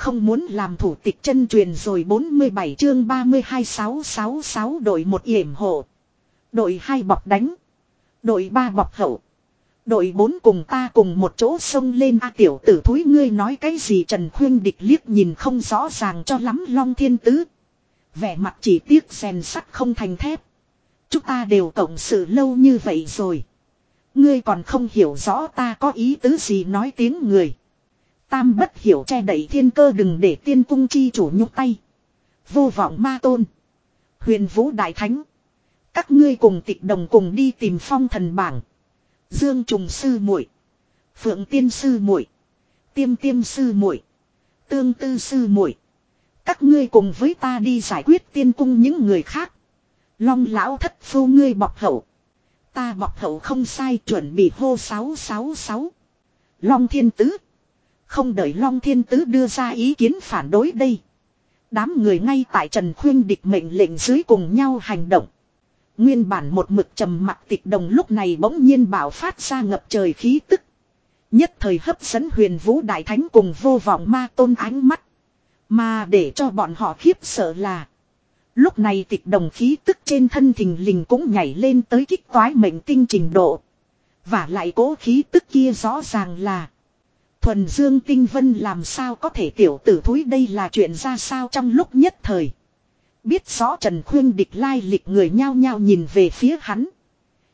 không muốn làm thủ tịch chân truyền rồi 47 chương 32 666 đội một yểm hộ. Đội hai bọc đánh. Đội ba bọc hậu. Đội bốn cùng ta cùng một chỗ xông lên A tiểu tử thúi ngươi nói cái gì Trần Khuyên địch liếc nhìn không rõ ràng cho lắm Long Thiên Tứ. Vẻ mặt chỉ tiếc rèn sắt không thành thép. Chúng ta đều cộng sự lâu như vậy rồi. Ngươi còn không hiểu rõ ta có ý tứ gì nói tiếng người. Tam bất hiểu che đẩy thiên cơ đừng để tiên cung chi chủ nhúc tay. Vô vọng ma tôn. Huyền vũ đại thánh. Các ngươi cùng tịch đồng cùng đi tìm phong thần bảng. Dương trùng sư muội Phượng tiên sư muội Tiêm tiêm sư muội Tương tư sư muội Các ngươi cùng với ta đi giải quyết tiên cung những người khác. Long lão thất phu ngươi bọc hậu. Ta bọc hậu không sai, chuẩn bị hô 666. Long thiên tứ. Không đợi Long thiên tứ đưa ra ý kiến phản đối đây. Đám người ngay tại Trần Khuyên địch mệnh lệnh dưới cùng nhau hành động. Nguyên bản một mực trầm mặc tịch đồng lúc này bỗng nhiên bảo phát ra ngập trời khí tức. Nhất thời hấp dẫn huyền vũ đại thánh cùng vô vọng ma tôn ánh mắt. Mà để cho bọn họ khiếp sợ là. Lúc này tịch đồng khí tức trên thân thình lình cũng nhảy lên tới kích toái mệnh tinh trình độ. Và lại cố khí tức kia rõ ràng là. Thuần Dương Tinh Vân làm sao có thể tiểu tử thúi đây là chuyện ra sao trong lúc nhất thời. Biết rõ Trần Khuyên địch lai lịch người nhao nhao nhìn về phía hắn.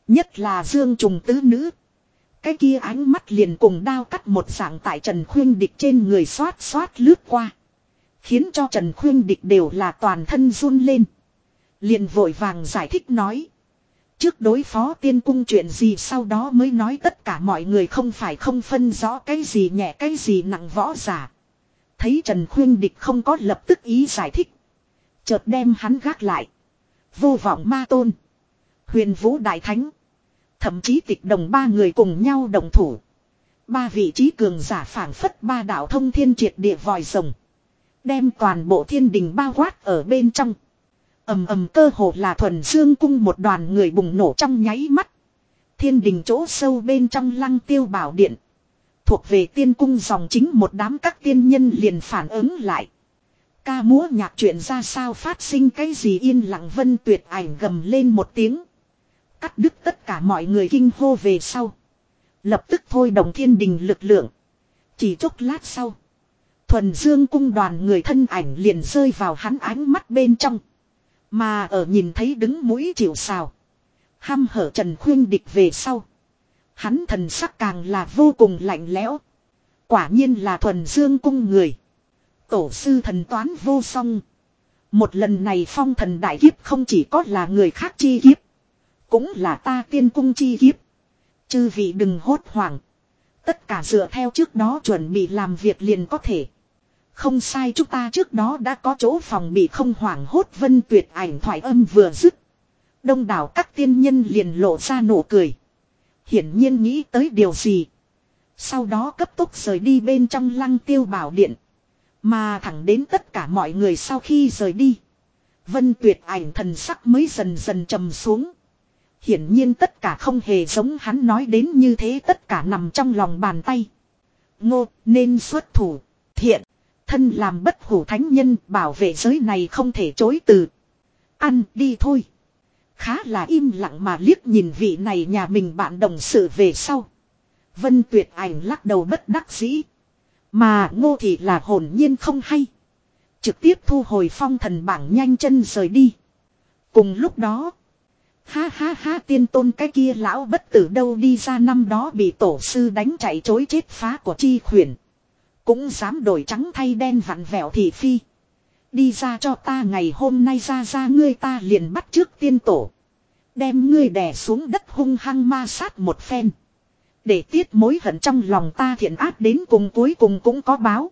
Nhất là Dương Trùng tứ nữ. Cái kia ánh mắt liền cùng đao cắt một dạng tại Trần Khuyên địch trên người xoát xoát lướt qua. Khiến cho Trần Khuyên địch đều là toàn thân run lên. Liền vội vàng giải thích nói. Trước đối phó tiên cung chuyện gì sau đó mới nói tất cả mọi người không phải không phân rõ cái gì nhẹ cái gì nặng võ giả. Thấy Trần Khuyên Địch không có lập tức ý giải thích. Chợt đem hắn gác lại. Vô vọng ma tôn. Huyền vũ đại thánh. Thậm chí tịch đồng ba người cùng nhau đồng thủ. Ba vị trí cường giả phản phất ba đạo thông thiên triệt địa vòi rồng. Đem toàn bộ thiên đình bao quát ở bên trong ầm ầm cơ hồ là thuần dương cung một đoàn người bùng nổ trong nháy mắt. Thiên đình chỗ sâu bên trong lăng tiêu bảo điện. Thuộc về tiên cung dòng chính một đám các tiên nhân liền phản ứng lại. Ca múa nhạc chuyện ra sao phát sinh cái gì yên lặng vân tuyệt ảnh gầm lên một tiếng. Cắt đứt tất cả mọi người kinh hô về sau. Lập tức thôi đồng thiên đình lực lượng. Chỉ chốc lát sau. Thuần dương cung đoàn người thân ảnh liền rơi vào hắn ánh mắt bên trong. Mà ở nhìn thấy đứng mũi chịu sào, ham hở Trần Khuyên địch về sau. Hắn thần sắc càng là vô cùng lạnh lẽo. Quả nhiên là thuần dương cung người. Tổ sư thần toán vô song. Một lần này phong thần đại kiếp không chỉ có là người khác chi kiếp. Cũng là ta tiên cung chi kiếp. Chư vị đừng hốt hoảng. Tất cả dựa theo trước đó chuẩn bị làm việc liền có thể. Không sai chúng ta trước đó đã có chỗ phòng bị không hoảng hốt vân tuyệt ảnh thoại âm vừa dứt. Đông đảo các tiên nhân liền lộ ra nụ cười. Hiển nhiên nghĩ tới điều gì. Sau đó cấp tốc rời đi bên trong lăng tiêu bảo điện. Mà thẳng đến tất cả mọi người sau khi rời đi. Vân tuyệt ảnh thần sắc mới dần dần trầm xuống. Hiển nhiên tất cả không hề giống hắn nói đến như thế tất cả nằm trong lòng bàn tay. Ngô, nên xuất thủ. Thiện. Thân làm bất hủ thánh nhân, bảo vệ giới này không thể chối từ. Ăn đi thôi. Khá là im lặng mà liếc nhìn vị này nhà mình bạn đồng sự về sau. Vân tuyệt ảnh lắc đầu bất đắc dĩ. Mà ngô thị là hồn nhiên không hay. Trực tiếp thu hồi phong thần bảng nhanh chân rời đi. Cùng lúc đó. Ha ha ha tiên tôn cái kia lão bất tử đâu đi ra năm đó bị tổ sư đánh chạy chối chết phá của chi khuyển. Cũng dám đổi trắng thay đen vặn vẹo thị phi. Đi ra cho ta ngày hôm nay ra ra ngươi ta liền bắt trước tiên tổ. Đem ngươi đè xuống đất hung hăng ma sát một phen. Để tiết mối hận trong lòng ta thiện ác đến cùng cuối cùng cũng có báo.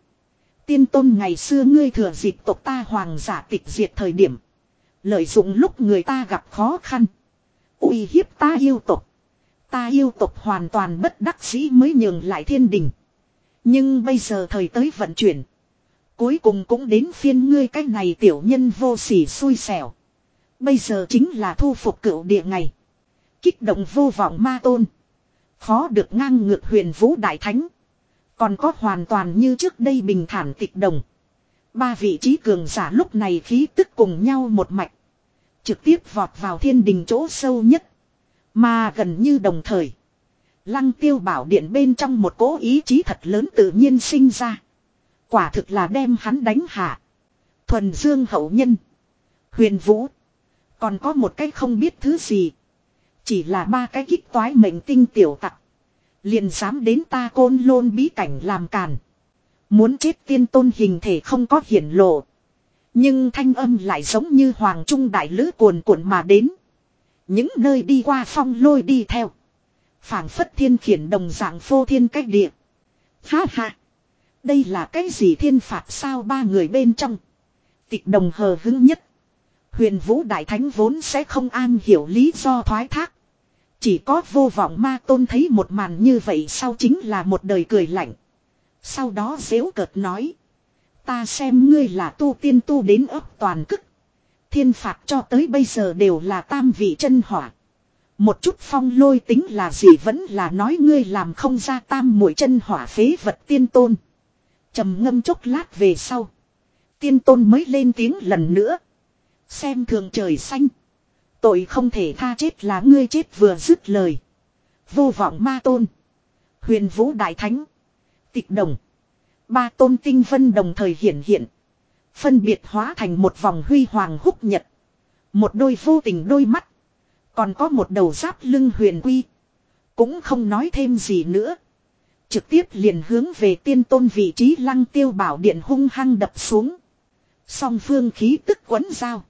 Tiên tôn ngày xưa ngươi thừa dịp tộc ta hoàng giả tịch diệt thời điểm. Lợi dụng lúc người ta gặp khó khăn. uy hiếp ta yêu tộc. Ta yêu tộc hoàn toàn bất đắc dĩ mới nhường lại thiên đình. Nhưng bây giờ thời tới vận chuyển. Cuối cùng cũng đến phiên ngươi cái này tiểu nhân vô sỉ xui xẻo. Bây giờ chính là thu phục cựu địa ngày. Kích động vô vọng ma tôn. Khó được ngang ngược huyền vũ đại thánh. Còn có hoàn toàn như trước đây bình thản tịch đồng. Ba vị trí cường giả lúc này khí tức cùng nhau một mạch. Trực tiếp vọt vào thiên đình chỗ sâu nhất. Mà gần như đồng thời. Lăng tiêu bảo điện bên trong một cố ý chí thật lớn tự nhiên sinh ra. Quả thực là đem hắn đánh hạ. Thuần dương hậu nhân. Huyền vũ. Còn có một cái không biết thứ gì. Chỉ là ba cái kích toái mệnh tinh tiểu tặc. Liền dám đến ta côn lôn bí cảnh làm càn. Muốn chết tiên tôn hình thể không có hiển lộ. Nhưng thanh âm lại giống như hoàng trung đại lữ cuồn cuộn mà đến. Những nơi đi qua phong lôi đi theo phảng phất thiên khiển đồng dạng phô thiên cách địa. Ha ha. Đây là cái gì thiên phạt sao ba người bên trong. Tịch đồng hờ hứng nhất. Huyền vũ đại thánh vốn sẽ không an hiểu lý do thoái thác. Chỉ có vô vọng ma tôn thấy một màn như vậy sau chính là một đời cười lạnh. Sau đó dễu cợt nói. Ta xem ngươi là tu tiên tu đến ấp toàn cức. Thiên phạt cho tới bây giờ đều là tam vị chân hỏa. Một chút phong lôi tính là gì vẫn là nói ngươi làm không ra tam mũi chân hỏa phế vật tiên tôn. trầm ngâm chốc lát về sau. Tiên tôn mới lên tiếng lần nữa. Xem thường trời xanh. Tội không thể tha chết là ngươi chết vừa dứt lời. Vô vọng ma tôn. Huyền vũ đại thánh. Tịch đồng. Ba tôn tinh vân đồng thời hiện hiện. Phân biệt hóa thành một vòng huy hoàng húc nhật. Một đôi vô tình đôi mắt. Còn có một đầu giáp lưng huyền quy. Cũng không nói thêm gì nữa. Trực tiếp liền hướng về tiên tôn vị trí lăng tiêu bảo điện hung hăng đập xuống. Song phương khí tức quấn dao.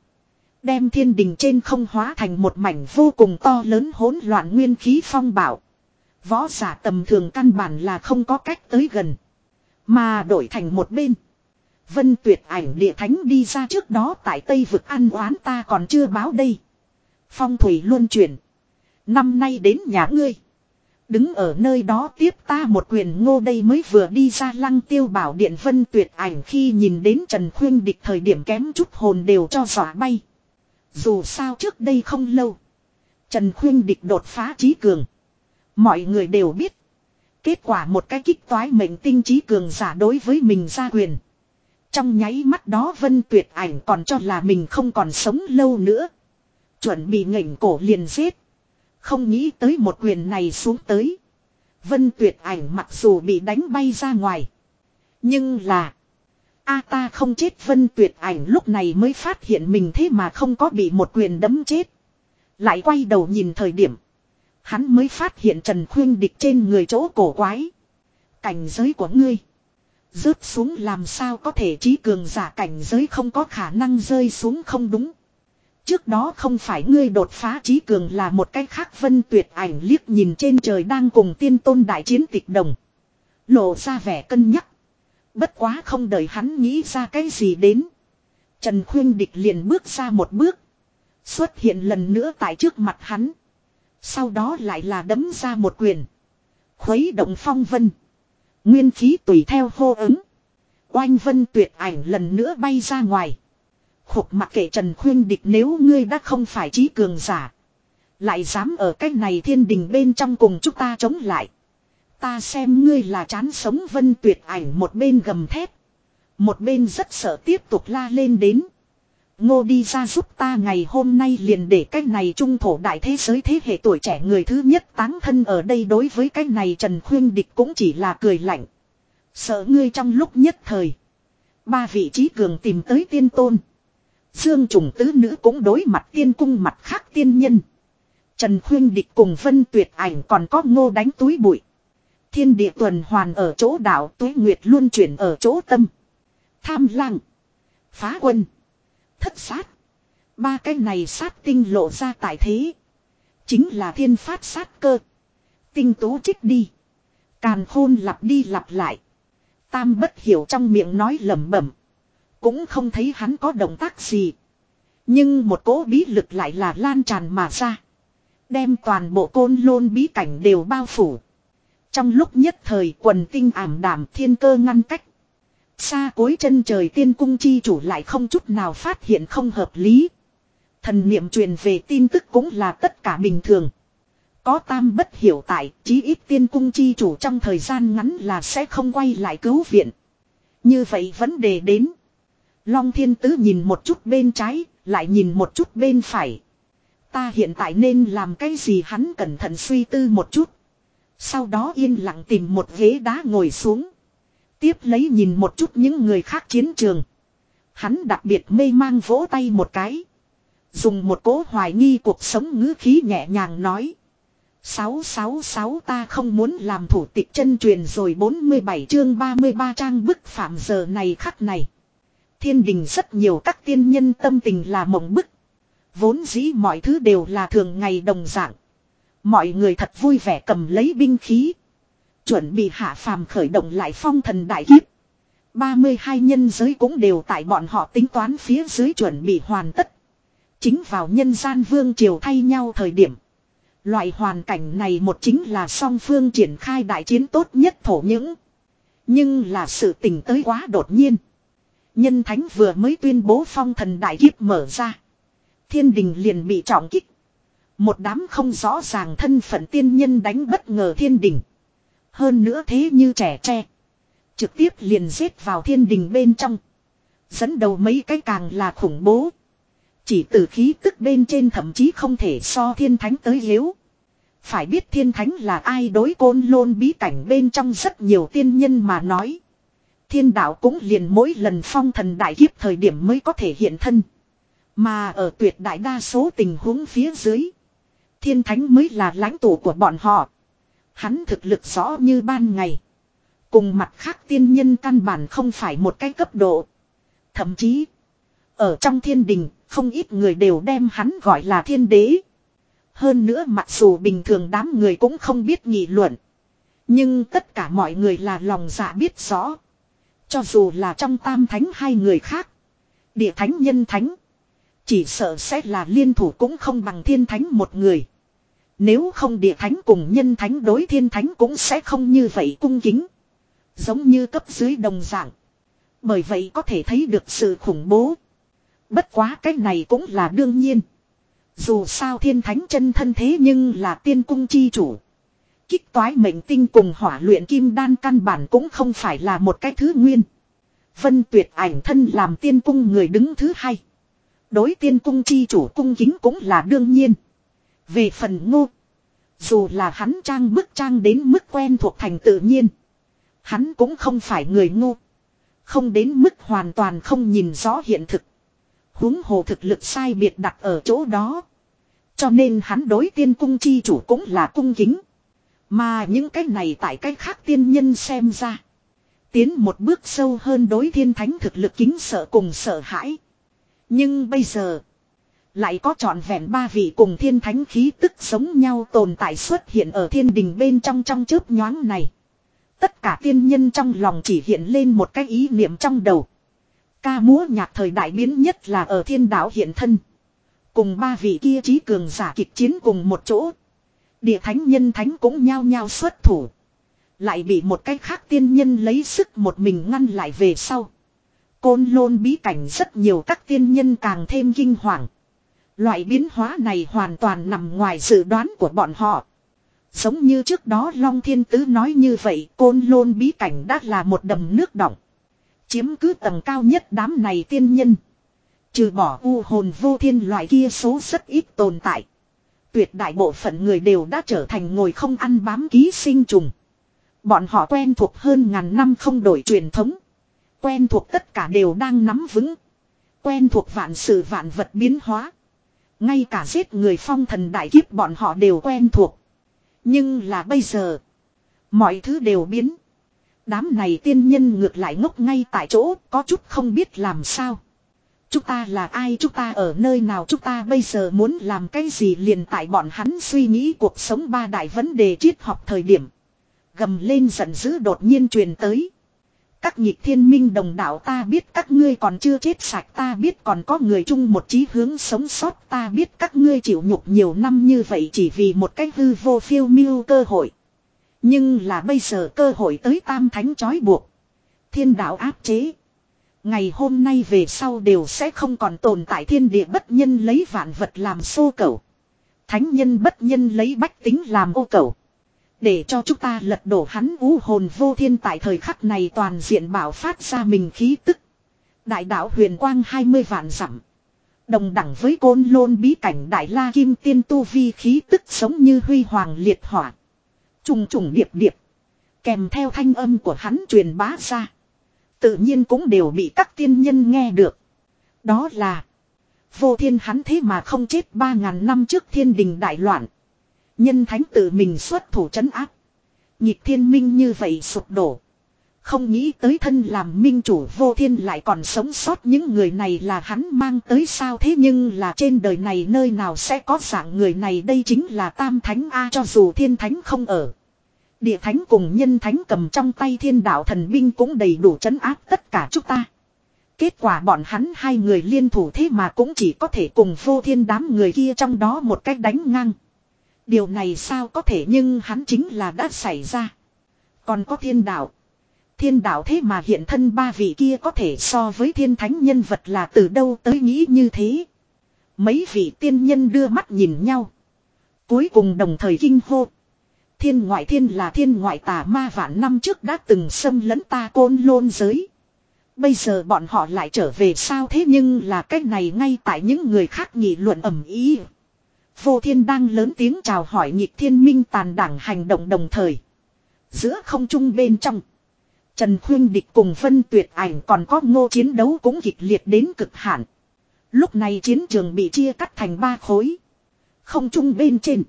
Đem thiên đình trên không hóa thành một mảnh vô cùng to lớn hỗn loạn nguyên khí phong bảo. Võ giả tầm thường căn bản là không có cách tới gần. Mà đổi thành một bên. Vân tuyệt ảnh địa thánh đi ra trước đó tại Tây vực ăn oán ta còn chưa báo đây. Phong thủy luôn chuyển. Năm nay đến nhà ngươi. Đứng ở nơi đó tiếp ta một quyền ngô đây mới vừa đi ra lăng tiêu bảo điện vân tuyệt ảnh khi nhìn đến Trần Khuyên địch thời điểm kém chút hồn đều cho giỏ bay. Dù sao trước đây không lâu. Trần Khuyên địch đột phá trí cường. Mọi người đều biết. Kết quả một cái kích toái mệnh tinh trí cường giả đối với mình ra quyền. Trong nháy mắt đó vân tuyệt ảnh còn cho là mình không còn sống lâu nữa. Chuẩn bị ngẩng cổ liền giết. Không nghĩ tới một quyền này xuống tới. Vân tuyệt ảnh mặc dù bị đánh bay ra ngoài. Nhưng là. A ta không chết, vân tuyệt ảnh lúc này mới phát hiện mình thế mà không có bị một quyền đấm chết. Lại quay đầu nhìn thời điểm. Hắn mới phát hiện Trần Khuyên địch trên người chỗ cổ quái. Cảnh giới của ngươi. Rớt xuống làm sao có thể trí cường giả cảnh giới không có khả năng rơi xuống không đúng. Trước đó không phải ngươi đột phá trí cường là một cách khác, vân tuyệt ảnh liếc nhìn trên trời đang cùng tiên tôn đại chiến tịch đồng. Lộ ra vẻ cân nhắc. Bất quá không đợi hắn nghĩ ra cái gì đến. Trần Khuyên Địch liền bước ra một bước. Xuất hiện lần nữa tại trước mặt hắn. Sau đó lại là đấm ra một quyền. Khuấy động phong vân. Nguyên khí tùy theo hô ứng. Oanh vân tuyệt ảnh lần nữa bay ra ngoài. Khục mặc kệ Trần Khuyên Địch nếu ngươi đã không phải trí cường giả. Lại dám ở cách này thiên đình bên trong cùng chúng ta chống lại. Ta xem ngươi là chán sống vân tuyệt ảnh một bên gầm thép. Một bên rất sợ tiếp tục la lên đến. Ngô đi ra giúp ta ngày hôm nay liền để cái này trung thổ đại thế giới thế hệ tuổi trẻ người thứ nhất táng thân ở đây đối với cái này Trần Khuyên Địch cũng chỉ là cười lạnh. Sợ ngươi trong lúc nhất thời. Ba vị trí cường tìm tới tiên tôn. Dương trùng tứ nữ cũng đối mặt tiên cung mặt khác tiên nhân. Trần Khuyên Địch cùng Vân Tuyệt Ảnh còn có ngô đánh túi bụi. Thiên địa tuần hoàn ở chỗ đạo, túi nguyệt luôn chuyển ở chỗ tâm. Tham lang. Phá quân. Thất sát. Ba cái này sát tinh lộ ra tại thế. Chính là thiên phát sát cơ. Tinh tú trích đi. Càn khôn lặp đi lặp lại. Tam bất hiểu trong miệng nói lẩm bẩm. Cũng không thấy hắn có động tác gì. Nhưng một cỗ bí lực lại là lan tràn mà ra. Đem toàn bộ côn lôn bí cảnh đều bao phủ. Trong lúc nhất thời quần tinh ảm đảm thiên cơ ngăn cách. Xa cuối chân trời tiên cung chi chủ lại không chút nào phát hiện không hợp lý. Thần niệm truyền về tin tức cũng là tất cả bình thường. Có tam bất hiểu tại, chí ít tiên cung chi chủ trong thời gian ngắn là sẽ không quay lại cứu viện. Như vậy vấn đề đến. Long thiên tứ nhìn một chút bên trái, lại nhìn một chút bên phải. Ta hiện tại nên làm cái gì hắn cẩn thận suy tư một chút. Sau đó yên lặng tìm một ghế đá ngồi xuống. Tiếp lấy nhìn một chút những người khác chiến trường. Hắn đặc biệt mê mang vỗ tay một cái. Dùng một cố hoài nghi cuộc sống ngữ khí nhẹ nhàng nói. 666 ta không muốn làm thủ tịch chân truyền rồi 47 chương 33 trang bức phạm giờ này khắc này. Thiên đình rất nhiều các tiên nhân tâm tình là mộng bức. Vốn dĩ mọi thứ đều là thường ngày đồng dạng. Mọi người thật vui vẻ cầm lấy binh khí. Chuẩn bị hạ phàm khởi động lại phong thần đại kiếp. 32 nhân giới cũng đều tại bọn họ tính toán phía dưới chuẩn bị hoàn tất. Chính vào nhân gian vương triều thay nhau thời điểm. Loại hoàn cảnh này một chính là song phương triển khai đại chiến tốt nhất thổ những. Nhưng là sự tình tới quá đột nhiên. Nhân thánh vừa mới tuyên bố phong thần đại kiếp mở ra. Thiên đình liền bị trọng kích. Một đám không rõ ràng thân phận tiên nhân đánh bất ngờ thiên đình. Hơn nữa thế như trẻ tre. Trực tiếp liền giết vào thiên đình bên trong. Dẫn đầu mấy cái càng là khủng bố. Chỉ từ khí tức bên trên thậm chí không thể so thiên thánh tới hiếu. Phải biết thiên thánh là ai đối côn lôn bí cảnh bên trong rất nhiều tiên nhân mà nói. Thiên đạo cũng liền mỗi lần phong thần đại kiếp thời điểm mới có thể hiện thân. Mà ở tuyệt đại đa số tình huống phía dưới. Thiên thánh mới là lãnh tụ của bọn họ. Hắn thực lực rõ như ban ngày. Cùng mặt khác tiên nhân căn bản không phải một cái cấp độ. Thậm chí. Ở trong thiên đình, không ít người đều đem hắn gọi là thiên đế. Hơn nữa mặc dù bình thường đám người cũng không biết nghị luận. Nhưng tất cả mọi người là lòng dạ biết rõ. Cho dù là trong tam thánh hai người khác. Địa thánh nhân thánh. Chỉ sợ sẽ là liên thủ cũng không bằng thiên thánh một người. Nếu không địa thánh cùng nhân thánh đối thiên thánh cũng sẽ không như vậy cung kính. Giống như cấp dưới đồng dạng. Bởi vậy có thể thấy được sự khủng bố. Bất quá cái này cũng là đương nhiên. Dù sao thiên thánh chân thân thế nhưng là tiên cung chi chủ. Kích toái mệnh tinh cùng hỏa luyện kim đan căn bản cũng không phải là một cái thứ nguyên. Vân tuyệt ảnh thân làm tiên cung người đứng thứ hai. Đối tiên cung chi chủ cung kính cũng là đương nhiên. Về phần ngô. Dù là hắn trang bức trang đến mức quen thuộc thành tự nhiên. Hắn cũng không phải người ngô. Không đến mức hoàn toàn không nhìn rõ hiện thực huống hồ thực lực sai biệt đặt ở chỗ đó. Cho nên hắn đối tiên cung chi chủ cũng là cung kính. Mà những cái này tại cái khác tiên nhân xem ra. Tiến một bước sâu hơn đối thiên thánh thực lực kính sợ cùng sợ hãi. Nhưng bây giờ. Lại có trọn vẹn ba vị cùng thiên thánh khí tức giống nhau tồn tại xuất hiện ở thiên đình bên trong trong chớp nhoáng này. Tất cả tiên nhân trong lòng chỉ hiện lên một cái ý niệm trong đầu. Ca múa nhạc thời đại biến nhất là ở thiên đạo hiện thân. Cùng ba vị kia trí cường giả kịch chiến cùng một chỗ. Địa thánh nhân thánh cũng nhao nhao xuất thủ. Lại bị một cách khác tiên nhân lấy sức một mình ngăn lại về sau. Côn lôn bí cảnh rất nhiều các tiên nhân càng thêm kinh hoàng. Loại biến hóa này hoàn toàn nằm ngoài dự đoán của bọn họ. Giống như trước đó Long Thiên Tứ nói như vậy, côn lôn bí cảnh đã là một đầm nước động. Chiếm cứ tầng cao nhất đám này tiên nhân. Trừ bỏ u hồn vô thiên loại kia số rất ít tồn tại. Tuyệt đại bộ phận người đều đã trở thành ngồi không ăn bám ký sinh trùng. Bọn họ quen thuộc hơn ngàn năm không đổi truyền thống. Quen thuộc tất cả đều đang nắm vững. Quen thuộc vạn sự vạn vật biến hóa. Ngay cả giết người phong thần đại kiếp bọn họ đều quen thuộc. Nhưng là bây giờ. Mọi thứ đều biến. Đám này tiên nhân ngược lại ngốc ngay tại chỗ, có chút không biết làm sao. Chúng ta là ai chúng ta ở nơi nào chúng ta bây giờ muốn làm cái gì liền tại bọn hắn suy nghĩ cuộc sống ba đại vấn đề triết học thời điểm. Gầm lên giận dữ đột nhiên truyền tới. Các nhịp thiên minh đồng đạo ta biết các ngươi còn chưa chết sạch, ta biết còn có người chung một chí hướng sống sót, ta biết các ngươi chịu nhục nhiều năm như vậy chỉ vì một cách hư vô phiêu miêu cơ hội. Nhưng là bây giờ cơ hội tới tam thánh trói buộc. Thiên đạo áp chế. Ngày hôm nay về sau đều sẽ không còn tồn tại thiên địa bất nhân lấy vạn vật làm xô cầu. Thánh nhân bất nhân lấy bách tính làm ô cầu. Để cho chúng ta lật đổ hắn vũ hồn vô thiên tại thời khắc này toàn diện bảo phát ra mình khí tức. Đại đạo huyền quang 20 vạn dặm. Đồng đẳng với côn lôn bí cảnh đại la kim tiên tu vi khí tức sống như huy hoàng liệt hỏa. Trùng trùng điệp điệp. Kèm theo thanh âm của hắn truyền bá ra. Tự nhiên cũng đều bị các tiên nhân nghe được. Đó là. Vô thiên hắn thế mà không chết ba ngàn năm trước thiên đình đại loạn. Nhân thánh tự mình xuất thủ trấn áp. Nhịp thiên minh như vậy sụp đổ. Không nghĩ tới thân làm minh chủ vô thiên lại còn sống sót những người này là hắn mang tới sao thế nhưng là trên đời này nơi nào sẽ có dạng người này đây chính là tam thánh A cho dù thiên thánh không ở. Địa thánh cùng nhân thánh cầm trong tay thiên đạo thần binh cũng đầy đủ chấn áp tất cả chúng ta. Kết quả bọn hắn hai người liên thủ thế mà cũng chỉ có thể cùng vô thiên đám người kia trong đó một cách đánh ngang. Điều này sao có thể nhưng hắn chính là đã xảy ra. Còn có thiên đạo. Thiên đạo thế mà hiện thân ba vị kia có thể so với thiên thánh nhân vật là từ đâu tới nghĩ như thế. Mấy vị tiên nhân đưa mắt nhìn nhau. Cuối cùng đồng thời kinh hô. Thiên ngoại thiên là thiên ngoại tà ma vạn năm trước đã từng xâm lấn ta côn lôn giới. Bây giờ bọn họ lại trở về sao thế nhưng là cái này ngay tại những người khác nghị luận ẩm ý. Vô thiên đang lớn tiếng chào hỏi nhịp thiên minh tàn đảng hành động đồng thời. Giữa không trung bên trong. Trần Khuyên Địch cùng Vân Tuyệt Ảnh còn có ngô chiến đấu cũng kịch liệt đến cực hạn. Lúc này chiến trường bị chia cắt thành ba khối. Không trung bên trên.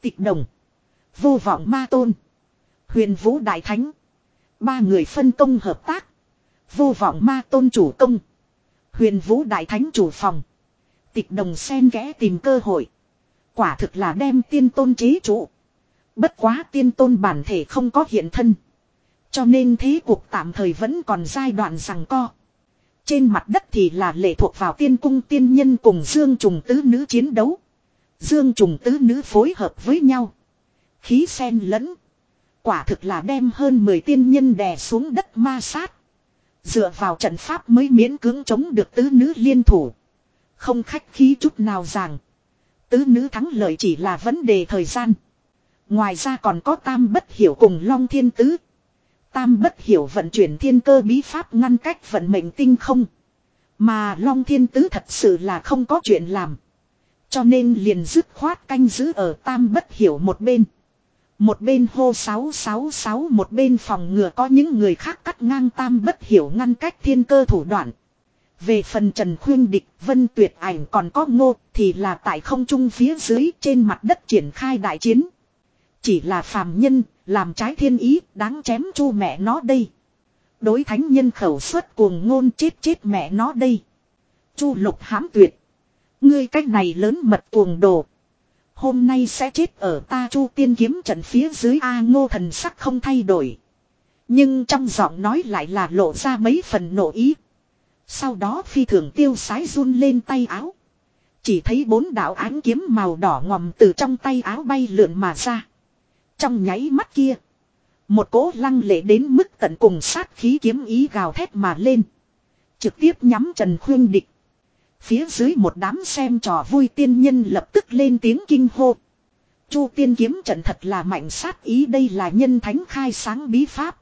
Tịch đồng. Vô vọng ma tôn. Huyền Vũ Đại Thánh. Ba người phân công hợp tác. Vô vọng ma tôn chủ công. Huyền Vũ Đại Thánh chủ phòng. Tịch đồng sen ghé tìm cơ hội. Quả thực là đem tiên tôn chế trụ. Bất quá tiên tôn bản thể không có hiện thân. Cho nên thế cuộc tạm thời vẫn còn giai đoạn rằng co. Trên mặt đất thì là lệ thuộc vào tiên cung tiên nhân cùng Dương Trùng tứ nữ chiến đấu. Dương Trùng tứ nữ phối hợp với nhau. Khí sen lẫn. Quả thực là đem hơn 10 tiên nhân đè xuống đất ma sát. Dựa vào trận pháp mới miễn cưỡng chống được tứ nữ liên thủ. Không khách khí chút nào rằng. Tứ nữ thắng lợi chỉ là vấn đề thời gian. Ngoài ra còn có tam bất hiểu cùng long thiên tứ. Tam bất hiểu vận chuyển thiên cơ bí pháp ngăn cách vận mệnh tinh không. Mà long thiên tứ thật sự là không có chuyện làm. Cho nên liền dứt khoát canh giữ ở tam bất hiểu một bên. Một bên hô 666 một bên phòng ngừa có những người khác cắt ngang tam bất hiểu ngăn cách thiên cơ thủ đoạn. Về phần Trần Khuyên Địch, Vân Tuyệt Ảnh còn có ngô thì là tại không trung phía dưới trên mặt đất triển khai đại chiến. Chỉ là phàm nhân, làm trái thiên ý, đáng chém chu mẹ nó đây. Đối thánh nhân khẩu suất cuồng ngôn chết chết mẹ nó đây. Chu lục hãm tuyệt. Ngươi cách này lớn mật cuồng đồ. Hôm nay sẽ chết ở ta chu tiên kiếm trận phía dưới A ngô thần sắc không thay đổi. Nhưng trong giọng nói lại là lộ ra mấy phần nổ ý. Sau đó phi thường tiêu sái run lên tay áo. Chỉ thấy bốn đạo ánh kiếm màu đỏ ngòm từ trong tay áo bay lượn mà ra. Trong nháy mắt kia. Một cỗ lăng lệ đến mức tận cùng sát khí kiếm ý gào thét mà lên. Trực tiếp nhắm Trần Khuyên Địch. Phía dưới một đám xem trò vui tiên nhân lập tức lên tiếng kinh hô. Chu tiên kiếm trận thật là mạnh sát ý, đây là nhân thánh khai sáng bí pháp.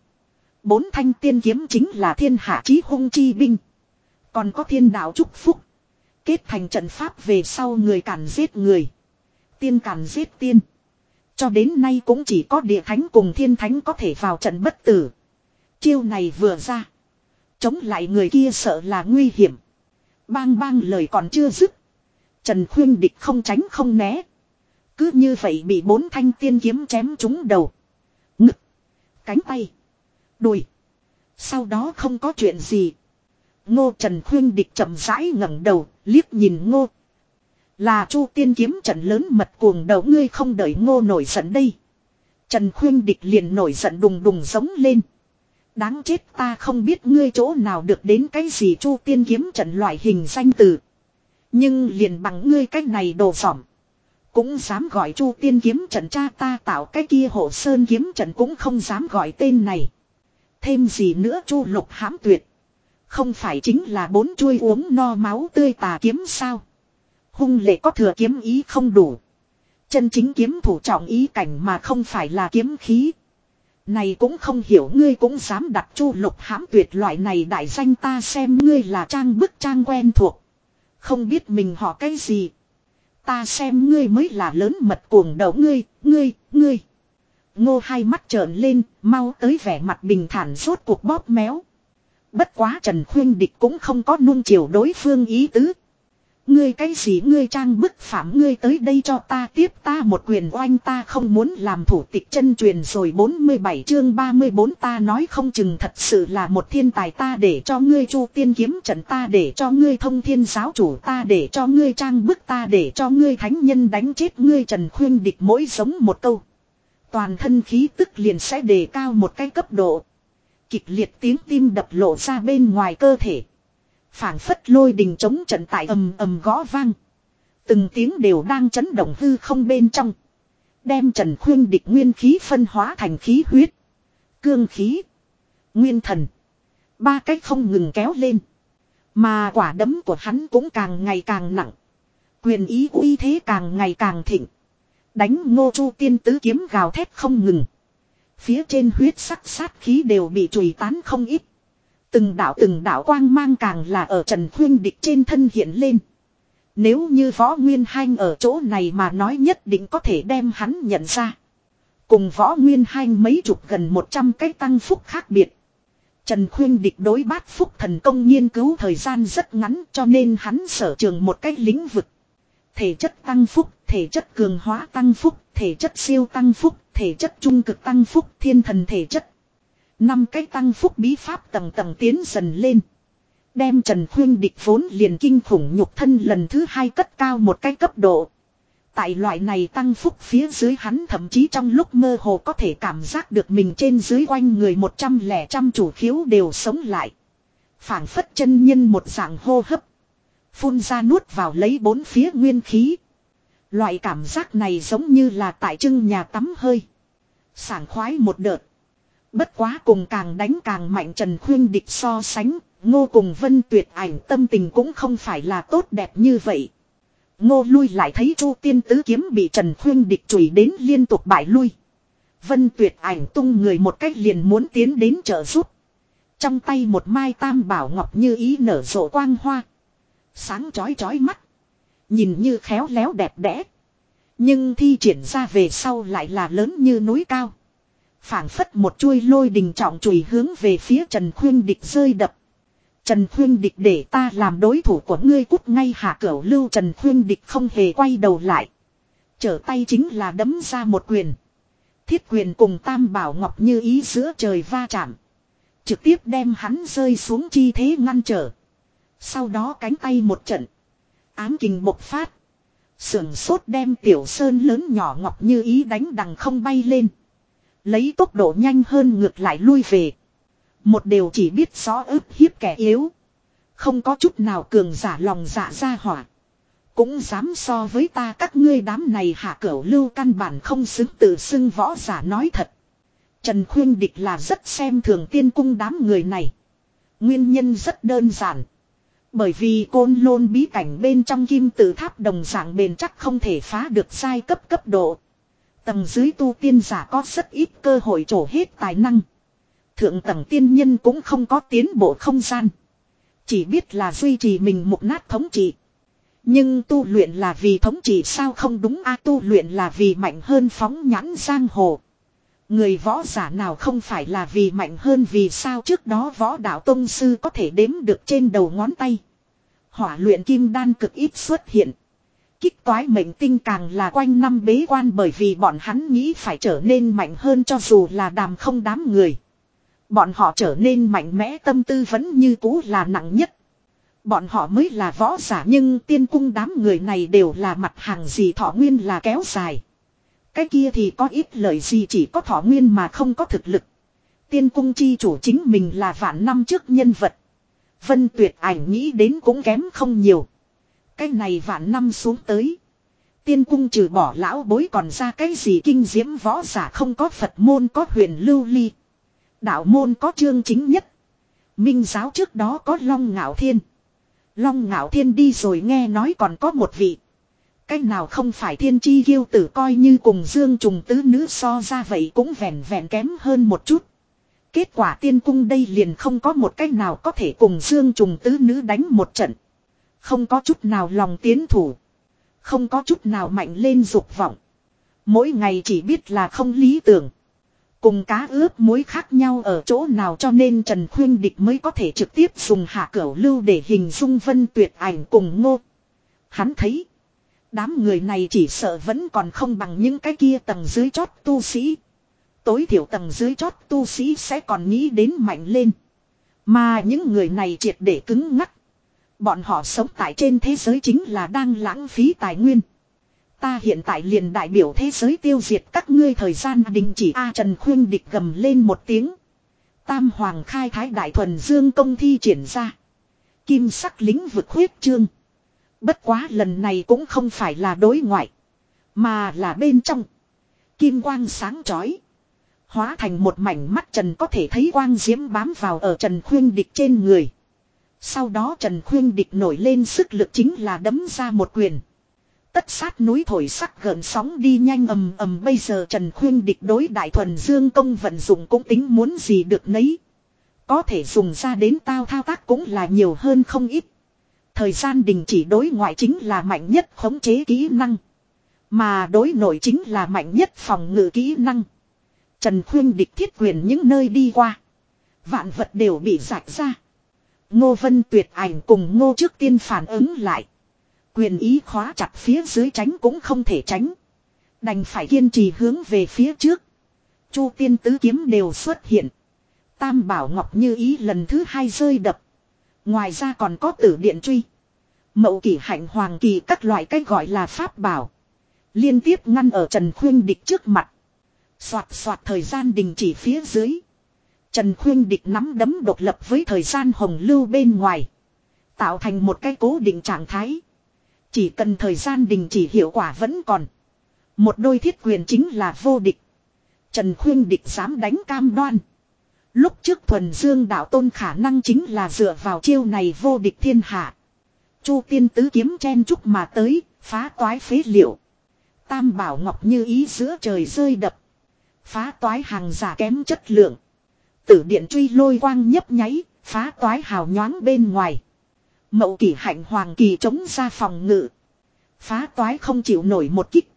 Bốn thanh tiên kiếm chính là thiên hạ chí hung chi binh. Còn có thiên đạo chúc phúc. Kết thành trận pháp về sau người cản giết người. Tiên cản giết tiên. Cho đến nay cũng chỉ có địa thánh cùng thiên thánh có thể vào trận bất tử. Chiêu này vừa ra. Chống lại người kia sợ là nguy hiểm. Bang bang lời còn chưa dứt. Trần Khuyên Địch không tránh không né. Cứ như vậy bị bốn thanh tiên kiếm chém trúng đầu. Ngực. Cánh tay. Đùi. Sau đó không có chuyện gì. Ngô Trần Khuyên Địch chậm rãi ngẩng đầu, liếc nhìn Ngô. Là Chu Tiên kiếm trận lớn mật cuồng đầu ngươi không đợi Ngô nổi giận đây. Trần Khuyên Địch liền nổi giận đùng đùng giống lên. Đáng chết ta không biết ngươi chỗ nào được đến cái gì Chu Tiên kiếm trận loại hình danh từ. Nhưng liền bằng ngươi cái này đồ phỏng. Cũng dám gọi Chu Tiên kiếm trận cha ta tạo cái kia hộ sơn kiếm trận cũng không dám gọi tên này. Thêm gì nữa Chu Lục hãm tuyệt. Không phải chính là bốn chuôi uống no máu tươi tà kiếm sao. Hung lệ có thừa kiếm ý không đủ. Chân chính kiếm thủ trọng ý cảnh mà không phải là kiếm khí. Này cũng không hiểu ngươi cũng dám đặt chu lục hãm tuyệt loại này đại danh ta xem ngươi là trang bức trang quen thuộc. Không biết mình họ cái gì. Ta xem ngươi mới là lớn mật cuồng đầu ngươi, ngươi, ngươi. Ngô hai mắt trợn lên, mau tới vẻ mặt bình thản rốt cuộc bóp méo. Bất quá Trần Khuyên Địch cũng không có nuông chiều đối phương ý tứ. Ngươi cái gì ngươi trang bức phạm ngươi tới đây cho ta tiếp ta một quyền oanh ta không muốn làm thủ tịch chân truyền rồi 47 chương 34 ta nói không chừng thật sự là một thiên tài ta để cho ngươi chu tiên kiếm trận ta để cho ngươi thông thiên giáo chủ ta để cho ngươi trang bức ta để cho ngươi thánh nhân đánh chết ngươi trần khuyên địch mỗi giống một câu. Toàn thân khí tức liền sẽ đề cao một cái cấp độ. Kịch liệt tiếng tim đập lộ ra bên ngoài cơ thể phảng phất lôi đình chống trận tại ầm ầm gõ vang. Từng tiếng đều đang chấn động hư không bên trong. Đem Trần Khuyên địch nguyên khí phân hóa thành khí huyết. Cương khí. Nguyên thần. Ba cách không ngừng kéo lên. Mà quả đấm của hắn cũng càng ngày càng nặng. Quyền ý uy thế càng ngày càng thịnh. Đánh ngô chu tiên tứ kiếm gào thét không ngừng. Phía trên huyết sắc sát khí đều bị chùi tán không ít. Từng đạo từng đạo quang mang càng là ở Trần Khuyên Địch trên thân hiện lên. Nếu như Võ Nguyên Hanh ở chỗ này mà nói nhất định có thể đem hắn nhận ra. Cùng Võ Nguyên Hanh mấy chục gần một trăm cái tăng phúc khác biệt. Trần Khuyên Địch đối bát phúc thần công nghiên cứu thời gian rất ngắn cho nên hắn sở trường một cái lĩnh vực. Thể chất tăng phúc, thể chất cường hóa tăng phúc, thể chất siêu tăng phúc, thể chất trung cực tăng phúc, thiên thần thể chất. Năm cái tăng phúc bí pháp tầng tầng tiến dần lên. Đem Trần Khuyên địch vốn liền kinh khủng nhục thân lần thứ hai cất cao một cái cấp độ. Tại loại này tăng phúc phía dưới hắn thậm chí trong lúc mơ hồ có thể cảm giác được mình trên dưới quanh người một trăm lẻ trăm chủ khiếu đều sống lại. phảng phất chân nhân một dạng hô hấp. Phun ra nuốt vào lấy bốn phía nguyên khí. Loại cảm giác này giống như là tại trưng nhà tắm hơi. Sảng khoái một đợt. Bất quá cùng càng đánh càng mạnh Trần Khuyên địch so sánh, ngô cùng vân tuyệt ảnh tâm tình cũng không phải là tốt đẹp như vậy. Ngô lui lại thấy chu tiên tứ kiếm bị Trần Khuyên địch chùi đến liên tục bại lui. Vân tuyệt ảnh tung người một cách liền muốn tiến đến trợ giúp. Trong tay một mai tam bảo ngọc như ý nở rộ quang hoa. Sáng chói chói mắt. Nhìn như khéo léo đẹp đẽ. Nhưng thi triển ra về sau lại là lớn như núi cao phảng phất một chuôi lôi đình trọng chùi hướng về phía Trần Khuyên Địch rơi đập. Trần Khuyên Địch để ta làm đối thủ của ngươi cút ngay hạ cửu lưu Trần Khuyên Địch không hề quay đầu lại. Trở tay chính là đấm ra một quyền. Thiết quyền cùng tam bảo ngọc như ý giữa trời va chạm. Trực tiếp đem hắn rơi xuống chi thế ngăn trở. Sau đó cánh tay một trận. Ám kình bộc phát. Sưởng sốt đem tiểu sơn lớn nhỏ ngọc như ý đánh đằng không bay lên. Lấy tốc độ nhanh hơn ngược lại lui về. Một điều chỉ biết rõ ức hiếp kẻ yếu. Không có chút nào cường giả lòng dạ ra hỏa. Cũng dám so với ta các ngươi đám này hạ cửu lưu căn bản không xứng tự xưng võ giả nói thật. Trần Khuyên Địch là rất xem thường tiên cung đám người này. Nguyên nhân rất đơn giản. Bởi vì côn lôn bí cảnh bên trong kim tự tháp đồng dạng bền chắc không thể phá được sai cấp cấp độ. Tầng dưới tu tiên giả có rất ít cơ hội trổ hết tài năng. Thượng tầng tiên nhân cũng không có tiến bộ không gian. Chỉ biết là duy trì mình một nát thống trị. Nhưng tu luyện là vì thống trị sao không đúng a tu luyện là vì mạnh hơn phóng nhãn giang hồ. Người võ giả nào không phải là vì mạnh hơn vì sao trước đó võ đạo tông sư có thể đếm được trên đầu ngón tay. Hỏa luyện kim đan cực ít xuất hiện. Kích toái mệnh tinh càng là quanh năm bế quan bởi vì bọn hắn nghĩ phải trở nên mạnh hơn cho dù là đàm không đám người. Bọn họ trở nên mạnh mẽ, tâm tư vẫn như cũ là nặng nhất. Bọn họ mới là võ giả, nhưng tiên cung đám người này đều là mặt hàng gì thọ nguyên là kéo dài. Cái kia thì có ít lời gì chỉ có thọ nguyên mà không có thực lực. Tiên cung chi chủ chính mình là vạn năm trước nhân vật. Vân tuyệt ảnh nghĩ đến cũng kém không nhiều. Cái này vạn năm xuống tới. Tiên cung trừ bỏ lão bối còn ra cái gì kinh diễm võ giả không có Phật môn có huyền lưu ly. Đạo môn có chương chính nhất. Minh giáo trước đó có Long Ngạo Thiên. Long Ngạo Thiên đi rồi nghe nói còn có một vị. Cái nào không phải thiên chi ghiêu tử coi như cùng dương trùng tứ nữ so ra vậy cũng vẹn vẹn kém hơn một chút. Kết quả tiên cung đây liền không có một cách nào có thể cùng dương trùng tứ nữ đánh một trận. Không có chút nào lòng tiến thủ. Không có chút nào mạnh lên dục vọng. Mỗi ngày chỉ biết là không lý tưởng. Cùng cá ướp muối khác nhau ở chỗ nào cho nên Trần Khuyên Địch mới có thể trực tiếp dùng hạ cửu lưu để hình dung vân tuyệt ảnh cùng ngô. Hắn thấy. Đám người này chỉ sợ vẫn còn không bằng những cái kia tầng dưới chót tu sĩ. Tối thiểu tầng dưới chót tu sĩ sẽ còn nghĩ đến mạnh lên. Mà những người này triệt để cứng ngắc. Bọn họ sống tại trên thế giới chính là đang lãng phí tài nguyên. Ta hiện tại liền đại biểu thế giới tiêu diệt các ngươi thời gian đình chỉ A Trần Khuyên địch gầm lên một tiếng. Tam Hoàng khai thái đại thuần dương công thi triển ra. Kim sắc lính vực huyết trương. Bất quá lần này cũng không phải là đối ngoại. Mà là bên trong. Kim quang sáng chói. Hóa thành một mảnh mắt Trần có thể thấy quang diễm bám vào ở Trần Khuyên Địch trên người. Sau đó Trần Khuyên Địch nổi lên sức lực chính là đấm ra một quyền. Tất sát núi thổi sắc gợn sóng đi nhanh ầm ầm, bây giờ Trần Khuyên Địch đối đại thuần dương công vận dụng cũng tính muốn gì được nấy. Có thể dùng ra đến tao thao tác cũng là nhiều hơn không ít. Thời gian đình chỉ đối ngoại chính là mạnh nhất khống chế kỹ năng. Mà đối nội chính là mạnh nhất phòng ngự kỹ năng. Trần Khuyên địch thiết quyền những nơi đi qua. Vạn vật đều bị rạch ra. Ngô Vân tuyệt ảnh cùng ngô trước tiên phản ứng lại. Quyền ý khóa chặt phía dưới tránh cũng không thể tránh. Đành phải kiên trì hướng về phía trước. Chu tiên tứ kiếm đều xuất hiện. Tam bảo ngọc như ý lần thứ hai rơi đập. Ngoài ra còn có tử điện truy. Mậu kỷ hạnh hoàng kỳ các loại cách gọi là pháp bảo. Liên tiếp ngăn ở Trần Khuyên Địch trước mặt. Xoạt xoạt thời gian đình chỉ phía dưới. Trần Khuyên Địch nắm đấm độc lập với thời gian hồng lưu bên ngoài. Tạo thành một cái cố định trạng thái. Chỉ cần thời gian đình chỉ hiệu quả vẫn còn. Một đôi thiết quyền chính là vô địch. Trần Khuyên Địch dám đánh cam đoan. Lúc trước thuần dương đạo tôn khả năng chính là dựa vào chiêu này vô địch thiên hạ. Chu tiên tứ kiếm chen chúc mà tới, phá toái phế liệu. Tam bảo ngọc như ý giữa trời rơi đập. Phá toái hàng giả kém chất lượng. Tử điện truy lôi quang nhấp nháy, phá toái hào nhoáng bên ngoài. Mậu kỷ hạnh hoàng kỳ chống ra phòng ngự. Phá toái không chịu nổi một kích.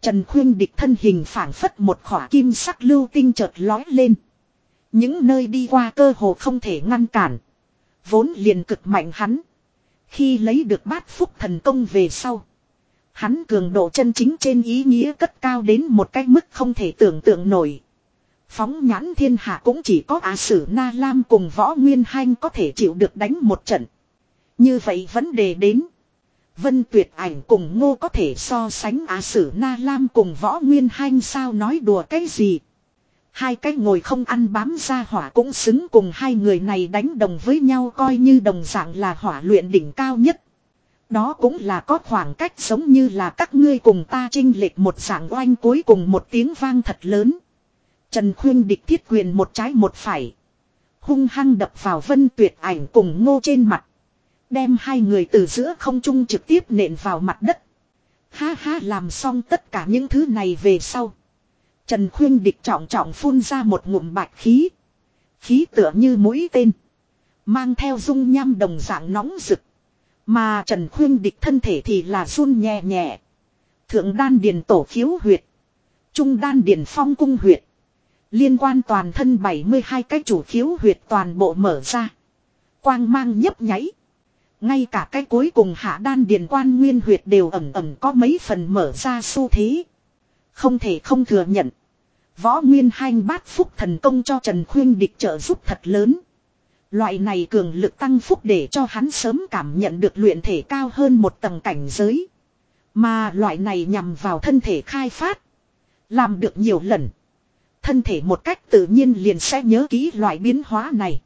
Trần khuyên địch thân hình phản phất một khỏa kim sắc lưu tinh chợt lói lên. Những nơi đi qua cơ hồ không thể ngăn cản. Vốn liền cực mạnh hắn. Khi lấy được bát phúc thần công về sau. Hắn cường độ chân chính trên ý nghĩa cất cao đến một cái mức không thể tưởng tượng nổi. Phóng nhãn thiên hạ cũng chỉ có Á Sử Na Lam cùng Võ Nguyên Hanh có thể chịu được đánh một trận. Như vậy vấn đề đến. Vân Tuyệt Ảnh cùng Ngô có thể so sánh Á Sử Na Lam cùng Võ Nguyên Hanh sao nói đùa cái gì. Hai cái ngồi không ăn bám ra hỏa cũng xứng cùng hai người này đánh đồng với nhau coi như đồng dạng là hỏa luyện đỉnh cao nhất. Đó cũng là có khoảng cách giống như là các ngươi cùng ta trinh lệch một dạng oanh cuối cùng một tiếng vang thật lớn. Trần Khuyên địch thiết quyền một trái một phải. Hung hăng đập vào vân tuyệt ảnh cùng ngô trên mặt. Đem hai người từ giữa không trung trực tiếp nện vào mặt đất. Ha ha, làm xong tất cả những thứ này về sau. Trần Khuyên địch trọng trọng phun ra một ngụm bạch khí. Khí tựa như mũi tên. Mang theo dung nham đồng dạng nóng rực. Mà Trần Khuyên địch thân thể thì là run nhẹ nhẹ. Thượng đan điền tổ khiếu huyệt. Trung đan điền phong cung huyệt. Liên quan toàn thân 72 cái chủ khiếu huyệt toàn bộ mở ra. Quang mang nhấp nháy. Ngay cả cái cuối cùng hạ đan điền quan nguyên huyệt đều ẩm ẩm có mấy phần mở ra xu thế. Không thể không thừa nhận. Võ Nguyên Hanh bát phúc thần công cho Trần Khuyên địch trợ giúp thật lớn. Loại này cường lực tăng phúc để cho hắn sớm cảm nhận được luyện thể cao hơn một tầng cảnh giới. Mà loại này nhằm vào thân thể khai phát. Làm được nhiều lần. Thân thể một cách tự nhiên liền sẽ nhớ kỹ loại biến hóa này.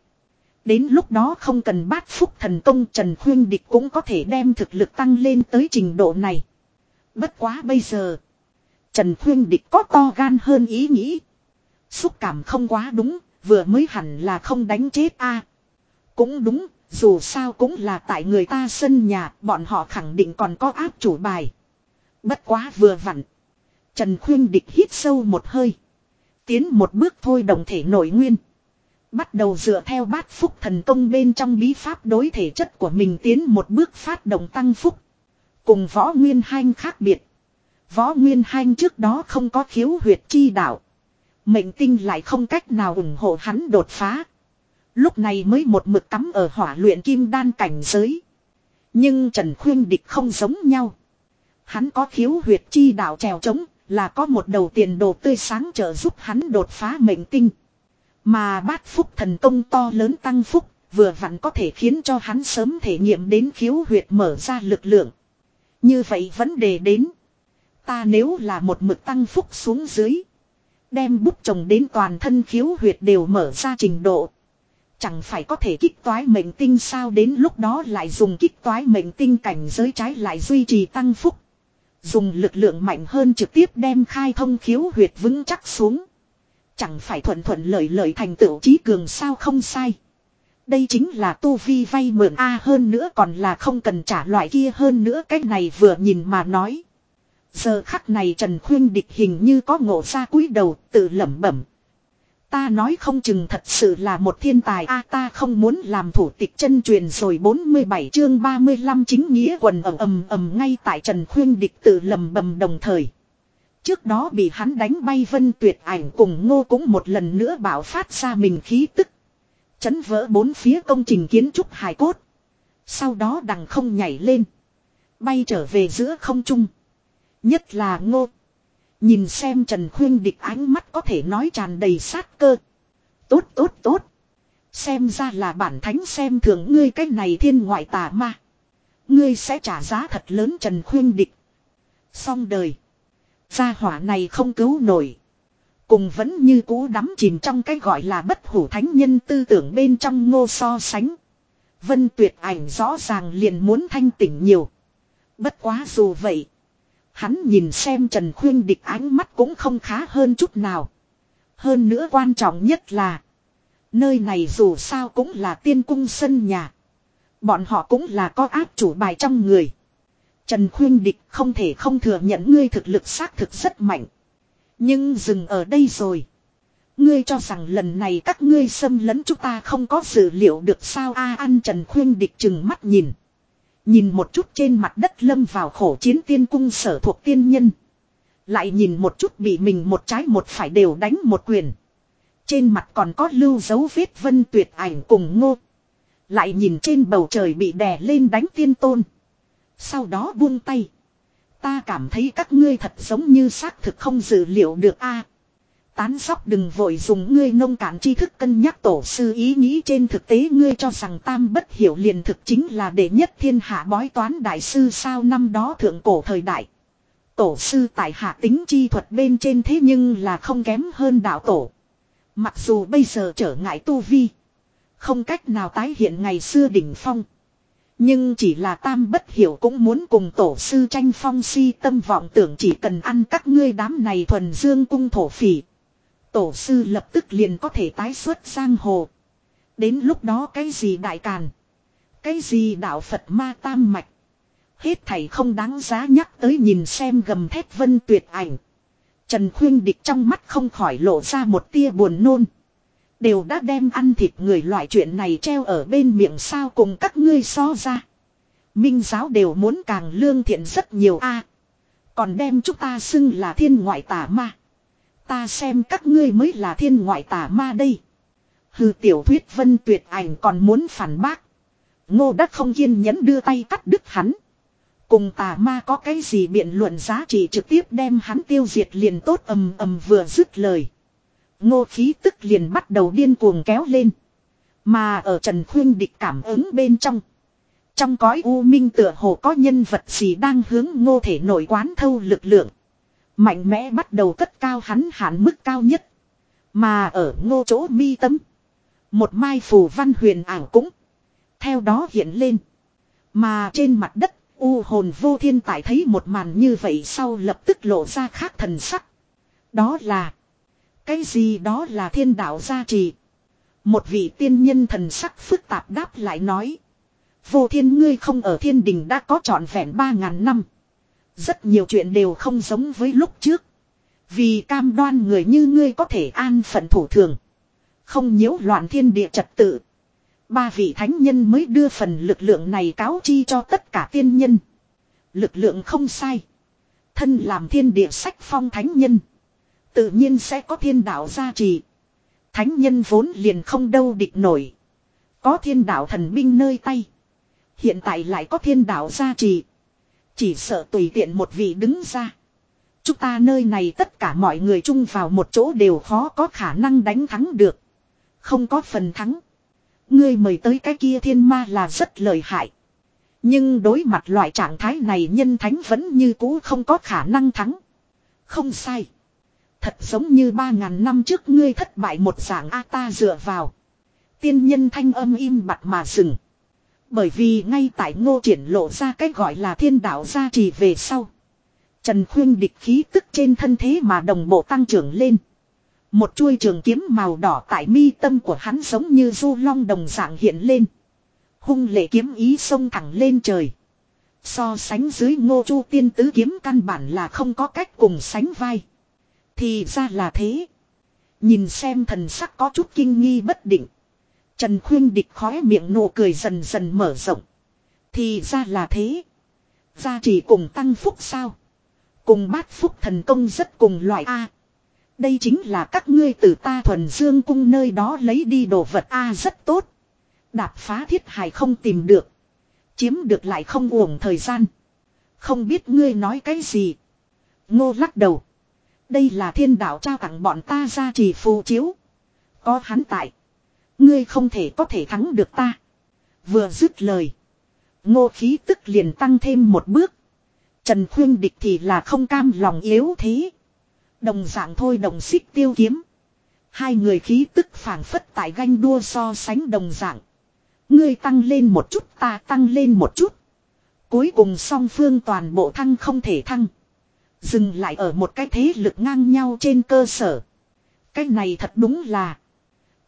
Đến lúc đó không cần bát phúc thần công Trần Khuyên Địch cũng có thể đem thực lực tăng lên tới trình độ này. Bất quá bây giờ. Trần Khuyên Địch có to gan hơn ý nghĩ. Xúc cảm không quá đúng, vừa mới hẳn là không đánh chết a. Cũng đúng, dù sao cũng là tại người ta sân nhà, bọn họ khẳng định còn có áp chủ bài. Bất quá vừa vặn. Trần Khuyên Địch hít sâu một hơi. Tiến một bước thôi đồng thể nội nguyên. Bắt đầu dựa theo bát phúc thần công bên trong bí pháp đối thể chất của mình tiến một bước phát động tăng phúc. Cùng võ nguyên hanh khác biệt. Võ nguyên hanh trước đó không có khiếu huyệt chi đạo. Mệnh tinh lại không cách nào ủng hộ hắn đột phá. Lúc này mới một mực cắm ở hỏa luyện kim đan cảnh giới. Nhưng Trần Khuyên Địch không giống nhau. Hắn có khiếu huyệt chi đạo trèo trống, là có một đầu tiền đồ tươi sáng trợ giúp hắn đột phá mệnh tinh. Mà bát phúc thần công to lớn tăng phúc, vừa vặn có thể khiến cho hắn sớm thể nghiệm đến khiếu huyệt mở ra lực lượng. Như vậy vấn đề đến. Ta nếu là một mực tăng phúc xuống dưới. Đem bút trồng đến toàn thân khiếu huyệt đều mở ra trình độ. Chẳng phải có thể kích toái mệnh tinh sao đến lúc đó lại dùng kích toái mệnh tinh cảnh giới trái lại duy trì tăng phúc. Dùng lực lượng mạnh hơn trực tiếp đem khai thông khiếu huyệt vững chắc xuống. Chẳng phải thuận thuận lợi lợi thành tựu trí cường sao không sai. Đây chính là tu vi vay mượn A hơn nữa còn là không cần trả loại kia hơn nữa cách này vừa nhìn mà nói. Giờ khắc này Trần Khuyên địch hình như có ngộ ra cúi đầu, tự lẩm bẩm. Ta nói không chừng thật sự là một thiên tài a, ta không muốn làm thủ tịch chân truyền rồi 47 chương 35 chính nghĩa quần ầm ầm ầm ngay tại Trần Khuyên địch tự lầm bầm đồng thời. Trước đó bị hắn đánh bay vân tuyệt ảnh cùng ngô cũng một lần nữa bảo phát ra mình khí tức. Chấn vỡ bốn phía công trình kiến trúc hài cốt. Sau đó đằng không nhảy lên. Bay trở về giữa không trung. Nhất là ngô. Nhìn xem Trần Khuyên địch ánh mắt có thể nói tràn đầy sát cơ. Tốt tốt tốt. Xem ra là bản thánh xem thường ngươi cái này thiên ngoại tà ma. Ngươi sẽ trả giá thật lớn Trần Khuyên địch. Xong đời. Gia hỏa này không cứu nổi. Cùng vẫn như cú đắm chìm trong cái gọi là bất hủ thánh nhân tư tưởng bên trong ngô so sánh. Vân tuyệt ảnh rõ ràng liền muốn thanh tỉnh nhiều. Bất quá dù vậy. Hắn nhìn xem Trần Khuyên địch ánh mắt cũng không khá hơn chút nào. Hơn nữa quan trọng nhất là. Nơi này dù sao cũng là tiên cung sân nhà. Bọn họ cũng là có áp chủ bài trong người. Trần Khuyên Địch không thể không thừa nhận ngươi thực lực xác thực rất mạnh. Nhưng dừng ở đây rồi. Ngươi cho rằng lần này các ngươi xâm lấn chúng ta không có dự liệu được sao a ăn Trần Khuyên Địch chừng mắt nhìn. Nhìn một chút trên mặt đất lâm vào khổ chiến tiên cung sở thuộc tiên nhân. Lại nhìn một chút bị mình một trái một phải đều đánh một quyền. Trên mặt còn có lưu dấu vết vân tuyệt ảnh cùng ngô. Lại nhìn trên bầu trời bị đè lên đánh tiên tôn. Sau đó buông tay. Ta cảm thấy các ngươi thật giống như xác thực không dự liệu được a tán sóc đừng vội dùng ngươi nông cạn tri thức cân nhắc tổ sư ý nghĩ trên thực tế ngươi cho rằng tam bất hiểu liền thực chính là đệ nhất thiên hạ bói toán đại sư sao năm đó thượng cổ thời đại. Tổ sư tại hạ tính chi thuật bên trên thế nhưng là không kém hơn đạo tổ. Mặc dù bây giờ trở ngại tu vi. Không cách nào tái hiện ngày xưa đỉnh phong. Nhưng chỉ là tam bất hiểu cũng muốn cùng tổ sư tranh phong si tâm vọng tưởng chỉ cần ăn các ngươi đám này thuần dương cung thổ phỉ. Tổ sư lập tức liền có thể tái xuất giang hồ. Đến lúc đó cái gì đại càn. Cái gì đạo Phật ma tam mạch. Hết thảy không đáng giá nhắc tới nhìn xem gầm thét vân tuyệt ảnh. Trần Khuyên Địch trong mắt không khỏi lộ ra một tia buồn nôn. Đều đã đem ăn thịt người loại chuyện này treo ở bên miệng sao cùng các ngươi so ra. Minh giáo đều muốn càng lương thiện rất nhiều a Còn đem chúng ta xưng là thiên ngoại tà ma. Ta xem các ngươi mới là thiên ngoại tà ma đây. Hừ, tiểu thuyết vân tuyệt ảnh còn muốn phản bác. Ngô đắc không kiên nhẫn đưa tay cắt đứt hắn. Cùng tà ma có cái gì biện luận giá trị trực tiếp đem hắn tiêu diệt liền tốt ầm ầm vừa dứt lời. Ngô khí tức liền bắt đầu điên cuồng kéo lên. Mà ở Trần Khuyên địch cảm ứng bên trong. Trong cõi u minh tựa hồ có nhân vật gì đang hướng ngô thể nổi quán thâu lực lượng. Mạnh mẽ bắt đầu cất cao hắn hạn mức cao nhất. Mà ở ngô chỗ mi tâm. Một mai phù văn huyền ảo cũng. Theo đó hiện lên. Mà trên mặt đất, u hồn vô thiên tại thấy một màn như vậy sau lập tức lộ ra khác thần sắc. Đó là. Cái gì đó là thiên đạo gia trì. Một vị tiên nhân thần sắc phức tạp đáp lại nói. Vô thiên ngươi không ở thiên đình đã có trọn vẹn ba ngàn năm. Rất nhiều chuyện đều không giống với lúc trước. Vì cam đoan người như ngươi có thể an phận thủ thường. Không nhiễu loạn thiên địa trật tự. Ba vị thánh nhân mới đưa phần lực lượng này cáo chi cho tất cả tiên nhân. Lực lượng không sai. Thân làm thiên địa sách phong thánh nhân. Tự nhiên sẽ có thiên đạo gia trì. Thánh nhân vốn liền không đâu địch nổi. Có thiên đạo thần binh nơi tay. Hiện tại lại có thiên đạo gia trì. Chỉ sợ tùy tiện một vị đứng ra. Chúng ta nơi này tất cả mọi người chung vào một chỗ đều khó có khả năng đánh thắng được. Không có phần thắng. Ngươi mời tới cái kia thiên ma là rất lợi hại. Nhưng đối mặt loại trạng thái này nhân thánh vẫn như cũ không có khả năng thắng. Không sai. Thật giống như ba ngàn năm trước ngươi thất bại một dạng A ta dựa vào. Tiên nhân thanh âm im bặt mà dừng. Bởi vì ngay tại ngô triển lộ ra cách gọi là thiên đạo gia trì về sau. Trần khuyên địch khí tức trên thân thế mà đồng bộ tăng trưởng lên. Một chuôi trường kiếm màu đỏ tại mi tâm của hắn giống như du long đồng dạng hiện lên. Hung lệ kiếm ý sông thẳng lên trời. So sánh dưới ngô chu tiên tứ kiếm căn bản là không có cách cùng sánh vai. Thì ra là thế. Nhìn xem thần sắc có chút kinh nghi bất định. Trần khuyên địch khóe miệng nụ cười dần dần mở rộng. Thì ra là thế. Gia chỉ cùng tăng phúc sao. Cùng bát phúc thần công rất cùng loại A. Đây chính là các ngươi từ ta thuần dương cung nơi đó lấy đi đồ vật A rất tốt. Đạp phá thiết hài không tìm được. Chiếm được lại không uổng thời gian. Không biết ngươi nói cái gì. Ngô lắc đầu. Đây là thiên đạo trao tặng bọn ta ra trì phù chiếu. Có hắn tại. Ngươi không thể có thể thắng được ta. Vừa dứt lời. Ngô khí tức liền tăng thêm một bước. Trần khuyên địch thì là không cam lòng yếu thế. Đồng dạng thôi đồng xích tiêu kiếm. Hai người khí tức phảng phất tại ganh đua so sánh đồng dạng. Ngươi tăng lên một chút, ta tăng lên một chút. Cuối cùng song phương toàn bộ thăng không thể thăng. Dừng lại ở một cái thế lực ngang nhau trên cơ sở. Cái này thật đúng là.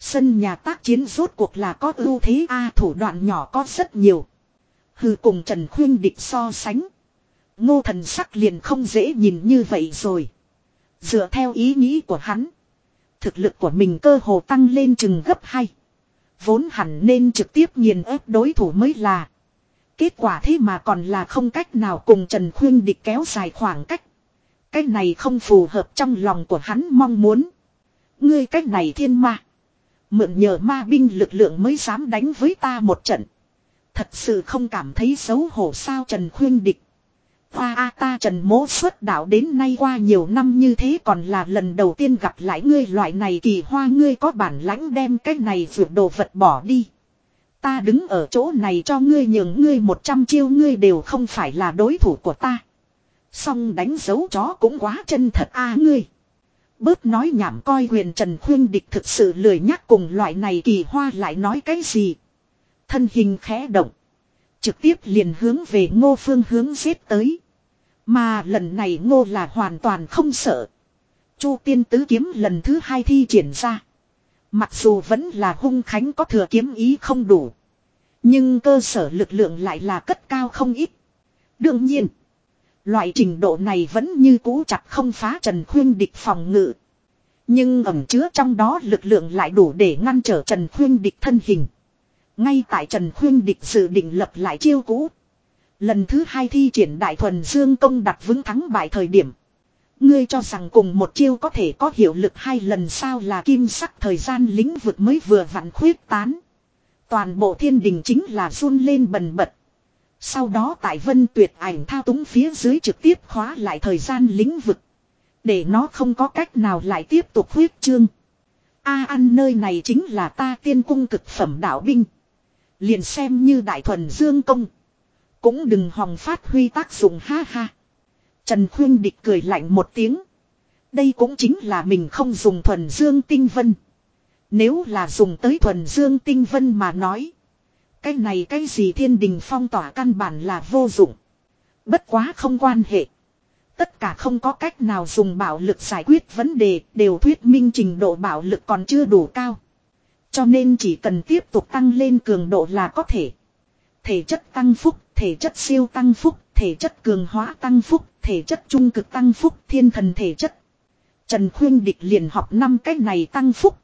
Sân nhà tác chiến rốt cuộc là có ưu thế A, thủ đoạn nhỏ có rất nhiều. Hừ, cùng Trần Khuyên địch so sánh. Ngô thần sắc liền không dễ nhìn như vậy rồi. Dựa theo ý nghĩ của hắn. Thực lực của mình cơ hồ tăng lên chừng gấp hai. Vốn hẳn nên trực tiếp nghiền ép đối thủ mới là. Kết quả thế mà còn là không cách nào cùng Trần Khuyên địch kéo dài khoảng cách. Cái này không phù hợp trong lòng của hắn mong muốn. Ngươi cách này thiên ma. Mượn nhờ ma binh lực lượng mới dám đánh với ta một trận. Thật sự không cảm thấy xấu hổ sao Trần Khuyên địch. Hoa a ta trần mố xuất đạo đến nay qua nhiều năm như thế còn là lần đầu tiên gặp lại ngươi loại này kỳ hoa ngươi có bản lãnh đem cái này vượt đồ vật bỏ đi. Ta đứng ở chỗ này cho ngươi nhường ngươi một trăm chiêu ngươi đều không phải là đối thủ của ta. Xong đánh dấu chó cũng quá chân thật a ngươi. Bớt nói nhảm coi huyền Trần Khuyên Địch thực sự lười nhắc cùng loại này kỳ hoa lại nói cái gì. Thân hình khẽ động. Trực tiếp liền hướng về ngô phương hướng giết tới. Mà lần này ngô là hoàn toàn không sợ. Chu tiên tứ kiếm lần thứ hai thi triển ra. Mặc dù vẫn là hung khánh có thừa kiếm ý không đủ. Nhưng cơ sở lực lượng lại là cất cao không ít. Đương nhiên. Loại trình độ này vẫn như cũ chặt không phá Trần Khuyên địch phòng ngự. Nhưng ẩm chứa trong đó lực lượng lại đủ để ngăn trở Trần Khuyên địch thân hình. Ngay tại Trần Khuyên địch dự định lập lại chiêu cũ. Lần thứ hai thi triển đại thuần dương công đặt vững thắng bại thời điểm. Ngươi cho rằng cùng một chiêu có thể có hiệu lực hai lần sao là kim sắc thời gian lĩnh vực mới vừa vặn khuyết tán. Toàn bộ thiên đình chính là run lên bần bật. Sau đó tại vân tuyệt ảnh thao túng phía dưới trực tiếp khóa lại thời gian lĩnh vực. Để nó không có cách nào lại tiếp tục huyết trương A ăn nơi này chính là ta tiên cung cực phẩm đạo binh. Liền xem như đại thuần dương công. Cũng đừng hòng phát huy tác dụng ha ha. Trần Khuyên Địch cười lạnh một tiếng. Đây cũng chính là mình không dùng thuần dương tinh vân. Nếu là dùng tới thuần dương tinh vân mà nói. Cái này cái gì thiên đình phong tỏa căn bản là vô dụng. Bất quá không quan hệ. Tất cả không có cách nào dùng bạo lực giải quyết vấn đề đều thuyết minh trình độ bạo lực còn chưa đủ cao. Cho nên chỉ cần tiếp tục tăng lên cường độ là có thể. Thể chất tăng phúc, thể chất siêu tăng phúc, thể chất cường hóa tăng phúc, Thể chất trung cực tăng phúc thiên thần thể chất. Trần Khuyên Địch liền học năm cách này tăng phúc.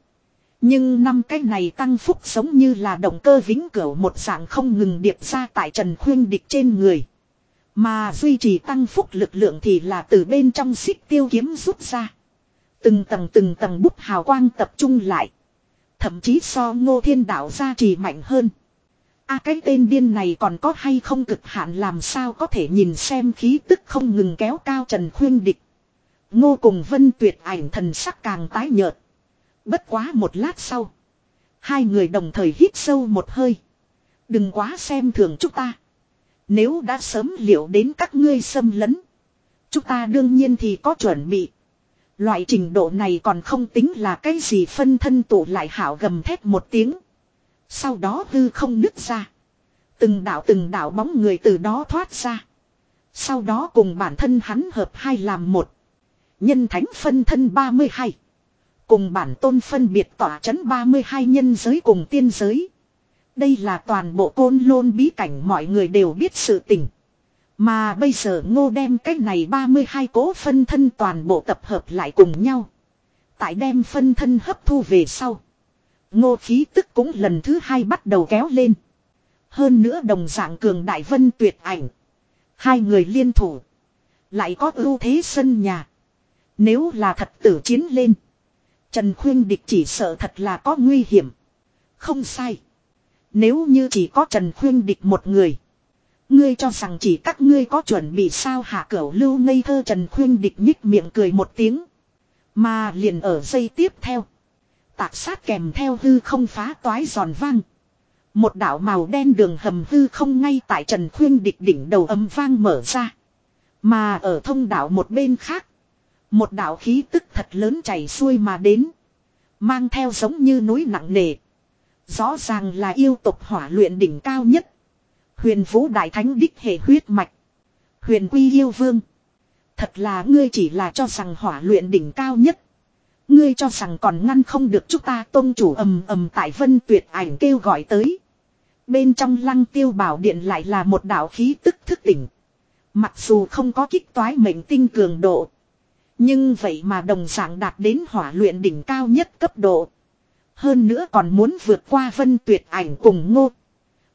Nhưng năm cái này tăng phúc giống như là động cơ vĩnh cửu một dạng không ngừng điệp ra tại Trần Khuyên Địch trên người. Mà duy trì tăng phúc lực lượng thì là từ bên trong xích tiêu kiếm rút ra. Từng tầng từng tầng bút hào quang tập trung lại. Thậm chí so ngô thiên đạo gia trì mạnh hơn. a à, cái tên điên này còn có hay không cực hạn làm sao có thể nhìn xem khí tức không ngừng kéo cao Trần Khuyên Địch. Ngô cùng vân tuyệt ảnh thần sắc càng tái nhợt. Bất quá một lát sau. Hai người đồng thời hít sâu một hơi. Đừng quá xem thường chúng ta. Nếu đã sớm liệu đến các ngươi xâm lấn. Chúng ta đương nhiên thì có chuẩn bị. Loại trình độ này còn không tính là cái gì phân thân tụ lại hảo gầm thét một tiếng. Sau đó hư không nứt ra. Từng đảo từng đảo bóng người từ đó thoát ra. Sau đó cùng bản thân hắn hợp hai làm một. Nhân thánh phân thân 32. Cùng bản tôn phân biệt tỏa chấn 32 nhân giới cùng tiên giới. Đây là toàn bộ côn lôn bí cảnh mọi người đều biết sự tình. Mà bây giờ ngô đem cái này 32 cố phân thân toàn bộ tập hợp lại cùng nhau. Tại đem phân thân hấp thu về sau. Ngô khí tức cũng lần thứ hai bắt đầu kéo lên. Hơn nữa đồng dạng cường đại vân tuyệt ảnh. Hai người liên thủ. Lại có ưu thế sân nhà. Nếu là thật tử chiến lên. Trần Khuyên Địch chỉ sợ thật là có nguy hiểm. Không sai. Nếu như chỉ có Trần Khuyên Địch một người. Ngươi cho rằng chỉ các ngươi có chuẩn bị sao hạ cửu lưu ngây thơ Trần Khuyên Địch nhích miệng cười một tiếng. Mà liền ở dây tiếp theo. Tạc sát kèm theo hư không phá toái giòn vang. Một đảo màu đen đường hầm hư không ngay tại Trần Khuyên Địch đỉnh đầu âm vang mở ra. Mà ở thông đảo một bên khác. Một đạo khí tức thật lớn chảy xuôi mà đến. Mang theo giống như núi nặng nề. Rõ ràng là yêu tục hỏa luyện đỉnh cao nhất. Huyền vũ đại thánh đích hệ huyết mạch. Huyền quy yêu vương. Thật là ngươi chỉ là cho rằng hỏa luyện đỉnh cao nhất. Ngươi cho rằng còn ngăn không được chúng ta tôn chủ ầm ầm tại vân tuyệt ảnh kêu gọi tới. Bên trong lăng tiêu bảo điện lại là một đạo khí tức thức tỉnh. Mặc dù không có kích toái mệnh tinh cường độ. Nhưng vậy mà đồng dạng đạt đến hỏa luyện đỉnh cao nhất cấp độ. Hơn nữa còn muốn vượt qua vân tuyệt ảnh cùng ngô.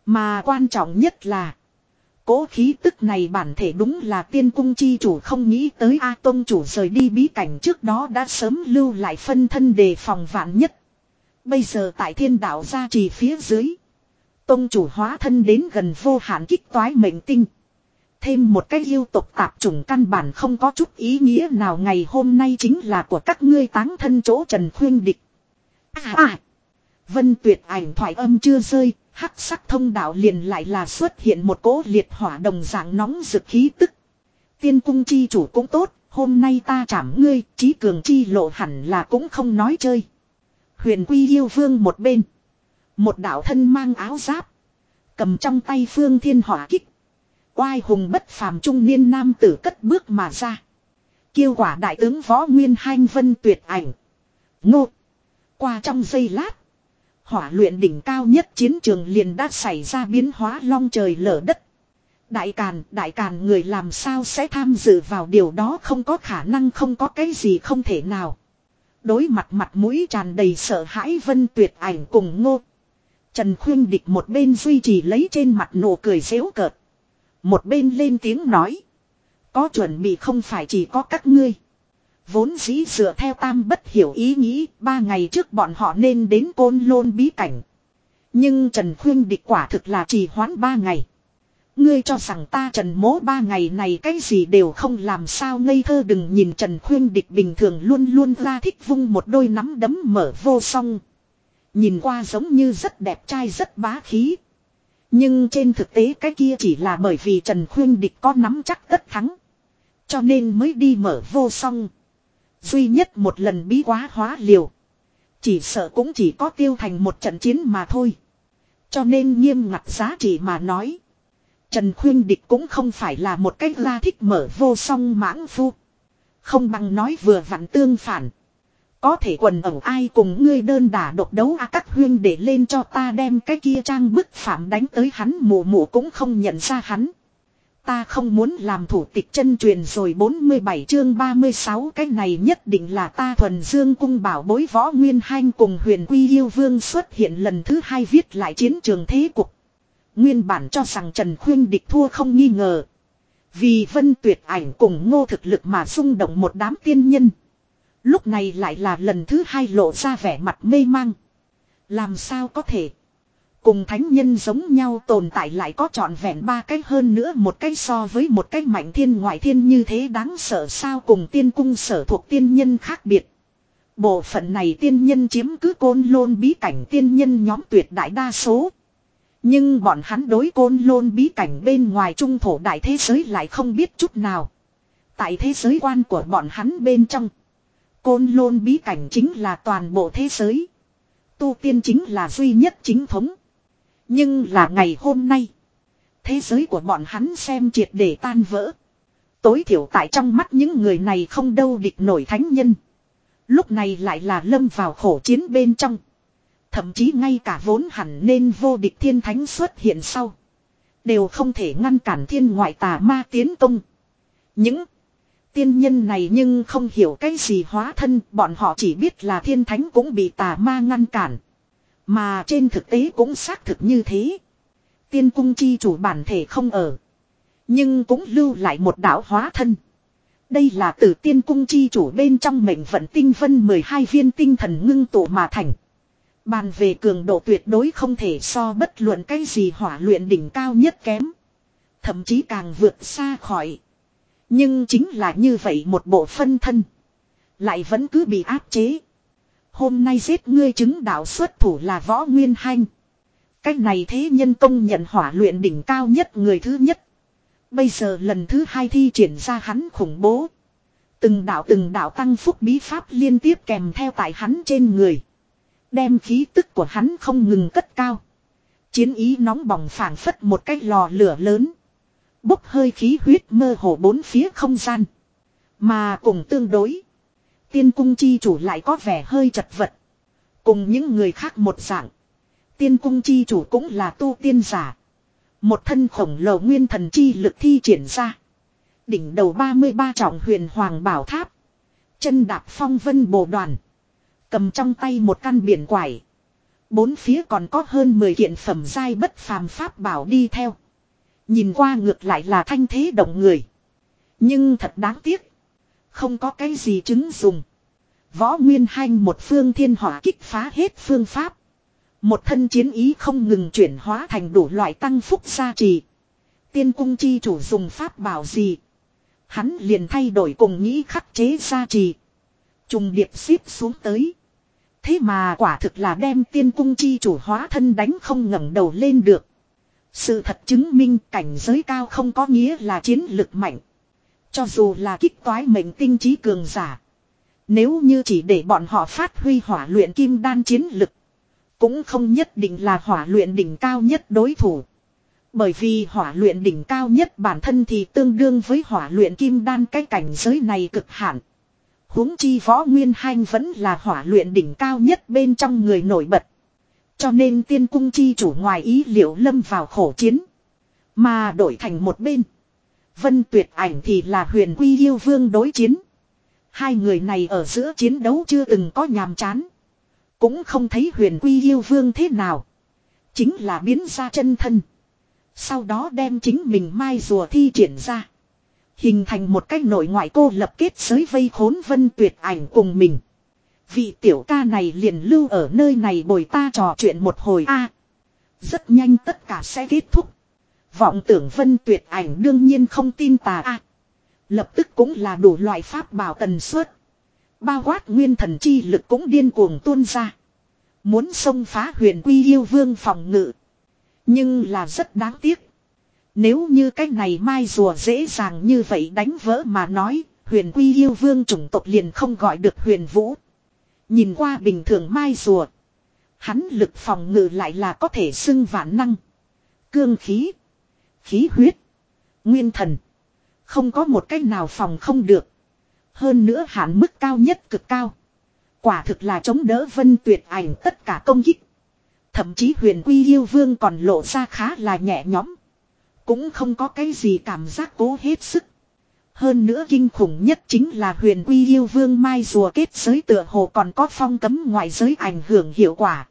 Mà quan trọng nhất là. Cố khí tức này bản thể đúng là tiên cung chi chủ không nghĩ tới A Tông chủ rời đi bí cảnh trước đó đã sớm lưu lại phân thân đề phòng vạn nhất. Bây giờ tại thiên đạo gia trì phía dưới. Tông chủ hóa thân đến gần vô hạn kích toái mệnh tinh. Thêm một cái yêu tộc tạp chủng căn bản không có chút ý nghĩa nào ngày hôm nay chính là của các ngươi táng thân chỗ Trần Khuyên Địch. À à! Vân tuyệt ảnh thoại âm chưa rơi, hắc sắc thông đạo liền lại là xuất hiện một cỗ liệt hỏa đồng dạng nóng rực khí tức. Tiên cung chi chủ cũng tốt, hôm nay ta chảm ngươi, trí cường chi lộ hẳn là cũng không nói chơi. Huyền quy yêu vương một bên. Một đạo thân mang áo giáp. Cầm trong tay phương thiên hỏa kích. Oai hùng bất phàm trung niên nam tử cất bước mà ra. Kêu quả đại tướng võ nguyên hanh vân tuyệt ảnh. Ngô. Qua trong giây lát. Hỏa luyện đỉnh cao nhất chiến trường liền đã xảy ra biến hóa long trời lở đất. Đại Càn, Đại Càn người làm sao sẽ tham dự vào điều đó không có khả năng không có cái gì không thể nào. Đối mặt mặt mũi tràn đầy sợ hãi vân tuyệt ảnh cùng ngô. Trần Khuyên Địch một bên duy trì lấy trên mặt nụ cười dễu cợt. Một bên lên tiếng nói. Có chuẩn bị không phải chỉ có các ngươi. Vốn dĩ dựa theo tam bất hiểu ý nghĩ, ba ngày trước bọn họ nên đến côn lôn bí cảnh. Nhưng Trần Khuyên địch quả thực là trì hoãn ba ngày. Ngươi cho rằng ta Trần mố ba ngày này cái gì đều không làm sao ngây thơ đừng nhìn Trần Khuyên địch bình thường luôn luôn ra thích vung một đôi nắm đấm mở vô song. Nhìn qua giống như rất đẹp trai rất bá khí. Nhưng trên thực tế cái kia chỉ là bởi vì Trần Khuyên Địch có nắm chắc tất thắng. Cho nên mới đi mở vô song. Duy nhất một lần bí quá hóa liều. Chỉ sợ cũng chỉ có tiêu thành một trận chiến mà thôi. Cho nên nghiêm ngặt giá trị mà nói. Trần Khuyên Địch cũng không phải là một cách la thích mở vô song mãng phu. Không bằng nói vừa vặn tương phản. Có thể quần ẩu ai cùng ngươi đơn đả độc đấu a các huyên để lên cho ta đem cái kia trang bức phạm đánh tới hắn mù mù cũng không nhận ra hắn. Ta không muốn làm thủ tịch chân truyền rồi 47 chương 36 cái này nhất định là ta thuần dương cung bảo bối võ nguyên hanh cùng huyền quy yêu vương xuất hiện lần thứ hai viết lại chiến trường thế cục. Nguyên bản cho rằng Trần Khuyên địch thua không nghi ngờ. Vì vân tuyệt ảnh cùng ngô thực lực mà xung động một đám tiên nhân. Lúc này lại là lần thứ hai lộ ra vẻ mặt mê mang. Làm sao có thể. Cùng thánh nhân giống nhau tồn tại lại có trọn vẹn ba cái hơn nữa một cái so với một cái mạnh thiên ngoại thiên như thế đáng sợ sao cùng tiên cung sở thuộc tiên nhân khác biệt. Bộ phận này tiên nhân chiếm cứ côn lôn bí cảnh tiên nhân nhóm tuyệt đại đa số. Nhưng bọn hắn đối côn lôn bí cảnh bên ngoài trung thổ đại thế giới lại không biết chút nào. Tại thế giới quan của bọn hắn bên trong. Côn lôn bí cảnh chính là toàn bộ thế giới. Tu tiên chính là duy nhất chính thống. Nhưng là ngày hôm nay. Thế giới của bọn hắn xem triệt để tan vỡ. Tối thiểu tại trong mắt những người này không đâu địch nổi thánh nhân. Lúc này lại là lâm vào khổ chiến bên trong. Thậm chí ngay cả vốn hẳn nên vô địch thiên thánh xuất hiện sau. Đều không thể ngăn cản thiên ngoại tà ma tiến công. Những tiên nhân này nhưng không hiểu cái gì hóa thân. Bọn họ chỉ biết là thiên thánh cũng bị tà ma ngăn cản. Mà trên thực tế cũng xác thực như thế. Tiên cung chi chủ bản thể không ở. Nhưng cũng lưu lại một đạo hóa thân. Đây là từ tiên cung chi chủ bên trong mệnh vận tinh vân 12 viên tinh thần ngưng tụ mà thành. Bàn về cường độ tuyệt đối không thể so bất luận cái gì hỏa luyện đỉnh cao nhất kém. Thậm chí càng vượt xa khỏi. Nhưng chính là như vậy một bộ phân thân. Lại vẫn cứ bị áp chế. Hôm nay giết ngươi chứng đạo xuất thủ là võ nguyên hanh. Cách này thế nhân công nhận hỏa luyện đỉnh cao nhất người thứ nhất. Bây giờ lần thứ hai thi triển ra hắn khủng bố. Từng đạo từng đạo tăng phúc bí pháp liên tiếp kèm theo tại hắn trên người. Đem khí tức của hắn không ngừng cất cao. Chiến ý nóng bỏng phảng phất một cái lò lửa lớn. Bốc hơi khí huyết mơ hồ bốn phía không gian. Mà cùng tương đối. Tiên cung chi chủ lại có vẻ hơi chật vật. Cùng những người khác một dạng. Tiên cung chi chủ cũng là tu tiên giả. Một thân khổng lồ nguyên thần chi lực thi triển ra. Đỉnh đầu 33 trọng huyền hoàng bảo tháp. Chân đạp phong vân bồ đoàn. Cầm trong tay một căn biển quải. Bốn phía còn có hơn 10 kiện phẩm giai bất phàm pháp bảo đi theo. Nhìn qua ngược lại là thanh thế động người. Nhưng thật đáng tiếc. Không có cái gì chứng dùng. Võ Nguyên Hanh một phương thiên hỏa kích phá hết phương pháp. Một thân chiến ý không ngừng chuyển hóa thành đủ loại tăng phúc gia trì. Tiên cung chi chủ dùng pháp bảo gì. Hắn liền thay đổi cùng nghĩ khắc chế gia trì. Trùng điệp xếp xuống tới. Thế mà quả thực là đem tiên cung chi chủ hóa thân đánh không ngẩng đầu lên được. Sự thật chứng minh cảnh giới cao không có nghĩa là chiến lực mạnh. Cho dù là kích toái mệnh tinh trí cường giả. Nếu như chỉ để bọn họ phát huy hỏa luyện kim đan chiến lực. Cũng không nhất định là hỏa luyện đỉnh cao nhất đối thủ. Bởi vì hỏa luyện đỉnh cao nhất bản thân thì tương đương với hỏa luyện kim đan cái cảnh giới này cực hạn huống chi võ nguyên hanh vẫn là hỏa luyện đỉnh cao nhất bên trong người nổi bật. Cho nên tiên cung chi chủ ngoài ý liệu lâm vào khổ chiến. Mà đổi thành một bên. Vân tuyệt ảnh thì là huyền quy yêu vương đối chiến. Hai người này ở giữa chiến đấu chưa từng có nhàm chán. Cũng không thấy huyền quy yêu vương thế nào. Chính là biến ra chân thân. Sau đó đem chính mình mai rùa thi triển ra. Hình thành một cách nội ngoại cô lập kết giới vây khốn vân tuyệt ảnh cùng mình. Vị tiểu ca này liền lưu ở nơi này bồi ta trò chuyện một hồi a Rất nhanh tất cả sẽ kết thúc. Vọng tưởng vân tuyệt ảnh đương nhiên không tin tà a Lập tức cũng là đủ loại pháp bảo tần suất. Bao quát nguyên thần chi lực cũng điên cuồng tuôn ra. Muốn xông phá huyền quy yêu vương phòng ngự. Nhưng là rất đáng tiếc. Nếu như cái này mai rùa dễ dàng như vậy đánh vỡ mà nói, huyền quy yêu vương chủng tộc liền không gọi được huyền vũ. Nhìn qua bình thường mai rùa. Hắn lực phòng ngự lại là có thể xưng vạn năng. Cương khí. Khí huyết. Nguyên thần. Không có một cách nào phòng không được. Hơn nữa hạn mức cao nhất cực cao. Quả thực là chống đỡ vân tuyệt ảnh tất cả công kích. Thậm chí huyền quy yêu vương còn lộ ra khá là nhẹ nhõm. Cũng không có cái gì cảm giác cố hết sức. Hơn nữa kinh khủng nhất chính là huyền quy yêu vương mai rùa kết giới tựa hồ còn có phong cấm ngoại giới ảnh hưởng hiệu quả.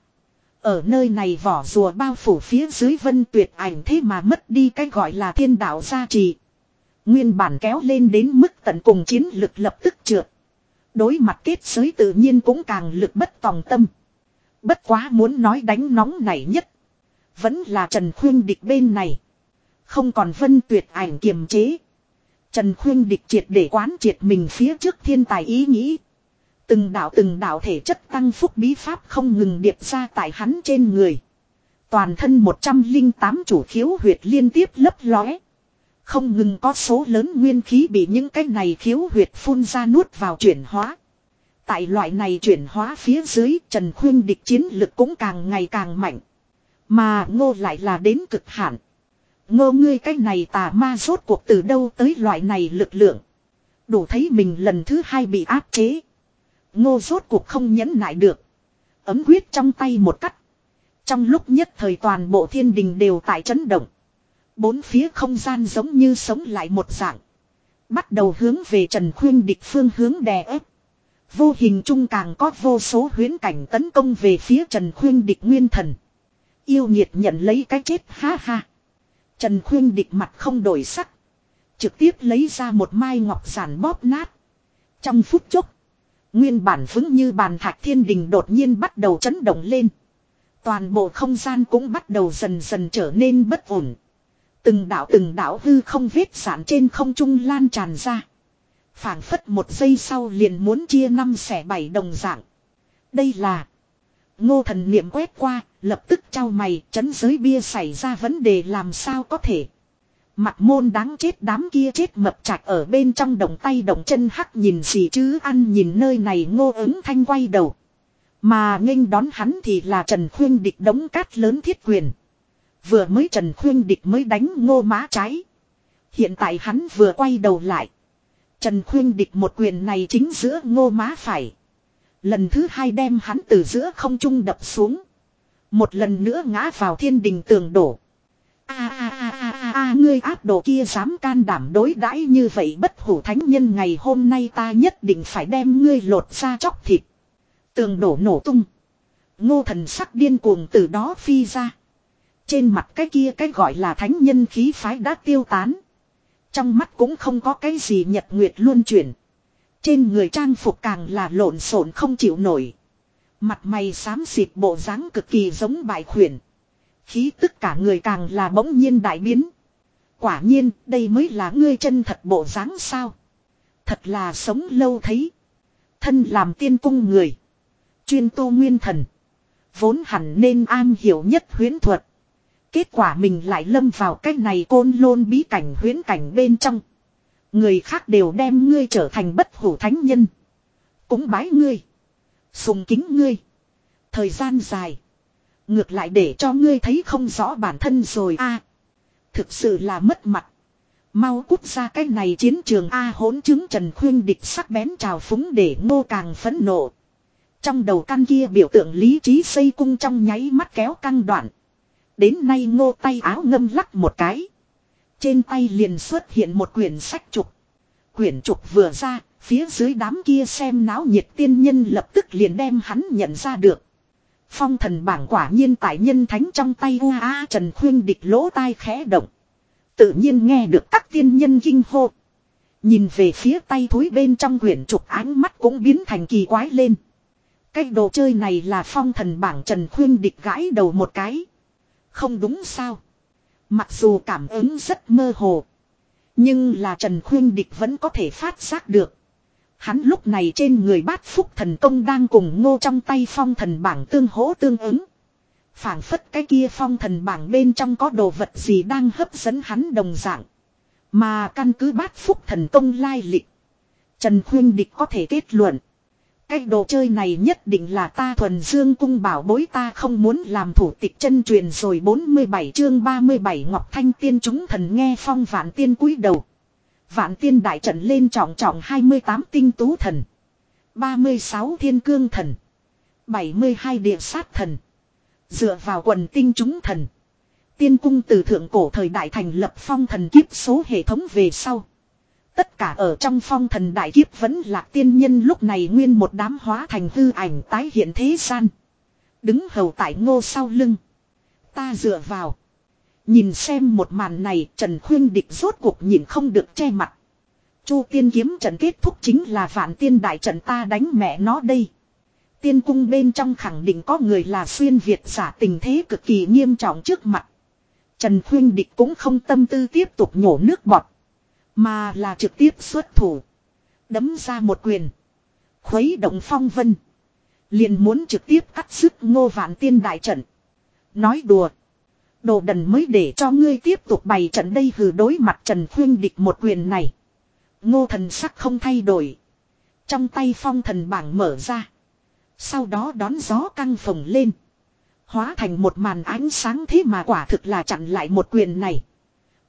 Ở nơi này vỏ rùa bao phủ phía dưới vân tuyệt ảnh thế mà mất đi cái gọi là thiên đạo gia trì. Nguyên bản kéo lên đến mức tận cùng chiến lực lập tức trượt. Đối mặt kết giới tự nhiên cũng càng lực bất tòng tâm. Bất quá muốn nói đánh nóng này nhất. Vẫn là Trần Khuyên Địch bên này. Không còn vân tuyệt ảnh kiềm chế. Trần Khuyên Địch triệt để quán triệt mình phía trước thiên tài ý nghĩ. Từng đạo từng đạo thể chất tăng phúc bí pháp không ngừng điệp ra tại hắn trên người. Toàn thân 108 chủ khiếu huyệt liên tiếp lấp lóe. Không ngừng có số lớn nguyên khí bị những cái này khiếu huyệt phun ra nuốt vào chuyển hóa. Tại loại này chuyển hóa phía dưới, Trần Khuyên địch chiến lực cũng càng ngày càng mạnh. Mà ngô lại là đến cực hạn. Ngô ngươi cái này tà ma rốt cuộc từ đâu tới loại này lực lượng. Đủ thấy mình lần thứ hai bị áp chế. Ngô rốt cuộc không nhẫn nại được. Ấm quyết trong tay một cắt. Trong lúc nhất thời toàn bộ thiên đình đều tại chấn động. Bốn phía không gian giống như sống lại một dạng. Bắt đầu hướng về Trần Khuyên địch phương hướng đè ép. Vô hình trung càng có vô số huyến cảnh tấn công về phía Trần Khuyên địch nguyên thần. Yêu nhiệt nhận lấy cái chết, ha ha. Trần Khuyên địch mặt không đổi sắc. Trực tiếp lấy ra một mai ngọc giản bóp nát. Trong phút chốc. Nguyên bản vững như bàn thạch thiên đình đột nhiên bắt đầu chấn động lên. Toàn bộ không gian cũng bắt đầu dần dần trở nên bất ổn. Từng đảo từng đảo hư không vết sản trên không trung lan tràn ra. phảng phất một giây sau liền muốn chia năm xẻ bảy đồng dạng. Đây là. Ngô thần niệm quét qua, lập tức trao mày, chấn giới bia xảy ra vấn đề làm sao có thể. Mặt môn đáng chết đám kia chết mập chặt ở bên trong đồng tay đồng chân hắc nhìn gì chứ ăn nhìn nơi này ngô ứng thanh quay đầu. Mà nghênh đón hắn thì là Trần Khuyên địch đống cát lớn thiết quyền. Vừa mới Trần Khuyên địch mới đánh ngô má trái. Hiện tại hắn vừa quay đầu lại. Trần Khuyên địch một quyền này chính giữa ngô má phải. Lần thứ hai đem hắn từ giữa không trung đập xuống. Một lần nữa ngã vào thiên đình tường đổ. A a a a a ngươi áp đồ kia dám can đảm đối đãi như vậy bất hủ thánh nhân ngày hôm nay ta nhất định phải đem ngươi lột ra chóc thịt. Tường đổ nổ tung. Ngô thần sắc điên cuồng từ đó phi ra. Trên mặt cái kia cái gọi là thánh nhân khí phái đã tiêu tán. Trong mắt cũng không có cái gì nhật nguyệt luôn chuyển. Trên người trang phục càng là lộn xộn không chịu nổi. Mặt mày xám xịt bộ dáng cực kỳ giống bại khuyển. Khí tức cả người càng là bỗng nhiên đại biến. Quả nhiên, đây mới là ngươi chân thật bộ dáng sao. Thật là sống lâu thấy. Thân làm tiên cung người. Chuyên tu nguyên thần. Vốn hẳn nên an hiểu nhất huyến thuật. Kết quả mình lại lâm vào cách này côn lôn bí cảnh huyến cảnh bên trong. Người khác đều đem ngươi trở thành bất hủ thánh nhân. Cũng bái ngươi. Sùng kính ngươi. Thời gian dài. Ngược lại để cho ngươi thấy không rõ bản thân rồi a Thực sự là mất mặt. Mau cút ra cái này chiến trường A hỗn chứng Trần Khuyên địch sắc bén trào phúng để ngô càng phẫn nộ. Trong đầu căn kia biểu tượng lý trí xây cung trong nháy mắt kéo căng đoạn. Đến nay ngô tay áo ngâm lắc một cái. Trên tay liền xuất hiện một quyển sách trục. Quyển trục vừa ra, phía dưới đám kia xem náo nhiệt tiên nhân lập tức liền đem hắn nhận ra được. Phong thần bảng quả nhiên tại nhân thánh trong tay u a Trần Khuyên địch lỗ tai khẽ động. Tự nhiên nghe được các tiên nhân kinh hô. Nhìn về phía tay thối bên trong quyển trục ánh mắt cũng biến thành kỳ quái lên. Cái đồ chơi này là phong thần bảng Trần Khuyên địch gãi đầu một cái. Không đúng sao. Mặc dù cảm ứng rất mơ hồ. Nhưng là Trần Khuyên Địch vẫn có thể phát giác được. Hắn lúc này trên người bát phúc thần công đang cùng ngô trong tay phong thần bảng tương hỗ tương ứng. phảng phất cái kia phong thần bảng bên trong có đồ vật gì đang hấp dẫn hắn đồng dạng. Mà căn cứ bát phúc thần công lai lịch. Trần Khuyên Địch có thể kết luận. Cái đồ chơi này nhất định là ta thuần dương cung bảo bối ta không muốn làm thủ tịch chân truyền rồi 47 chương 37 Ngọc Thanh tiên chúng thần nghe phong vạn tiên cúi đầu. Vạn tiên đại trận lên trọng trọng 28 tinh tú thần. 36 thiên cương thần. 72 địa sát thần. Dựa vào quần tinh chúng thần. Tiên cung từ thượng cổ thời đại thành lập phong thần kiếp số hệ thống về sau. Tất cả ở trong phong thần đại kiếp vẫn là tiên nhân lúc này nguyên một đám hóa thành hư ảnh tái hiện thế gian. Đứng hầu tại ngô sau lưng. Ta dựa vào. Nhìn xem một màn này, Trần Khuyên Địch rốt cuộc nhìn không được che mặt. Chu tiên kiếm trận kết thúc chính là vạn tiên đại trận ta đánh mẹ nó đây. Tiên cung bên trong khẳng định có người là xuyên Việt giả tình thế cực kỳ nghiêm trọng trước mặt. Trần Khuyên Địch cũng không tâm tư tiếp tục nhổ nước bọt. Mà là trực tiếp xuất thủ. Đấm ra một quyền. Khuấy động phong vân. Liền muốn trực tiếp cắt sức ngô vạn tiên đại trận. Nói đùa. Đồ đần mới để cho ngươi tiếp tục bày trận đây hừ đối mặt Trần Khuyên Địch một quyền này. Ngô thần sắc không thay đổi. Trong tay phong thần bảng mở ra. Sau đó đón gió căng phồng lên. Hóa thành một màn ánh sáng thế mà quả thực là chặn lại một quyền này.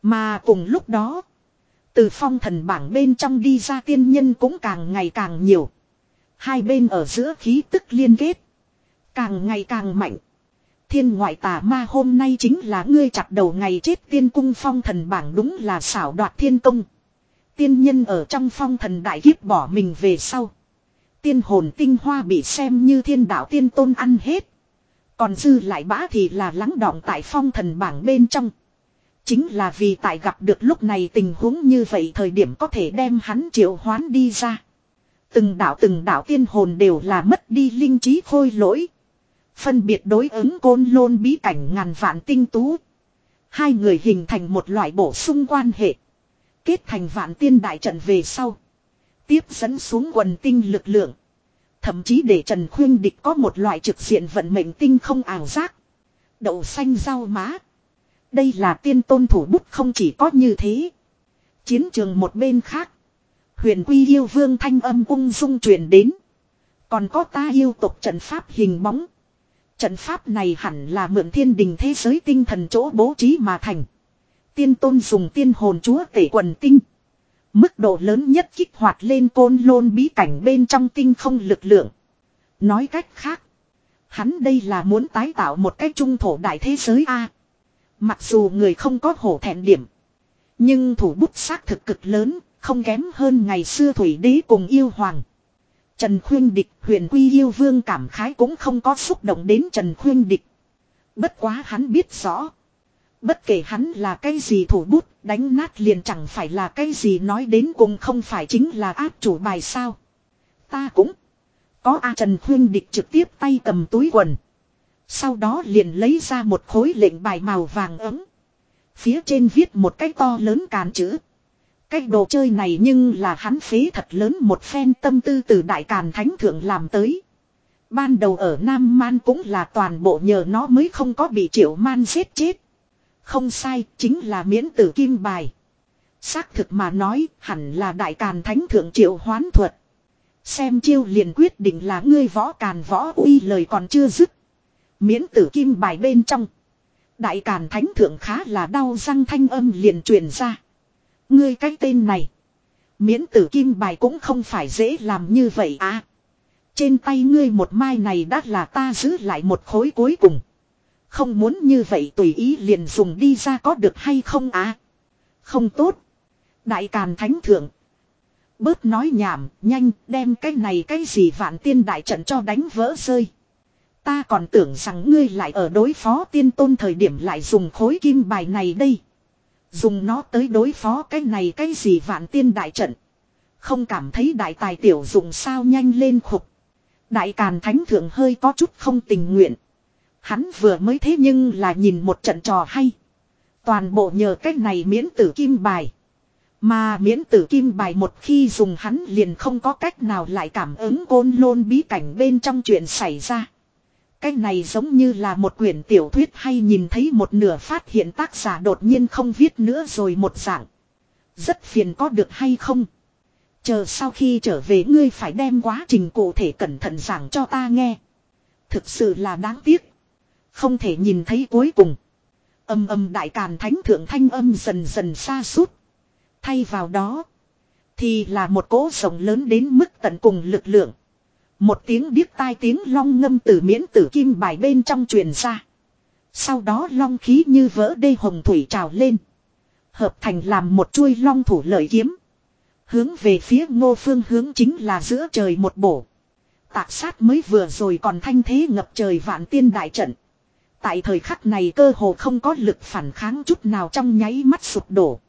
Mà cùng lúc đó. Từ phong thần bảng bên trong đi ra tiên nhân cũng càng ngày càng nhiều. Hai bên ở giữa khí tức liên kết. Càng ngày càng mạnh. Thiên ngoại tà ma hôm nay chính là ngươi chặt đầu ngày chết tiên cung phong thần bảng đúng là xảo đoạt thiên công. Tiên nhân ở trong phong thần đại kiếp bỏ mình về sau. Tiên hồn tinh hoa bị xem như thiên đạo tiên tôn ăn hết. Còn dư lại bã thì là lắng đọng tại phong thần bảng bên trong. Chính là vì tại gặp được lúc này tình huống như vậy thời điểm có thể đem hắn triệu hoán đi ra. Từng đạo từng đạo tiên hồn đều là mất đi linh trí khôi lỗi. Phân biệt đối ứng côn lôn bí cảnh ngàn vạn tinh tú. Hai người hình thành một loại bổ sung quan hệ. Kết thành vạn tiên đại trận về sau. Tiếp dẫn xuống quần tinh lực lượng. Thậm chí để Trần Khuyên Địch có một loại trực diện vận mệnh tinh không ảo giác. Đậu xanh rau má. Đây là tiên tôn thủ bút không chỉ có như thế. Chiến trường một bên khác. Huyền quy yêu vương thanh âm ung dung truyền đến. Còn có ta yêu tục trận pháp hình bóng. Trận pháp này hẳn là mượn thiên đình thế giới tinh thần chỗ bố trí mà thành. Tiên tôn dùng tiên hồn chúa tể quần tinh. Mức độ lớn nhất kích hoạt lên côn lôn bí cảnh bên trong tinh không lực lượng. Nói cách khác. Hắn đây là muốn tái tạo một cái trung thổ đại thế giới A. Mặc dù người không có hổ thẹn điểm. Nhưng thủ bút xác thực cực lớn, không kém hơn ngày xưa Thủy Đế cùng yêu hoàng. Trần Khuyên Địch huyền quy yêu vương cảm khái cũng không có xúc động đến Trần Khuyên Địch. Bất quá hắn biết rõ. Bất kể hắn là cái gì thủ bút, đánh nát liền chẳng phải là cái gì nói đến cùng không phải chính là áp chủ bài sao. Ta cũng có A Trần Khuyên Địch trực tiếp tay cầm túi quần. Sau đó liền lấy ra một khối lệnh bài màu vàng ấm. Phía trên viết một cái to lớn càn chữ. Cái đồ chơi này nhưng là hắn phế thật lớn một phen tâm tư từ đại càn thánh thượng làm tới. Ban đầu ở Nam Man cũng là toàn bộ nhờ nó mới không có bị triệu man giết chết. Không sai, chính là miễn tử kim bài. Xác thực mà nói, hẳn là đại càn thánh thượng triệu hoán thuật. Xem chiêu liền quyết định là ngươi võ càn võ uy lời còn chưa dứt. Miễn tử kim bài bên trong. Đại càn thánh thượng khá là đau răng thanh âm liền truyền ra. Ngươi cái tên này. Miễn tử kim bài cũng không phải dễ làm như vậy à. Trên tay ngươi một mai này đã là ta giữ lại một khối cuối cùng. Không muốn như vậy tùy ý liền dùng đi ra có được hay không à. Không tốt. Đại Càn Thánh Thượng. Bớt nói nhảm, nhanh đem cái này cái gì vạn tiên đại trận cho đánh vỡ rơi. Ta còn tưởng rằng ngươi lại ở đối phó tiên tôn thời điểm lại dùng khối kim bài này đây. Dùng nó tới đối phó cái này cái gì vạn tiên đại trận. Không cảm thấy đại tài tiểu dùng sao nhanh lên khục. Đại Càn Thánh Thượng hơi có chút không tình nguyện. Hắn vừa mới thế nhưng là nhìn một trận trò hay. Toàn bộ nhờ cách này miễn tử kim bài. Mà miễn tử kim bài một khi dùng hắn liền không có cách nào lại cảm ứng côn lôn bí cảnh bên trong chuyện xảy ra. Cái này giống như là một quyển tiểu thuyết hay nhìn thấy một nửa phát hiện tác giả đột nhiên không viết nữa rồi một dạng. Rất phiền có được hay không? Chờ sau khi trở về ngươi phải đem quá trình cụ thể cẩn thận giảng cho ta nghe. Thực sự là đáng tiếc. Không thể nhìn thấy cuối cùng. Âm âm đại càn thánh thượng thanh âm dần dần xa suốt. Thay vào đó. Thì là một cỗ rồng lớn đến mức tận cùng lực lượng. Một tiếng điếc tai tiếng long ngâm từ miễn tử kim bài bên trong truyền ra. Sau đó long khí như vỡ đê hồng thủy trào lên. Hợp thành làm một chuôi long thủ lợi kiếm. Hướng về phía ngô phương hướng chính là giữa trời một bổ. Tạc sát mới vừa rồi còn thanh thế ngập trời vạn tiên đại trận. Tại thời khắc này cơ hồ không có lực phản kháng chút nào trong nháy mắt sụp đổ.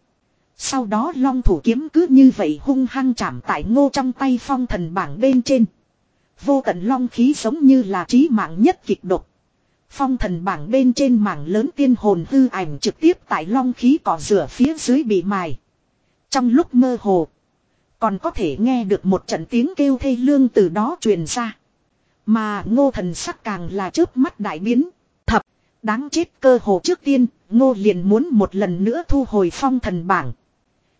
Sau đó long thủ kiếm cứ như vậy hung hăng chạm tại ngô trong tay phong thần bảng bên trên. Vô tận long khí giống như là trí mạng nhất kịch độc. Phong thần bảng bên trên mảng lớn tiên hồn hư ảnh trực tiếp tại long khí cỏ rửa phía dưới bị mài. Trong lúc mơ hồ. Còn có thể nghe được một trận tiếng kêu thê lương từ đó truyền ra. Mà ngô thần sắc càng là trước mắt đại biến. Thập, đáng chết cơ hồ trước tiên, ngô liền muốn một lần nữa thu hồi phong thần bảng.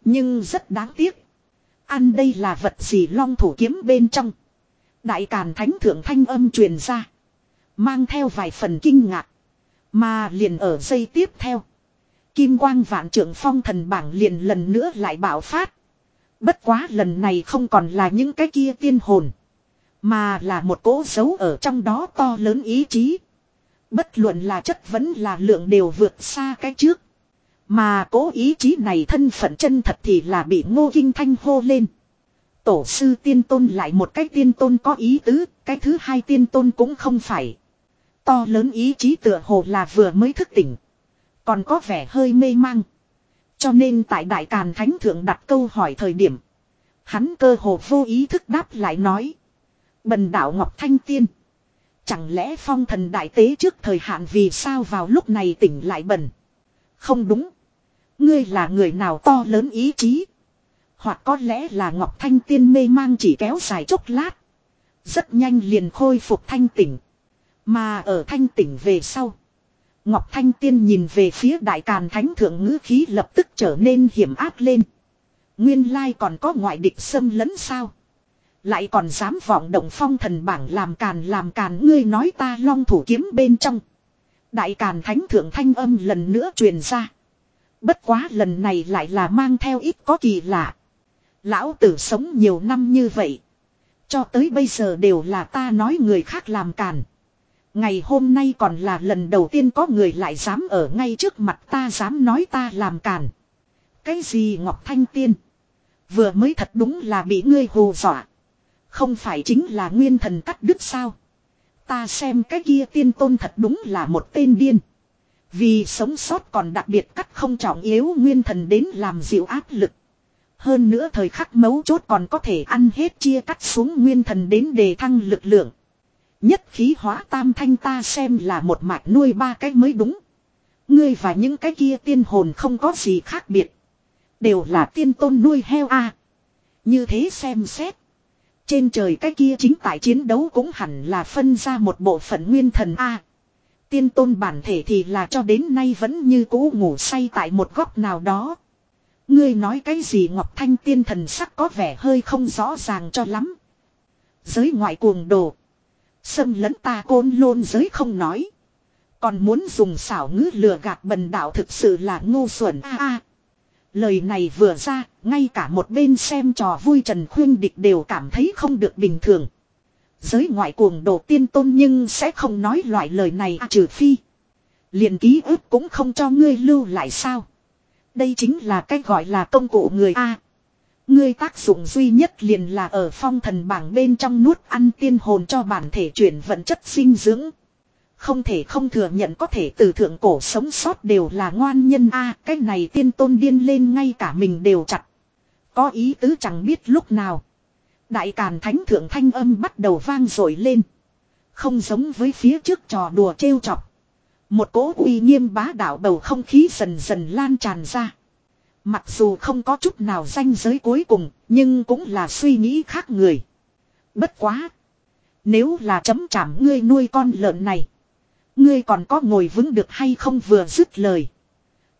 Nhưng rất đáng tiếc. Ăn đây là vật gì long thủ kiếm bên trong. Đại Càn Thánh Thượng Thanh âm truyền ra. Mang theo vài phần kinh ngạc. Mà liền ở giây tiếp theo. Kim quang vạn trưởng phong thần bảng liền lần nữa lại bạo phát. Bất quá lần này không còn là những cái kia tiên hồn. Mà là một cỗ dấu ở trong đó to lớn ý chí. Bất luận là chất vẫn là lượng đều vượt xa cái trước. Mà cố ý chí này thân phận chân thật thì là bị ngô kinh thanh hô lên. Tổ sư tiên tôn lại một cái tiên tôn có ý tứ, cái thứ hai tiên tôn cũng không phải. To lớn ý chí tựa hồ là vừa mới thức tỉnh. Còn có vẻ hơi mê mang. Cho nên tại Đại Càn Thánh Thượng đặt câu hỏi thời điểm. Hắn cơ hồ vô ý thức đáp lại nói. Bần đạo Ngọc Thanh Tiên. Chẳng lẽ phong thần đại tế trước thời hạn vì sao vào lúc này tỉnh lại bần. Không đúng. Ngươi là người nào to lớn ý chí. Hoặc có lẽ là Ngọc Thanh Tiên mê mang chỉ kéo dài chốc lát. Rất nhanh liền khôi phục thanh tỉnh. Mà ở thanh tỉnh về sau. Ngọc Thanh Tiên nhìn về phía Đại Càn Thánh Thượng ngữ khí lập tức trở nên hiểm ác lên. Nguyên lai còn có ngoại địch xâm lấn sao. Lại còn dám vọng động phong thần bảng làm càn làm càn ngươi nói ta long thủ kiếm bên trong. Đại Càn Thánh Thượng thanh âm lần nữa truyền ra. Bất quá lần này lại là mang theo ít có kỳ lạ. Lão tử sống nhiều năm như vậy. Cho tới bây giờ đều là ta nói người khác làm càn. Ngày hôm nay còn là lần đầu tiên có người lại dám ở ngay trước mặt ta dám nói ta làm càn. Cái gì Ngọc Thanh Tiên? Vừa mới thật đúng là bị ngươi hù dọa. Không phải chính là nguyên thần cắt đứt sao? Ta xem cái kia tiên tôn thật đúng là một tên điên. Vì sống sót còn đặc biệt cắt không trọng yếu nguyên thần đến làm dịu áp lực. Hơn nữa thời khắc mấu chốt còn có thể ăn hết chia cắt xuống nguyên thần đến đề thăng lực lượng. Nhất khí hóa tam thanh ta xem là một mạch nuôi ba cái mới đúng. Ngươi và những cái kia tiên hồn không có gì khác biệt. Đều là tiên tôn nuôi heo a. Như thế xem xét. Trên trời cái kia chính tại chiến đấu cũng hẳn là phân ra một bộ phận nguyên thần a. Tiên tôn bản thể thì là cho đến nay vẫn như cũ ngủ say tại một góc nào đó. Ngươi nói cái gì Ngọc Thanh tiên thần sắc có vẻ hơi không rõ ràng cho lắm. Giới ngoại cuồng đồ. Xâm lấn ta côn lôn giới không nói. Còn muốn dùng xảo ngữ lừa gạt bần đạo thực sự là ngu xuẩn a a. Lời này vừa ra, ngay cả một bên xem trò vui Trần Khuyên Địch đều cảm thấy không được bình thường. Giới ngoại cuồng đồ tiên tôn nhưng sẽ không nói loại lời này à, trừ phi. liền ký ức cũng không cho ngươi lưu lại sao. Đây chính là cách gọi là công cụ người A. Ngươi tác dụng duy nhất liền là ở phong thần bảng bên trong nuốt ăn tiên hồn cho bản thể chuyển vận chất sinh dưỡng. Không thể không thừa nhận có thể từ thượng cổ sống sót đều là ngoan nhân a à, cái này tiên tôn điên lên ngay cả mình đều chặt. Có ý tứ chẳng biết lúc nào. Đại càn thánh thượng thanh âm bắt đầu vang rồi lên. Không giống với phía trước trò đùa trêu chọc. Một cố uy nghiêm bá đạo bầu không khí dần dần lan tràn ra. Mặc dù không có chút nào danh giới cuối cùng, nhưng cũng là suy nghĩ khác người. Bất quá. Nếu là chấm chảm ngươi nuôi con lợn này. Ngươi còn có ngồi vững được hay không vừa dứt lời.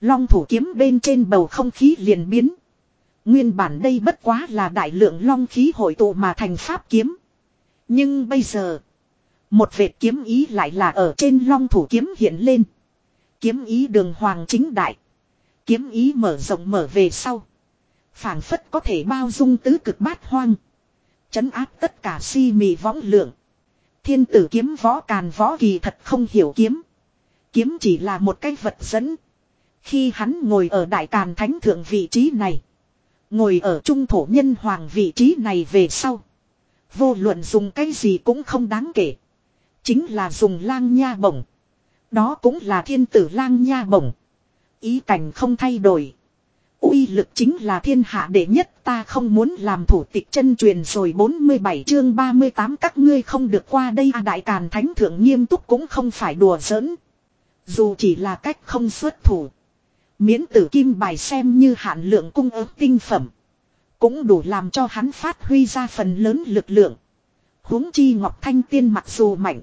Long thủ kiếm bên trên bầu không khí liền biến. Nguyên bản đây bất quá là đại lượng long khí hội tụ mà thành pháp kiếm. Nhưng bây giờ. Một vệt kiếm ý lại là ở trên long thủ kiếm hiện lên. Kiếm ý đường hoàng chính đại. Kiếm ý mở rộng mở về sau. phảng phất có thể bao dung tứ cực bát hoang. Chấn áp tất cả si mị võng lượng. Thiên tử kiếm võ càn võ kỳ thật không hiểu kiếm. Kiếm chỉ là một cái vật dẫn. Khi hắn ngồi ở đại càn thánh thượng vị trí này. Ngồi ở trung thổ nhân hoàng vị trí này về sau. Vô luận dùng cái gì cũng không đáng kể. Chính là dùng lang nha bổng. Đó cũng là thiên tử lang nha bổng. Ý cảnh không thay đổi. uy lực chính là thiên hạ đệ nhất ta không muốn làm thủ tịch chân truyền rồi 47 chương 38 các ngươi không được qua đây à, đại càn thánh thượng nghiêm túc cũng không phải đùa giỡn. Dù chỉ là cách không xuất thủ. Miễn tử kim bài xem như hạn lượng cung ứng tinh phẩm. Cũng đủ làm cho hắn phát huy ra phần lớn lực lượng. huống chi Ngọc Thanh Tiên mặc dù mạnh.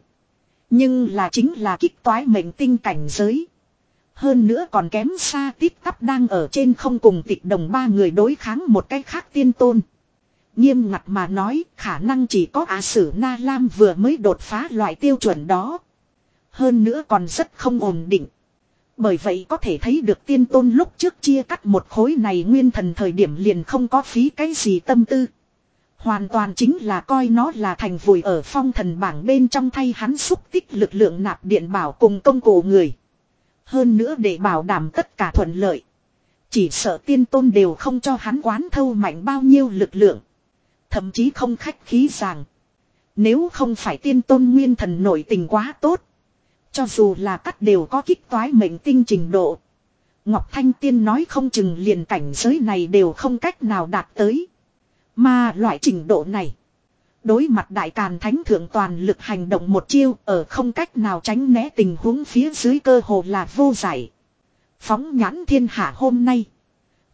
Nhưng là chính là kích toái mệnh tinh cảnh giới. Hơn nữa còn kém xa tít tắp đang ở trên không cùng tịch đồng ba người đối kháng một cách khác tiên tôn. Nghiêm ngặt mà nói, khả năng chỉ có Á Sử Na Lam vừa mới đột phá loại tiêu chuẩn đó. Hơn nữa còn rất không ổn định. Bởi vậy có thể thấy được tiên tôn lúc trước chia cắt một khối này nguyên thần thời điểm liền không có phí cái gì tâm tư. Hoàn toàn chính là coi nó là thành vùi ở phong thần bảng bên trong thay hắn xúc tích lực lượng nạp điện bảo cùng công cụ người. Hơn nữa để bảo đảm tất cả thuận lợi. Chỉ sợ tiên tôn đều không cho hắn quán thâu mạnh bao nhiêu lực lượng. Thậm chí không khách khí rằng. Nếu không phải tiên tôn nguyên thần nổi tình quá tốt. Cho dù là cắt đều có kích toái mệnh tinh trình độ. Ngọc Thanh Tiên nói không chừng liền cảnh giới này đều không cách nào đạt tới. Mà loại trình độ này. Đối mặt đại càn thánh thượng toàn lực hành động một chiêu, ở không cách nào tránh né tình huống phía dưới cơ hồ là vô giải. Phóng nhãn thiên hạ hôm nay.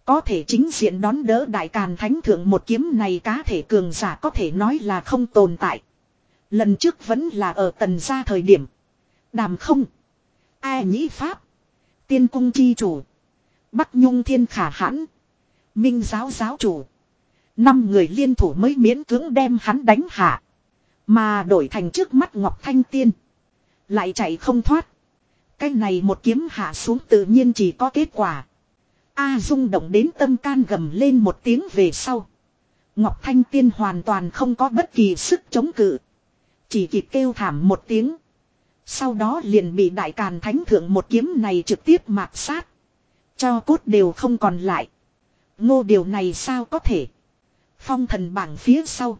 Có thể chính diện đón đỡ đại càn thánh thượng một kiếm này cá thể cường giả có thể nói là không tồn tại. Lần trước vẫn là ở tần gia thời điểm. Đàm không. Ai nhĩ pháp. Tiên cung chi chủ. Bắc nhung thiên khả hãn. Minh giáo giáo chủ. Năm người liên thủ mới miễn cưỡng đem hắn đánh hạ. Mà đổi thành trước mắt Ngọc Thanh Tiên. Lại chạy không thoát. Cái này một kiếm hạ xuống tự nhiên chỉ có kết quả. A rung động đến tâm can gầm lên một tiếng về sau. Ngọc Thanh Tiên hoàn toàn không có bất kỳ sức chống cự. Chỉ kịp kêu thảm một tiếng. Sau đó liền bị đại càn thánh thượng một kiếm này trực tiếp mạt sát. Cho cốt đều không còn lại. Ngô điều này sao có thể. Phong thần bảng phía sau.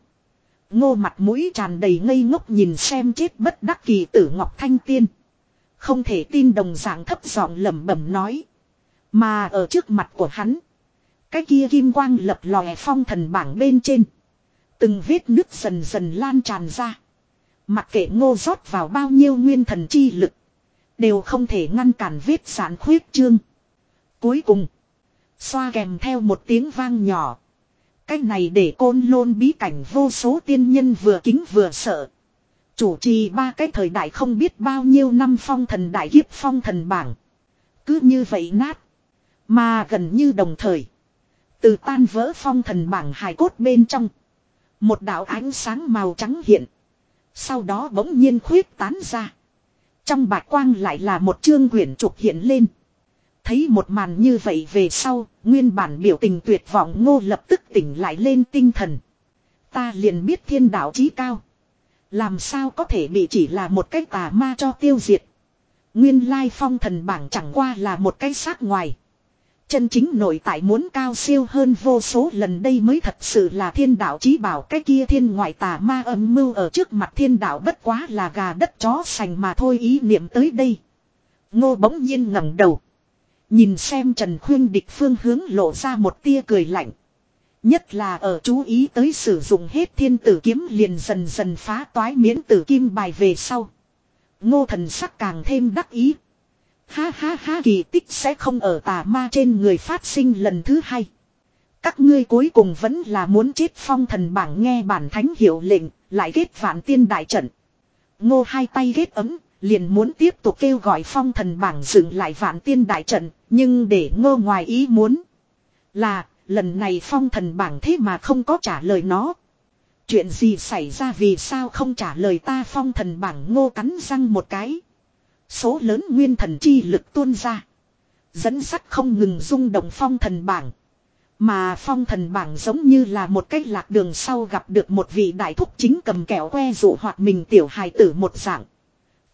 Ngô mặt mũi tràn đầy ngây ngốc nhìn xem chết bất đắc kỳ tử Ngọc Thanh Tiên. Không thể tin đồng dạng thấp giọng lẩm bẩm nói. Mà ở trước mặt của hắn. Cái kia kim quang lập lòe phong thần bảng bên trên. Từng vết nước dần dần lan tràn ra. Mặc kệ ngô rót vào bao nhiêu nguyên thần chi lực. Đều không thể ngăn cản vết sản khuyết trương. Cuối cùng. Xoa kèm theo một tiếng vang nhỏ. Cái này để côn lôn bí cảnh vô số tiên nhân vừa kính vừa sợ. Chủ trì ba cái thời đại không biết bao nhiêu năm phong thần đại hiếp phong thần bảng. Cứ như vậy nát. Mà gần như đồng thời. Từ tan vỡ phong thần bảng hài cốt bên trong. Một đạo ánh sáng màu trắng hiện. Sau đó bỗng nhiên khuyết tán ra. Trong bạc quang lại là một chương quyển trục hiện lên. Thấy một màn như vậy về sau, nguyên bản biểu tình tuyệt vọng ngô lập tức tỉnh lại lên tinh thần. Ta liền biết thiên đạo chí cao. Làm sao có thể bị chỉ là một cái tà ma cho tiêu diệt. Nguyên lai phong thần bảng chẳng qua là một cái sát ngoài. Chân chính nội tại muốn cao siêu hơn vô số lần đây mới thật sự là thiên đạo chí bảo cái kia thiên ngoại tà ma âm mưu ở trước mặt thiên đạo bất quá là gà đất chó sành mà thôi ý niệm tới đây. Ngô bỗng nhiên ngẩng đầu. Nhìn xem Trần Khuyên địch phương hướng lộ ra một tia cười lạnh. Nhất là ở chú ý tới sử dụng hết thiên tử kiếm liền dần dần phá toái miễn tử kim bài về sau. Ngô thần sắc càng thêm đắc ý. Ha ha ha kỳ tích sẽ không ở tà ma trên người phát sinh lần thứ hai. Các ngươi cuối cùng vẫn là muốn chết phong thần bảng nghe bản thánh hiệu lệnh, lại kết vạn tiên đại trận. Ngô hai tay ghét ấm, liền muốn tiếp tục kêu gọi phong thần bảng dựng lại vạn tiên đại trận, nhưng để ngô ngoài ý muốn. Là, lần này phong thần bảng thế mà không có trả lời nó. Chuyện gì xảy ra vì sao không trả lời ta phong thần bảng ngô cắn răng một cái. Số lớn nguyên thần chi lực tuôn ra. Dẫn sắt không ngừng rung động phong thần bảng. Mà phong thần bảng giống như là một cách lạc đường sau gặp được một vị đại thúc chính cầm kẹo que dụ hoặc mình tiểu hài tử một dạng.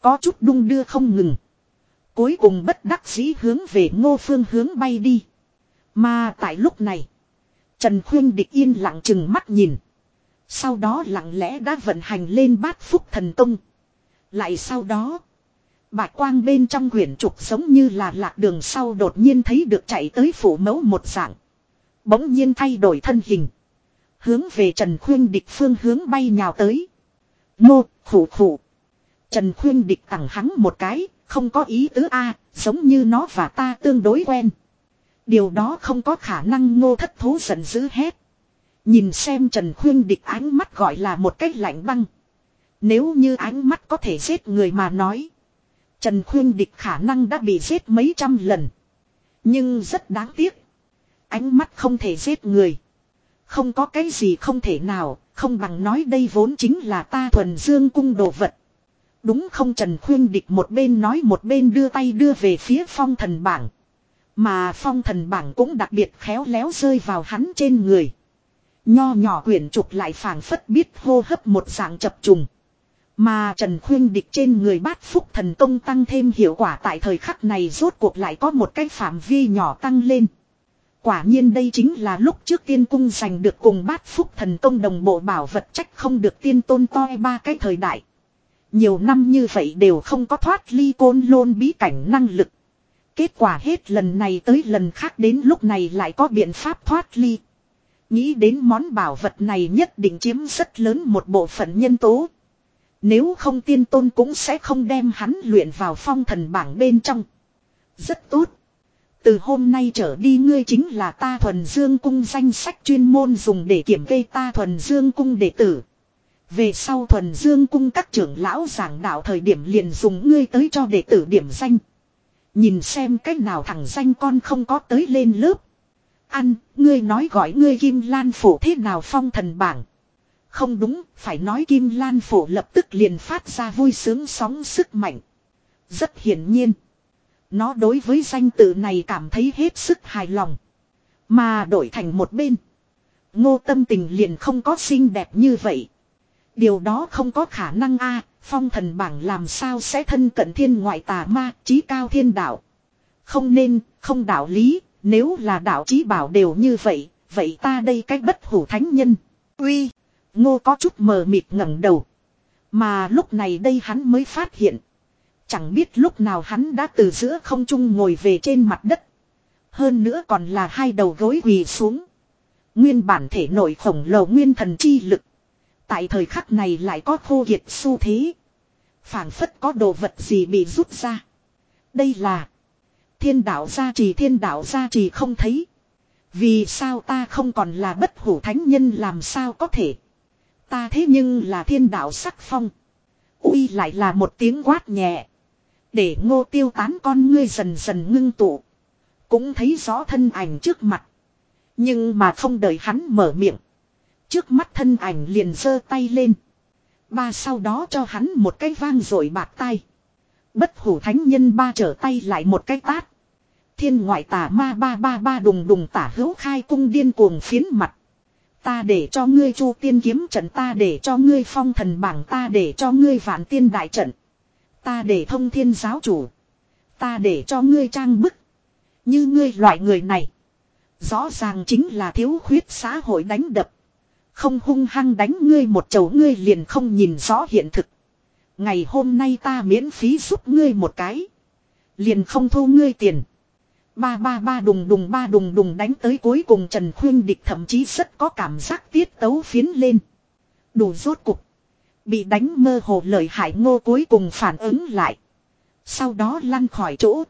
Có chút đung đưa không ngừng. Cuối cùng bất đắc dĩ hướng về ngô phương hướng bay đi. Mà tại lúc này. Trần Khuyên địch yên lặng chừng mắt nhìn. Sau đó lặng lẽ đã vận hành lên bát phúc thần công. Lại sau đó. Bạch quang bên trong quyển trục giống như là lạc đường sau đột nhiên thấy được chạy tới phủ mẫu một dạng. Bỗng nhiên thay đổi thân hình. Hướng về Trần Khuyên địch phương hướng bay nhào tới. Ngô, khủ khủ. Trần Khuyên địch tặng hắn một cái, không có ý tứ A, giống như nó và ta tương đối quen. Điều đó không có khả năng ngô thất thú giận dữ hết. Nhìn xem Trần Khuyên địch ánh mắt gọi là một cách lạnh băng. Nếu như ánh mắt có thể giết người mà nói. Trần Khuyên địch khả năng đã bị giết mấy trăm lần. Nhưng rất đáng tiếc. Ánh mắt không thể giết người. Không có cái gì không thể nào, không bằng nói đây vốn chính là ta thuần dương cung đồ vật. Đúng không Trần Khuyên Địch một bên nói một bên đưa tay đưa về phía phong thần bảng. Mà phong thần bảng cũng đặc biệt khéo léo rơi vào hắn trên người. Nho nhỏ quyển trục lại phảng phất biết hô hấp một dạng chập trùng. Mà Trần Khuyên Địch trên người bát phúc thần công tăng thêm hiệu quả tại thời khắc này rốt cuộc lại có một cái phạm vi nhỏ tăng lên. Quả nhiên đây chính là lúc trước tiên cung giành được cùng bát phúc thần công đồng bộ bảo vật trách không được tiên tôn toi ba cái thời đại. Nhiều năm như vậy đều không có thoát ly côn lôn bí cảnh năng lực. Kết quả hết lần này tới lần khác đến lúc này lại có biện pháp thoát ly. Nghĩ đến món bảo vật này nhất định chiếm rất lớn một bộ phận nhân tố. Nếu không tiên tôn cũng sẽ không đem hắn luyện vào phong thần bảng bên trong. Rất tốt. Từ hôm nay trở đi ngươi chính là ta thuần dương cung danh sách chuyên môn dùng để kiểm kê ta thuần dương cung đệ tử. Về sau thuần dương cung các trưởng lão giảng đạo thời điểm liền dùng ngươi tới cho đệ tử điểm danh. Nhìn xem cách nào thằng danh con không có tới lên lớp. Ăn, ngươi nói gọi ngươi Kim Lan Phổ thế nào phong thần bảng. Không đúng, phải nói Kim Lan Phổ lập tức liền phát ra vui sướng sóng sức mạnh. Rất hiển nhiên. Nó đối với danh tự này cảm thấy hết sức hài lòng. Mà đổi thành một bên. Ngô tâm tình liền không có xinh đẹp như vậy. Điều đó không có khả năng a phong thần bảng làm sao sẽ thân cận thiên ngoại tà ma, trí cao thiên đạo. Không nên, không đạo lý, nếu là đạo trí bảo đều như vậy, vậy ta đây cách bất hủ thánh nhân. Uy, ngô có chút mờ mịt ngẩng đầu. Mà lúc này đây hắn mới phát hiện. Chẳng biết lúc nào hắn đã từ giữa không trung ngồi về trên mặt đất. Hơn nữa còn là hai đầu gối quỳ xuống. Nguyên bản thể nội khổng lồ nguyên thần chi lực. Tại thời khắc này lại có khô kiệt xu thế. phảng phất có đồ vật gì bị rút ra. Đây là. Thiên đạo gia trì, thiên đạo gia trì không thấy. Vì sao ta không còn là bất hủ thánh nhân làm sao có thể. Ta thế nhưng là thiên đạo sắc phong. Uy lại là một tiếng quát nhẹ. Để ngô tiêu tán con ngươi dần dần ngưng tụ. Cũng thấy rõ thân ảnh trước mặt. Nhưng mà không đợi hắn mở miệng. Trước mắt thân ảnh liền giơ tay lên. Ba sau đó cho hắn một cái vang rồi bạc tay. Bất hủ thánh nhân ba trở tay lại một cái tát. Thiên ngoại tà ma ba ba ba đùng đùng tả hữu khai cung điên cuồng phiến mặt. Ta để cho ngươi chu tiên kiếm trận, ta để cho ngươi phong thần bảng, ta để cho ngươi vạn tiên đại trận. Ta để thông thiên giáo chủ. Ta để cho ngươi trang bức. Như ngươi loại người này. Rõ ràng chính là thiếu khuyết xã hội đánh đập. Không hung hăng đánh ngươi một chầu, ngươi liền không nhìn rõ hiện thực. Ngày hôm nay ta miễn phí giúp ngươi một cái. Liền không thu ngươi tiền. Ba ba ba, đùng đùng, ba, đùng đùng đánh tới cuối cùng Trần Khuyên Địch thậm chí rất có cảm giác tiết tấu phiến lên. Đủ rốt cục. Bị đánh mơ hồ lời hại ngô cuối cùng phản ứng lại. Sau đó lăn khỏi chỗ.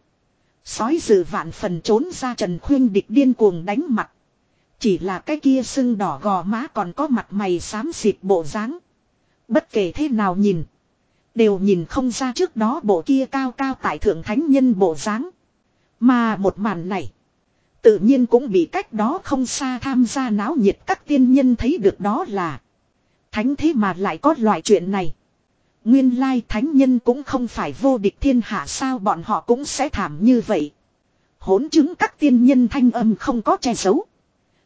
Sói dự vạn phần trốn ra Trần Khuyên Địch điên cuồng đánh mặt. Chỉ là cái kia sưng đỏ gò má còn có mặt mày xám xịt bộ dáng. Bất kể thế nào nhìn. Đều nhìn không ra trước đó bộ kia cao cao tại thượng thánh nhân bộ dáng. Mà một màn này. Tự nhiên cũng bị cách đó không xa tham gia náo nhiệt các tiên nhân thấy được đó là. Thánh thế mà lại có loại chuyện này. Nguyên lai thánh nhân cũng không phải vô địch thiên hạ sao bọn họ cũng sẽ thảm như vậy. Hỗn chứng các tiên nhân thanh âm không có che giấu.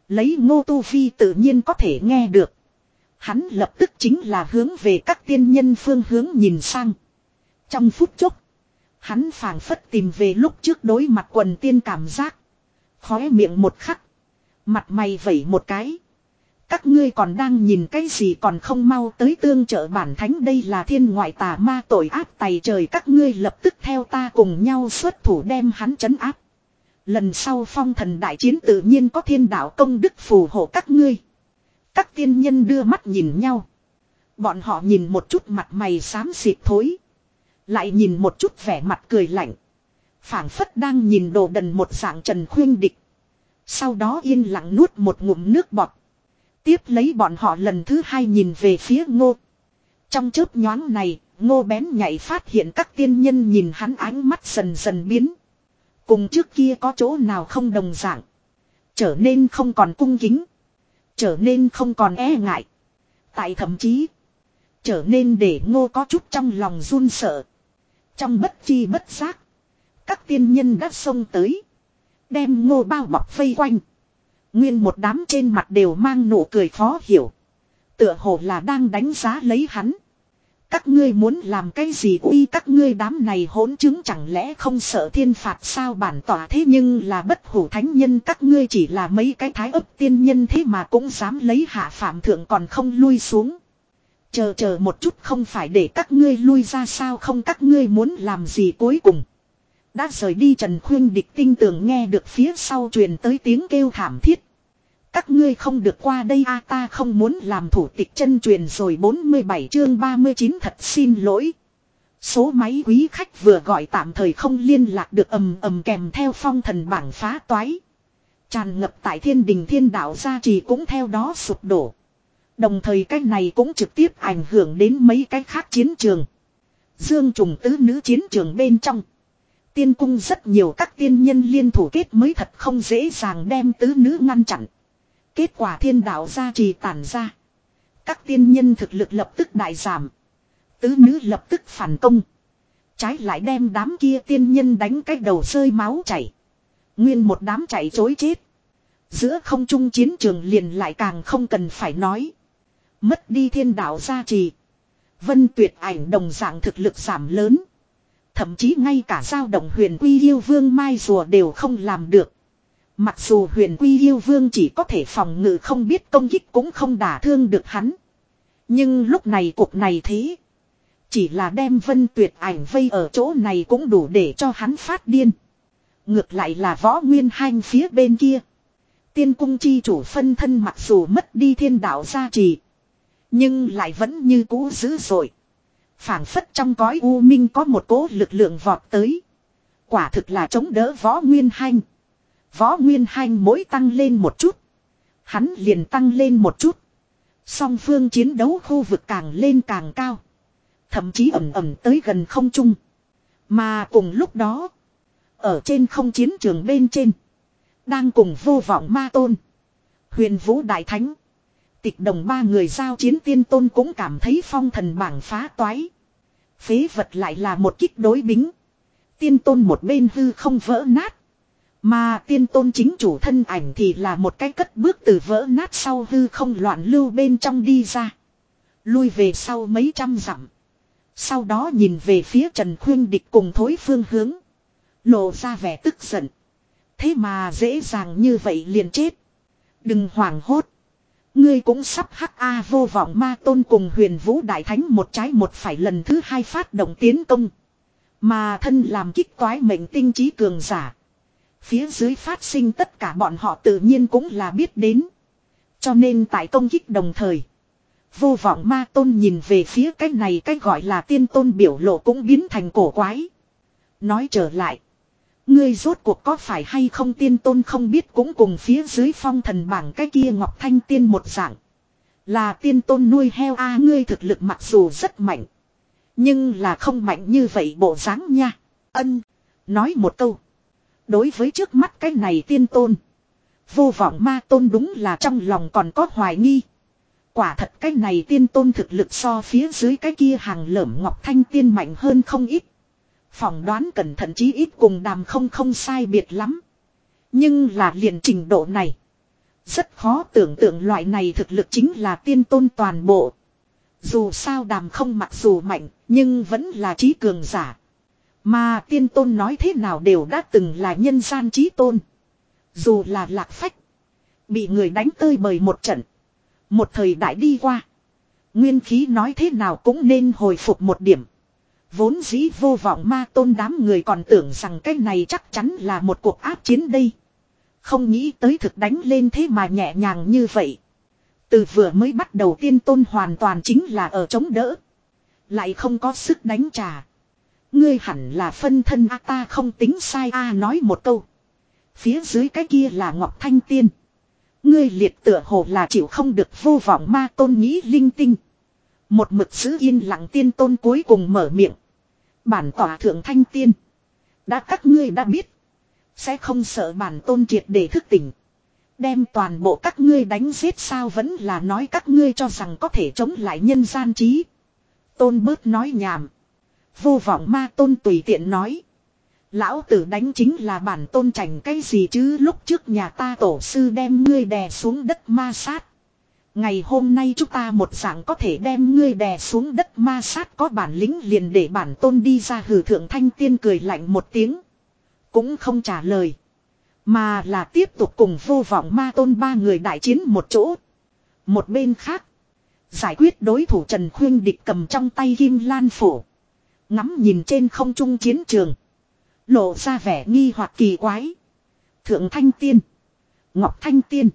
Lấy ngô tu Vi tự nhiên có thể nghe được. Hắn lập tức chính là hướng về các tiên nhân phương hướng nhìn sang. Trong phút chốc. Hắn phảng phất tìm về lúc trước đối mặt quần tiên cảm giác. Khóe miệng một khắc. Mặt mày vẩy một cái. Các ngươi còn đang nhìn cái gì còn không mau tới tương trợ bản thánh đây là thiên ngoại tà ma tội ác tày trời các ngươi lập tức theo ta cùng nhau xuất thủ đem hắn chấn áp. Lần sau phong thần đại chiến tự nhiên có thiên đạo công đức phù hộ các ngươi. Các tiên nhân đưa mắt nhìn nhau. Bọn họ nhìn một chút mặt mày xám xịt thối. Lại nhìn một chút vẻ mặt cười lạnh. phảng phất đang nhìn đồ đần một dạng trần khuyên địch. Sau đó yên lặng nuốt một ngụm nước bọt. Tiếp lấy bọn họ lần thứ hai nhìn về phía ngô. Trong chớp nhoáng này, ngô bén nhảy phát hiện các tiên nhân nhìn hắn ánh mắt dần dần biến. Cùng trước kia có chỗ nào không đồng dạng. Trở nên không còn cung kính. Trở nên không còn e ngại. Tại thậm chí. Trở nên để ngô có chút trong lòng run sợ. Trong bất chi bất giác. Các tiên nhân đã xông tới. Đem ngô bao bọc vây quanh. Nguyên một đám trên mặt đều mang nụ cười khó hiểu. Tựa hồ là đang đánh giá lấy hắn. Các ngươi muốn làm cái gì uy các ngươi đám này hỗn chứng chẳng lẽ không sợ thiên phạt sao bản tỏa thế nhưng là bất hủ thánh nhân các ngươi chỉ là mấy cái thái ấp tiên nhân thế mà cũng dám lấy hạ phạm thượng còn không lui xuống. Chờ chờ một chút không phải để các ngươi lui ra sao không các ngươi muốn làm gì cuối cùng. Đã rời đi Trần Khuyên địch tinh tường nghe được phía sau truyền tới tiếng kêu thảm thiết. Các ngươi không được qua đây a, ta không muốn làm thủ tịch chân truyền rồi 47 chương 39 thật xin lỗi. Số máy quý khách vừa gọi tạm thời không liên lạc được ầm ầm kèm theo phong thần bảng phá toái. Tràn ngập tại thiên đình thiên đạo gia trì cũng theo đó sụp đổ. Đồng thời cái này cũng trực tiếp ảnh hưởng đến mấy cái khác chiến trường. Dương trùng tứ nữ chiến trường bên trong. Tiên cung rất nhiều các tiên nhân liên thủ kết mới thật không dễ dàng đem tứ nữ ngăn chặn. Kết quả thiên đạo gia trì tản ra. Các tiên nhân thực lực lập tức đại giảm. Tứ nữ lập tức phản công. Trái lại đem đám kia tiên nhân đánh cái đầu rơi máu chảy. Nguyên một đám chạy chối chết. Giữa không trung chiến trường liền lại càng không cần phải nói. Mất đi thiên đạo gia trì. Vân tuyệt ảnh đồng dạng thực lực giảm lớn. Thậm chí ngay cả giao động huyền quy yêu vương mai rùa đều không làm được. Mặc dù huyền quy yêu vương chỉ có thể phòng ngự không biết công kích cũng không đả thương được hắn. Nhưng lúc này cuộc này thế. Chỉ là đem vân tuyệt ảnh vây ở chỗ này cũng đủ để cho hắn phát điên. Ngược lại là võ nguyên hanh phía bên kia. Tiên cung chi chủ phân thân mặc dù mất đi thiên đạo gia trì. Nhưng lại vẫn như cũ dữ dội. phảng phất trong cõi u minh có một cố lực lượng vọt tới. Quả thực là chống đỡ võ nguyên hanh. Võ Nguyên Hanh mỗi tăng lên một chút. Hắn liền tăng lên một chút. Song phương chiến đấu khu vực càng lên càng cao. Thậm chí ẩm ẩm tới gần không trung. Mà cùng lúc đó. Ở trên không chiến trường bên trên. Đang cùng vô vọng ma tôn. Huyền Vũ Đại Thánh. Tịch đồng ba người giao chiến tiên tôn cũng cảm thấy phong thần bảng phá toái. Phế vật lại là một kích đối bính. Tiên tôn một bên hư không vỡ nát. Mà tiên tôn chính chủ thân ảnh thì là một cái cất bước từ vỡ nát sau hư không loạn lưu bên trong đi ra. Lui về sau mấy trăm dặm. Sau đó nhìn về phía Trần Khuyên Địch cùng thối phương hướng. Lộ ra vẻ tức giận. Thế mà dễ dàng như vậy liền chết. Đừng hoảng hốt. Ngươi cũng sắp hắc A vô vọng ma tôn cùng huyền vũ đại thánh một trái một phải lần thứ hai phát động tiến công. Mà thân làm kích toái mệnh tinh trí cường giả. Phía dưới phát sinh tất cả bọn họ tự nhiên cũng là biết đến. Cho nên tại công kích đồng thời. Vô vọng ma tôn nhìn về phía cái này cái gọi là tiên tôn biểu lộ cũng biến thành cổ quái. Nói trở lại. Ngươi rốt cuộc có phải hay không tiên tôn không biết cũng cùng phía dưới phong thần bảng cái kia ngọc thanh tiên một dạng. Là tiên tôn nuôi heo a, ngươi thực lực mặc dù rất mạnh. Nhưng là không mạnh như vậy bộ dáng nha. Ân. Nói một câu. Đối với trước mắt cái này tiên tôn. Vô vọng ma tôn đúng là trong lòng còn có hoài nghi. Quả thật cái này tiên tôn thực lực so phía dưới cái kia hàng lởm ngọc thanh tiên mạnh hơn không ít. Phỏng đoán cẩn thận chí ít cùng đàm không không sai biệt lắm. Nhưng là liền trình độ này. Rất khó tưởng tượng loại này thực lực chính là tiên tôn toàn bộ. Dù sao đàm không mặc dù mạnh, nhưng vẫn là trí cường giả. Mà tiên tôn nói thế nào đều đã từng là nhân gian trí tôn. Dù là lạc phách. Bị người đánh tơi bời một trận. Một thời đại đi qua. Nguyên khí nói thế nào cũng nên hồi phục một điểm. Vốn dĩ vô vọng ma tôn đám người còn tưởng rằng cái này chắc chắn là một cuộc áp chiến đây. Không nghĩ tới thực đánh lên thế mà nhẹ nhàng như vậy. Từ vừa mới bắt đầu tiên tôn hoàn toàn chính là ở chống đỡ. Lại không có sức đánh trả. Ngươi hẳn là phân thân a, ta không tính sai a nói một câu. Phía dưới cái kia là Ngọc Thanh Tiên. Ngươi liệt tựa hồ là chịu không được vô vọng ma tôn nghĩ linh tinh. Một mực giữ yên lặng tiên tôn cuối cùng mở miệng. Bản tỏa thượng thanh tiên. Đã các ngươi đã biết. Sẽ không sợ bản tôn triệt để thức tỉnh. Đem toàn bộ các ngươi đánh giết sao vẫn là nói các ngươi cho rằng có thể chống lại nhân gian trí. Tôn bớt nói nhảm. Vô vọng ma tôn tùy tiện nói. Lão tử đánh chính là bản tôn chảnh cái gì chứ lúc trước nhà ta tổ sư đem ngươi đè xuống đất ma sát. Ngày hôm nay chúng ta một dạng có thể đem ngươi đè xuống đất ma sát có bản lĩnh liền để bản tôn đi ra hử thượng thanh tiên cười lạnh một tiếng. Cũng không trả lời. Mà là tiếp tục cùng vô vọng ma tôn ba người đại chiến một chỗ. Một bên khác. Giải quyết đối thủ Trần Khuyên địch cầm trong tay kim lan phổ. Ngắm nhìn trên không trung chiến trường. Lộ ra vẻ nghi hoặc kỳ quái. Thượng Thanh Tiên. Ngọc Thanh Tiên.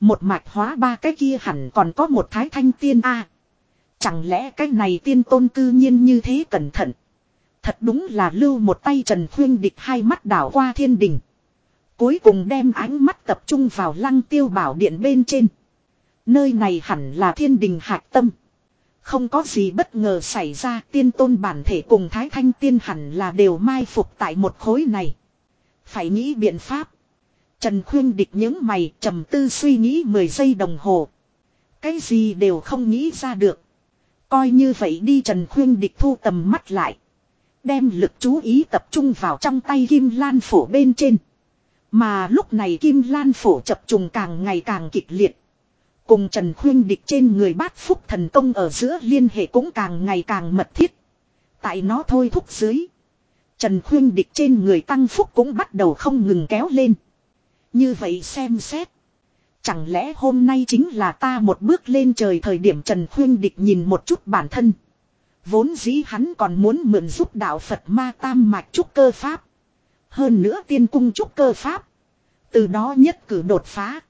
Một mạch hóa ba cái kia hẳn còn có một Thái Thanh Tiên a Chẳng lẽ cái này tiên tôn cư nhiên như thế cẩn thận. Thật đúng là lưu một tay Trần Khuyên địch hai mắt đảo qua thiên đình. Cuối cùng đem ánh mắt tập trung vào lăng tiêu bảo điện bên trên. Nơi này hẳn là thiên đình hạc tâm. Không có gì bất ngờ xảy ra, tiên tôn bản thể cùng Thái Thanh tiên hẳn là đều mai phục tại một khối này. Phải nghĩ biện pháp. Trần Khuyên địch những mày, trầm tư suy nghĩ 10 giây đồng hồ. Cái gì đều không nghĩ ra được. Coi như vậy đi Trần Khuyên địch thu tầm mắt lại. Đem lực chú ý tập trung vào trong tay Kim Lan Phổ bên trên. Mà lúc này Kim Lan Phổ chập trùng càng ngày càng kịch liệt. Cùng Trần Khuyên địch trên người bát phúc thần công ở giữa liên hệ cũng càng ngày càng mật thiết. Tại nó thôi thúc dưới. Trần Khuyên địch trên người tăng phúc cũng bắt đầu không ngừng kéo lên. Như vậy xem xét. Chẳng lẽ hôm nay chính là ta một bước lên trời thời điểm Trần Khuyên địch nhìn một chút bản thân. Vốn dĩ hắn còn muốn mượn giúp đạo Phật ma tam mạch trúc cơ pháp. Hơn nữa tiên cung trúc cơ pháp. Từ đó nhất cử đột phá.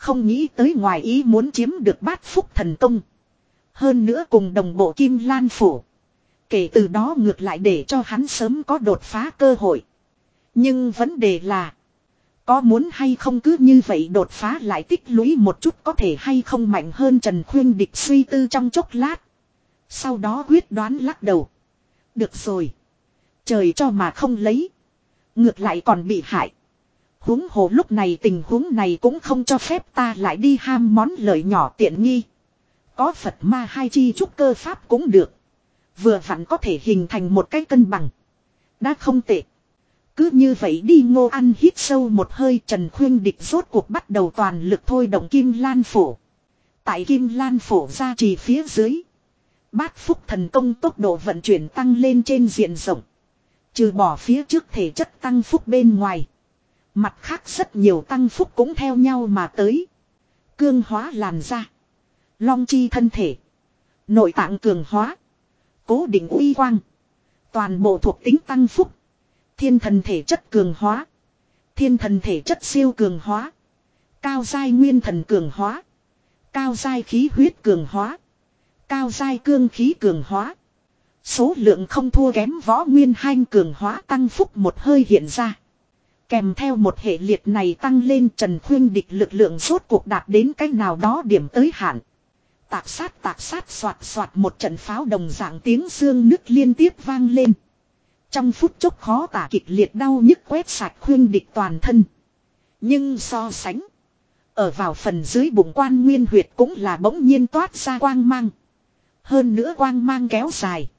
Không nghĩ tới ngoài ý muốn chiếm được bát phúc thần công. Hơn nữa cùng đồng bộ kim lan phủ. Kể từ đó ngược lại để cho hắn sớm có đột phá cơ hội. Nhưng vấn đề là. Có muốn hay không cứ như vậy đột phá lại tích lũy một chút có thể hay không mạnh hơn Trần Khuyên địch suy tư trong chốc lát. Sau đó quyết đoán lắc đầu. Được rồi. Trời cho mà không lấy. Ngược lại còn bị hại huống hồ lúc này tình huống này cũng không cho phép ta lại đi ham món lợi nhỏ tiện nghi. Có Phật ma hai chi trúc cơ pháp cũng được. Vừa vặn có thể hình thành một cái cân bằng. Đã không tệ. Cứ như vậy đi ngô ăn hít sâu một hơi Trần Khuyên Địch rốt cuộc bắt đầu toàn lực thôi động Kim Lan Phổ. Tại Kim Lan Phổ ra trì phía dưới. Bát phúc thần công tốc độ vận chuyển tăng lên trên diện rộng. Trừ bỏ phía trước thể chất tăng phúc bên ngoài. Mặt khác rất nhiều tăng phúc cũng theo nhau mà tới. Cương hóa làn da. Long chi thân thể. Nội tạng cường hóa. Cố định uy quang. Toàn bộ thuộc tính tăng phúc. Thiên thần thể chất cường hóa. Thiên thần thể chất siêu cường hóa. Cao giai nguyên thần cường hóa. Cao giai khí huyết cường hóa. Cao giai cương khí cường hóa. Số lượng không thua kém võ nguyên hanh cường hóa tăng phúc một hơi hiện ra. Kèm theo một hệ liệt này tăng lên Trần Khuyên địch lực lượng suốt cuộc đạt đến cái nào đó điểm tới hạn. Tạc sát tạc sát soạt soạt một trận pháo đồng dạng tiếng xương nứt liên tiếp vang lên. Trong phút chốc khó tả kịch liệt đau nhức quét sạch khuyên địch toàn thân. Nhưng so sánh. Ở vào phần dưới bụng quan nguyên huyệt cũng là bỗng nhiên toát ra quang mang. Hơn nữa quang mang kéo dài.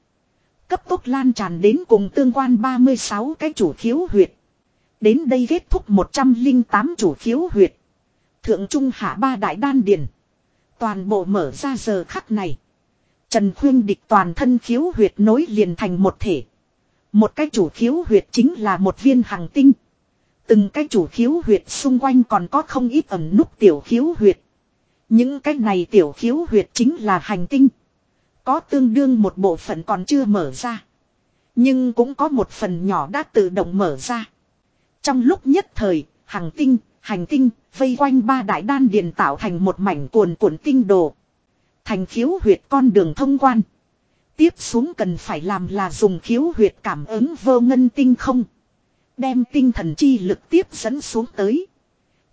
Cấp tốc lan tràn đến cùng tương quan 36 cái chủ khiếu huyệt. Đến đây kết thúc 108 chủ khiếu huyệt. Thượng Trung Hạ ba đại đan điền. Toàn bộ mở ra giờ khắc này. Trần Khuyên địch toàn thân khiếu huyệt nối liền thành một thể. Một cái chủ khiếu huyệt chính là một viên hàng tinh. Từng cái chủ khiếu huyệt xung quanh còn có không ít ẩn nút tiểu khiếu huyệt. Những cái này tiểu khiếu huyệt chính là hành tinh. Có tương đương một bộ phận còn chưa mở ra. Nhưng cũng có một phần nhỏ đã tự động mở ra. Trong lúc nhất thời, hàng tinh, hành tinh, vây quanh ba đại đan điền tạo thành một mảnh cuồn cuộn tinh đồ. Thành khiếu huyệt con đường thông quan. Tiếp xuống cần phải làm là dùng khiếu huyệt cảm ứng vô ngân tinh không. Đem tinh thần chi lực tiếp dẫn xuống tới.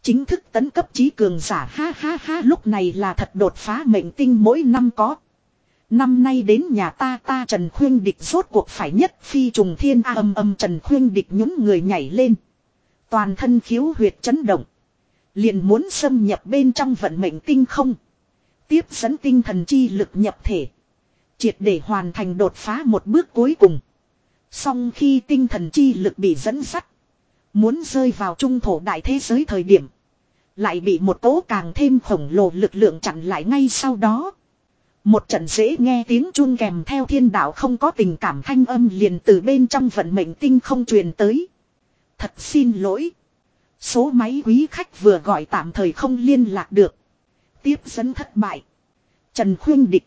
Chính thức tấn cấp trí cường giả ha ha ha lúc này là thật đột phá mệnh tinh mỗi năm có. Năm nay đến nhà ta ta Trần Khuyên Địch rốt cuộc phải nhất phi trùng thiên a âm âm Trần Khuyên Địch nhún người nhảy lên. Toàn thân khiếu huyệt chấn động. Liền muốn xâm nhập bên trong vận mệnh tinh không. Tiếp dẫn tinh thần chi lực nhập thể. Triệt để hoàn thành đột phá một bước cuối cùng. Song khi tinh thần chi lực bị dẫn sắt. Muốn rơi vào trung thổ đại thế giới thời điểm. Lại bị một tố càng thêm khổng lồ lực lượng chặn lại ngay sau đó. Một trận dễ nghe tiếng chuông kèm theo thiên đạo không có tình cảm thanh âm liền từ bên trong vận mệnh tinh không truyền tới. Thật xin lỗi. Số máy quý khách vừa gọi tạm thời không liên lạc được. Tiếp dẫn thất bại. Trần Khuyên Địch.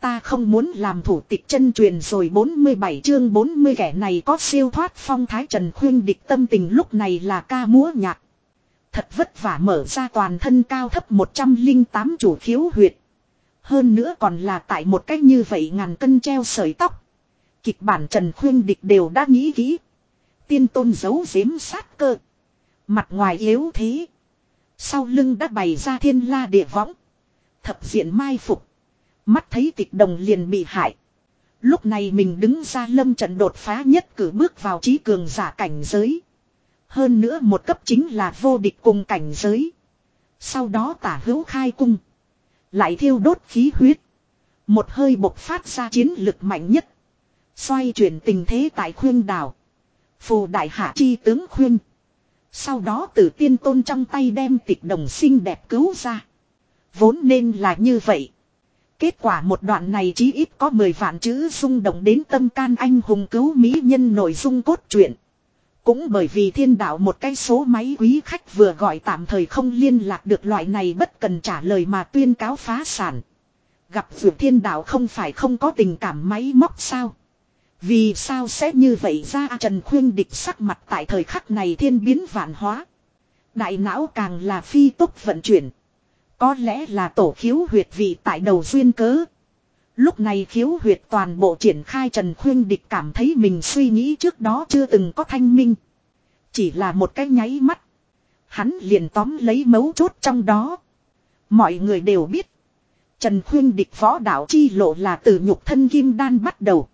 Ta không muốn làm thủ tịch chân truyền rồi 47 chương 40 kẻ này có siêu thoát phong thái Trần Khuyên Địch tâm tình lúc này là ca múa nhạc. Thật vất vả mở ra toàn thân cao thấp 108 chủ khiếu huyệt. Hơn nữa còn là tại một cách như vậy ngàn cân treo sợi tóc. Kịch bản Trần Khuyên Địch đều đã nghĩ kỹ. Tiên tôn giấu giếm sát cơ. Mặt ngoài yếu thế. Sau lưng đã bày ra thiên la địa võng. Thập diện mai phục. Mắt thấy tịch đồng liền bị hại. Lúc này mình đứng ra lâm trận đột phá nhất cử bước vào trí cường giả cảnh giới. Hơn nữa một cấp chính là vô địch cùng cảnh giới. Sau đó tả hữu khai cung. Lại thiêu đốt khí huyết. Một hơi bộc phát ra chiến lực mạnh nhất. Xoay chuyển tình thế tại khuyên đảo. Phù đại hạ chi tướng khuyên. Sau đó từ tiên tôn trong tay đem tịch đồng xinh đẹp cứu ra. Vốn nên là như vậy. Kết quả một đoạn này chí ít có 10 vạn chữ rung động đến tâm can anh hùng cứu mỹ nhân nội dung cốt truyện. Cũng bởi vì thiên đạo một cái số máy quý khách vừa gọi tạm thời không liên lạc được loại này bất cần trả lời mà tuyên cáo phá sản. Gặp vượt thiên đạo không phải không có tình cảm máy móc sao. Vì sao sẽ như vậy ra Trần Khuyên địch sắc mặt tại thời khắc này thiên biến vạn hóa. Đại não càng là phi tốc vận chuyển. Có lẽ là tổ khiếu huyệt vị tại đầu duyên cớ. Lúc này khiếu huyệt toàn bộ triển khai Trần Khuyên Địch cảm thấy mình suy nghĩ trước đó chưa từng có thanh minh. Chỉ là một cái nháy mắt. Hắn liền tóm lấy mấu chốt trong đó. Mọi người đều biết. Trần Khuyên Địch võ đạo chi lộ là từ nhục thân kim đan bắt đầu.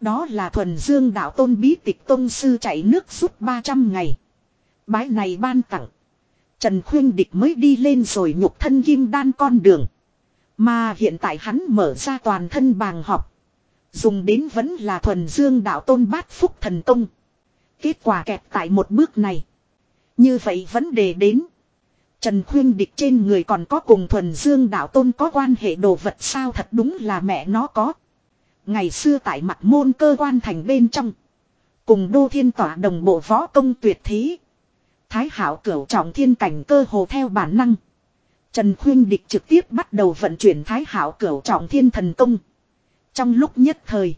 Đó là thuần dương đạo tôn bí tịch tôn sư chạy nước suốt 300 ngày. Bái này ban tặng. Trần Khuyên Địch mới đi lên rồi nhục thân kim đan con đường. Mà hiện tại hắn mở ra toàn thân bàng học. Dùng đến vẫn là thuần dương đạo tôn bát phúc thần công. Kết quả kẹt tại một bước này. Như vậy vấn đề đến. Trần Khuyên Địch trên người còn có cùng thuần dương đạo tôn có quan hệ đồ vật sao thật đúng là mẹ nó có. Ngày xưa tại mặt môn cơ quan thành bên trong. Cùng đô thiên tỏa đồng bộ võ công tuyệt thế. Thái hảo cửu trọng thiên cảnh cơ hồ theo bản năng. Trần Khuyên Địch trực tiếp bắt đầu vận chuyển thái hảo cửu trọng thiên thần công. Trong lúc nhất thời.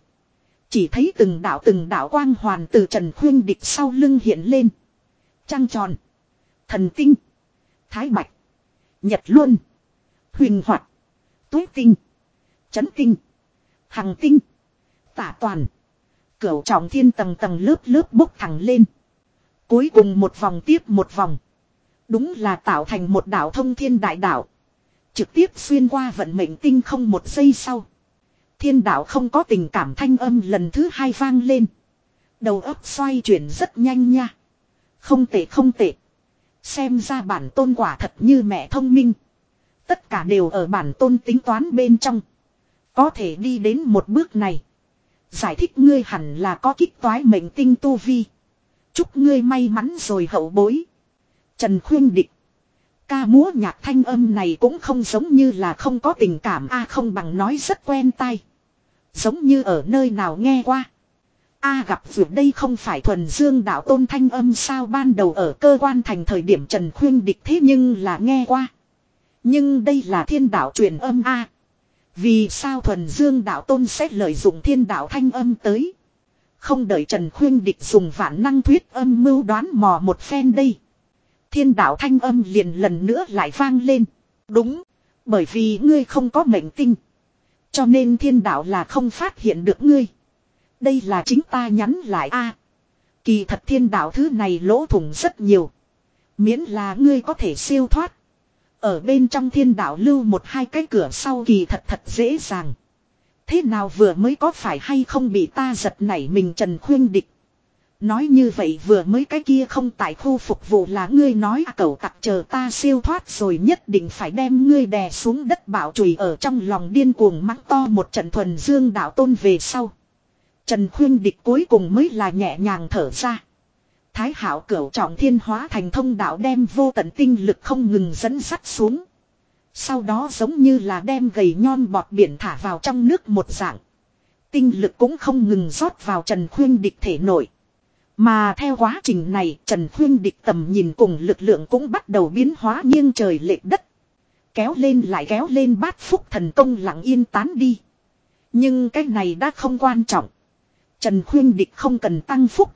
Chỉ thấy từng đạo từng đạo quang hoàn từ Trần Khuyên Địch sau lưng hiện lên. Trăng tròn. Thần tinh. Thái bạch. Nhật luân. Huyền hoạt. Tuế tinh. Chấn tinh. Hằng tinh. Tả toàn. Cửu trọng thiên tầng tầng lớp lớp bốc thẳng lên. Cuối cùng một vòng tiếp một vòng. Đúng là tạo thành một đảo thông thiên đại đảo. Trực tiếp xuyên qua vận mệnh tinh không một giây sau. Thiên đạo không có tình cảm thanh âm lần thứ hai vang lên. Đầu óc xoay chuyển rất nhanh nha. Không tệ không tệ. Xem ra bản tôn quả thật như mẹ thông minh. Tất cả đều ở bản tôn tính toán bên trong. Có thể đi đến một bước này. Giải thích ngươi hẳn là có kích toái mệnh tinh tu vi. Chúc ngươi may mắn rồi hậu bối. Trần khuyên địch. Ca múa nhạc thanh âm này cũng không giống như là không có tình cảm a không bằng nói rất quen tai. Giống như ở nơi nào nghe qua. A gặp vượt đây không phải thuần dương đạo tôn thanh âm sao ban đầu ở cơ quan thành thời điểm Trần Khuyên địch thế nhưng là nghe qua. Nhưng đây là thiên đạo truyền âm A. Vì sao thuần dương đạo tôn sẽ lợi dụng thiên đạo thanh âm tới. Không đợi Trần Khuyên địch dùng vạn năng thuyết âm mưu đoán mò một phen đây. Thiên đạo thanh âm liền lần nữa lại vang lên. Đúng. Bởi vì ngươi không có mệnh tinh. Cho nên thiên đạo là không phát hiện được ngươi. Đây là chính ta nhắn lại a. kỳ thật thiên đạo thứ này lỗ thủng rất nhiều. Miễn là ngươi có thể siêu thoát. Ở bên trong thiên đạo lưu một hai cái cửa sau kỳ thật thật dễ dàng. Thế nào vừa mới có phải hay không bị ta giật nảy mình Trần Khuyên Địch. Nói như vậy vừa mới cái kia không tại khu phục vụ là ngươi nói à cậu tặc chờ ta siêu thoát rồi nhất định phải đem ngươi đè xuống đất bảo chùi ở trong lòng điên cuồng mắng to một trận thuần dương đạo tôn về sau. Trần Khuyên Địch cuối cùng mới là nhẹ nhàng thở ra. Thái hảo cửu trọng thiên hóa thành thông đạo đem vô tận tinh lực không ngừng dẫn sắt xuống. Sau đó giống như là đem gầy nhon bọt biển thả vào trong nước một dạng. Tinh lực cũng không ngừng rót vào Trần Khuyên Địch thể nội. Mà theo quá trình này, Trần Khuyên Địch tầm nhìn cùng lực lượng cũng bắt đầu biến hóa nghiêng trời lệch đất. Kéo lên lại kéo lên bát phúc thần công lặng yên tán đi. Nhưng cái này đã không quan trọng. Trần Khuyên Địch không cần tăng phúc.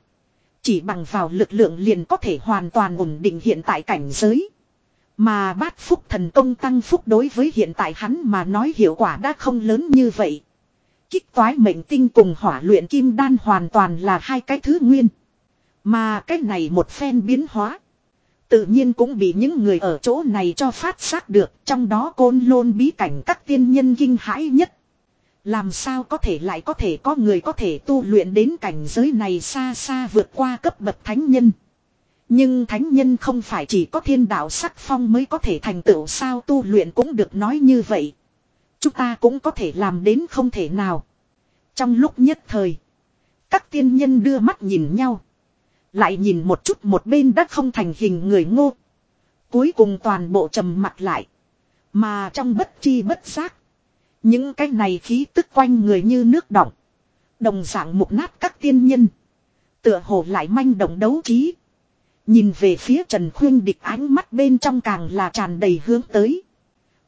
Chỉ bằng vào lực lượng liền có thể hoàn toàn ổn định hiện tại cảnh giới. Mà bát phúc thần công tăng phúc đối với hiện tại hắn mà nói hiệu quả đã không lớn như vậy. Kích toái mệnh tinh cùng hỏa luyện kim đan hoàn toàn là hai cái thứ nguyên. Mà cái này một phen biến hóa. Tự nhiên cũng bị những người ở chỗ này cho phát giác được. Trong đó côn lôn bí cảnh các tiên nhân kinh hãi nhất. Làm sao có thể lại có thể có người có thể tu luyện đến cảnh giới này xa xa vượt qua cấp bậc thánh nhân. Nhưng thánh nhân không phải chỉ có thiên đạo sắc phong mới có thể thành tựu sao tu luyện cũng được nói như vậy. Chúng ta cũng có thể làm đến không thể nào. Trong lúc nhất thời, các tiên nhân đưa mắt nhìn nhau. Lại nhìn một chút một bên đất không thành hình người ngô. Cuối cùng toàn bộ trầm mặt lại. Mà trong bất chi bất giác. Những cái này khí tức quanh người như nước động. Đồng dạng mục nát các tiên nhân. Tựa hồ lại manh động đấu trí. Nhìn về phía Trần Khuyên địch ánh mắt bên trong càng là tràn đầy hướng tới.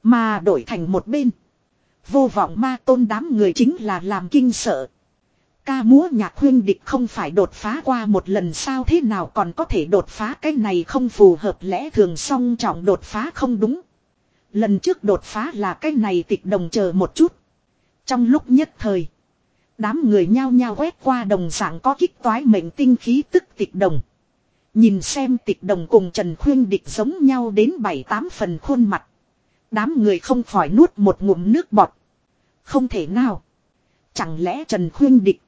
Mà đổi thành một bên. Vô vọng ma tôn đám người chính là làm kinh sợ. Ca múa nhạc khuyên địch không phải đột phá qua một lần sao thế nào còn có thể đột phá cái này không phù hợp lẽ thường song trọng đột phá không đúng. Lần trước đột phá là cái này tịch đồng chờ một chút. Trong lúc nhất thời. Đám người nhao nhao quét qua đồng dạng có kích toái mệnh tinh khí tức tịch đồng. Nhìn xem tịch đồng cùng Trần Khuyên Địch giống nhau đến bảy tám phần khuôn mặt. Đám người không khỏi nuốt một ngụm nước bọt. Không thể nào. Chẳng lẽ Trần Khuyên Địch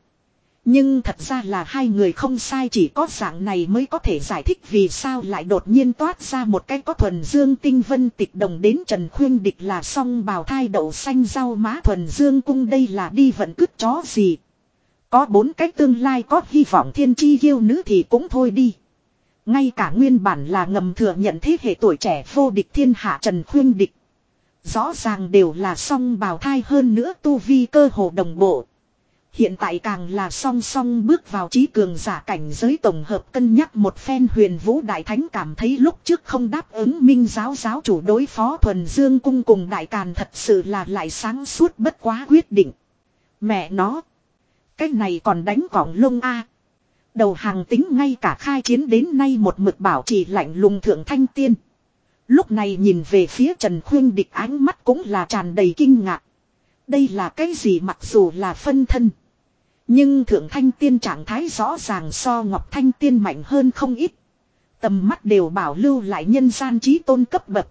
nhưng thật ra là hai người không sai, chỉ có dạng này mới có thể giải thích vì sao lại đột nhiên toát ra một cái có thuần dương tinh vân tịch đồng đến Trần Khuyên Địch là song bào thai đậu xanh rau má thuần dương cung đây là đi vận cứt chó gì. Có bốn cách tương lai có hy vọng thiên chi yêu nữ thì cũng thôi đi. Ngay cả nguyên bản là ngầm thừa nhận thế hệ tuổi trẻ vô địch thiên hạ Trần Khuyên Địch. Rõ ràng đều là song bào thai hơn nữa tu vi cơ hồ đồng bộ. Hiện tại càng là song song bước vào trí cường giả cảnh giới tổng hợp cân nhắc một phen huyền vũ đại thánh cảm thấy lúc trước không đáp ứng minh giáo giáo chủ đối phó thuần dương cung cùng đại càn thật sự là lại sáng suốt bất quá quyết định. Mẹ nó. Cái này còn đánh cỏng lông a Đầu hàng tính ngay cả khai chiến đến nay một mực bảo trì lạnh lùng thượng thanh tiên. Lúc này nhìn về phía Trần Khuyên địch ánh mắt cũng là tràn đầy kinh ngạc. Đây là cái gì mặc dù là phân thân. Nhưng thượng thanh tiên trạng thái rõ ràng so ngọc thanh tiên mạnh hơn không ít. Tầm mắt đều bảo lưu lại nhân gian trí tôn cấp bậc.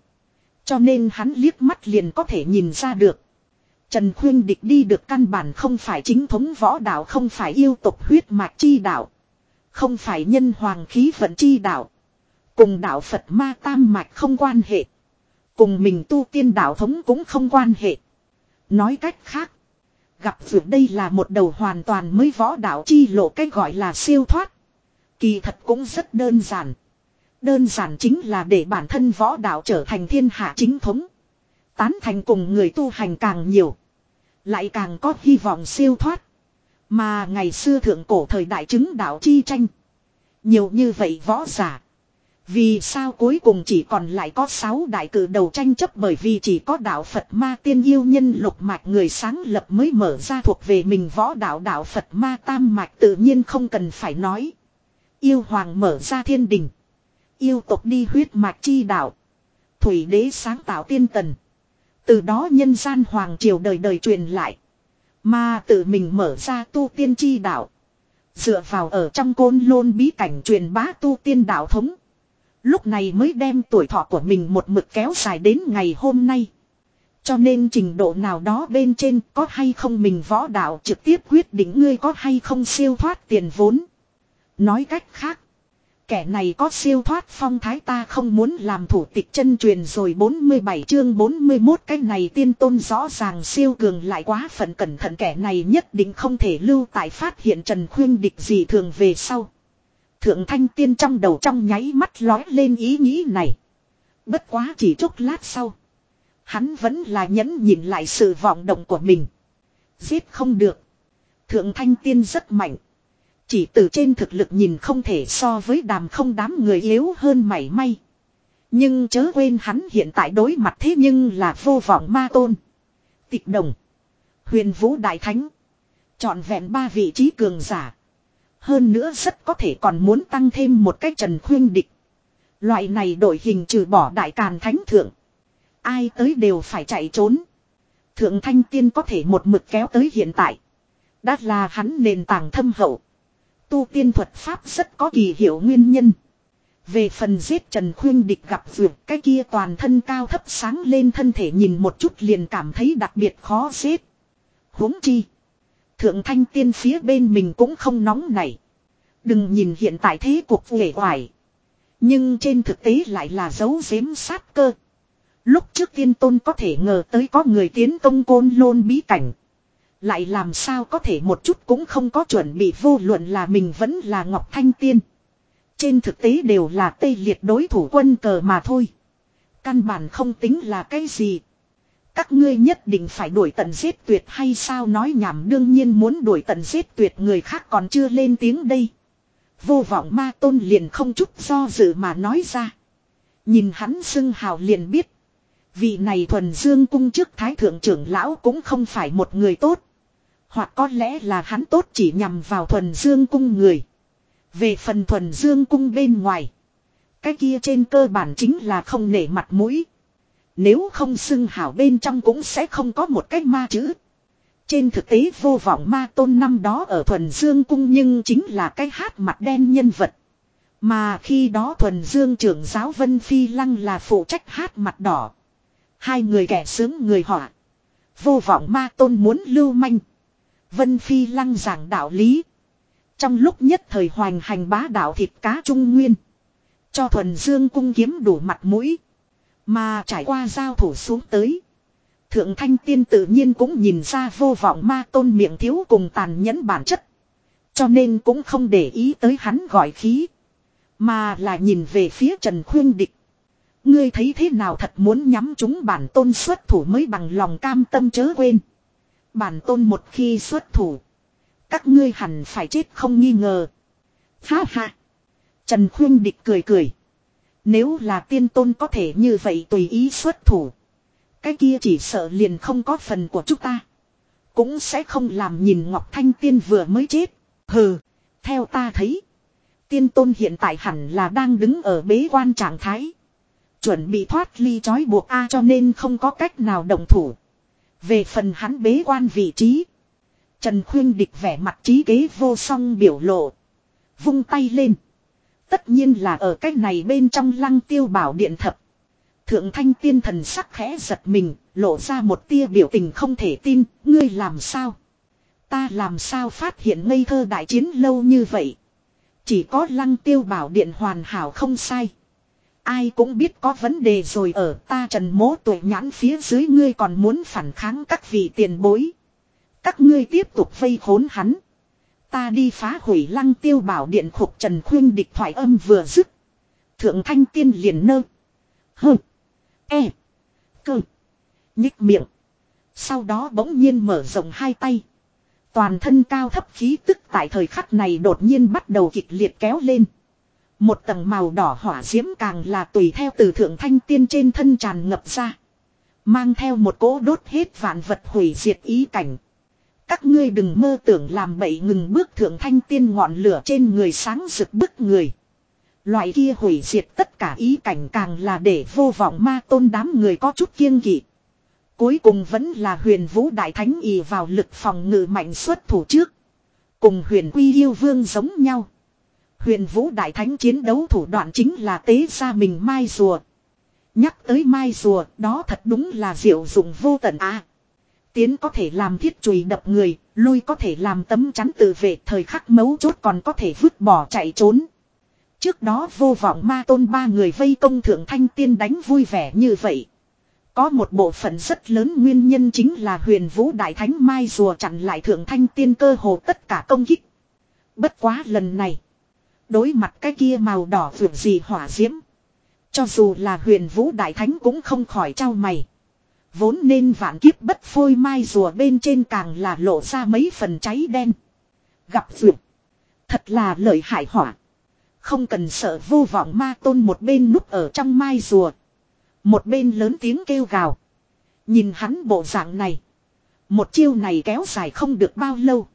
Cho nên hắn liếc mắt liền có thể nhìn ra được. Trần Khuyên Địch đi được căn bản không phải chính thống võ đạo, không phải yêu tục huyết mạch chi đạo. Không phải nhân hoàng khí vận chi đạo. Cùng đạo Phật ma tam mạch không quan hệ. Cùng mình tu tiên đạo thống cũng không quan hệ. Nói cách khác. Gặp vượt đây là một đầu hoàn toàn mới võ đạo chi lộ cách gọi là siêu thoát. Kỳ thật cũng rất đơn giản. Đơn giản chính là để bản thân võ đạo trở thành thiên hạ chính thống. Tán thành cùng người tu hành càng nhiều. Lại càng có hy vọng siêu thoát. Mà ngày xưa thượng cổ thời đại chứng đạo chi tranh. Nhiều như vậy võ giả. Vì sao cuối cùng chỉ còn lại có 6 đại cử đầu tranh chấp bởi vì chỉ có đạo Phật ma tiên yêu nhân lục mạch người sáng lập mới mở ra thuộc về mình võ đạo đạo Phật ma tam mạch tự nhiên không cần phải nói. Yêu hoàng mở ra thiên đình. Yêu tộc đi huyết mạch chi đạo. Thủy đế sáng tạo tiên tần. Từ đó nhân gian hoàng triều đời đời truyền lại. Mà tự mình mở ra tu tiên chi đạo. Dựa vào ở trong côn lôn bí cảnh truyền bá tu tiên đạo thống. Lúc này mới đem tuổi thọ của mình một mực kéo dài đến ngày hôm nay. Cho nên trình độ nào đó bên trên có hay không mình võ đạo trực tiếp quyết định ngươi có hay không siêu thoát tiền vốn. Nói cách khác. Kẻ này có siêu thoát phong thái ta không muốn làm thủ tịch chân truyền rồi 47 chương 41 cái này tiên tôn rõ ràng siêu cường lại quá phận cẩn thận kẻ này nhất định không thể lưu tại phát hiện Trần Khuyên địch gì thường về sau. Thượng thanh tiên trong đầu trong nháy mắt lói lên ý nghĩ này. Bất quá chỉ chút lát sau. Hắn vẫn là nhẫn nhìn lại sự vọng động của mình. Giết không được. Thượng thanh tiên rất mạnh. Chỉ từ trên thực lực nhìn không thể so với đàm không đám người yếu hơn mảy may. Nhưng chớ quên hắn hiện tại đối mặt thế nhưng là vô vọng ma tôn. Tịch đồng. Huyền vũ đại thánh. Chọn vẹn ba vị trí cường giả. Hơn nữa rất có thể còn muốn tăng thêm một cách trần khuyên địch. Loại này đổi hình trừ bỏ đại càn thánh thượng. Ai tới đều phải chạy trốn. Thượng thanh tiên có thể một mực kéo tới hiện tại. Đã là hắn nền tảng thâm hậu. Tu tiên thuật pháp rất có kỳ hiệu nguyên nhân. Về phần giết Trần Khuyên địch gặp vượt, cái kia toàn thân cao thấp sáng lên thân thể nhìn một chút liền cảm thấy đặc biệt khó giết. huống chi. Thượng thanh tiên phía bên mình cũng không nóng này. Đừng nhìn hiện tại thế cuộc uể oải. Nhưng trên thực tế lại là dấu giếm sát cơ. Lúc trước tiên tôn có thể ngờ tới có người tiến công côn lôn bí cảnh. Lại làm sao có thể một chút cũng không có chuẩn bị vô luận là mình vẫn là Ngọc Thanh Tiên. Trên thực tế đều là tây liệt đối thủ quân cờ mà thôi. Căn bản không tính là cái gì. Các ngươi nhất định phải đuổi tận giết tuyệt hay sao nói nhảm, đương nhiên muốn đuổi tận giết tuyệt, người khác còn chưa lên tiếng đây. Vô vọng ma tôn liền không chút do dự mà nói ra. Nhìn hắn xưng hào liền biết. Vị này thuần dương cung trước thái thượng trưởng lão cũng không phải một người tốt. Hoặc có lẽ là hắn tốt chỉ nhằm vào thuần dương cung người. Về phần thuần dương cung bên ngoài. Cái kia trên cơ bản chính là không nể mặt mũi. Nếu không xưng hảo bên trong cũng sẽ không có một cái ma chữ. Trên thực tế vô vọng ma tôn năm đó ở thuần dương cung nhưng chính là cái hát mặt đen nhân vật. Mà khi đó thuần dương trưởng giáo Vân Phi Lăng là phụ trách hát mặt đỏ. Hai người kẻ sướng người họa. Vô vọng ma tôn muốn lưu manh. Vân Phi Lăng giảng đạo lý. Trong lúc nhất thời hoành hành bá đạo thịt cá trung nguyên. Cho thuần dương cung kiếm đủ mặt mũi. Mà trải qua giao thủ xuống tới. Thượng thanh tiên tự nhiên cũng nhìn ra vô vọng ma tôn miệng thiếu cùng tàn nhẫn bản chất. Cho nên cũng không để ý tới hắn gọi khí. Mà là nhìn về phía Trần Khuyên Địch. Ngươi thấy thế nào thật muốn nhắm chúng bản tôn xuất thủ mới bằng lòng cam tâm chớ quên. Bản tôn một khi xuất thủ. Các ngươi hẳn phải chết không nghi ngờ. Ha ha. Trần Khuyên Địch cười cười. Nếu là tiên tôn có thể như vậy tùy ý xuất thủ. Cái kia chỉ sợ liền không có phần của chúng ta. Cũng sẽ không làm nhìn Ngọc Thanh Tiên vừa mới chết. Hừ, theo ta thấy. Tiên tôn hiện tại hẳn là đang đứng ở bế quan trạng thái. Chuẩn bị thoát ly trói buộc A cho nên không có cách nào động thủ. Về phần hắn bế quan vị trí. Trần Khuyên địch vẻ mặt trí kế vô song biểu lộ. Vung tay lên. Tất nhiên là ở cái này bên trong lăng tiêu bảo điện thập. Thượng thanh tiên thần sắc khẽ giật mình, lộ ra một tia biểu tình không thể tin, ngươi làm sao? Ta làm sao phát hiện ngây thơ đại chiến lâu như vậy? Chỉ có lăng tiêu bảo điện hoàn hảo không sai. Ai cũng biết có vấn đề rồi ở ta trần mố tuổi nhãn phía dưới ngươi còn muốn phản kháng các vị tiền bối. Các ngươi tiếp tục vây khốn hắn. Ta đi phá hủy lăng tiêu bảo điện khục trần khuyên địch thoại âm vừa dứt. Thượng thanh tiên liền nơ. Hơ. E. Cơ. Nhích miệng. Sau đó bỗng nhiên mở rộng hai tay. Toàn thân cao thấp khí tức tại thời khắc này đột nhiên bắt đầu kịch liệt kéo lên. Một tầng màu đỏ hỏa diễm càng là tùy theo từ thượng thanh tiên trên thân tràn ngập ra. Mang theo một cỗ đốt hết vạn vật hủy diệt ý cảnh. Các ngươi đừng mơ tưởng làm bậy ngừng bước thượng thanh tiên ngọn lửa trên người sáng rực bức người. Loại kia hủy diệt tất cả ý cảnh càng là để vô vọng ma tôn đám người có chút kiêng kỵ. Cuối cùng vẫn là huyền vũ đại thánh ì vào lực phòng ngự mạnh xuất thủ trước. Cùng huyền quy yêu vương giống nhau. Huyền vũ đại thánh chiến đấu thủ đoạn chính là tế ra mình mai rùa. Nhắc tới mai rùa, đó thật đúng là diệu dụng vô tận à. Tiến có thể làm thiết chùy đập người, lui có thể làm tấm chắn tự vệ thời khắc mấu chốt còn có thể vứt bỏ chạy trốn. Trước đó vô vọng ma tôn ba người vây công thượng thanh tiên đánh vui vẻ như vậy. Có một bộ phận rất lớn nguyên nhân chính là huyền vũ đại thánh mai rùa chặn lại thượng thanh tiên cơ hồ tất cả công kích. Bất quá lần này. Đối mặt cái kia màu đỏ vượt gì hỏa diễm. Cho dù là huyền vũ đại thánh cũng không khỏi trao mày. Vốn nên vạn kiếp bất phôi mai rùa bên trên càng là lộ ra mấy phần cháy đen. Gặp vượt. Thật là lợi hại hỏa. Không cần sợ vô vọng ma tôn một bên núp ở trong mai rùa. Một bên lớn tiếng kêu gào. Nhìn hắn bộ dạng này. Một chiêu này kéo dài không được bao lâu.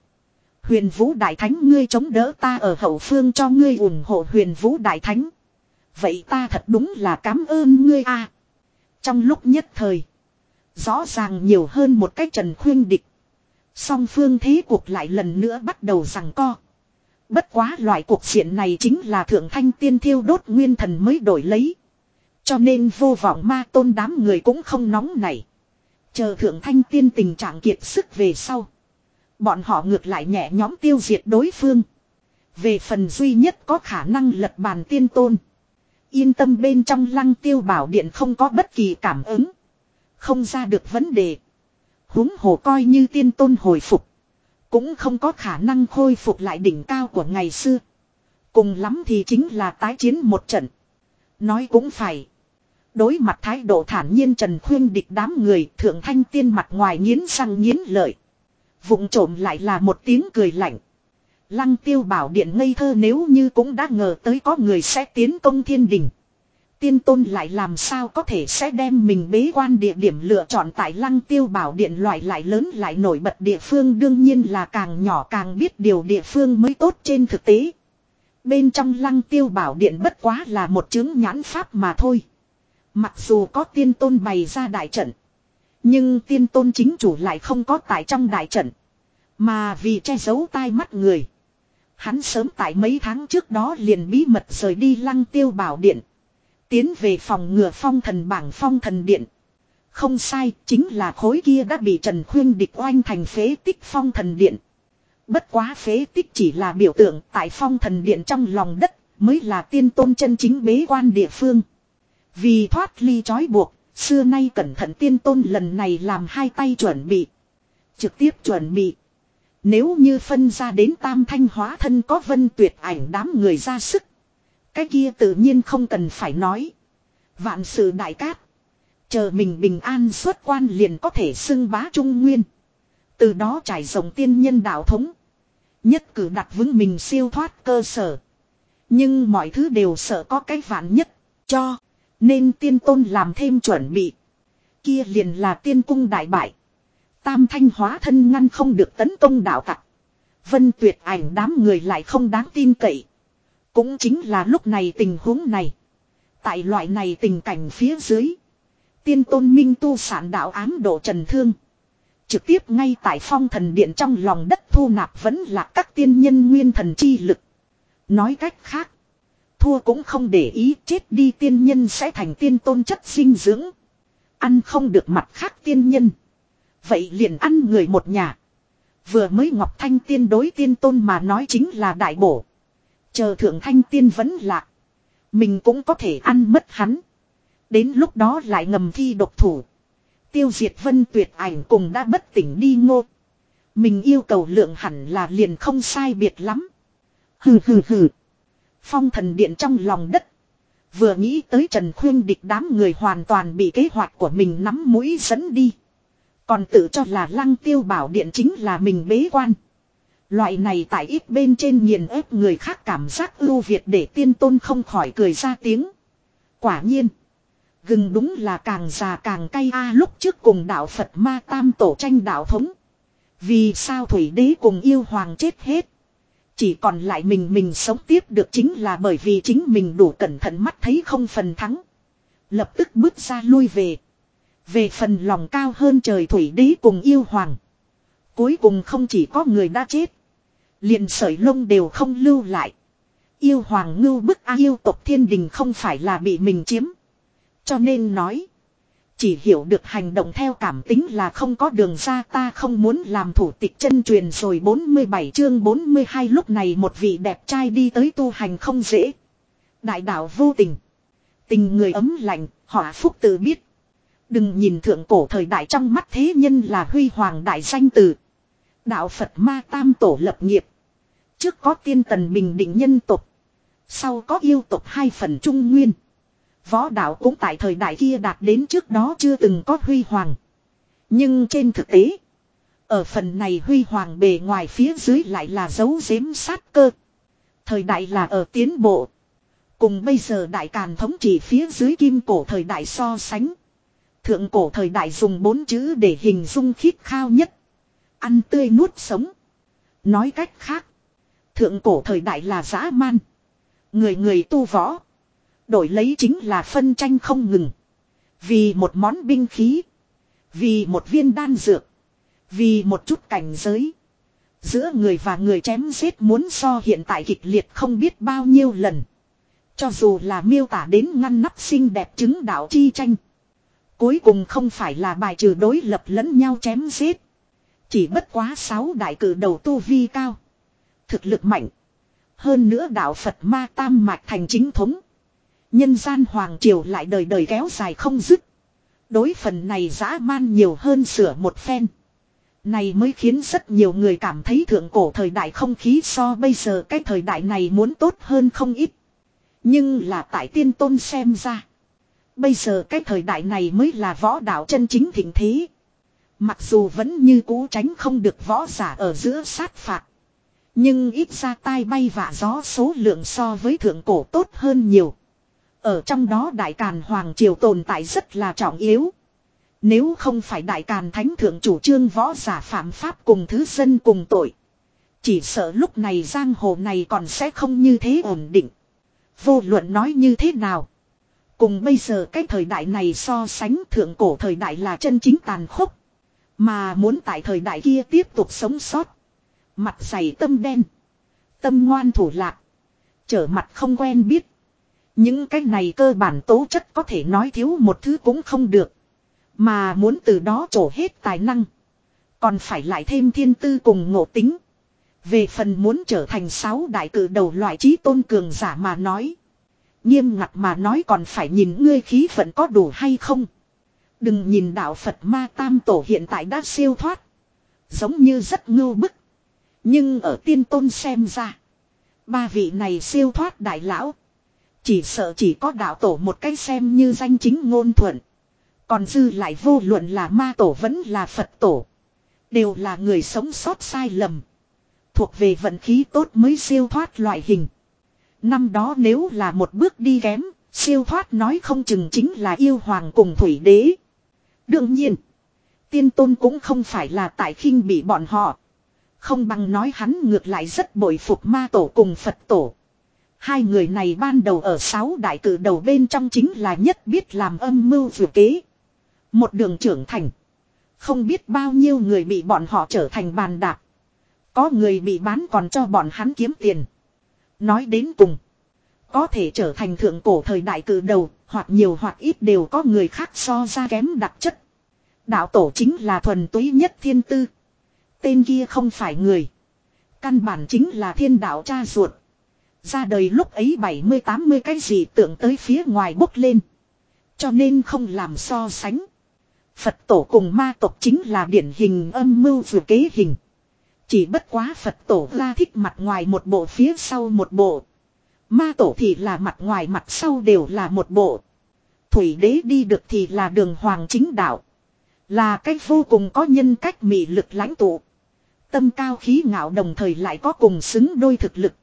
Huyền Vũ Đại Thánh ngươi chống đỡ ta ở hậu phương cho ngươi ủng hộ Huyền Vũ Đại Thánh. Vậy ta thật đúng là cảm ơn ngươi a. Trong lúc nhất thời. Rõ ràng nhiều hơn một cách trần khuyên địch. Song phương thế cuộc lại lần nữa bắt đầu rằng co. Bất quá loại cuộc diện này chính là thượng thanh tiên thiêu đốt nguyên thần mới đổi lấy. Cho nên vô vọng ma tôn đám người cũng không nóng nảy. Chờ thượng thanh tiên tình trạng kiệt sức về sau. Bọn họ ngược lại nhẹ nhóm tiêu diệt đối phương. Về phần duy nhất có khả năng lật bàn tiên tôn. Yên tâm bên trong lăng tiêu bảo điện không có bất kỳ cảm ứng. Không ra được vấn đề. huống hồ coi như tiên tôn hồi phục. Cũng không có khả năng khôi phục lại đỉnh cao của ngày xưa. Cùng lắm thì chính là tái chiến một trận. Nói cũng phải. Đối mặt thái độ thản nhiên Trần Khuyên địch đám người, thượng thanh tiên mặt ngoài nghiến răng nghiến lợi. Vụng trộm lại là một tiếng cười lạnh. Lăng tiêu bảo điện ngây thơ nếu như cũng đã ngờ tới có người sẽ tiến công thiên đình. Tiên tôn lại làm sao có thể sẽ đem mình bế quan địa điểm lựa chọn tại lăng tiêu bảo điện loại lại lớn lại nổi bật địa phương đương nhiên là càng nhỏ càng biết điều địa phương mới tốt trên thực tế. Bên trong lăng tiêu bảo điện bất quá là một chứng nhãn pháp mà thôi. Mặc dù có tiên tôn bày ra đại trận. Nhưng tiên tôn chính chủ lại không có tại trong đại trận. Mà vì che giấu tai mắt người. Hắn sớm tại mấy tháng trước đó liền bí mật rời đi lăng tiêu bảo điện. Tiến về phòng ngừa phong thần bảng phong thần điện. Không sai, chính là khối kia đã bị Trần Khuyên địch oanh thành phế tích phong thần điện. Bất quá phế tích chỉ là biểu tượng tại phong thần điện trong lòng đất, mới là tiên tôn chân chính bế quan địa phương. Vì thoát ly trói buộc, xưa nay cẩn thận tiên tôn lần này làm hai tay chuẩn bị. Trực tiếp chuẩn bị. Nếu như phân ra đến tam thanh hóa thân có vân tuyệt ảnh đám người ra sức. Cái kia tự nhiên không cần phải nói. Vạn sự đại cát. Chờ mình bình an xuất quan liền có thể xưng bá trung nguyên. Từ đó trải rộng tiên nhân đạo thống. Nhất cử đặt vững mình siêu thoát cơ sở. Nhưng mọi thứ đều sợ có cái vạn nhất. Cho. Nên tiên tôn làm thêm chuẩn bị. Kia liền là tiên cung đại bại. Tam thanh hóa thân ngăn không được tấn công đạo tặc. Vân tuyệt ảnh đám người lại không đáng tin cậy. Cũng chính là lúc này tình huống này. Tại loại này tình cảnh phía dưới. Tiên tôn minh tu sản đạo ám độ trần thương. Trực tiếp ngay tại phong thần điện trong lòng đất thu nạp vẫn là các tiên nhân nguyên thần chi lực. Nói cách khác. Thua cũng không để ý chết đi tiên nhân sẽ thành tiên tôn chất dinh dưỡng. Ăn không được mặt khác tiên nhân. Vậy liền ăn người một nhà. Vừa mới Ngọc Thanh tiên đối tiên tôn mà nói chính là đại bổ. Chờ thượng thanh tiên vẫn lạc. Mình cũng có thể ăn mất hắn. Đến lúc đó lại ngầm thi độc thủ. Tiêu diệt vân tuyệt ảnh cùng đã bất tỉnh đi ngô. Mình yêu cầu lượng hẳn là liền không sai biệt lắm. Hừ hừ hừ. Phong thần điện trong lòng đất. Vừa nghĩ tới Trần Khuyên địch đám người hoàn toàn bị kế hoạch của mình nắm mũi dẫn đi. Còn tự cho là lăng tiêu bảo điện chính là mình bế quan. Loại này tại ít bên trên nghiền ép người khác cảm giác ưu việt để tiên tôn không khỏi cười ra tiếng. Quả nhiên. Gừng đúng là càng già càng cay a lúc trước cùng đạo Phật ma tam tổ tranh đạo thống. Vì sao thủy đế cùng yêu hoàng chết hết. Chỉ còn lại mình mình sống tiếp được chính là bởi vì chính mình đủ cẩn thận mắt thấy không phần thắng. Lập tức bước ra lui về. Về phần lòng cao hơn trời thủy đế cùng yêu hoàng. Cuối cùng không chỉ có người đã chết. Liền sợi lông đều không lưu lại. Yêu hoàng ngưu bức a yêu tộc thiên đình không phải là bị mình chiếm. Cho nên nói. Chỉ hiểu được hành động theo cảm tính là không có đường ra ta không muốn làm thủ tịch chân truyền rồi 47 chương 42 lúc này một vị đẹp trai đi tới tu hành không dễ. Đại đạo vô tình. Tình người ấm lạnh, họa phúc tự biết. Đừng nhìn thượng cổ thời đại trong mắt thế nhân là huy hoàng đại danh từ. Đạo Phật ma tam tổ lập nghiệp. Trước có tiên tần bình định nhân tục. Sau có yêu tục hai phần trung nguyên. Võ đạo cũng tại thời đại kia đạt đến trước đó chưa từng có huy hoàng. Nhưng trên thực tế. Ở phần này huy hoàng bề ngoài phía dưới lại là dấu giếm sát cơ. Thời đại là ở tiến bộ. Cùng bây giờ đại càn thống trị phía dưới kim cổ thời đại so sánh. Thượng cổ thời đại dùng bốn chữ để hình dung khít khao nhất. Ăn tươi nuốt sống. Nói cách khác. Thượng cổ thời đại là dã man. Người người tu võ. Đổi lấy chính là phân tranh không ngừng. Vì một món binh khí. Vì một viên đan dược. Vì một chút cảnh giới. Giữa người và người chém giết muốn so hiện tại kịch liệt không biết bao nhiêu lần. Cho dù là miêu tả đến ngăn nắp xinh đẹp chứng đạo chi tranh. Cuối cùng không phải là bài trừ đối lập lẫn nhau chém giết. Chỉ bất quá sáu đại cử đầu tu vi cao. Thực lực mạnh. Hơn nữa đạo Phật ma tam mạch thành chính thống. Nhân gian hoàng triều lại đời đời kéo dài không dứt. Đối phần này dã man nhiều hơn sửa một phen. Này mới khiến rất nhiều người cảm thấy thượng cổ thời đại không khí so bây giờ cái thời đại này muốn tốt hơn không ít. Nhưng là tại tiên tôn xem ra. Bây giờ cái thời đại này mới là võ đạo chân chính thịnh thế. Mặc dù vẫn như cũ tránh không được võ giả ở giữa sát phạt. Nhưng ít ra tai bay vạ gió số lượng so với thượng cổ tốt hơn nhiều. Ở trong đó Đại Càn Hoàng Triều tồn tại rất là trọng yếu. Nếu không phải Đại Càn Thánh Thượng chủ trương võ giả phạm pháp cùng thứ dân cùng tội. Chỉ sợ lúc này giang hồ này còn sẽ không như thế ổn định. Vô luận nói như thế nào. Cùng bây giờ cái thời đại này so sánh thượng cổ thời đại là chân chính tàn khốc. Mà muốn tại thời đại kia tiếp tục sống sót. Mặt dày tâm đen. Tâm ngoan thủ lạc. Trở mặt không quen biết. Những cái này cơ bản tố chất có thể nói thiếu một thứ cũng không được. Mà muốn từ đó trổ hết tài năng. Còn phải lại thêm thiên tư cùng ngộ tính. Về phần muốn trở thành sáu đại cử đầu loại trí tôn cường giả mà nói. Nghiêm ngặt mà nói còn phải nhìn ngươi khí phận có đủ hay không. Đừng nhìn đạo Phật ma tam tổ hiện tại đã siêu thoát. Giống như rất ngưu bức. Nhưng ở tiên tôn xem ra. Ba vị này siêu thoát đại lão. Chỉ sợ chỉ có đạo tổ một cách xem như danh chính ngôn thuận. Còn dư lại vô luận là ma tổ vẫn là Phật tổ. Đều là người sống sót sai lầm. Thuộc về vận khí tốt mới siêu thoát loại hình. Năm đó nếu là một bước đi kém, siêu thoát nói không chừng chính là yêu hoàng cùng thủy đế. Đương nhiên, tiên tôn cũng không phải là tại khinh bị bọn họ. Không bằng nói hắn ngược lại rất bội phục ma tổ cùng Phật tổ. Hai người này ban đầu ở sáu đại cử đầu bên trong chính là nhất biết làm âm mưu vừa kế. Một đường trưởng thành. Không biết bao nhiêu người bị bọn họ trở thành bàn đạp. Có người bị bán còn cho bọn hắn kiếm tiền. Nói đến cùng. Có thể trở thành thượng cổ thời đại cử đầu, hoặc nhiều hoặc ít đều có người khác so ra kém đặc chất. Đạo tổ chính là thuần túy nhất thiên tư. Tên kia không phải người. Căn bản chính là thiên đạo cha ruột. Ra đời lúc ấy 70-80 cái gì tưởng tới phía ngoài bốc lên. Cho nên không làm so sánh. Phật tổ cùng ma tộc chính là điển hình âm mưu vừa kế hình. Chỉ bất quá Phật tổ ra thích mặt ngoài một bộ phía sau một bộ. Ma tổ thì là mặt ngoài mặt sau đều là một bộ. Thủy đế đi được thì là đường hoàng chính đạo. Là cách vô cùng có nhân cách mị lực lãnh tụ. Tâm cao khí ngạo đồng thời lại có cùng xứng đôi thực lực.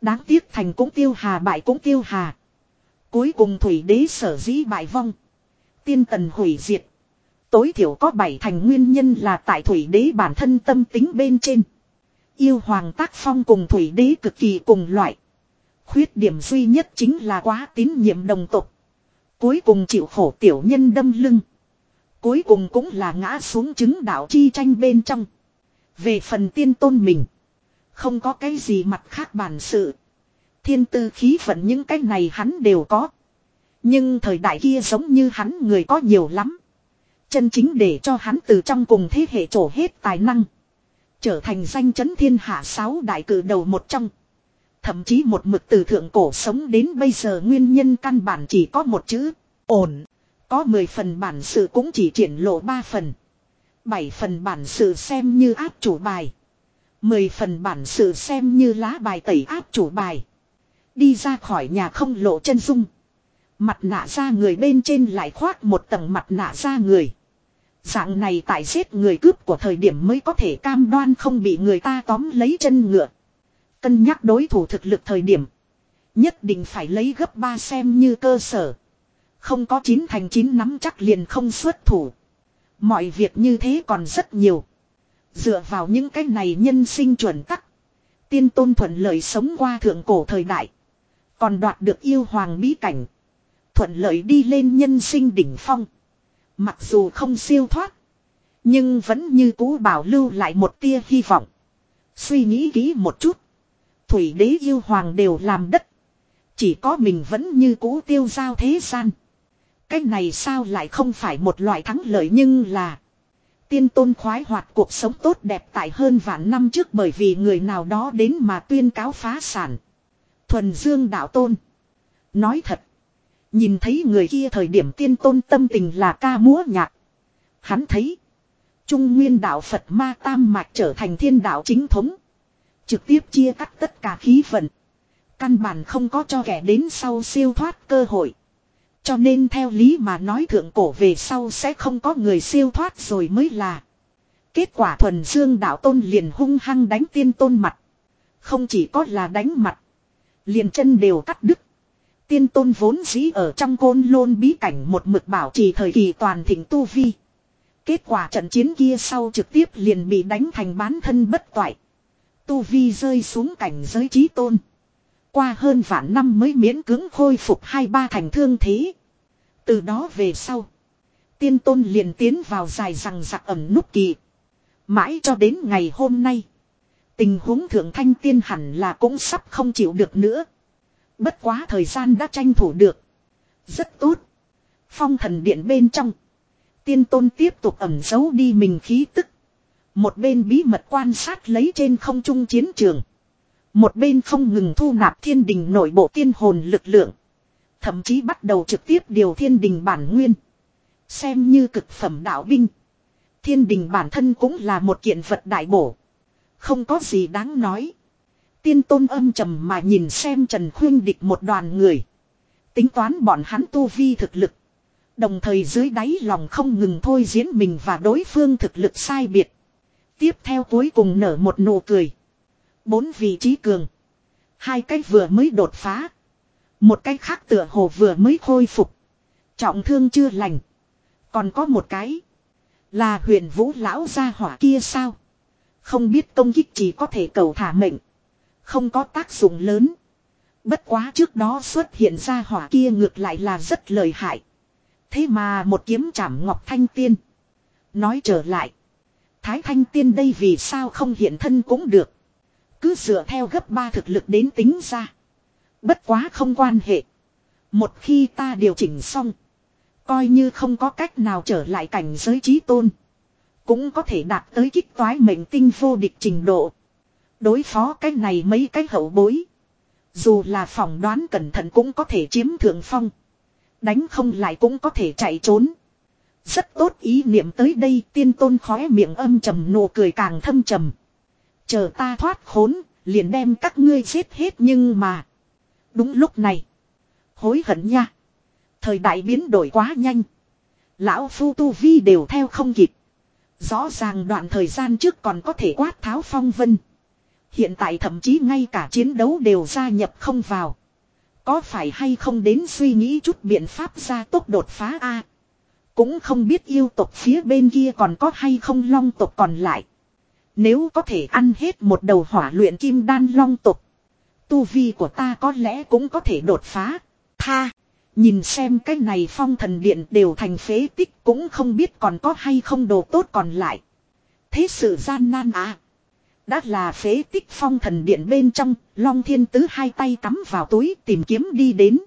Đáng tiếc thành cũng tiêu hà, bại cũng tiêu hà. Cuối cùng thủy đế sở dĩ bại vong. Tiên tần hủy diệt. Tối thiểu có bảy thành nguyên nhân là tại thủy đế bản thân tâm tính bên trên. Yêu hoàng tác phong cùng thủy đế cực kỳ cùng loại. Khuyết điểm duy nhất chính là quá tín nhiệm đồng tục. Cuối cùng chịu khổ tiểu nhân đâm lưng. Cuối cùng cũng là ngã xuống chứng đạo chi tranh bên trong. Về phần tiên tôn mình. Không có cái gì mặt khác bản sự. Thiên tư khí vận những cái này hắn đều có. Nhưng thời đại kia giống như hắn người có nhiều lắm. Chân chính để cho hắn từ trong cùng thế hệ trổ hết tài năng. Trở thành danh chấn thiên hạ sáu đại cử đầu một trong. Thậm chí một mực từ thượng cổ sống đến bây giờ nguyên nhân căn bản chỉ có một chữ. Ổn. Có 10 phần bản sự cũng chỉ triển lộ 3 phần. 7 phần bản sự xem như áp chủ bài. 10 phần bản sự xem như lá bài tẩy áp chủ bài. Đi ra khỏi nhà không lộ chân dung. Mặt nạ ra người bên trên lại khoác một tầng mặt nạ ra người. Dạng này tại giết người cướp của thời điểm mới có thể cam đoan không bị người ta tóm lấy chân ngựa. Cân nhắc đối thủ thực lực thời điểm. Nhất định phải lấy gấp 3 xem như cơ sở. Không có chín thành chín nắm chắc liền không xuất thủ. Mọi việc như thế còn rất nhiều. Dựa vào những cái này nhân sinh chuẩn tắc. Tiên tôn thuận lợi sống qua thượng cổ thời đại. Còn đoạt được yêu hoàng bí cảnh. Thuận lợi đi lên nhân sinh đỉnh phong. Mặc dù không siêu thoát. Nhưng vẫn như cũ bảo lưu lại một tia hy vọng. Suy nghĩ kỹ một chút. Thủy đế yêu hoàng đều làm đất. Chỉ có mình vẫn như cũ tiêu giao thế gian. Cái này sao lại không phải một loại thắng lợi nhưng là. Tiên tôn khoái hoạt cuộc sống tốt đẹp tại hơn vạn năm trước bởi vì người nào đó đến mà tuyên cáo phá sản. Thuần dương đạo tôn. Nói thật. Nhìn thấy người kia thời điểm tiên tôn tâm tình là ca múa nhạc. Hắn thấy. Trung nguyên đạo Phật ma tam mạch trở thành thiên đạo chính thống. Trực tiếp chia cắt tất cả khí vận. Căn bản không có cho kẻ đến sau siêu thoát cơ hội. Cho nên theo lý mà nói thượng cổ về sau sẽ không có người siêu thoát rồi mới là. Kết quả thuần dương đạo tôn liền hung hăng đánh tiên tôn mặt. Không chỉ có là đánh mặt. Liền chân đều cắt đứt. Tiên tôn vốn dĩ ở trong côn lôn bí cảnh một mực bảo trì thời kỳ toàn thịnh tu vi. Kết quả trận chiến kia sau trực tiếp liền bị đánh thành bán thân bất toại. Tu vi rơi xuống cảnh giới trí tôn. Qua hơn vạn năm mới miễn cưỡng khôi phục hai ba thành thương thế. Từ đó về sau. Tiên tôn liền tiến vào dài rằng giặc ẩm nút kỳ. Mãi cho đến ngày hôm nay. Tình huống thượng thanh tiên hẳn là cũng sắp không chịu được nữa. Bất quá thời gian đã tranh thủ được. Rất tốt. Phong thần điện bên trong. Tiên tôn tiếp tục ẩm giấu đi mình khí tức. Một bên bí mật quan sát lấy trên không trung chiến trường. Một bên không ngừng thu nạp thiên đình nội bộ tiên hồn lực lượng. Thậm chí bắt đầu trực tiếp điều thiên đình bản nguyên. Xem như cực phẩm đạo binh. Thiên đình bản thân cũng là một kiện vật đại bổ. Không có gì đáng nói. Tiên tôn âm trầm mà nhìn xem Trần Khuyên địch một đoàn người. Tính toán bọn hắn tu vi thực lực. Đồng thời dưới đáy lòng không ngừng thôi diễn mình và đối phương thực lực sai biệt. Tiếp theo cuối cùng nở một nụ cười. Bốn vị trí cường. Hai cái vừa mới đột phá. Một cái khác tựa hồ vừa mới khôi phục. Trọng thương chưa lành. Còn có một cái. Là huyền vũ lão gia hỏa kia sao? Không biết công kích chỉ có thể cầu thả mệnh. Không có tác dụng lớn. Bất quá trước đó xuất hiện ra hỏa kia ngược lại là rất lợi hại. Thế mà một kiếm chảm ngọc thanh tiên. Nói trở lại. Thái thanh tiên đây vì sao không hiện thân cũng được. Cứ dựa theo gấp ba thực lực đến tính ra. Bất quá không quan hệ. Một khi ta điều chỉnh xong. Coi như không có cách nào trở lại cảnh giới trí tôn. Cũng có thể đạt tới kích toái mệnh tinh vô địch trình độ. Đối phó cái này mấy cái hậu bối. Dù là phỏng đoán cẩn thận cũng có thể chiếm thượng phong. Đánh không lại cũng có thể chạy trốn. Rất tốt ý niệm tới đây, tiên tôn khóe miệng âm trầm nụ cười càng thâm trầm. Chờ ta thoát khốn, liền đem các ngươi giết hết nhưng mà. Đúng lúc này. Hối hận nha. Thời đại biến đổi quá nhanh. Lão phu tu vi đều theo không kịp. Rõ ràng đoạn thời gian trước còn có thể quát tháo phong vân. Hiện tại thậm chí ngay cả chiến đấu đều gia nhập không vào. Có phải hay không đến suy nghĩ chút biện pháp ra tốc đột phá A. Cũng không biết yêu tộc phía bên kia còn có hay không long tộc còn lại. Nếu có thể ăn hết một đầu hỏa luyện kim đan long tộc. Tu vi của ta có lẽ cũng có thể đột phá. Tha. Nhìn xem cái này phong thần điện đều thành phế tích cũng không biết còn có hay không đồ tốt còn lại. Thế sự gian nan à. Đã là phế tích phong thần điện bên trong, Long Thiên Tứ hai tay cắm vào túi tìm kiếm đi đến.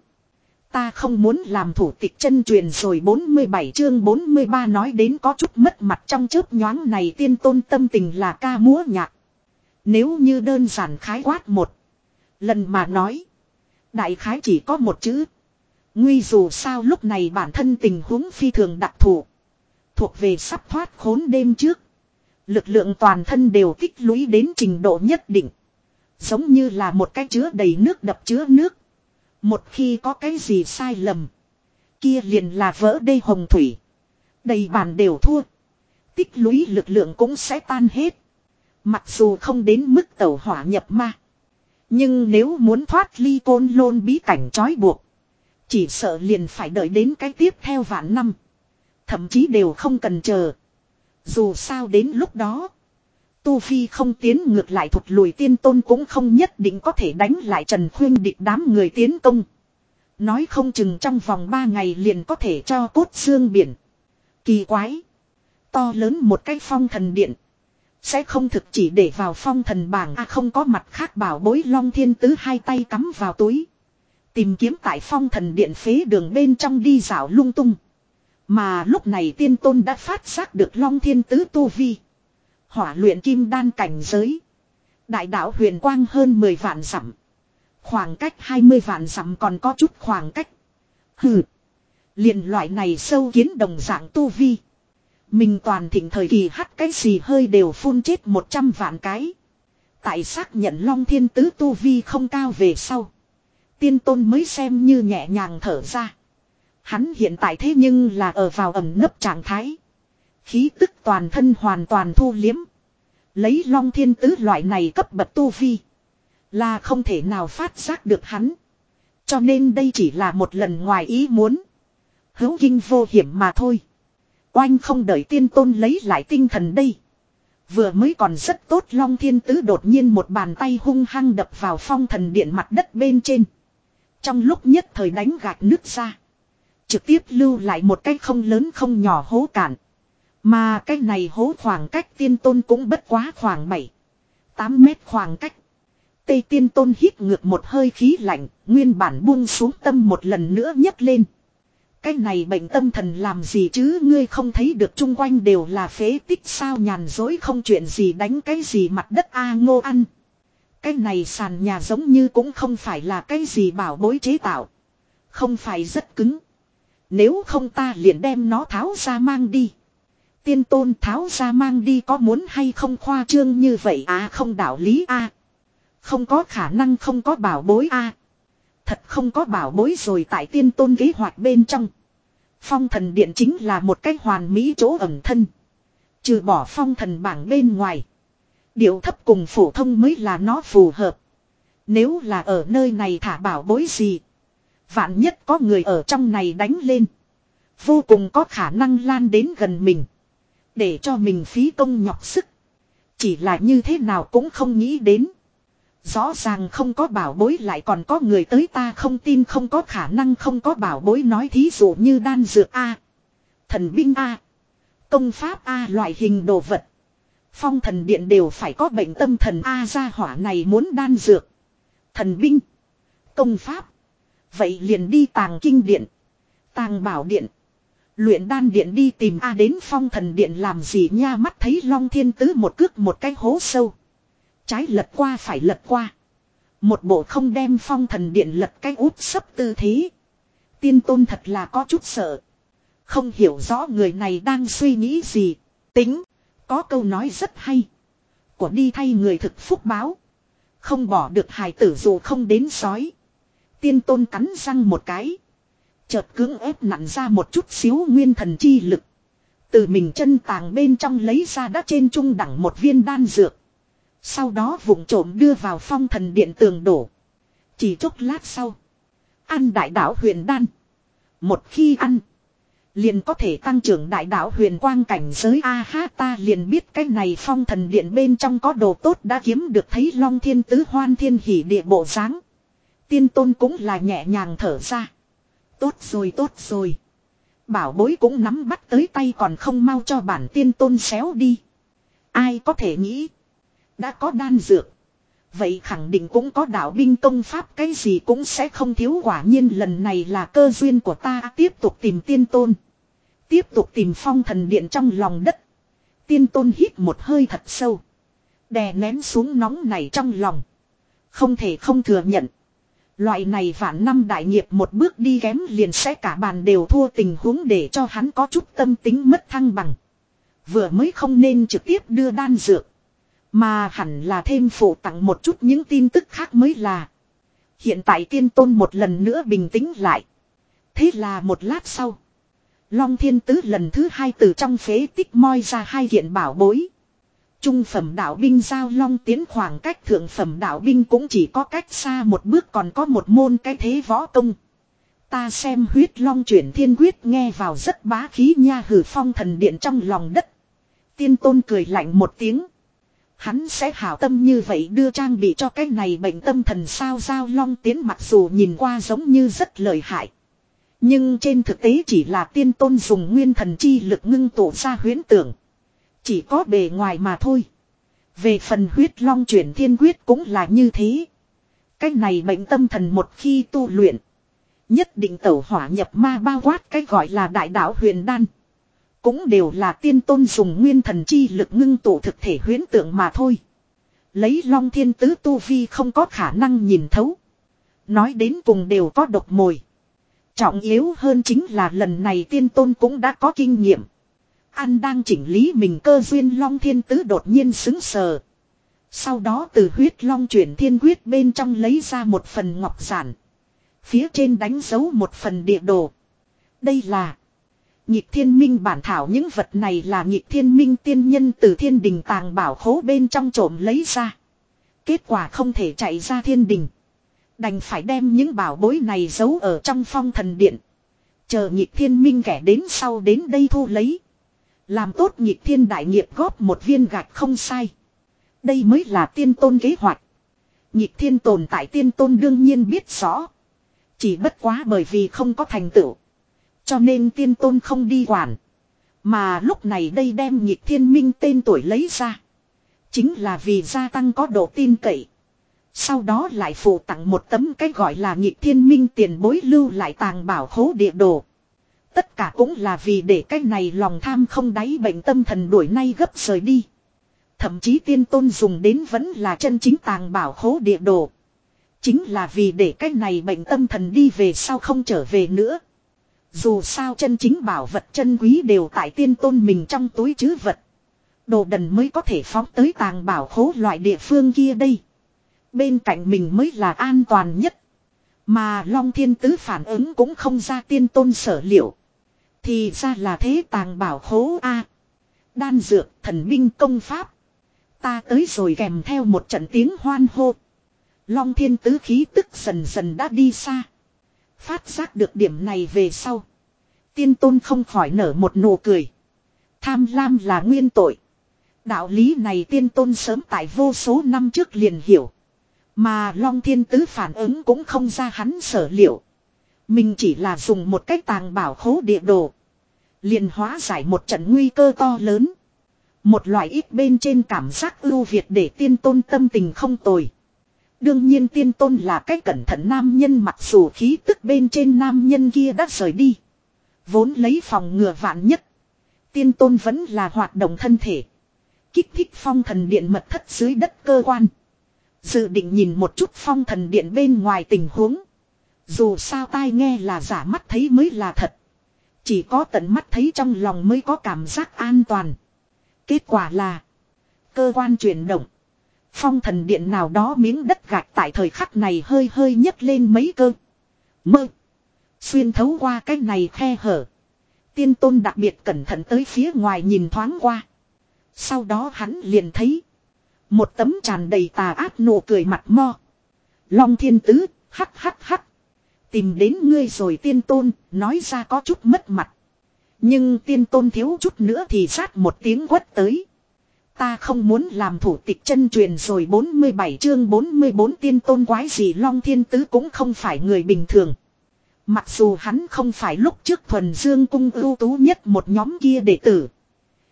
Ta không muốn làm thủ tịch chân truyền rồi 47 chương 43 nói đến có chút mất mặt trong chớp nhoáng này tiên tôn tâm tình là ca múa nhạc. Nếu như đơn giản khái quát một. Lần mà nói. Đại khái chỉ có một chữ. Nguy dù sao lúc này bản thân tình huống phi thường đặc thù. Thuộc về sắp thoát khốn đêm trước. Lực lượng toàn thân đều tích lũy đến trình độ nhất định. Giống như là một cái chứa đầy nước đập chứa nước. Một khi có cái gì sai lầm. Kia liền là vỡ đê hồng thủy. Đầy bàn đều thua. Tích lũy lực lượng cũng sẽ tan hết. Mặc dù không đến mức tẩu hỏa nhập ma. Nhưng nếu muốn thoát ly côn lôn bí cảnh trói buộc. Chỉ sợ liền phải đợi đến cái tiếp theo vạn năm. Thậm chí đều không cần chờ. Dù sao đến lúc đó. Tu Vi không tiến ngược lại thụt lùi tiên tôn cũng không nhất định có thể đánh lại Trần Khuyên địch đám người tiến công. Nói không chừng trong vòng 3 ngày liền có thể cho cốt xương biển. Kỳ quái. To lớn một cái phong thần điện. Sẽ không thực chỉ để vào phong thần bảng à không có mặt khác bảo bối long thiên tứ hai tay cắm vào túi. Tìm kiếm tại phong thần điện phế đường bên trong đi dạo lung tung. Mà lúc này tiên tôn đã phát giác được long thiên tứ tu vi. Hỏa luyện kim đan cảnh giới. Đại đạo huyền quang hơn 10 vạn dặm. Khoảng cách 20 vạn dặm còn có chút khoảng cách. Hừ. liền loại này sâu kiến đồng dạng tu vi. Mình toàn thịnh thời kỳ hắt cái gì hơi đều phun chết 100 vạn cái. Tại xác nhận Long Thiên Tứ tu vi không cao về sau. Tiên tôn mới xem như nhẹ nhàng thở ra. Hắn hiện tại thế nhưng là ở vào ẩm nấp trạng thái. Khí tức toàn thân hoàn toàn thu liếm. Lấy long thiên tứ loại này cấp bậc tu vi. Là không thể nào phát giác được hắn. Cho nên đây chỉ là một lần ngoài ý muốn. Hữu kinh vô hiểm mà thôi. Oanh không đợi tiên tôn lấy lại tinh thần đây. Vừa mới còn rất tốt, long thiên tứ đột nhiên một bàn tay hung hăng đập vào phong thần điện mặt đất bên trên. Trong lúc nhất thời đánh gạch nước ra. Trực tiếp lưu lại một cái không lớn không nhỏ hố cạn. Mà cái này hố khoảng cách tiên tôn cũng bất quá khoảng 7. 8 mét khoảng cách. Tây tiên tôn hít ngược một hơi khí lạnh, nguyên bản buông xuống tâm một lần nữa nhấc lên. Cái này bệnh tâm thần làm gì chứ ngươi không thấy được chung quanh đều là phế tích sao nhàn dối không chuyện gì đánh cái gì mặt đất a ngô ăn. Cái này sàn nhà giống như cũng không phải là cái gì bảo bối chế tạo. Không phải rất cứng. Nếu không ta liền đem nó tháo ra mang đi. Tiên tôn tháo ra mang đi có muốn hay không khoa trương như vậy à không đạo lý a à. Không có khả năng, không có bảo bối a à. Thật không có bảo bối rồi tại tiên tôn kế hoạch bên trong. Phong thần điện chính là một cái hoàn mỹ chỗ ẩn thân. Trừ bỏ phong thần bảng bên ngoài. Điệu thấp cùng phổ thông mới là nó phù hợp. Nếu là ở nơi này thả bảo bối gì. Vạn nhất có người ở trong này đánh lên. Vô cùng có khả năng lan đến gần mình. Để cho mình phí công nhọc sức. Chỉ là như thế nào cũng không nghĩ đến. Rõ ràng không có bảo bối lại còn có người tới ta không tin không có khả năng không có bảo bối nói thí dụ như đan dược A. Thần binh A. Công pháp A loại hình đồ vật. Phong thần điện đều phải có bệnh tâm thần A gia hỏa này muốn đan dược. Thần binh. Công pháp. Vậy liền đi tàng kinh điện. Tàng bảo điện. Luyện đan điện đi tìm A đến phong thần điện làm gì nha mắt thấy long thiên tứ một cước một cái hố sâu. Trái lật qua phải lật qua. Một bộ không đem phong thần điện lật cái út sấp tư thế. Tiên tôn thật là có chút sợ. Không hiểu rõ người này đang suy nghĩ gì. Tính. Có câu nói rất hay. Của đi thay người thực phúc báo. Không bỏ được hài tử dù không đến sói. Tiên tôn cắn răng một cái. Chợt cưỡng ép nặn ra một chút xíu nguyên thần chi lực. Từ mình chân tàng bên trong lấy ra đã trên trung đẳng một viên đan dược. Sau đó vụng trộm đưa vào phong thần điện tường đổ. Chỉ chốc lát sau. Ăn đại đảo huyền đan. Một khi ăn. Liền có thể tăng trưởng đại đảo huyền quang cảnh giới A ha, ta liền biết cái này phong thần điện bên trong có đồ tốt đã kiếm được thấy long thiên tứ hoan thiên hỉ địa bộ dáng Tiên tôn cũng là nhẹ nhàng thở ra. Tốt rồi tốt rồi. Bảo bối cũng nắm bắt tới tay còn không mau cho bản tiên tôn xéo đi. Ai có thể nghĩ. Đã có đan dược. Vậy khẳng định cũng có đạo binh công pháp, cái gì cũng sẽ không thiếu quả nhiên lần này là cơ duyên của ta tiếp tục tìm tiên tôn. Tiếp tục tìm phong thần điện trong lòng đất. Tiên tôn hít một hơi thật sâu. Đè nén xuống nóng này trong lòng. Không thể không thừa nhận. Loại này vạn năm đại nghiệp một bước đi kém liền sẽ cả bàn đều thua tình huống để cho hắn có chút tâm tính mất thăng bằng. Vừa mới không nên trực tiếp đưa đan dược. Mà hẳn là thêm phụ tặng một chút những tin tức khác mới là. Hiện tại tiên tôn một lần nữa bình tĩnh lại. Thế là một lát sau. Long thiên tứ lần thứ hai từ trong phế tích moi ra hai kiện bảo bối. Trung phẩm đạo binh giao long tiến khoảng cách thượng phẩm đạo binh cũng chỉ có cách xa một bước còn có một môn cái thế võ công. Ta xem huyết long chuyển thiên quyết nghe vào rất bá khí nha hử phong thần điện trong lòng đất. Tiên tôn cười lạnh một tiếng. Hắn sẽ hảo tâm như vậy đưa trang bị cho cái này bệnh tâm thần sao giao long tiến mặc dù nhìn qua giống như rất lợi hại. Nhưng trên thực tế chỉ là tiên tôn dùng nguyên thần chi lực ngưng tụ ra huyến tưởng. Chỉ có bề ngoài mà thôi. Về phần huyết long chuyển thiên quyết cũng là như thế. Cái này bệnh tâm thần một khi tu luyện. Nhất định tẩu hỏa nhập ma bao quát cái gọi là đại đạo huyền đan. Cũng đều là tiên tôn dùng nguyên thần chi lực ngưng tụ thực thể huyến tượng mà thôi. Lấy long thiên tứ tu vi không có khả năng nhìn thấu. Nói đến cùng đều có độc mồi. Trọng yếu hơn chính là lần này tiên tôn cũng đã có kinh nghiệm. An đang chỉnh lý mình cơ duyên long thiên tứ đột nhiên xứng sờ. Sau đó từ huyết long chuyển thiên quyết bên trong lấy ra một phần ngọc giản. Phía trên đánh dấu một phần địa đồ. Đây là Nhịp thiên minh bản thảo những vật này là nhịp thiên minh tiên nhân từ thiên đình tàng bảo khố bên trong trộm lấy ra. Kết quả không thể chạy ra thiên đình. Đành phải đem những bảo bối này giấu ở trong phong thần điện. Chờ nhịp thiên minh kẻ đến sau đến đây thu lấy. Làm tốt nhịp thiên đại nghiệp góp một viên gạch không sai. Đây mới là tiên tôn kế hoạch. Nhịp thiên tồn tại tiên tôn đương nhiên biết rõ. Chỉ bất quá bởi vì không có thành tựu. Cho nên tiên tôn không đi quản. Mà lúc này đây đem nhịp thiên minh tên tuổi lấy ra. Chính là vì gia tăng có độ tin cậy. Sau đó lại phụ tặng một tấm cái gọi là nhịp thiên minh tiền bối lưu lại tàng bảo khố địa đồ. Tất cả cũng là vì để cái này lòng tham không đáy bệnh tâm thần đuổi nay gấp rời đi. Thậm chí tiên tôn dùng đến vẫn là chân chính tàng bảo khố địa đồ. Chính là vì để cái này bệnh tâm thần đi về sau không trở về nữa. Dù sao chân chính bảo vật chân quý đều tại tiên tôn mình trong túi chứ vật. Đồ đần mới có thể phóng tới tàng bảo khố loại địa phương kia đây. Bên cạnh mình mới là an toàn nhất. Mà Long Thiên Tứ phản ứng cũng không ra tiên tôn sở liệu. Thì ra là thế tàng bảo khố A. Đan dược, thần binh công pháp. Ta tới rồi kèm theo một trận tiếng hoan hô. Long Thiên Tứ khí tức dần dần đã đi xa. Phát giác được điểm này về sau. Tiên tôn không khỏi nở một nụ cười. Tham lam là nguyên tội. Đạo lý này tiên tôn sớm tại vô số năm trước liền hiểu. Mà Long Thiên Tứ phản ứng cũng không ra hắn sở liệu. Mình chỉ là dùng một cách tàng bảo khố địa đồ liền hóa giải một trận nguy cơ to lớn. Một loại ít bên trên cảm giác ưu việt để tiên tôn tâm tình không tồi. Đương nhiên tiên tôn là cách cẩn thận nam nhân mặc dù khí tức bên trên nam nhân kia đã rời đi. Vốn lấy phòng ngừa vạn nhất. Tiên tôn vẫn là hoạt động thân thể. Kích thích phong thần điện mật thất dưới đất cơ quan. Dự định nhìn một chút phong thần điện bên ngoài tình huống. Dù sao tai nghe là giả mắt thấy mới là thật. Chỉ có tận mắt thấy trong lòng mới có cảm giác an toàn. Kết quả là. Cơ quan chuyển động. Phong thần điện nào đó miếng đất gạch tại thời khắc này hơi hơi nhấc lên mấy cơ. Mơ. Xuyên thấu qua cái này khe hở. Tiên tôn đặc biệt cẩn thận tới phía ngoài nhìn thoáng qua. Sau đó hắn liền thấy. Một tấm tràn đầy tà ác nụ cười mặt mo. Long thiên tứ, hắc hắc hắc. Tìm đến ngươi rồi tiên tôn, nói ra có chút mất mặt. Nhưng tiên tôn thiếu chút nữa thì sát một tiếng quất tới. Ta không muốn làm thủ tịch chân truyền rồi 47 chương 44 tiên tôn quái gì Long Thiên Tứ cũng không phải người bình thường. Mặc dù hắn không phải lúc trước thuần dương cung ưu tú nhất một nhóm kia đệ tử.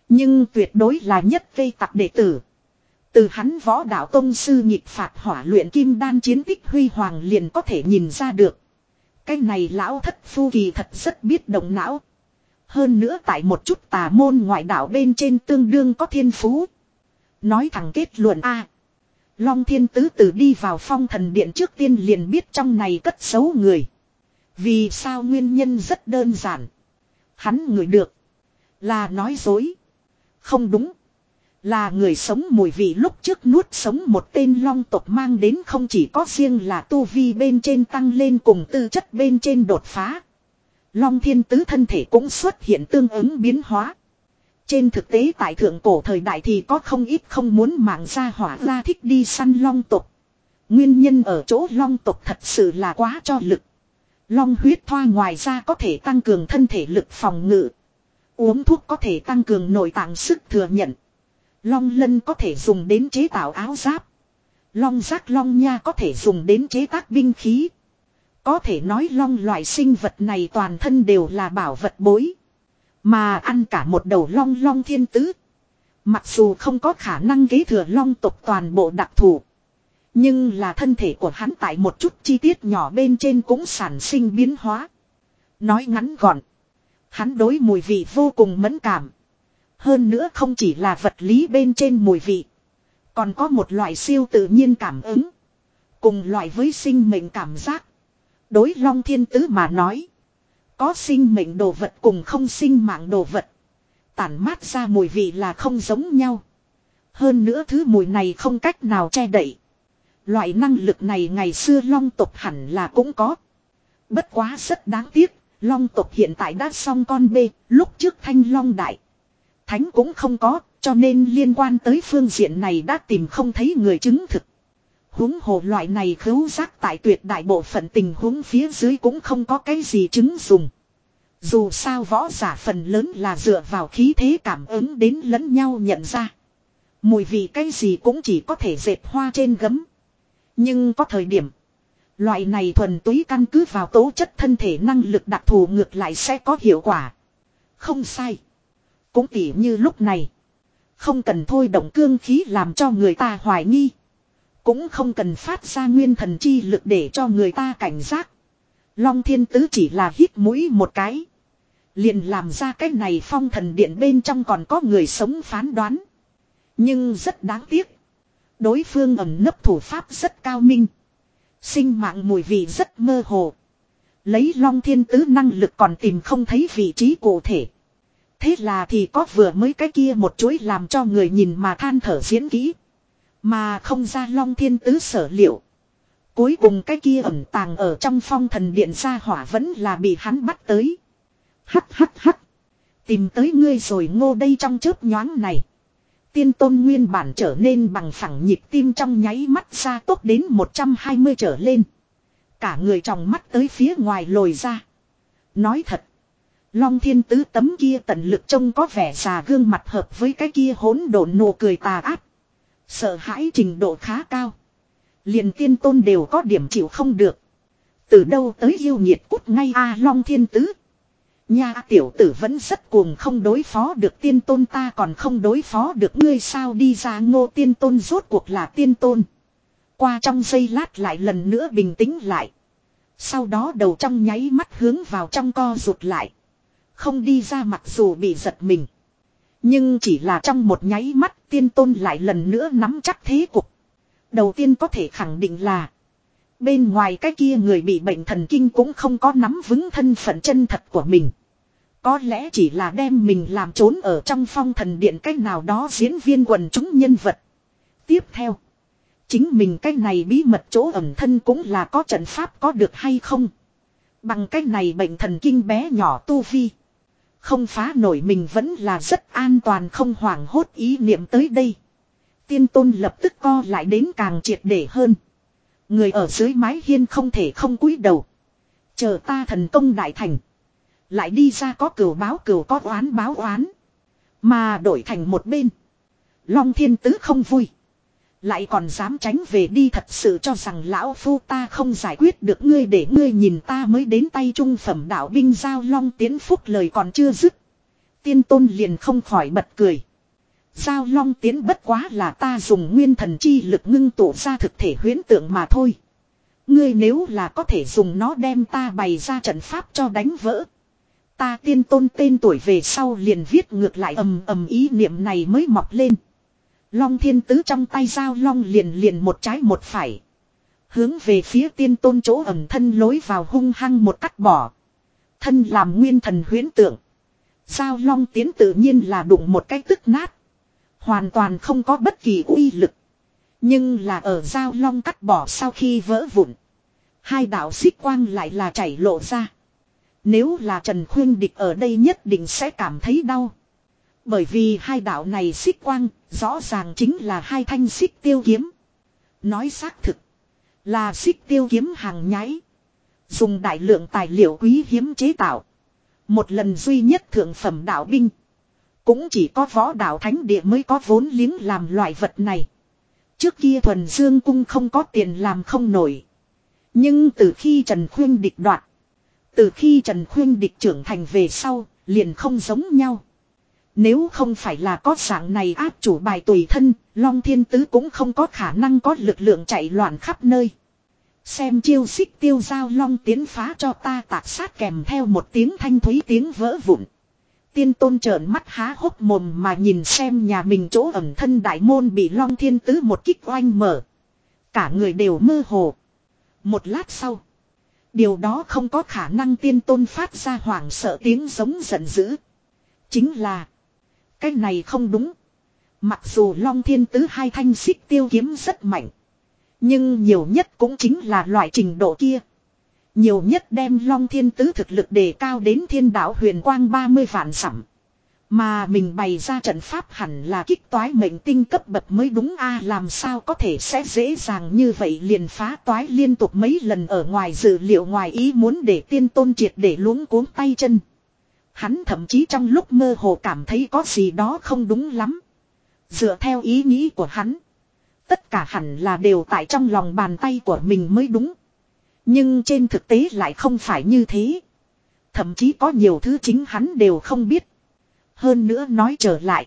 Nhưng tuyệt đối là nhất cây tặc đệ tử. Từ hắn võ đạo tông sư nhịp phạt hỏa luyện kim đan chiến tích huy hoàng liền có thể nhìn ra được. Cái này lão thất phu kỳ thật rất biết động não. Hơn nữa tại một chút tà môn ngoại đạo bên trên tương đương có thiên phú. Nói thẳng kết luận A. Long thiên tứ tử đi vào phong thần điện trước tiên liền biết trong này cất xấu người. Vì sao nguyên nhân rất đơn giản. Hắn ngửi được. Là nói dối. Không đúng. Là người sống mùi vị lúc trước nuốt sống một tên long tộc mang đến không chỉ có riêng là tu vi bên trên tăng lên cùng tư chất bên trên đột phá. Long thiên tứ thân thể cũng xuất hiện tương ứng biến hóa. Trên thực tế tại thượng cổ thời đại thì có không ít không muốn mạng ra hỏa ra thích đi săn long tộc. Nguyên nhân ở chỗ long tộc thật sự là quá cho lực. Long huyết thoa ngoài ra có thể tăng cường thân thể lực phòng ngự. Uống thuốc có thể tăng cường nội tạng sức thừa nhận. Long lân có thể dùng đến chế tạo áo giáp. Long giác long nha có thể dùng đến chế tác binh khí. Có thể nói long loại sinh vật này toàn thân đều là bảo vật bối. Mà ăn cả một đầu long long thiên tứ. Mặc dù không có khả năng kế thừa long tộc toàn bộ đặc thù. Nhưng là thân thể của hắn tại một chút chi tiết nhỏ bên trên cũng sản sinh biến hóa. Nói ngắn gọn. Hắn đối mùi vị vô cùng mẫn cảm. Hơn nữa không chỉ là vật lý bên trên mùi vị. Còn có một loại siêu tự nhiên cảm ứng. Cùng loại với sinh mệnh cảm giác. Đối long thiên tứ mà nói. Có sinh mệnh đồ vật cùng không sinh mạng đồ vật. Tản mát ra mùi vị là không giống nhau. Hơn nữa thứ mùi này không cách nào che đậy. Loại năng lực này ngày xưa long tộc hẳn là cũng có. Bất quá rất đáng tiếc, long tộc hiện tại đã xong con bê, lúc trước thanh long đại. Thánh cũng không có, cho nên liên quan tới phương diện này đã tìm không thấy người chứng thực. Húng hồ loại này khấu giác tại tuyệt đại bộ phận tình huống phía dưới cũng không có cái gì chứng dùng. Dù sao võ giả phần lớn là dựa vào khí thế cảm ứng đến lẫn nhau nhận ra. Mùi vị cái gì cũng chỉ có thể dệt hoa trên gấm. Nhưng có thời điểm. Loại này thuần túy căn cứ vào tố chất thân thể năng lực đặc thù ngược lại sẽ có hiệu quả. Không sai. Cũng tỉ như lúc này. Không cần thôi động cương khí làm cho người ta hoài nghi. Cũng không cần phát ra nguyên thần chi lực để cho người ta cảnh giác. Long thiên tứ chỉ là hít mũi một cái. Liền làm ra cái này phong thần điện bên trong còn có người sống phán đoán. Nhưng rất đáng tiếc. Đối phương ẩn nấp thủ pháp rất cao minh. Sinh mạng mùi vị rất mơ hồ. Lấy long thiên tứ năng lực còn tìm không thấy vị trí cụ thể. Thế là thì có vừa mới cái kia một chuỗi làm cho người nhìn mà than thở diễn kỹ. Mà không ra long thiên tứ sở liệu. Cuối cùng cái kia ẩn tàng ở trong phong thần điện gia hỏa vẫn là bị hắn bắt tới. Hắt hắt hắt, Tìm tới ngươi rồi ngô đây trong chớp nhoáng này. Tiên tôn nguyên bản trở nên bằng phẳng nhịp tim trong nháy mắt ra tốt đến 120 trở lên. Cả người trong mắt tới phía ngoài lồi ra. Nói thật. Long thiên tứ tấm kia tận lực trông có vẻ già gương mặt hợp với cái kia hỗn độn nụ cười tà ác. Sợ hãi trình độ khá cao. Liền tiên tôn đều có điểm chịu không được. Từ đâu tới yêu nhiệt cút ngay a long thiên tứ. Nha tiểu tử vẫn rất cuồng không đối phó được tiên tôn ta còn không đối phó được ngươi sao đi ra ngô tiên tôn rốt cuộc là tiên tôn. Qua trong giây lát lại lần nữa bình tĩnh lại. Sau đó đầu trong nháy mắt hướng vào trong co rụt lại. Không đi ra mặc dù bị giật mình. Nhưng chỉ là trong một nháy mắt, tiên tôn lại lần nữa nắm chắc thế cục. Đầu tiên có thể khẳng định là. Bên ngoài cái kia người bị bệnh thần kinh cũng không có nắm vững thân phận chân thật của mình. Có lẽ chỉ là đem mình làm trốn ở trong phong thần điện cách nào đó diễn viên quần chúng nhân vật. Tiếp theo. Chính mình cái này bí mật chỗ ẩm thân cũng là có trận pháp có được hay không. Bằng cái này bệnh thần kinh bé nhỏ tu vi. Không phá nổi mình vẫn là rất an toàn không hoảng hốt ý niệm tới đây. Tiên tôn lập tức co lại đến càng triệt để hơn. Người ở dưới mái hiên không thể không cúi đầu. Chờ ta thần công đại thành. Lại đi ra có cửu báo cửu có oán báo oán. Mà đổi thành một bên. Long thiên tứ không vui. Lại còn dám tránh về đi thật sự cho rằng lão phu ta không giải quyết được ngươi để ngươi nhìn ta mới đến tay trung phẩm đạo binh giao long tiến phúc lời còn chưa dứt. Tiên tôn liền không khỏi bật cười. Giao long tiến bất quá là ta dùng nguyên thần chi lực ngưng tụ ra thực thể huyễn tượng mà thôi. Ngươi nếu là có thể dùng nó đem ta bày ra trận pháp cho đánh vỡ. Ta tiên tôn tên tuổi về sau liền viết ngược lại ầm ầm ý niệm này mới mọc lên. Long thiên tứ trong tay dao long liền liền một trái một phải. Hướng về phía tiên tôn chỗ ẩm thân lối vào hung hăng một cắt bỏ. Thân làm nguyên thần huyến tượng. Dao long tiến tự nhiên là đụng một cái tức nát. Hoàn toàn không có bất kỳ uy lực. Nhưng là ở dao long cắt bỏ sau khi vỡ vụn. Hai đạo xích quang lại là chảy lộ ra. Nếu là Trần Khuyên Địch ở đây nhất định sẽ cảm thấy đau. Bởi vì hai đạo này xích quang, rõ ràng chính là hai thanh xích tiêu kiếm. Nói xác thực, là xích tiêu kiếm hàng nháy. Dùng đại lượng tài liệu quý hiếm chế tạo. Một lần duy nhất thượng phẩm đạo binh. Cũng chỉ có võ đạo thánh địa mới có vốn liếng làm loại vật này. Trước kia thuần dương cung không có tiền làm không nổi. Nhưng từ khi Trần Khuyên địch đoạt. Từ khi Trần Khuyên địch trưởng thành về sau, liền không giống nhau. Nếu không phải là có dạng này áp chủ bài tùy thân, Long Thiên Tứ cũng không có khả năng có lực lượng chạy loạn khắp nơi. Xem chiêu xích tiêu giao long tiến phá cho ta tạc sát kèm theo một tiếng thanh thúy tiếng vỡ vụn. Tiên tôn trợn mắt há hốc mồm mà nhìn xem nhà mình chỗ ẩm thân đại môn bị long thiên tứ một kích oanh mở. Cả người đều mơ hồ. Một lát sau. Điều đó không có khả năng tiên tôn phát ra hoảng sợ tiếng giống giận dữ. Chính là. Cái này không đúng. Mặc dù long thiên tứ hai thanh xích tiêu kiếm rất mạnh. Nhưng nhiều nhất cũng chính là loại trình độ kia. Nhiều nhất đem long thiên tứ thực lực đề cao đến thiên đạo huyền quang 30 vạn sẵm. Mà mình bày ra trận pháp hẳn là kích toái mệnh tinh cấp bậc mới đúng a, làm sao có thể sẽ dễ dàng như vậy liền phá toái liên tục mấy lần ở ngoài dự liệu ngoài ý muốn để tiên tôn triệt để luống cuống tay chân. Hắn thậm chí trong lúc mơ hồ cảm thấy có gì đó không đúng lắm. Dựa theo ý nghĩ của hắn. Tất cả hẳn là đều tại trong lòng bàn tay của mình mới đúng. Nhưng trên thực tế lại không phải như thế. Thậm chí có nhiều thứ chính hắn đều không biết. Hơn nữa nói trở lại.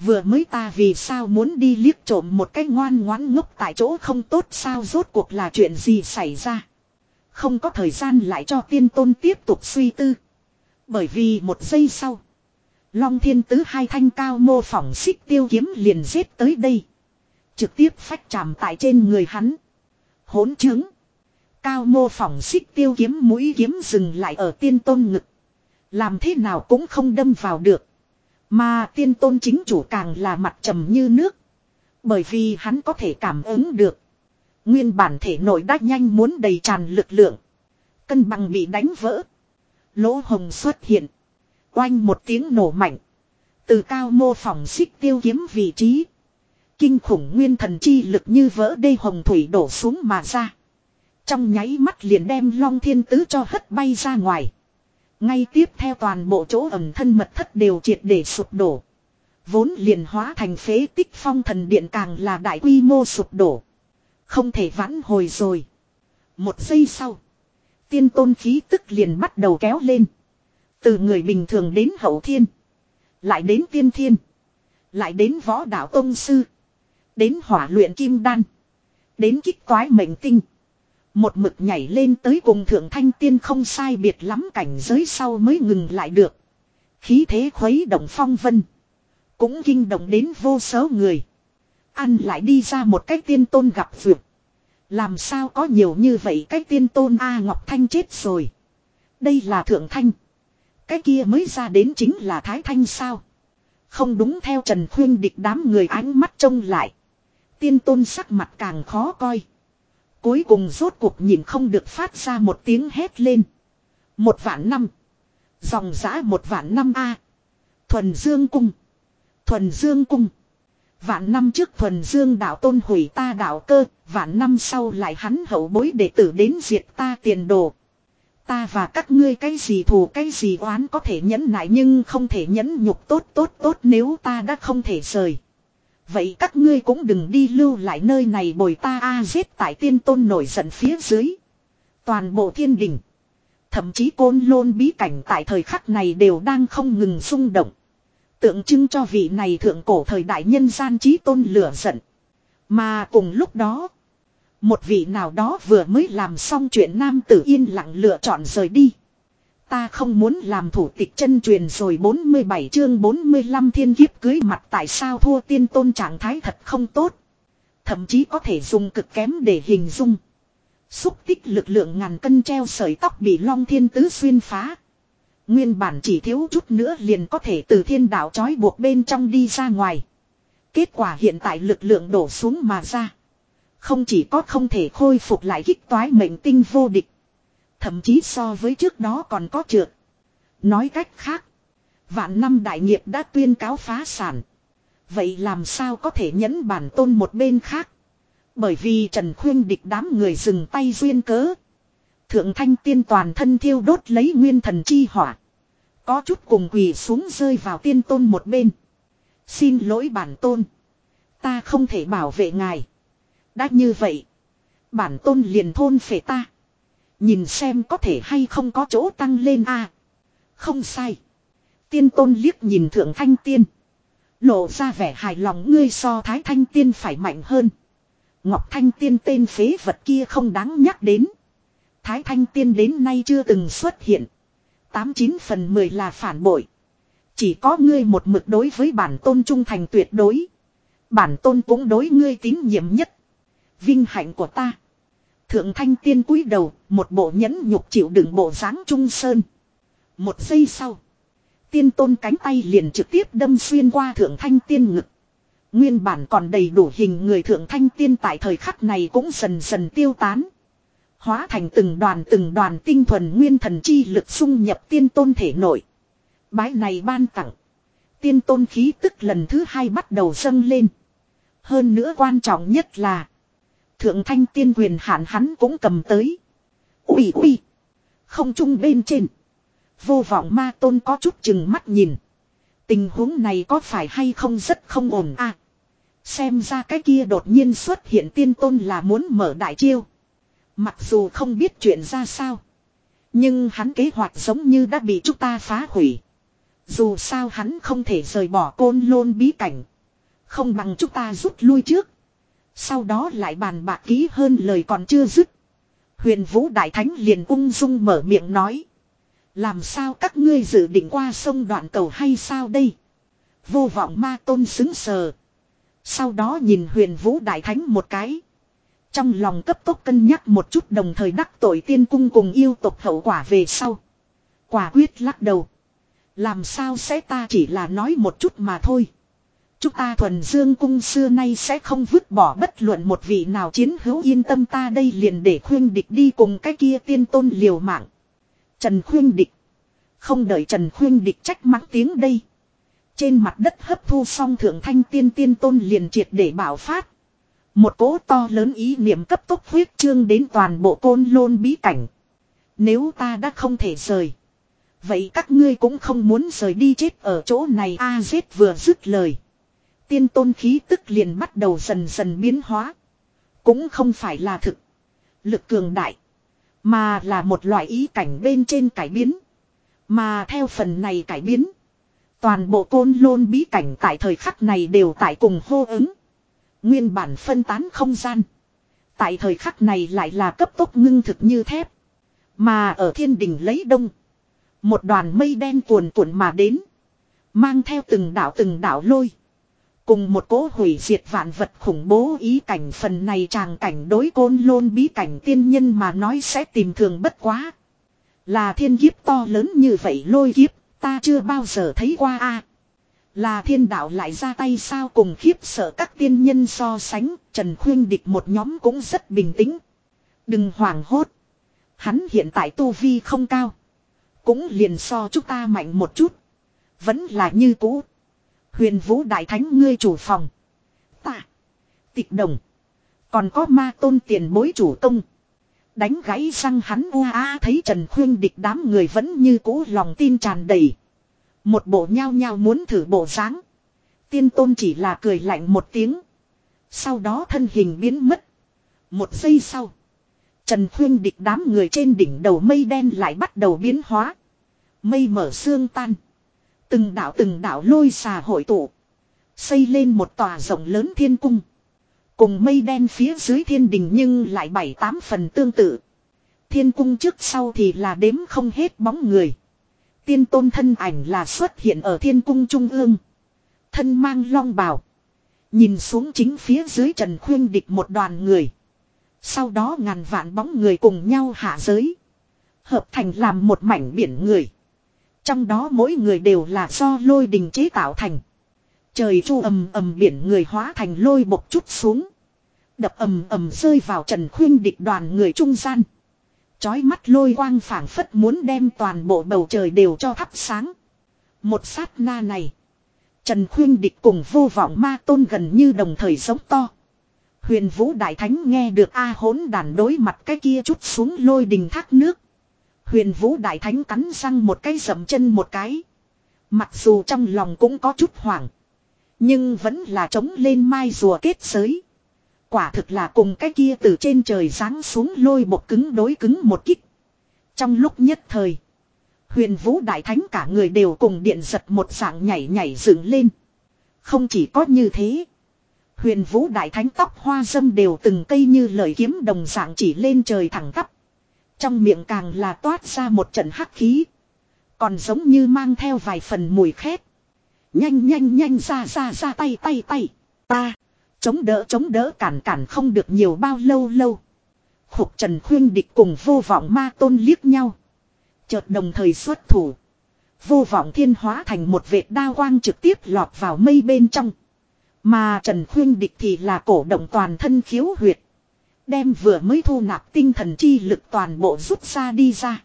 Vừa mới ta vì sao muốn đi liếc trộm một cái ngoan ngoãn ngốc tại chỗ không tốt sao rốt cuộc là chuyện gì xảy ra. Không có thời gian lại cho tiên tôn tiếp tục suy tư. Bởi vì một giây sau. Long thiên tứ hai thanh cao mô phỏng xích tiêu kiếm liền giết tới đây. Trực tiếp phách chạm tại trên người hắn. Hỗn chứng. Cao mô phỏng xích tiêu kiếm mũi kiếm dừng lại ở tiên tôn ngực. Làm thế nào cũng không đâm vào được. Mà tiên tôn chính chủ càng là mặt trầm như nước. Bởi vì hắn có thể cảm ứng được. Nguyên bản thể nội đắc nhanh muốn đầy tràn lực lượng. Cân bằng bị đánh vỡ. Lỗ hồng xuất hiện. Oanh một tiếng nổ mạnh. Từ cao mô phỏng xích tiêu kiếm vị trí. Kinh khủng nguyên thần chi lực như vỡ đê hồng thủy đổ xuống mà ra. Trong nháy mắt liền đem long thiên tứ cho hất bay ra ngoài. Ngay tiếp theo toàn bộ chỗ ẩm thân mật thất đều triệt để sụp đổ. Vốn liền hóa thành phế tích phong thần điện càng là đại quy mô sụp đổ. Không thể vãn hồi rồi. Một giây sau. Tiên tôn khí tức liền bắt đầu kéo lên. Từ người bình thường đến hậu thiên. Lại đến tiên thiên. Lại đến võ đạo tông sư. Đến hỏa luyện kim đan. Đến kích toái mệnh tinh. Một mực nhảy lên tới cùng thượng thanh tiên không sai biệt lắm cảnh giới sau mới ngừng lại được. Khí thế khuấy động phong vân. Cũng kinh động đến vô số người. Ăn lại đi ra một cái tiên tôn gặp vượt. Làm sao có nhiều như vậy cái tiên tôn A Ngọc Thanh chết rồi. Đây là thượng thanh. Cái kia mới ra đến chính là thái thanh sao. Không đúng theo Trần Khuyên địch đám người ánh mắt trông lại. Tiên tôn sắc mặt càng khó coi. Cuối cùng rốt cuộc nhìn không được phát ra một tiếng hét lên. Một vạn năm. Dòng giã một vạn năm A. Thuần Dương Cung. Thuần Dương Cung. Vạn năm trước thuần dương đạo tôn hủy ta đạo cơ, vạn năm sau lại hắn hậu bối đệ tử đến diệt ta tiền đồ. Ta và các ngươi cái gì thù, cái gì oán có thể nhẫn nại nhưng không thể nhẫn nhục tốt tốt tốt nếu ta đã không thể rời. Vậy các ngươi cũng đừng đi lưu lại nơi này bồi ta a giết tại tiên tôn nổi giận phía dưới. Toàn bộ thiên đình. Thậm chí côn lôn bí cảnh tại thời khắc này đều đang không ngừng rung động. Tượng trưng cho vị này thượng cổ thời đại nhân gian trí tôn lửa giận. Mà cùng lúc đó. Một vị nào đó vừa mới làm xong chuyện nam tử yên lặng lựa chọn rời đi. Ta không muốn làm thủ tịch chân truyền rồi 47 chương 45 thiên kiếp cưới mặt tại sao thua tiên tôn trạng thái thật không tốt. Thậm chí có thể dùng cực kém để hình dung. Xúc tích lực lượng ngàn cân treo sợi tóc bị long thiên tứ xuyên phá. Nguyên bản chỉ thiếu chút nữa liền có thể từ thiên đạo trói buộc bên trong đi ra ngoài. Kết quả hiện tại lực lượng đổ xuống mà ra. Không chỉ có không thể khôi phục lại kích toái mệnh tinh vô địch. Thậm chí so với trước đó còn có trượt. Nói cách khác. Vạn năm đại nghiệp đã tuyên cáo phá sản. Vậy làm sao có thể nhẫn bản tôn một bên khác. Bởi vì Trần Khuyên địch đám người dừng tay duyên cớ. Thượng thanh tiên toàn thân thiêu đốt lấy nguyên thần chi hỏa. Có chút cùng quỳ xuống rơi vào tiên tôn một bên. Xin lỗi bản tôn. Ta không thể bảo vệ ngài. Đã như vậy. Bản tôn liền thôn phệ ta. Nhìn xem có thể hay không có chỗ tăng lên a Không sai. Tiên tôn liếc nhìn thượng thanh tiên. Lộ ra vẻ hài lòng ngươi so thái thanh tiên phải mạnh hơn. Ngọc thanh tiên tên phế vật kia không đáng nhắc đến. Thái Thanh Tiên đến nay chưa từng xuất hiện. Tám chín phần mười là phản bội. Chỉ có ngươi một mực đối với bản tôn trung thành tuyệt đối. Bản tôn cũng đối ngươi tín nhiệm nhất. Vinh hạnh của ta. Thượng Thanh Tiên cúi đầu, một bộ nhẫn nhục chịu đựng bộ dáng trung sơn. Một giây sau. Tiên tôn cánh tay liền trực tiếp đâm xuyên qua Thượng Thanh Tiên ngực. Nguyên bản còn đầy đủ hình người Thượng Thanh Tiên tại thời khắc này cũng dần dần tiêu tán. Hóa thành từng đoàn từng đoàn tinh thuần nguyên thần chi lực xung nhập tiên tôn thể nội. Bái này ban tặng. Tiên tôn khí tức lần thứ hai bắt đầu dâng lên. Hơn nữa quan trọng nhất là. Thượng thanh tiên quyền hạn hắn cũng cầm tới. Ui ui. Không chung bên trên. Vô vọng ma tôn có chút chừng mắt nhìn. Tình huống này có phải hay không rất không ổn à. Xem ra cái kia đột nhiên xuất hiện tiên tôn là muốn mở đại chiêu. Mặc dù không biết chuyện ra sao. Nhưng hắn kế hoạch giống như đã bị chúng ta phá hủy. Dù sao hắn không thể rời bỏ côn lôn bí cảnh. Không bằng chúng ta rút lui trước. Sau đó lại bàn bạc ký hơn lời còn chưa dứt. Huyền Vũ Đại Thánh liền ung dung mở miệng nói. Làm sao các ngươi dự định qua sông đoạn cầu hay sao đây? Vô vọng ma tôn xứng sờ. Sau đó nhìn huyền Vũ Đại Thánh một cái. Trong lòng cấp tốc cân nhắc một chút đồng thời đắc tội tiên cung cùng yêu tộc hậu quả về sau. Quả quyết lắc đầu. Làm sao sẽ ta chỉ là nói một chút mà thôi. Chúng ta thuần dương cung xưa nay sẽ không vứt bỏ bất luận một vị nào chiến hữu yên tâm ta đây liền để khuyên địch đi cùng cái kia tiên tôn liều mạng. Trần khuyên địch. Không đợi Trần khuyên địch trách mắng tiếng đây. Trên mặt đất hấp thu xong thượng thanh tiên tiên tôn liền triệt để bảo phát. Một cỗ to lớn ý niệm cấp tốc huyết trương đến toàn bộ côn lôn bí cảnh. Nếu ta đã không thể rời. Vậy các ngươi cũng không muốn rời đi chết ở chỗ này a à, vừa dứt lời. Tiên tôn khí tức liền bắt đầu dần dần biến hóa. Cũng không phải là thực. Lực cường đại. Mà là một loại ý cảnh bên trên cải biến. Mà theo phần này cải biến. Toàn bộ côn lôn bí cảnh tại thời khắc này đều tại cùng hô ứng. Nguyên bản phân tán không gian. Tại thời khắc này lại là cấp tốc ngưng thực như thép. Mà ở thiên đình lấy đông. Một đoàn mây đen cuồn cuộn mà đến. Mang theo từng đảo từng đảo lôi. Cùng một cỗ hủy diệt vạn vật khủng bố ý cảnh phần này tràng cảnh đối côn lôn bí cảnh tiên nhân mà nói sẽ tìm thường bất quá. Là thiên kiếp to lớn như vậy lôi kiếp, ta chưa bao giờ thấy qua a là thiên đạo lại ra tay sao cùng khiếp sợ các tiên nhân so sánh, Trần Khuyên địch một nhóm cũng rất bình tĩnh. Đừng hoảng hốt. Hắn hiện tại tu vi không cao. Cũng liền so chúng ta mạnh một chút. Vẫn là như cũ. Huyền vũ đại thánh ngươi chủ phòng. tạ Tịch đồng. Còn có ma tôn tiền bối chủ công. Đánh gãy răng hắn u a thấy Trần Khuyên địch đám người vẫn như cũ lòng tin tràn đầy. Một bộ nhao nhao muốn thử bộ dáng. Tiên tôn chỉ là cười lạnh một tiếng. Sau đó thân hình biến mất. Một giây sau. Trần Khuyên địch đám người trên đỉnh đầu mây đen lại bắt đầu biến hóa. Mây mở xương tan. Từng đảo từng đảo lôi xà hội tụ. Xây lên một tòa rộng lớn thiên cung. Cùng mây đen phía dưới thiên đình nhưng lại bảy tám phần tương tự. Thiên cung trước sau thì là đếm không hết bóng người. Tiên tôn thân ảnh là xuất hiện ở thiên cung trung ương. Thân mang long bào. Nhìn xuống chính phía dưới trần khuyên địch một đoàn người. Sau đó ngàn vạn bóng người cùng nhau hạ giới. Hợp thành làm một mảnh biển người. Trong đó mỗi người đều là do lôi đình chế tạo thành. Trời chu ầm ầm biển người hóa thành lôi bộc chút xuống. Đập ầm ầm rơi vào trần khuyên địch đoàn người trung gian. Chói mắt lôi quang phảng phất muốn đem toàn bộ bầu trời đều cho thắp sáng. Một sát na này. Trần khuyên địch cùng vô vọng ma tôn gần như đồng thời sống to. Huyền vũ đại thánh nghe được A hỗn đàn đối mặt cái kia chút xuống lôi đình thác nước. Huyền vũ đại thánh cắn răng một cái dậm chân một cái. Mặc dù trong lòng cũng có chút hoảng. Nhưng vẫn là trống lên mai rùa kết giới. Quả thực là cùng cái kia từ trên trời giáng xuống lôi một cứng đối cứng một kích. Trong lúc nhất thời. Huyền vũ đại thánh cả người đều cùng điện giật một dạng nhảy nhảy dựng lên. Không chỉ có như thế. Huyền vũ đại thánh tóc hoa dâm đều từng cây như lời kiếm đồng dạng chỉ lên trời thẳng tắp. Trong miệng càng là toát ra một trận hắc khí. Còn giống như mang theo vài phần mùi khét. Nhanh nhanh nhanh, ra ra ra, tay tay tay. Ta. Chống đỡ chống đỡ, cản cản không được nhiều bao lâu lâu. Khục Trần Khuyên Địch cùng vô vọng ma tôn liếc nhau. Chợt đồng thời xuất thủ. Vô vọng thiên hóa thành một vệt đao quang trực tiếp lọt vào mây bên trong. Mà Trần Khuyên Địch thì là cổ động toàn thân khiếu huyệt. Đem vừa mới thu nạp tinh thần chi lực toàn bộ rút ra đi ra.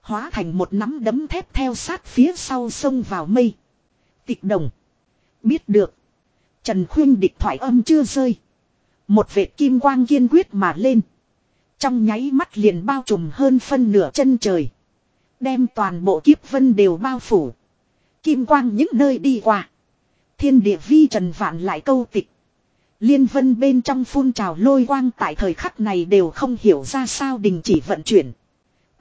Hóa thành một nắm đấm thép theo sát phía sau sông vào mây. Tịch đồng. Biết được. Trần Khuyên địch thoại âm chưa rơi. Một vệt kim quang kiên quyết mà lên. Trong nháy mắt liền bao trùm hơn phân nửa chân trời. Đem toàn bộ kiếp vân đều bao phủ. Kim quang những nơi đi qua. Thiên địa vi trần vạn lại câu tịch. Liên vân bên trong phun trào lôi quang tại thời khắc này đều không hiểu ra sao đình chỉ vận chuyển.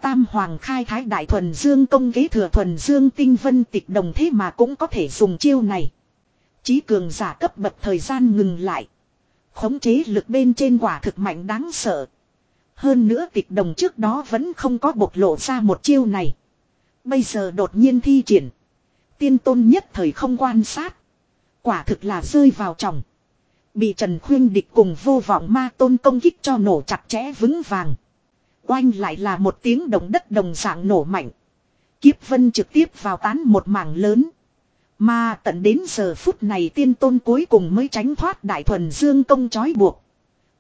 Tam Hoàng khai thái đại thuần dương công kế thừa thuần dương tinh vân tịch đồng thế mà cũng có thể dùng chiêu này. Chí cường giả cấp bậc thời gian ngừng lại. Khống chế lực bên trên quả thực mạnh đáng sợ. Hơn nữa tịch đồng trước đó vẫn không có bộc lộ ra một chiêu này. Bây giờ đột nhiên thi triển. Tiên tôn nhất thời không quan sát. Quả thực là rơi vào trọng. Bị Trần Khuyên địch cùng vô vọng ma tôn công kích cho nổ chặt chẽ vững vàng. Oanh lại là một tiếng động đất đồng dạng nổ mạnh. Kiếp vân trực tiếp vào tán một mảng lớn. Mà tận đến giờ phút này tiên tôn cuối cùng mới tránh thoát đại thuần dương công chói buộc.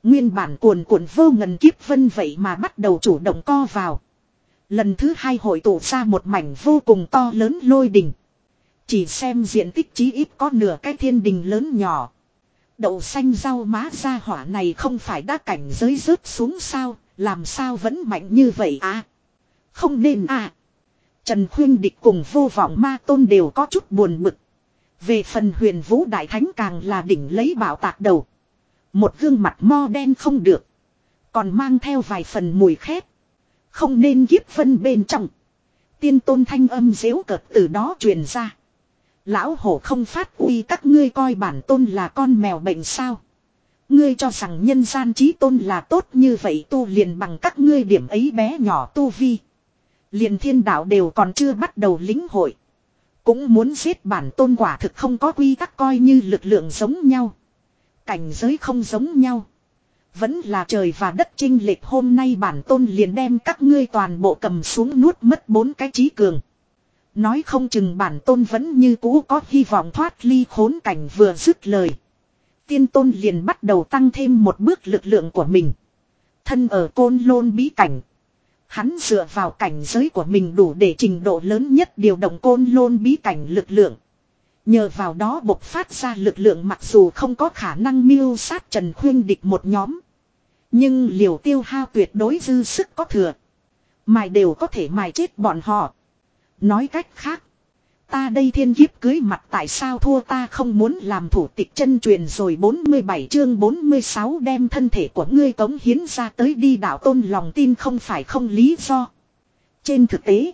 Nguyên bản cuồn cuộn vô ngần kiếp vân vậy mà bắt đầu chủ động co vào. Lần thứ hai hội tụ ra một mảnh vô cùng to lớn lôi đình. Chỉ xem diện tích chí ít có nửa cái thiên đình lớn nhỏ. Đậu xanh rau má ra hỏa này không phải đã cảnh giới rớt xuống sao, làm sao vẫn mạnh như vậy à? Không nên à? Trần Khuyên Địch cùng vô vọng ma tôn đều có chút buồn bực. Về phần huyền vũ đại thánh càng là đỉnh lấy bảo tạc đầu. Một gương mặt mo đen không được. Còn mang theo vài phần mùi khét. Không nên giếp phân bên trong. Tiên tôn thanh âm dễu cợt từ đó truyền ra. Lão hổ không phát uy các ngươi coi bản tôn là con mèo bệnh sao. Ngươi cho rằng nhân gian trí tôn là tốt như vậy tu liền bằng các ngươi điểm ấy bé nhỏ tu vi. Liền thiên đạo đều còn chưa bắt đầu lính hội. Cũng muốn giết bản tôn quả thực không có quy tắc coi như lực lượng giống nhau. Cảnh giới không giống nhau. Vẫn là trời và đất trinh lệch hôm nay bản tôn liền đem các ngươi toàn bộ cầm xuống nuốt mất bốn cái trí cường. Nói không chừng bản tôn vẫn như cũ có hy vọng thoát ly khốn cảnh vừa dứt lời. Tiên tôn liền bắt đầu tăng thêm một bước lực lượng của mình. Thân ở côn lôn bí cảnh. Hắn dựa vào cảnh giới của mình đủ để trình độ lớn nhất điều động côn lôn bí cảnh lực lượng. Nhờ vào đó bộc phát ra lực lượng mặc dù không có khả năng mưu sát Trần Khuyên địch một nhóm. Nhưng liều tiêu hao tuyệt đối dư sức có thừa. Mài đều có thể mài chết bọn họ. Nói cách khác. Ta đây thiên kiếp cưới mặt tại sao thua ta không muốn làm thủ tịch chân truyền rồi 47 chương 46 đem thân thể của ngươi cống hiến ra tới đi đạo tôn lòng tin không phải không lý do. Trên thực tế.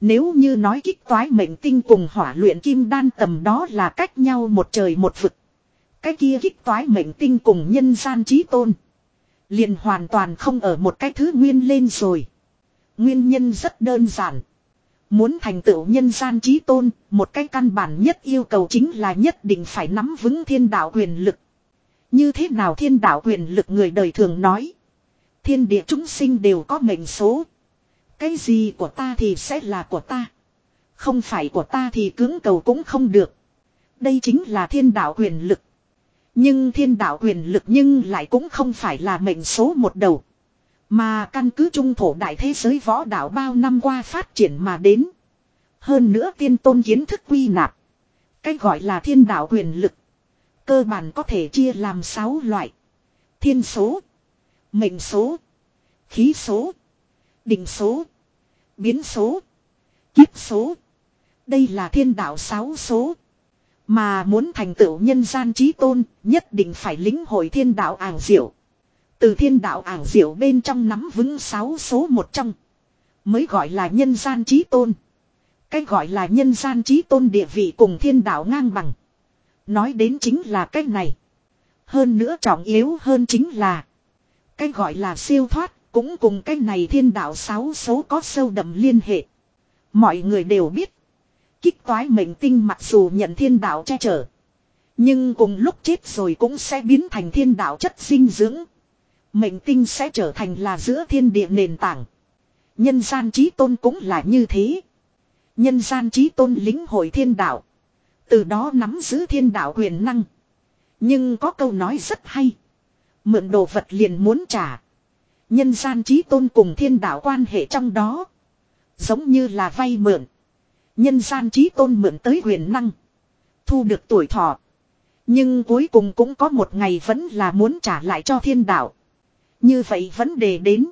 Nếu như nói kích toái mệnh tinh cùng hỏa luyện kim đan tầm đó là cách nhau một trời một vực. Cái kia kích toái mệnh tinh cùng nhân gian trí tôn. Liền hoàn toàn không ở một cái thứ nguyên lên rồi. Nguyên nhân rất đơn giản. Muốn thành tựu nhân gian trí tôn, một cái căn bản nhất yêu cầu chính là nhất định phải nắm vững thiên đạo quyền lực. Như thế nào thiên đạo quyền lực người đời thường nói. Thiên địa chúng sinh đều có mệnh số. Cái gì của ta thì sẽ là của ta. Không phải của ta thì cưỡng cầu cũng không được. Đây chính là thiên đạo quyền lực. Nhưng thiên đạo quyền lực nhưng lại cũng không phải là mệnh số một đầu. Mà căn cứ trung thổ đại thế giới võ đạo bao năm qua phát triển mà đến. Hơn nữa tiên tôn kiến thức quy nạp. Cách gọi là thiên đạo quyền lực. Cơ bản có thể chia làm 6 loại. Thiên số. Mệnh số. Khí số. đỉnh số. Biến số. Kiếp số. Đây là thiên đạo 6 số. Mà muốn thành tựu nhân gian trí tôn, nhất định phải lĩnh hội thiên đạo ảo diệu. Từ thiên đạo ảo diệu bên trong nắm vững sáu số một trong. Mới gọi là nhân gian trí tôn. Cái gọi là nhân gian trí tôn địa vị cùng thiên đạo ngang bằng. Nói đến chính là cái này. Hơn nữa trọng yếu hơn chính là. Cái gọi là siêu thoát cũng cùng cái này thiên đạo sáu số có sâu đậm liên hệ. Mọi người đều biết. Kích toái mệnh tinh mặc dù nhận thiên đạo che chở. Nhưng cùng lúc chết rồi cũng sẽ biến thành thiên đạo chất dinh dưỡng. Mệnh tinh sẽ trở thành là giữa thiên địa nền tảng. Nhân gian trí tôn cũng là như thế. Nhân gian trí tôn lính hội thiên đạo. Từ đó nắm giữ thiên đạo quyền năng. Nhưng có câu nói rất hay. Mượn đồ vật liền muốn trả. Nhân gian trí tôn cùng thiên đạo quan hệ trong đó. Giống như là vay mượn. Nhân gian trí tôn mượn tới quyền năng. Thu được tuổi thọ. Nhưng cuối cùng cũng có một ngày vẫn là muốn trả lại cho thiên đạo. Như vậy vấn đề đến.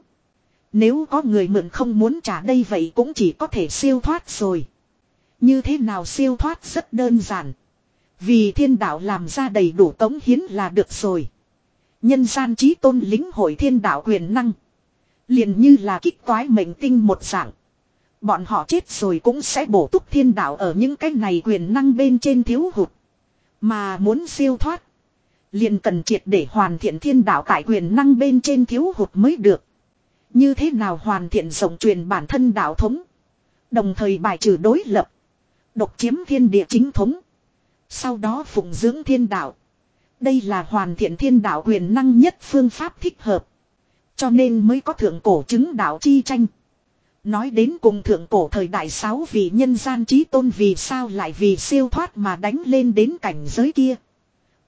Nếu có người mượn không muốn trả đây vậy cũng chỉ có thể siêu thoát rồi. Như thế nào siêu thoát rất đơn giản. Vì thiên đạo làm ra đầy đủ tống hiến là được rồi. Nhân gian trí tôn lính hội thiên đạo quyền năng. liền như là kích toái mệnh tinh một dạng. Bọn họ chết rồi cũng sẽ bổ túc thiên đạo ở những cái này quyền năng bên trên thiếu hụt. Mà muốn siêu thoát. Liền cần triệt để hoàn thiện thiên đạo tại quyền năng bên trên thiếu hụt mới được. Như thế nào hoàn thiện rộng truyền bản thân đạo thống. Đồng thời bài trừ đối lập. Độc chiếm thiên địa chính thống. Sau đó phụng dưỡng thiên đạo. Đây là hoàn thiện thiên đạo quyền năng nhất phương pháp thích hợp. Cho nên mới có thượng cổ chứng đạo chi tranh. Nói đến cùng thượng cổ thời đại sáu vì nhân gian trí tôn vì sao lại vì siêu thoát mà đánh lên đến cảnh giới kia.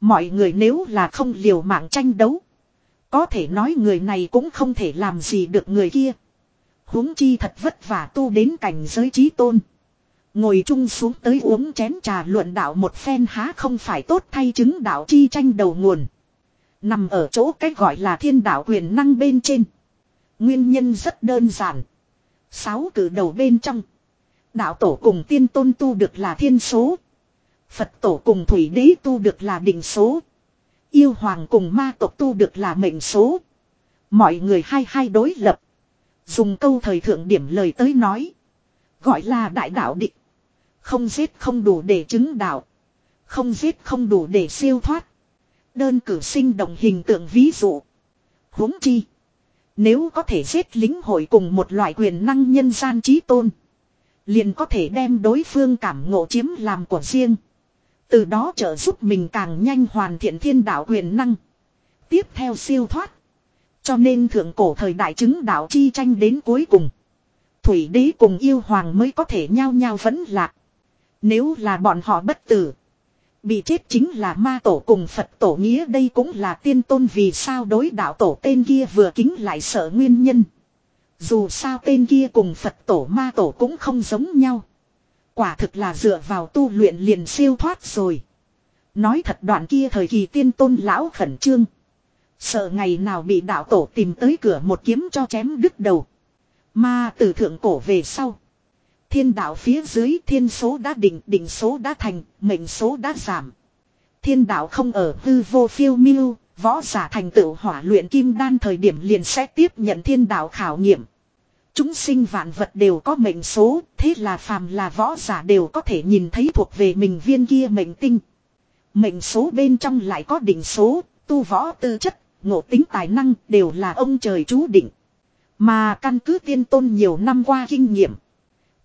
Mọi người nếu là không liều mạng tranh đấu. Có thể nói người này cũng không thể làm gì được người kia. huống chi thật vất vả tu đến cảnh giới trí tôn. Ngồi chung xuống tới uống chén trà luận đạo một phen há không phải tốt thay chứng đạo chi tranh đầu nguồn. Nằm ở chỗ cách gọi là thiên đạo quyền năng bên trên. Nguyên nhân rất đơn giản. Sáu cử đầu bên trong. Đạo tổ cùng tiên tôn tu được là thiên số. Phật tổ cùng thủy đế tu được là định số. Yêu hoàng cùng ma tộc tu được là mệnh số. Mọi người hai hai đối lập. Dùng câu thời thượng điểm lời tới nói. Gọi là đại đạo định. Không giết không đủ để chứng đạo. Không giết không đủ để siêu thoát. Đơn cử sinh động hình tượng ví dụ. huống chi. Nếu có thể giết lính hội cùng một loại quyền năng nhân gian trí tôn. Liền có thể đem đối phương cảm ngộ chiếm làm của riêng. Từ đó trợ giúp mình càng nhanh hoàn thiện thiên đạo quyền năng. Tiếp theo siêu thoát. Cho nên thượng cổ thời đại chứng đạo chi tranh đến cuối cùng. Thủy đế cùng yêu hoàng mới có thể nhau nhau vẫn lạc. Nếu là bọn họ bất tử. Bị chết chính là ma tổ cùng Phật tổ nghĩa đây cũng là tiên tôn vì sao đối đạo tổ tên kia vừa kính lại sợ nguyên nhân. Dù sao tên kia cùng Phật tổ ma tổ cũng không giống nhau. Quả thực là dựa vào tu luyện liền siêu thoát rồi. Nói thật đoạn kia thời kỳ tiên tôn lão khẩn trương. Sợ ngày nào bị đạo tổ tìm tới cửa một kiếm cho chém đứt đầu. Mà từ thượng cổ về sau. Thiên đạo phía dưới thiên số đã định, định số đã thành, mệnh số đã giảm. Thiên đạo không ở hư vô phiêu miêu, võ giả thành tựu hỏa luyện kim đan thời điểm liền sẽ tiếp nhận thiên đạo khảo nghiệm. Chúng sinh vạn vật đều có mệnh số, thế là phàm là võ giả đều có thể nhìn thấy thuộc về mình viên kia mệnh tinh. Mệnh số bên trong lại có định số, tu võ tư chất, ngộ tính tài năng đều là ông trời chú định. Mà căn cứ tiên tôn nhiều năm qua kinh nghiệm.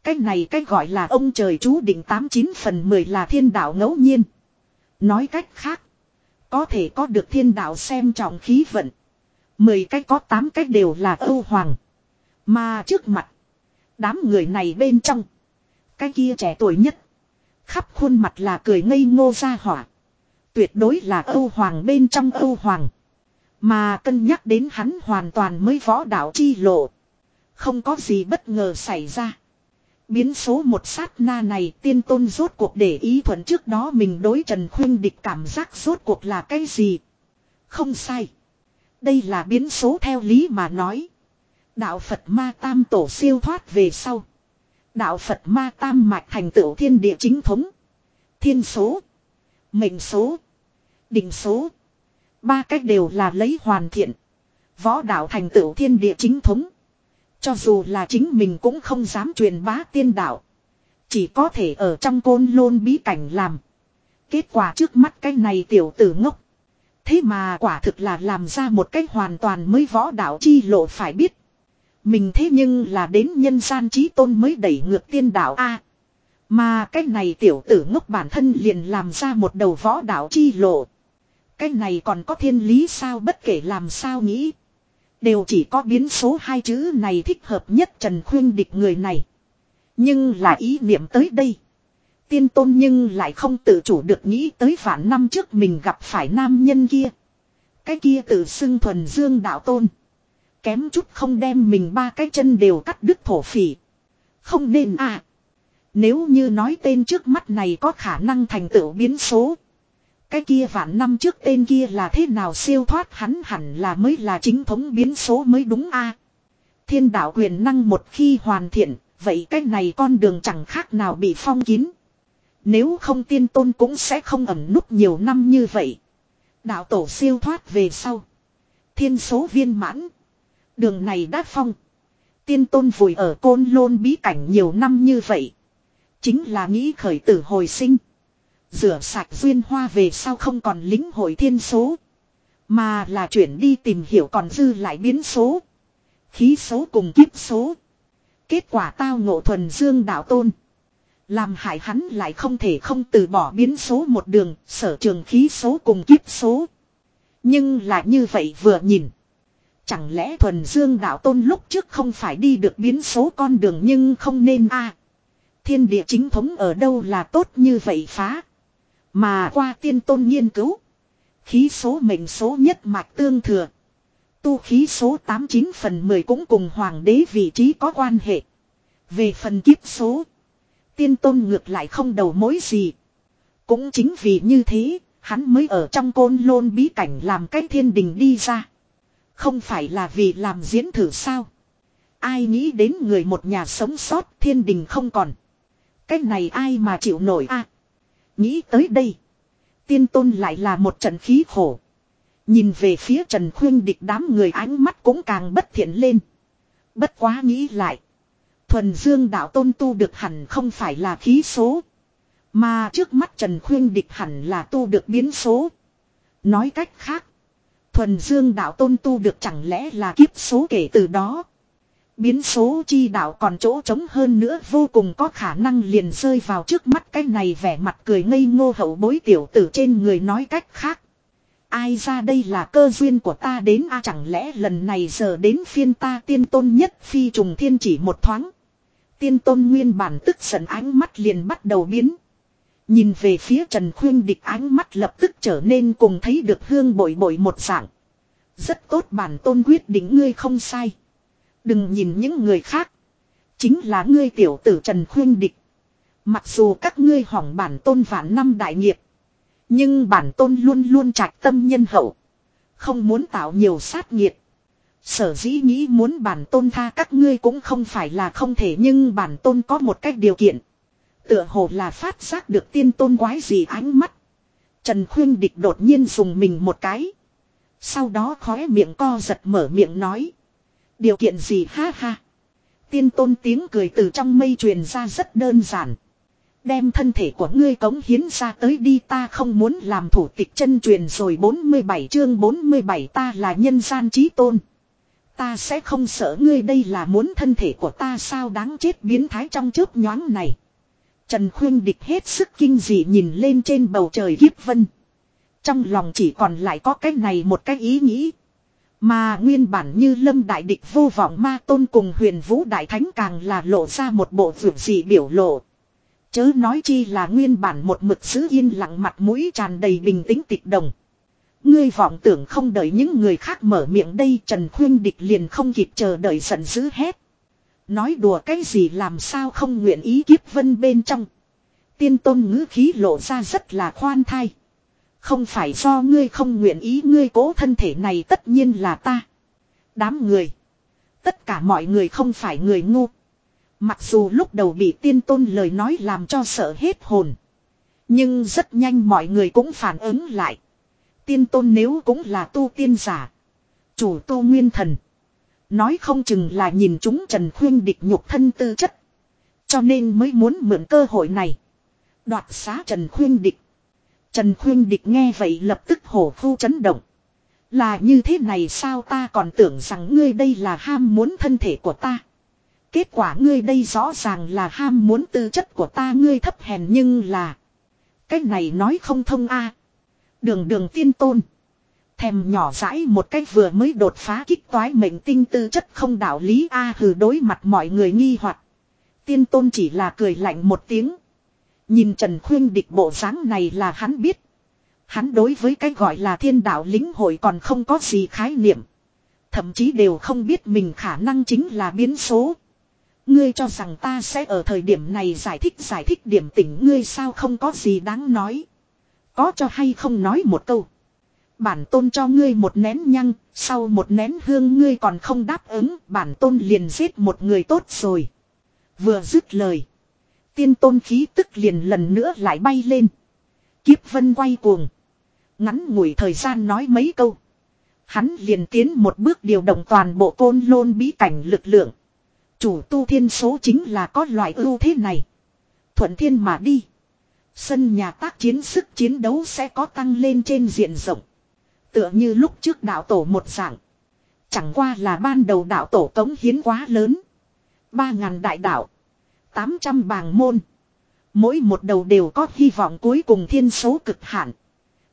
Cách này cách gọi là ông trời chú định 89 phần 10 là thiên đạo ngẫu nhiên. Nói cách khác. Có thể có được thiên đạo xem trọng khí vận. 10 cách có 8 cách đều là âu hoàng. Mà trước mặt. Đám người này bên trong. Cái kia trẻ tuổi nhất. Khắp khuôn mặt là cười ngây ngô ra hỏa. Tuyệt đối là Âu Hoàng bên trong Âu Hoàng. Mà cân nhắc đến hắn hoàn toàn mới võ đạo chi lộ. Không có gì bất ngờ xảy ra. Biến số một sát na này tiên tôn rốt cuộc để ý thuận trước đó mình đối Trần Khuyên địch cảm giác rốt cuộc là cái gì. Không sai. Đây là biến số theo lý mà nói. Đạo Phật ma tam tổ siêu thoát về sau. Đạo Phật ma tam mạch thành tựu thiên địa chính thống. Thiên số. Mệnh số. Định số. Ba cách đều là lấy hoàn thiện. Võ đạo thành tựu thiên địa chính thống. Cho dù là chính mình cũng không dám truyền bá tiên đạo. Chỉ có thể ở trong côn lôn bí cảnh làm. Kết quả trước mắt cái này tiểu tử ngốc. Thế mà quả thực là làm ra một cách hoàn toàn mới võ đạo chi lộ phải biết. Mình thế nhưng là đến nhân gian trí tôn mới đẩy ngược tiên đạo A. mà cái này tiểu tử ngốc bản thân liền làm ra một đầu võ đạo chi lộ. Cái này còn có thiên lý sao bất kể làm sao nghĩ. Đều chỉ có biến số hai chữ này thích hợp nhất Trần Khuyên địch người này. Nhưng là ý niệm tới đây. Tiên tôn nhưng lại không tự chủ được nghĩ tới vạn năm trước mình gặp phải nam nhân kia. Cái kia tự xưng thuần dương đạo tôn. Kém chút không đem mình ba cái chân đều cắt đứt thổ phỉ. Không nên à. Nếu như nói tên trước mắt này có khả năng thành tựu biến số. Cái kia vạn năm trước tên kia là thế nào siêu thoát hắn hẳn là mới là chính thống biến số mới đúng a Thiên đạo quyền năng một khi hoàn thiện, vậy cái này con đường chẳng khác nào bị phong kín. Nếu không tiên tôn cũng sẽ không ẩn núp nhiều năm như vậy. Đạo tổ siêu thoát về sau. Thiên số viên mãn. Đường này đã phong. Tiên tôn vùi ở côn lôn bí cảnh nhiều năm như vậy. Chính là nghĩ khởi tử hồi sinh. Rửa sạch duyên hoa về sau không còn lính hội thiên số. Mà là chuyển đi tìm hiểu còn dư lại biến số. Khí số cùng kiếp số. Kết quả tao ngộ thuần dương đạo tôn. Làm hại hắn lại không thể không từ bỏ biến số một đường, sở trường khí số cùng kiếp số. Nhưng lại như vậy vừa nhìn. Chẳng lẽ thuần dương đạo tôn lúc trước không phải đi được biến số con đường nhưng không nên a Thiên địa chính thống ở đâu là tốt như vậy phá. Mà qua tiên tôn nghiên cứu. Khí số mệnh số nhất mạch tương thừa. Tu khí số 89 phần 10 cũng cùng hoàng đế vị trí có quan hệ. Về phần kiếp số. Tiên tôn ngược lại không đầu mối gì. Cũng chính vì như thế, hắn mới ở trong côn lôn bí cảnh làm cái thiên đình đi ra. Không phải là vì làm diễn thử sao. Ai nghĩ đến người một nhà sống sót thiên đình không còn. Cái này ai mà chịu nổi a Nghĩ tới đây. Tiên tôn lại là một trận khí khổ. Nhìn về phía Trần Khuyên địch đám người ánh mắt cũng càng bất thiện lên. Bất quá nghĩ lại. Thuần dương đạo tôn tu được hẳn không phải là khí số. Mà trước mắt Trần Khuyên địch hẳn là tu được biến số. Nói cách khác. Thuần dương đạo tôn tu được chẳng lẽ là kiếp số kể từ đó. Biến số chi đạo còn chỗ trống hơn nữa vô cùng có khả năng liền rơi vào trước mắt cái này vẻ mặt cười ngây ngô hậu bối tiểu tử trên người nói cách khác. Ai ra đây là cơ duyên của ta đến a à, chẳng lẽ lần này giờ đến phiên ta tiên tôn nhất phi trùng thiên chỉ một thoáng. Tiên tôn nguyên bản tức giận ánh mắt liền bắt đầu biến. Nhìn về phía Trần Khuyên địch ánh mắt lập tức trở nên cùng thấy được hương bội bội một dạng. Rất tốt bản tôn quyết định ngươi không sai. Đừng nhìn những người khác. Chính là ngươi tiểu tử Trần Khuyên Địch. Mặc dù các ngươi hỏng bản tôn vạn năm đại nghiệp. Nhưng bản tôn luôn luôn trạch tâm nhân hậu. Không muốn tạo nhiều sát nghiệt. Sở dĩ nghĩ muốn bản tôn tha các ngươi cũng không phải là không thể, nhưng bản tôn có một cách điều kiện. Tựa hồ là phát giác được tiên tôn quái gì ánh mắt. Trần Khuyên Địch đột nhiên dùng mình một cái. Sau đó khóe miệng co giật mở miệng nói. Điều kiện gì ha ha. Tiên tôn tiếng cười từ trong mây truyền ra rất đơn giản. Đem thân thể của ngươi cống hiến ra tới đi ta không muốn làm thủ tịch chân truyền rồi 47 chương 47 ta là nhân gian trí tôn. Ta sẽ không sợ ngươi đây là muốn thân thể của ta sao đáng chết biến thái trong chớp nhoáng này. Trần Khuyên Địch hết sức kinh dị nhìn lên trên bầu trời kiếp vân. Trong lòng chỉ còn lại có cái này một cái ý nghĩ. Mà nguyên bản như lâm đại địch vô vọng ma tôn cùng huyền vũ đại thánh càng là lộ ra một bộ vượt dị biểu lộ. Chớ nói chi là nguyên bản một mực giữ yên lặng mặt mũi tràn đầy bình tĩnh tịch đồng. Ngươi vọng tưởng không đợi những người khác mở miệng đây Trần Khuyên Địch liền không kịp chờ đợi giận dữ hết. Nói đùa cái gì làm sao không nguyện ý kiếp vân bên trong. Tiên tôn ngữ khí lộ ra rất là khoan thai. Không phải do ngươi không nguyện ý, ngươi cố thân thể này tất nhiên là ta. Đám người. Tất cả mọi người không phải người ngu. Mặc dù lúc đầu bị tiên tôn lời nói làm cho sợ hết hồn. Nhưng rất nhanh mọi người cũng phản ứng lại. Tiên tôn nếu cũng là tu tiên giả. Chủ tu nguyên thần. Nói không chừng là nhìn chúng Trần Khuyên địch nhục thân tư chất. Cho nên mới muốn mượn cơ hội này. Đoạt xá Trần Khuyên địch. Trần Khuyên địch nghe vậy lập tức hổ phu chấn động. Là như thế này sao ta còn tưởng rằng ngươi đây là ham muốn thân thể của ta. Kết quả ngươi đây rõ ràng là ham muốn tư chất của ta ngươi thấp hèn nhưng là. Cái này nói không thông a Đường đường tiên tôn. Thèm nhỏ rãi một cách vừa mới đột phá kích toái mệnh tinh tư chất không đạo lý a hừ đối mặt mọi người nghi hoặc Tiên tôn chỉ là cười lạnh một tiếng. Nhìn Trần Khuyên địch bộ dáng này là hắn biết. Hắn đối với cái gọi là thiên đạo lính hội còn không có gì khái niệm. Thậm chí đều không biết mình khả năng chính là biến số. Ngươi cho rằng ta sẽ ở thời điểm này giải thích giải thích điểm tỉnh ngươi sao không có gì đáng nói. Có cho hay không nói một câu. Bản tôn cho ngươi một nén nhăng, sau một nén hương ngươi còn không đáp ứng, bản tôn liền giết một người tốt rồi. Vừa dứt lời. Tiên tôn khí tức liền lần nữa lại bay lên. Kiếp vân quay cuồng. Ngắn ngủi thời gian nói mấy câu. Hắn liền tiến một bước điều động toàn bộ côn lôn bí cảnh lực lượng. Chủ tu thiên số chính là có loại ưu thế này. Thuận thiên mà đi. Sân nhà tác chiến sức chiến đấu sẽ có tăng lên trên diện rộng. Tựa như lúc trước đạo tổ một dạng. Chẳng qua là ban đầu đạo tổ cống hiến quá lớn. Ba ngàn đại đạo. Tám trăm bàng môn. Mỗi một đầu đều có hy vọng cuối cùng thiên số cực hạn.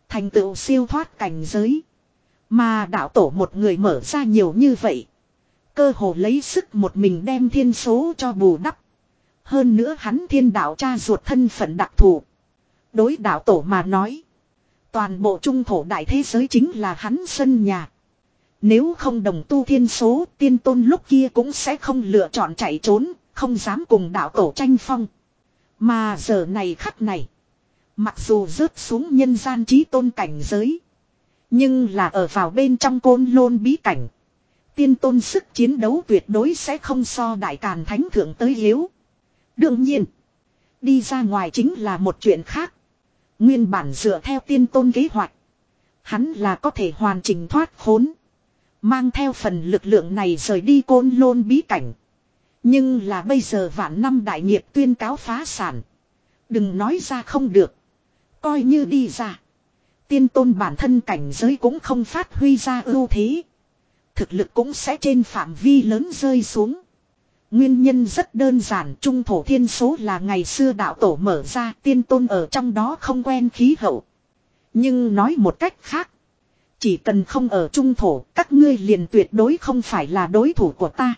Thành tựu siêu thoát cảnh giới. Mà đạo tổ một người mở ra nhiều như vậy. Cơ hồ lấy sức một mình đem thiên số cho bù đắp. Hơn nữa hắn thiên đạo cha ruột thân phận đặc thù. Đối đạo tổ mà nói. Toàn bộ trung thổ đại thế giới chính là hắn sân nhà. Nếu không đồng tu thiên số tiên tôn lúc kia cũng sẽ không lựa chọn chạy trốn, không dám cùng đạo tổ tranh phong. Mà giờ này khắc này. Mặc dù rớt xuống nhân gian trí tôn cảnh giới. Nhưng là ở vào bên trong côn lôn bí cảnh. Tiên tôn sức chiến đấu tuyệt đối sẽ không so đại càn thánh thượng tới hiếu. Đương nhiên. Đi ra ngoài chính là một chuyện khác. Nguyên bản dựa theo tiên tôn kế hoạch. Hắn là có thể hoàn chỉnh thoát khốn. Mang theo phần lực lượng này rời đi côn lôn bí cảnh. Nhưng là bây giờ vạn năm đại nghiệp tuyên cáo phá sản. Đừng nói ra không được. Coi như đi ra. Tiên tôn bản thân cảnh giới cũng không phát huy ra ưu thế. Thực lực cũng sẽ trên phạm vi lớn rơi xuống. Nguyên nhân rất đơn giản, trung thổ thiên số là ngày xưa đạo tổ mở ra, tiên tôn ở trong đó không quen khí hậu. Nhưng nói một cách khác. Chỉ cần không ở trung thổ, các ngươi liền tuyệt đối không phải là đối thủ của ta.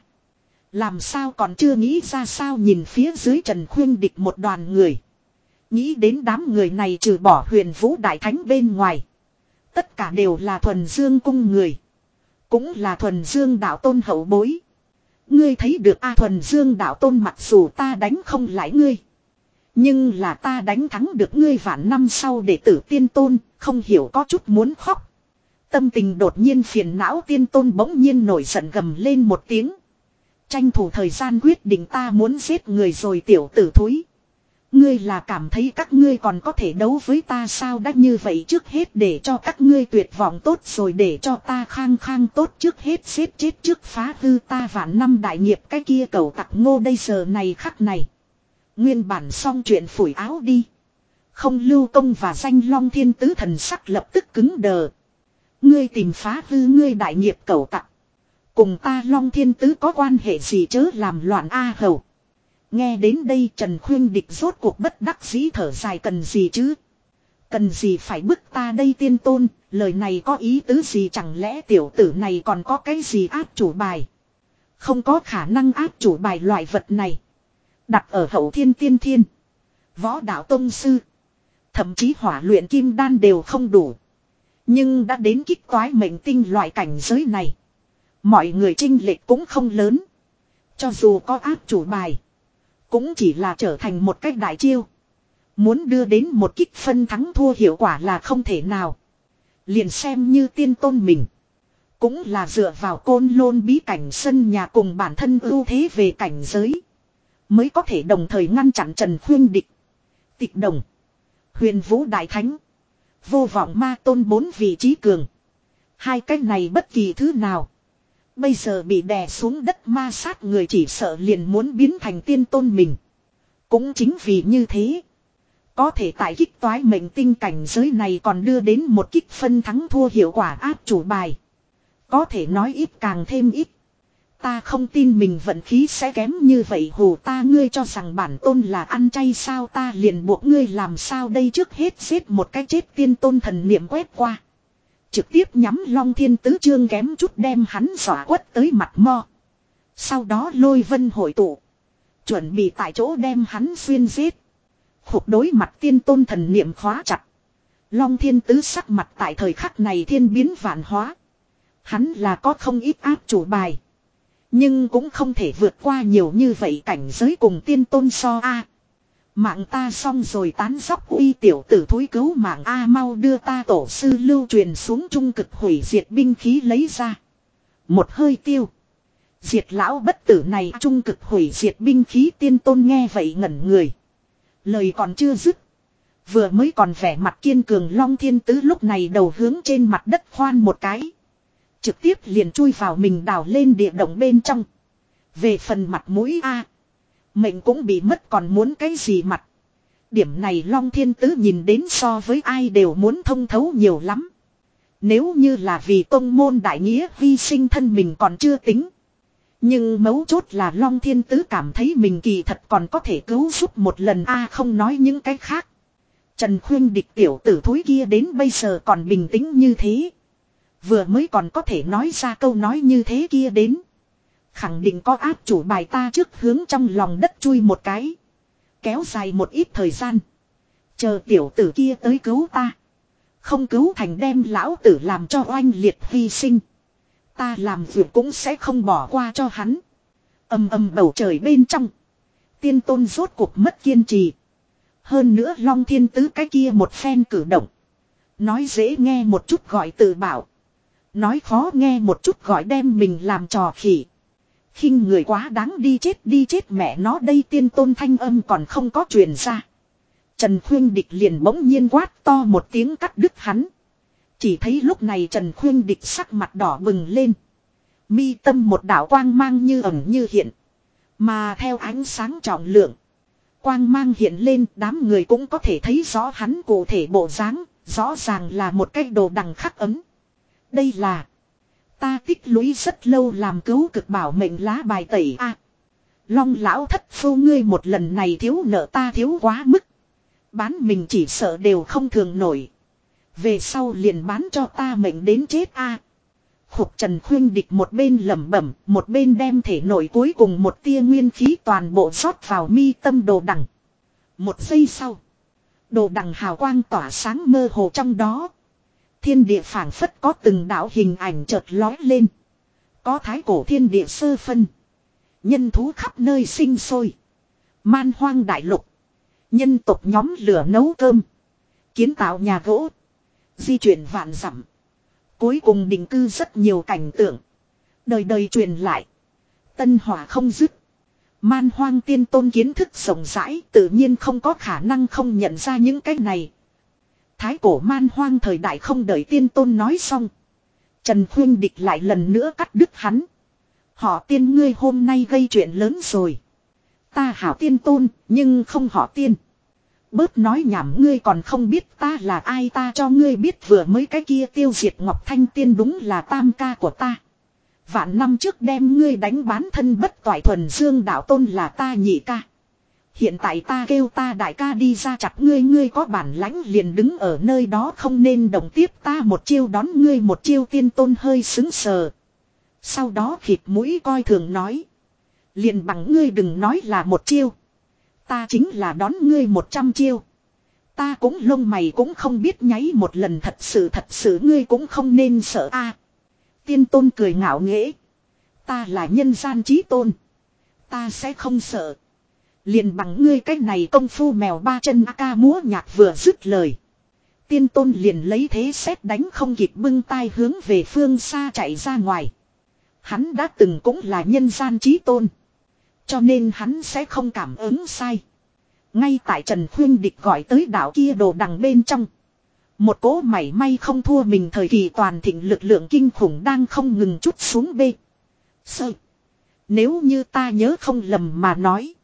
Làm sao còn chưa nghĩ ra sao nhìn phía dưới Trần Khuyên địch một đoàn người. Nghĩ đến đám người này trừ bỏ huyền vũ đại thánh bên ngoài. Tất cả đều là thuần dương cung người. Cũng là thuần dương đạo tôn hậu bối. Ngươi thấy được A thuần dương đạo tôn mặc dù ta đánh không lại ngươi. Nhưng là ta đánh thắng được ngươi vạn năm sau để tử tiên tôn, không hiểu có chút muốn khóc. Tâm tình đột nhiên phiền não tiên tôn bỗng nhiên nổi giận gầm lên một tiếng. Tranh thủ thời gian quyết định ta muốn giết người rồi tiểu tử thúi. Ngươi là cảm thấy các ngươi còn có thể đấu với ta sao đã như vậy trước hết để cho các ngươi tuyệt vọng tốt rồi để cho ta khang khang tốt trước hết xếp chết trước phá hư ta vạn năm đại nghiệp cái kia cầu tặc ngô đây giờ này khắc này. Nguyên bản xong chuyện phủi áo đi. Không lưu công và danh long thiên tứ thần sắc lập tức cứng đờ. Ngươi tìm phá hư ngươi đại nghiệp cầu tặc. Cùng ta long thiên tứ có quan hệ gì chớ làm loạn A hầu. Nghe đến đây Trần Khuyên Địch rốt cuộc bất đắc dĩ thở dài cần gì chứ. Cần gì phải bức ta đây tiên tôn, lời này có ý tứ gì chẳng lẽ tiểu tử này còn có cái gì áp chủ bài. Không có khả năng áp chủ bài loại vật này. Đặt ở hậu thiên tiên thiên. Võ đạo tông sư. Thậm chí hỏa luyện kim đan đều không đủ. Nhưng đã đến kích toái mệnh tinh loại cảnh giới này. Mọi người trinh lệch cũng không lớn. Cho dù có áp chủ bài. Cũng chỉ là trở thành một cách đại chiêu. Muốn đưa đến một kích phân thắng thua hiệu quả là không thể nào. Liền xem như tiên tôn mình. Cũng là dựa vào côn lôn bí cảnh sân nhà cùng bản thân ưu thế về cảnh giới. Mới có thể đồng thời ngăn chặn Trần Khuyên Địch. Tịch đồng. Huyền Vũ Đại Thánh. Vô vọng ma tôn bốn vị trí cường. Hai cách này bất kỳ thứ nào. Bây giờ bị đè xuống đất ma sát người chỉ sợ liền muốn biến thành tiên tôn mình. Cũng chính vì như thế. Có thể tại kích toái mệnh tinh cảnh giới này còn đưa đến một kích phân thắng thua hiệu quả áp chủ bài. Có thể nói ít càng thêm ít. Ta không tin mình vận khí sẽ kém như vậy hù ta ngươi cho rằng bản tôn là ăn chay sao ta liền buộc ngươi làm sao đây trước hết giết một cái chết tiên tôn thần niệm quét qua. Trực tiếp nhắm long thiên tứ chương kém chút đem hắn xỏa quất tới mặt mo. Sau đó lôi vân hội tụ. Chuẩn bị tại chỗ đem hắn xuyên giết. Khục đối mặt tiên tôn thần niệm khóa chặt. Long thiên tứ sắc mặt tại thời khắc này thiên biến vạn hóa. Hắn là có không ít áp chủ bài. Nhưng cũng không thể vượt qua nhiều như vậy cảnh giới cùng tiên tôn so a. Mạng ta xong rồi tán dóc uy tiểu tử thúi cứu mạng A mau đưa ta tổ sư lưu truyền xuống trung cực hủy diệt binh khí lấy ra. Một hơi tiêu. Diệt lão bất tử này trung cực hủy diệt binh khí tiên tôn nghe vậy ngẩn người. Lời còn chưa dứt. Vừa mới còn vẻ mặt kiên cường long thiên tứ lúc này đầu hướng trên mặt đất khoan một cái. Trực tiếp liền chui vào mình đào lên địa động bên trong. Về phần mặt mũi A. Mệnh cũng bị mất còn muốn cái gì mặt. Điểm này Long Thiên Tứ nhìn đến so với ai đều muốn thông thấu nhiều lắm. Nếu như là vì công môn đại nghĩa hy sinh thân mình còn chưa tính. Nhưng mấu chốt là Long Thiên Tứ cảm thấy mình kỳ thật còn có thể cứu giúp một lần a à không nói những cái khác. Trần Khuyên địch tiểu tử thối kia đến bây giờ còn bình tĩnh như thế. Vừa mới còn có thể nói ra câu nói như thế kia đến. Khẳng định có áp chủ bài ta trước hướng trong lòng đất chui một cái. Kéo dài một ít thời gian. Chờ tiểu tử kia tới cứu ta. Không cứu thành đem lão tử làm cho oanh liệt hy sinh. Ta làm việc cũng sẽ không bỏ qua cho hắn. âm âm bầu trời bên trong. Tiên tôn rốt cuộc mất kiên trì. Hơn nữa long thiên tứ cái kia một phen cử động. Nói dễ nghe một chút gọi tự bảo. Nói khó nghe một chút gọi đem mình làm trò khỉ khinh người quá đáng đi chết đi chết mẹ nó đây tiên tôn thanh âm còn không có truyền ra. Trần Khuyên Địch liền bỗng nhiên quát to một tiếng cắt đứt hắn. Chỉ thấy lúc này Trần Khuyên Địch sắc mặt đỏ bừng lên. Mi tâm một đạo quang mang như ẩn như hiện. Mà theo ánh sáng trọng lượng. Quang mang hiện lên đám người cũng có thể thấy rõ hắn cụ thể bộ dáng, rõ ràng là một cái đồ đằng khắc ấm. Đây là Ta tích lũy rất lâu làm cứu cực bảo mệnh lá bài tẩy a. long lão thất phu ngươi một lần này thiếu nợ ta thiếu quá mức. Bán mình chỉ sợ đều không thường nổi. Về sau liền bán cho ta mệnh đến chết a. À. Khục Trần Khuyên Địch một bên lẩm bẩm, một bên đem thể nổi cuối cùng một tia nguyên khí toàn bộ rót vào mi tâm đồ đằng. Một giây sau, đồ đằng hào quang tỏa sáng mơ hồ trong đó. Thiên địa phảng phất có từng đạo hình ảnh chợt lói lên. Có thái cổ thiên địa sơ phân. Nhân thú khắp nơi sinh sôi. Man hoang đại lục. Nhân tộc nhóm lửa nấu cơm. Kiến tạo nhà gỗ. Di chuyển vạn dặm Cuối cùng định cư rất nhiều cảnh tượng. Đời đời truyền lại. Tân hỏa không dứt. Man hoang tiên tôn kiến thức rộng rãi, tự nhiên không có khả năng không nhận ra những cái này. Thái cổ man hoang thời đại không đợi tiên tôn nói xong. Trần Khuyên Địch lại lần nữa cắt đứt hắn. Họ tiên ngươi hôm nay gây chuyện lớn rồi. Ta hảo tiên tôn, nhưng không họ tiên. Bớt nói nhảm ngươi còn không biết ta là ai ta cho ngươi biết vừa mới cái kia tiêu diệt Ngọc Thanh Tiên đúng là tam ca của ta. Vạn năm trước đem ngươi đánh bán thân bất toại thuần dương đạo tôn là ta nhị ca. Hiện tại ta kêu ta đại ca đi ra chặt ngươi ngươi có bản lãnh liền đứng ở nơi đó không nên đồng tiếp ta một chiêu đón ngươi một chiêu tiên tôn hơi xứng sờ. Sau đó khịt mũi coi thường nói. Liền bằng ngươi đừng nói là một chiêu. Ta chính là đón ngươi một trăm chiêu. Ta cũng lông mày cũng không biết nháy một lần thật sự thật sự ngươi cũng không nên sợ a. tiên tôn cười ngạo nghễ. Ta là nhân gian trí tôn. Ta sẽ không sợ. Liền bằng ngươi cách này công phu mèo ba chân ca múa nhạc vừa dứt lời. Tiên tôn liền lấy thế xét đánh không kịp bưng tay hướng về phương xa chạy ra ngoài. Hắn đã từng cũng là nhân gian trí tôn. Cho nên hắn sẽ không cảm ứng sai. Ngay tại Trần Khuyên Địch gọi tới đảo kia đồ đằng bên trong. Một cỗ mảy may không thua mình thời kỳ toàn thịnh lực lượng kinh khủng đang không ngừng chút xuống bê. Sơ. Nếu như ta nhớ không lầm mà nói.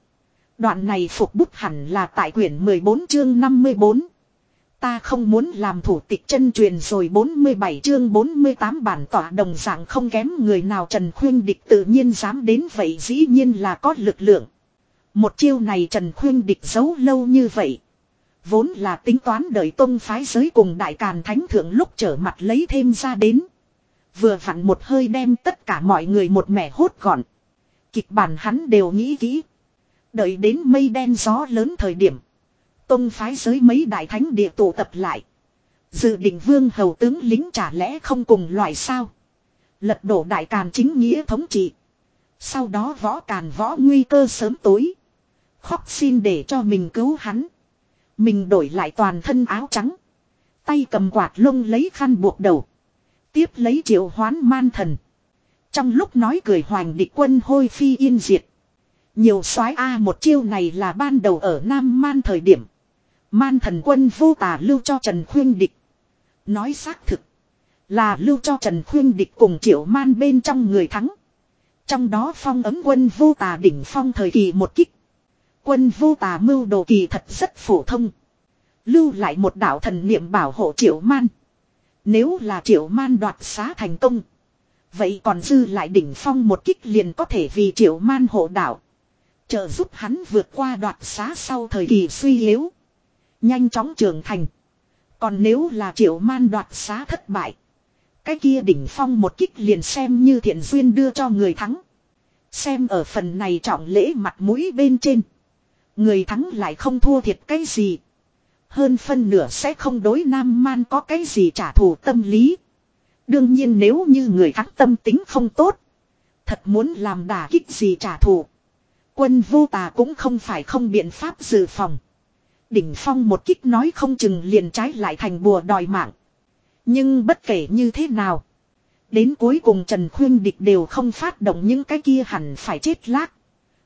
Đoạn này phục bút hẳn là tại quyển 14 chương 54. Ta không muốn làm thủ tịch chân truyền rồi 47 chương 48 bản tỏa đồng dạng không kém người nào Trần Khuyên Địch tự nhiên dám đến vậy dĩ nhiên là có lực lượng. Một chiêu này Trần Khuyên Địch giấu lâu như vậy. Vốn là tính toán đợi tông phái giới cùng đại càn thánh thượng lúc trở mặt lấy thêm ra đến. Vừa vặn một hơi đem tất cả mọi người một mẻ hốt gọn. Kịch bản hắn đều nghĩ kỹ. Đợi đến mây đen gió lớn thời điểm. Tông phái giới mấy đại thánh địa tụ tập lại. Dự định vương hầu tướng lính trả lẽ không cùng loại sao. Lật đổ đại càn chính nghĩa thống trị. Sau đó võ càn võ nguy cơ sớm tối. Khóc xin để cho mình cứu hắn. Mình đổi lại toàn thân áo trắng. Tay cầm quạt lông lấy khăn buộc đầu. Tiếp lấy triệu hoán man thần. Trong lúc nói cười hoàng địch quân hôi phi yên diệt. Nhiều soái A một chiêu này là ban đầu ở Nam Man thời điểm. Man thần quân vô tà lưu cho Trần Khuyên Địch. Nói xác thực. Là lưu cho Trần Khuyên Địch cùng triệu man bên trong người thắng. Trong đó phong ấm quân vô tà đỉnh phong thời kỳ một kích. Quân vô tà mưu đồ kỳ thật rất phổ thông. Lưu lại một đạo thần niệm bảo hộ triệu man. Nếu là triệu man đoạt xá thành công. Vậy còn dư lại đỉnh phong một kích liền có thể vì triệu man hộ đạo. Trợ giúp hắn vượt qua đoạt xá sau thời kỳ suy yếu. Nhanh chóng trưởng thành. Còn nếu là triệu man đoạt xá thất bại. Cái kia đỉnh phong một kích liền xem như thiện duyên đưa cho người thắng. Xem ở phần này trọng lễ mặt mũi bên trên. Người thắng lại không thua thiệt cái gì. Hơn phân nửa sẽ không đối nam man có cái gì trả thù tâm lý. Đương nhiên nếu như người thắng tâm tính không tốt. Thật muốn làm đả kích gì trả thù. Quân vô tà cũng không phải không biện pháp dự phòng. Đỉnh phong một kích nói không chừng liền trái lại thành bùa đòi mạng. Nhưng bất kể như thế nào. Đến cuối cùng Trần Khuyên Địch đều không phát động những cái kia hẳn phải chết lác.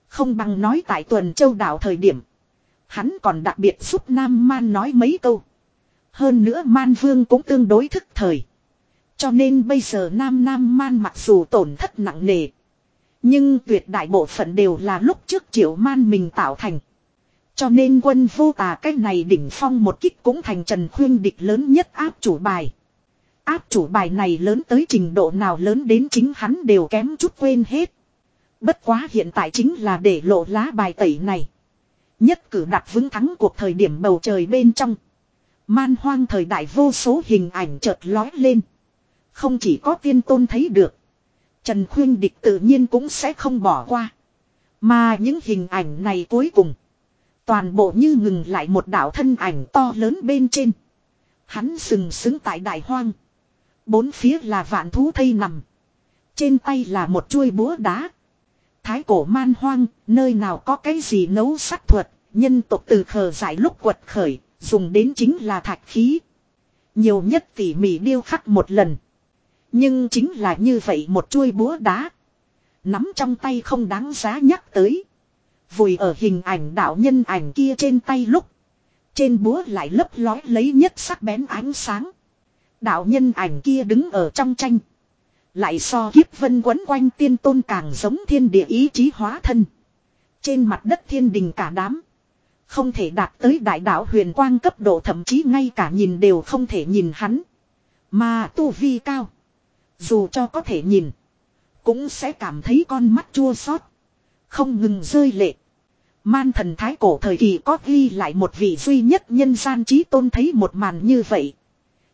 Không bằng nói tại tuần châu đảo thời điểm. Hắn còn đặc biệt giúp Nam Man nói mấy câu. Hơn nữa Man Vương cũng tương đối thức thời. Cho nên bây giờ Nam Nam Man mặc dù tổn thất nặng nề. Nhưng tuyệt đại bộ phận đều là lúc trước triệu man mình tạo thành. Cho nên quân vô tà cái này đỉnh phong một kích cũng thành trần khuyên địch lớn nhất áp chủ bài. Áp chủ bài này lớn tới trình độ nào lớn đến chính hắn đều kém chút quên hết. Bất quá hiện tại chính là để lộ lá bài tẩy này. Nhất cử đặt vững thắng cuộc thời điểm bầu trời bên trong. Man hoang thời đại vô số hình ảnh chợt lói lên. Không chỉ có tiên tôn thấy được. Trần Khuyên Địch tự nhiên cũng sẽ không bỏ qua. Mà những hình ảnh này cuối cùng. Toàn bộ như ngừng lại một đảo thân ảnh to lớn bên trên. Hắn sừng sững tại đại hoang. Bốn phía là vạn thú thây nằm. Trên tay là một chuôi búa đá. Thái cổ man hoang, nơi nào có cái gì nấu sắc thuật, nhân tộc từ khờ giải lúc quật khởi, dùng đến chính là thạch khí. Nhiều nhất tỉ mỉ điêu khắc một lần. Nhưng chính là như vậy một chuôi búa đá. Nắm trong tay không đáng giá nhắc tới. Vùi ở hình ảnh đạo nhân ảnh kia trên tay lúc. Trên búa lại lấp lói lấy nhất sắc bén ánh sáng. Đạo nhân ảnh kia đứng ở trong tranh. Lại so kiếp vân quấn quanh tiên tôn càng giống thiên địa ý chí hóa thân. Trên mặt đất thiên đình cả đám. Không thể đạt tới đại đạo huyền quang cấp độ, thậm chí ngay cả nhìn đều không thể nhìn hắn. Mà tu vi cao. Dù cho có thể nhìn. Cũng sẽ cảm thấy con mắt chua xót, Không ngừng rơi lệ. Man thần thái cổ thời kỳ có ghi lại một vị duy nhất nhân gian trí tôn thấy một màn như vậy.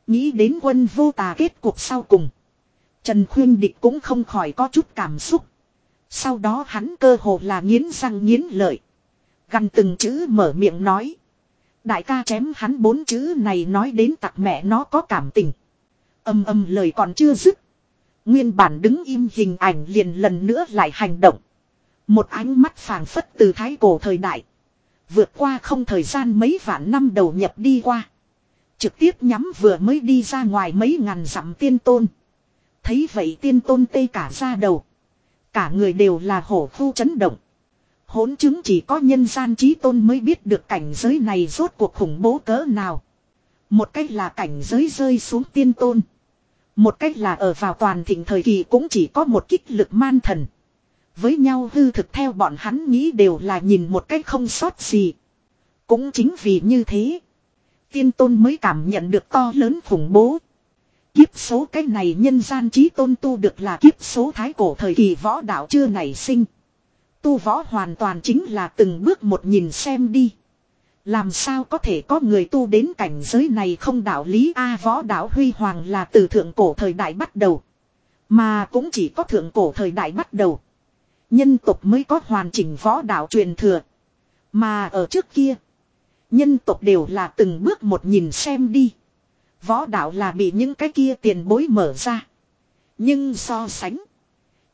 Nghĩ đến quân vô tà kết cuộc sau cùng. Trần Khuyên Địch cũng không khỏi có chút cảm xúc. Sau đó hắn cơ hồ là nghiến răng nghiến lợi. Gần từng chữ mở miệng nói. Đại ca chém hắn bốn chữ này nói đến tặc mẹ nó có cảm tình. Âm âm lời còn chưa dứt. Nguyên bản đứng im hình ảnh liền lần nữa lại hành động. Một ánh mắt phảng phất từ thái cổ thời đại. Vượt qua không thời gian mấy vạn năm đầu nhập đi qua. Trực tiếp nhắm vừa mới đi ra ngoài mấy ngàn dặm tiên tôn. Thấy vậy tiên tôn tê cả ra đầu. Cả người đều là hổ khu chấn động. Hỗn chứng chỉ có nhân gian trí tôn mới biết được cảnh giới này rốt cuộc khủng bố cỡ nào. Một cách là cảnh giới rơi xuống tiên tôn. Một cách là ở vào toàn thịnh thời kỳ cũng chỉ có một kích lực man thần. Với nhau hư thực theo bọn hắn nghĩ đều là nhìn một cách không sót gì. Cũng chính vì như thế. Tiên tôn mới cảm nhận được to lớn khủng bố. Kiếp số cái này nhân gian trí tôn tu được là kiếp số thái cổ thời kỳ võ đạo chưa nảy sinh. Tu võ hoàn toàn chính là từng bước một nhìn xem đi. Làm sao có thể có người tu đến cảnh giới này không đạo lý A võ đạo huy hoàng là từ thượng cổ thời đại bắt đầu. Mà cũng chỉ có thượng cổ thời đại bắt đầu. Nhân tộc mới có hoàn chỉnh võ đạo truyền thừa. Mà ở trước kia. Nhân tộc đều là từng bước một nhìn xem đi. Võ đạo là bị những cái kia tiền bối mở ra. Nhưng so sánh.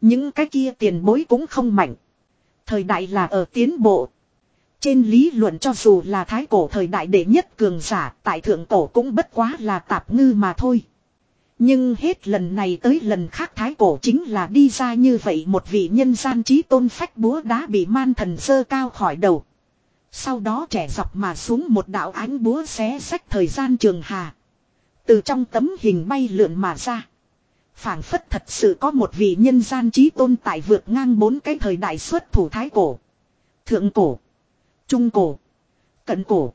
Những cái kia tiền bối cũng không mạnh. Thời đại là ở tiến bộ. Trên lý luận cho dù là thái cổ thời đại đệ nhất cường giả, tại thượng cổ cũng bất quá là tạp ngư mà thôi. Nhưng hết lần này tới lần khác thái cổ chính là đi ra như vậy một vị nhân gian trí tôn phách búa đá bị man thần sơ cao khỏi đầu. Sau đó trẻ dọc mà xuống một đạo ánh búa xé sách thời gian trường hà. Từ trong tấm hình bay lượn mà ra. phảng phất thật sự có một vị nhân gian trí tôn tại vượt ngang bốn cái thời đại xuất thủ thái cổ. Thượng cổ. Trung cổ. Cận cổ.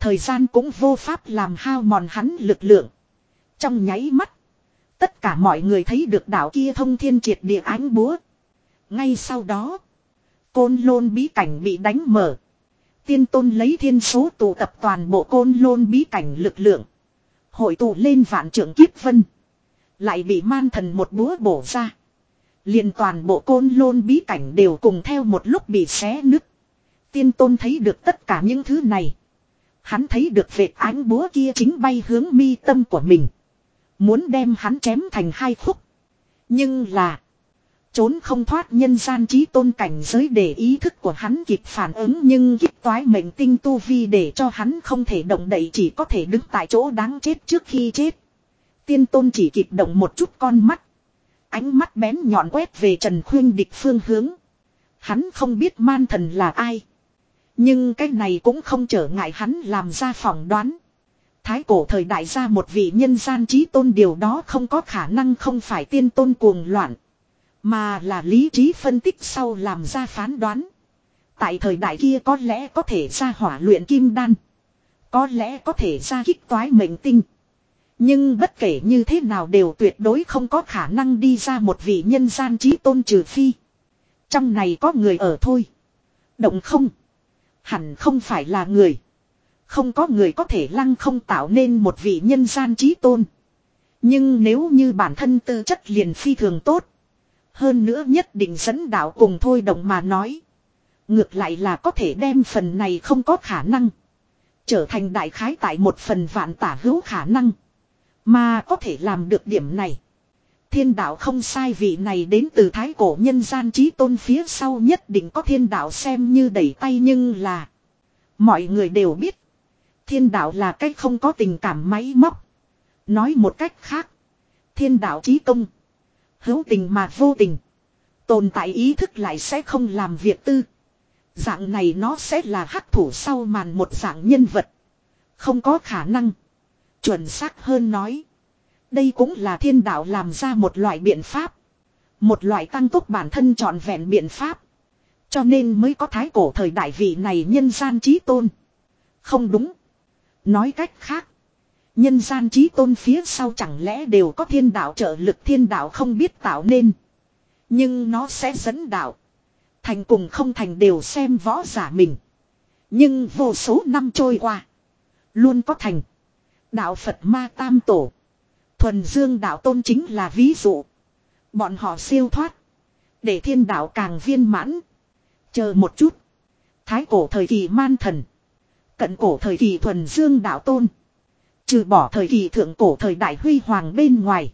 Thời gian cũng vô pháp làm hao mòn hắn lực lượng. Trong nháy mắt. Tất cả mọi người thấy được đảo kia thông thiên triệt địa ánh búa. Ngay sau đó. Côn lôn bí cảnh bị đánh mở. Tiên tôn lấy thiên số tụ tập toàn bộ côn lôn bí cảnh lực lượng. Hội tụ lên vạn trưởng kiếp vân. Lại bị man thần một búa bổ ra. liền toàn bộ côn lôn bí cảnh đều cùng theo một lúc bị xé nứt. Tiên tôn thấy được tất cả những thứ này. Hắn thấy được vệt ánh búa kia chính bay hướng mi tâm của mình. Muốn đem hắn chém thành hai khúc. Nhưng là. Trốn không thoát nhân gian trí tôn cảnh giới để ý thức của hắn kịp phản ứng nhưng kích toái mệnh tinh tu vi để cho hắn không thể động đậy chỉ có thể đứng tại chỗ đáng chết trước khi chết. Tiên tôn chỉ kịp động một chút con mắt. Ánh mắt bén nhọn quét về Trần Khuyên địch phương hướng. Hắn không biết man thần là ai. Nhưng cái này cũng không trở ngại hắn làm ra phỏng đoán. Thái cổ thời đại ra một vị nhân gian trí tôn, điều đó không có khả năng không phải tiên tôn cuồng loạn. Mà là lý trí phân tích sau làm ra phán đoán. Tại thời đại kia có lẽ có thể ra hỏa luyện kim đan. Có lẽ có thể ra kích toái mệnh tinh. Nhưng bất kể như thế nào đều tuyệt đối không có khả năng đi ra một vị nhân gian trí tôn trừ phi. Trong này có người ở thôi. Động không. Hẳn không phải là người. Không có người có thể lăng không tạo nên một vị nhân gian trí tôn. Nhưng nếu như bản thân tư chất liền phi thường tốt. Hơn nữa nhất định dẫn đạo cùng thôi động mà nói. Ngược lại là có thể đem phần này không có khả năng. Trở thành đại khái tại một phần vạn tả hữu khả năng. Mà có thể làm được điểm này. Thiên đạo không sai vị này đến từ thái cổ nhân gian trí tôn phía sau nhất định có thiên đạo xem như đẩy tay nhưng là. Mọi người đều biết. Thiên đạo là cách không có tình cảm máy móc. Nói một cách khác. Thiên đạo trí công. Hữu tình mà vô tình. Tồn tại ý thức lại sẽ không làm việc tư. Dạng này nó sẽ là hắc thủ sau màn một dạng nhân vật. Không có khả năng. Chuẩn xác hơn nói. Đây cũng là thiên đạo làm ra một loại biện pháp. Một loại tăng tốc bản thân trọn vẹn biện pháp. Cho nên mới có thái cổ thời đại vị này nhân gian trí tôn. Không đúng. Nói cách khác. Nhân gian trí tôn phía sau chẳng lẽ đều có thiên đạo trợ lực thiên đạo không biết tạo nên. Nhưng nó sẽ dẫn đạo. Thành cùng không thành đều xem võ giả mình. Nhưng vô số năm trôi qua. Luôn có thành. Đạo Phật ma tam tổ. Thuần dương đạo tôn chính là ví dụ. Bọn họ siêu thoát. Để thiên đạo càng viên mãn. Chờ một chút. Thái cổ thời kỳ man thần. Cận cổ thời kỳ thuần dương đạo tôn. Trừ bỏ thời kỳ thượng cổ thời đại huy hoàng bên ngoài.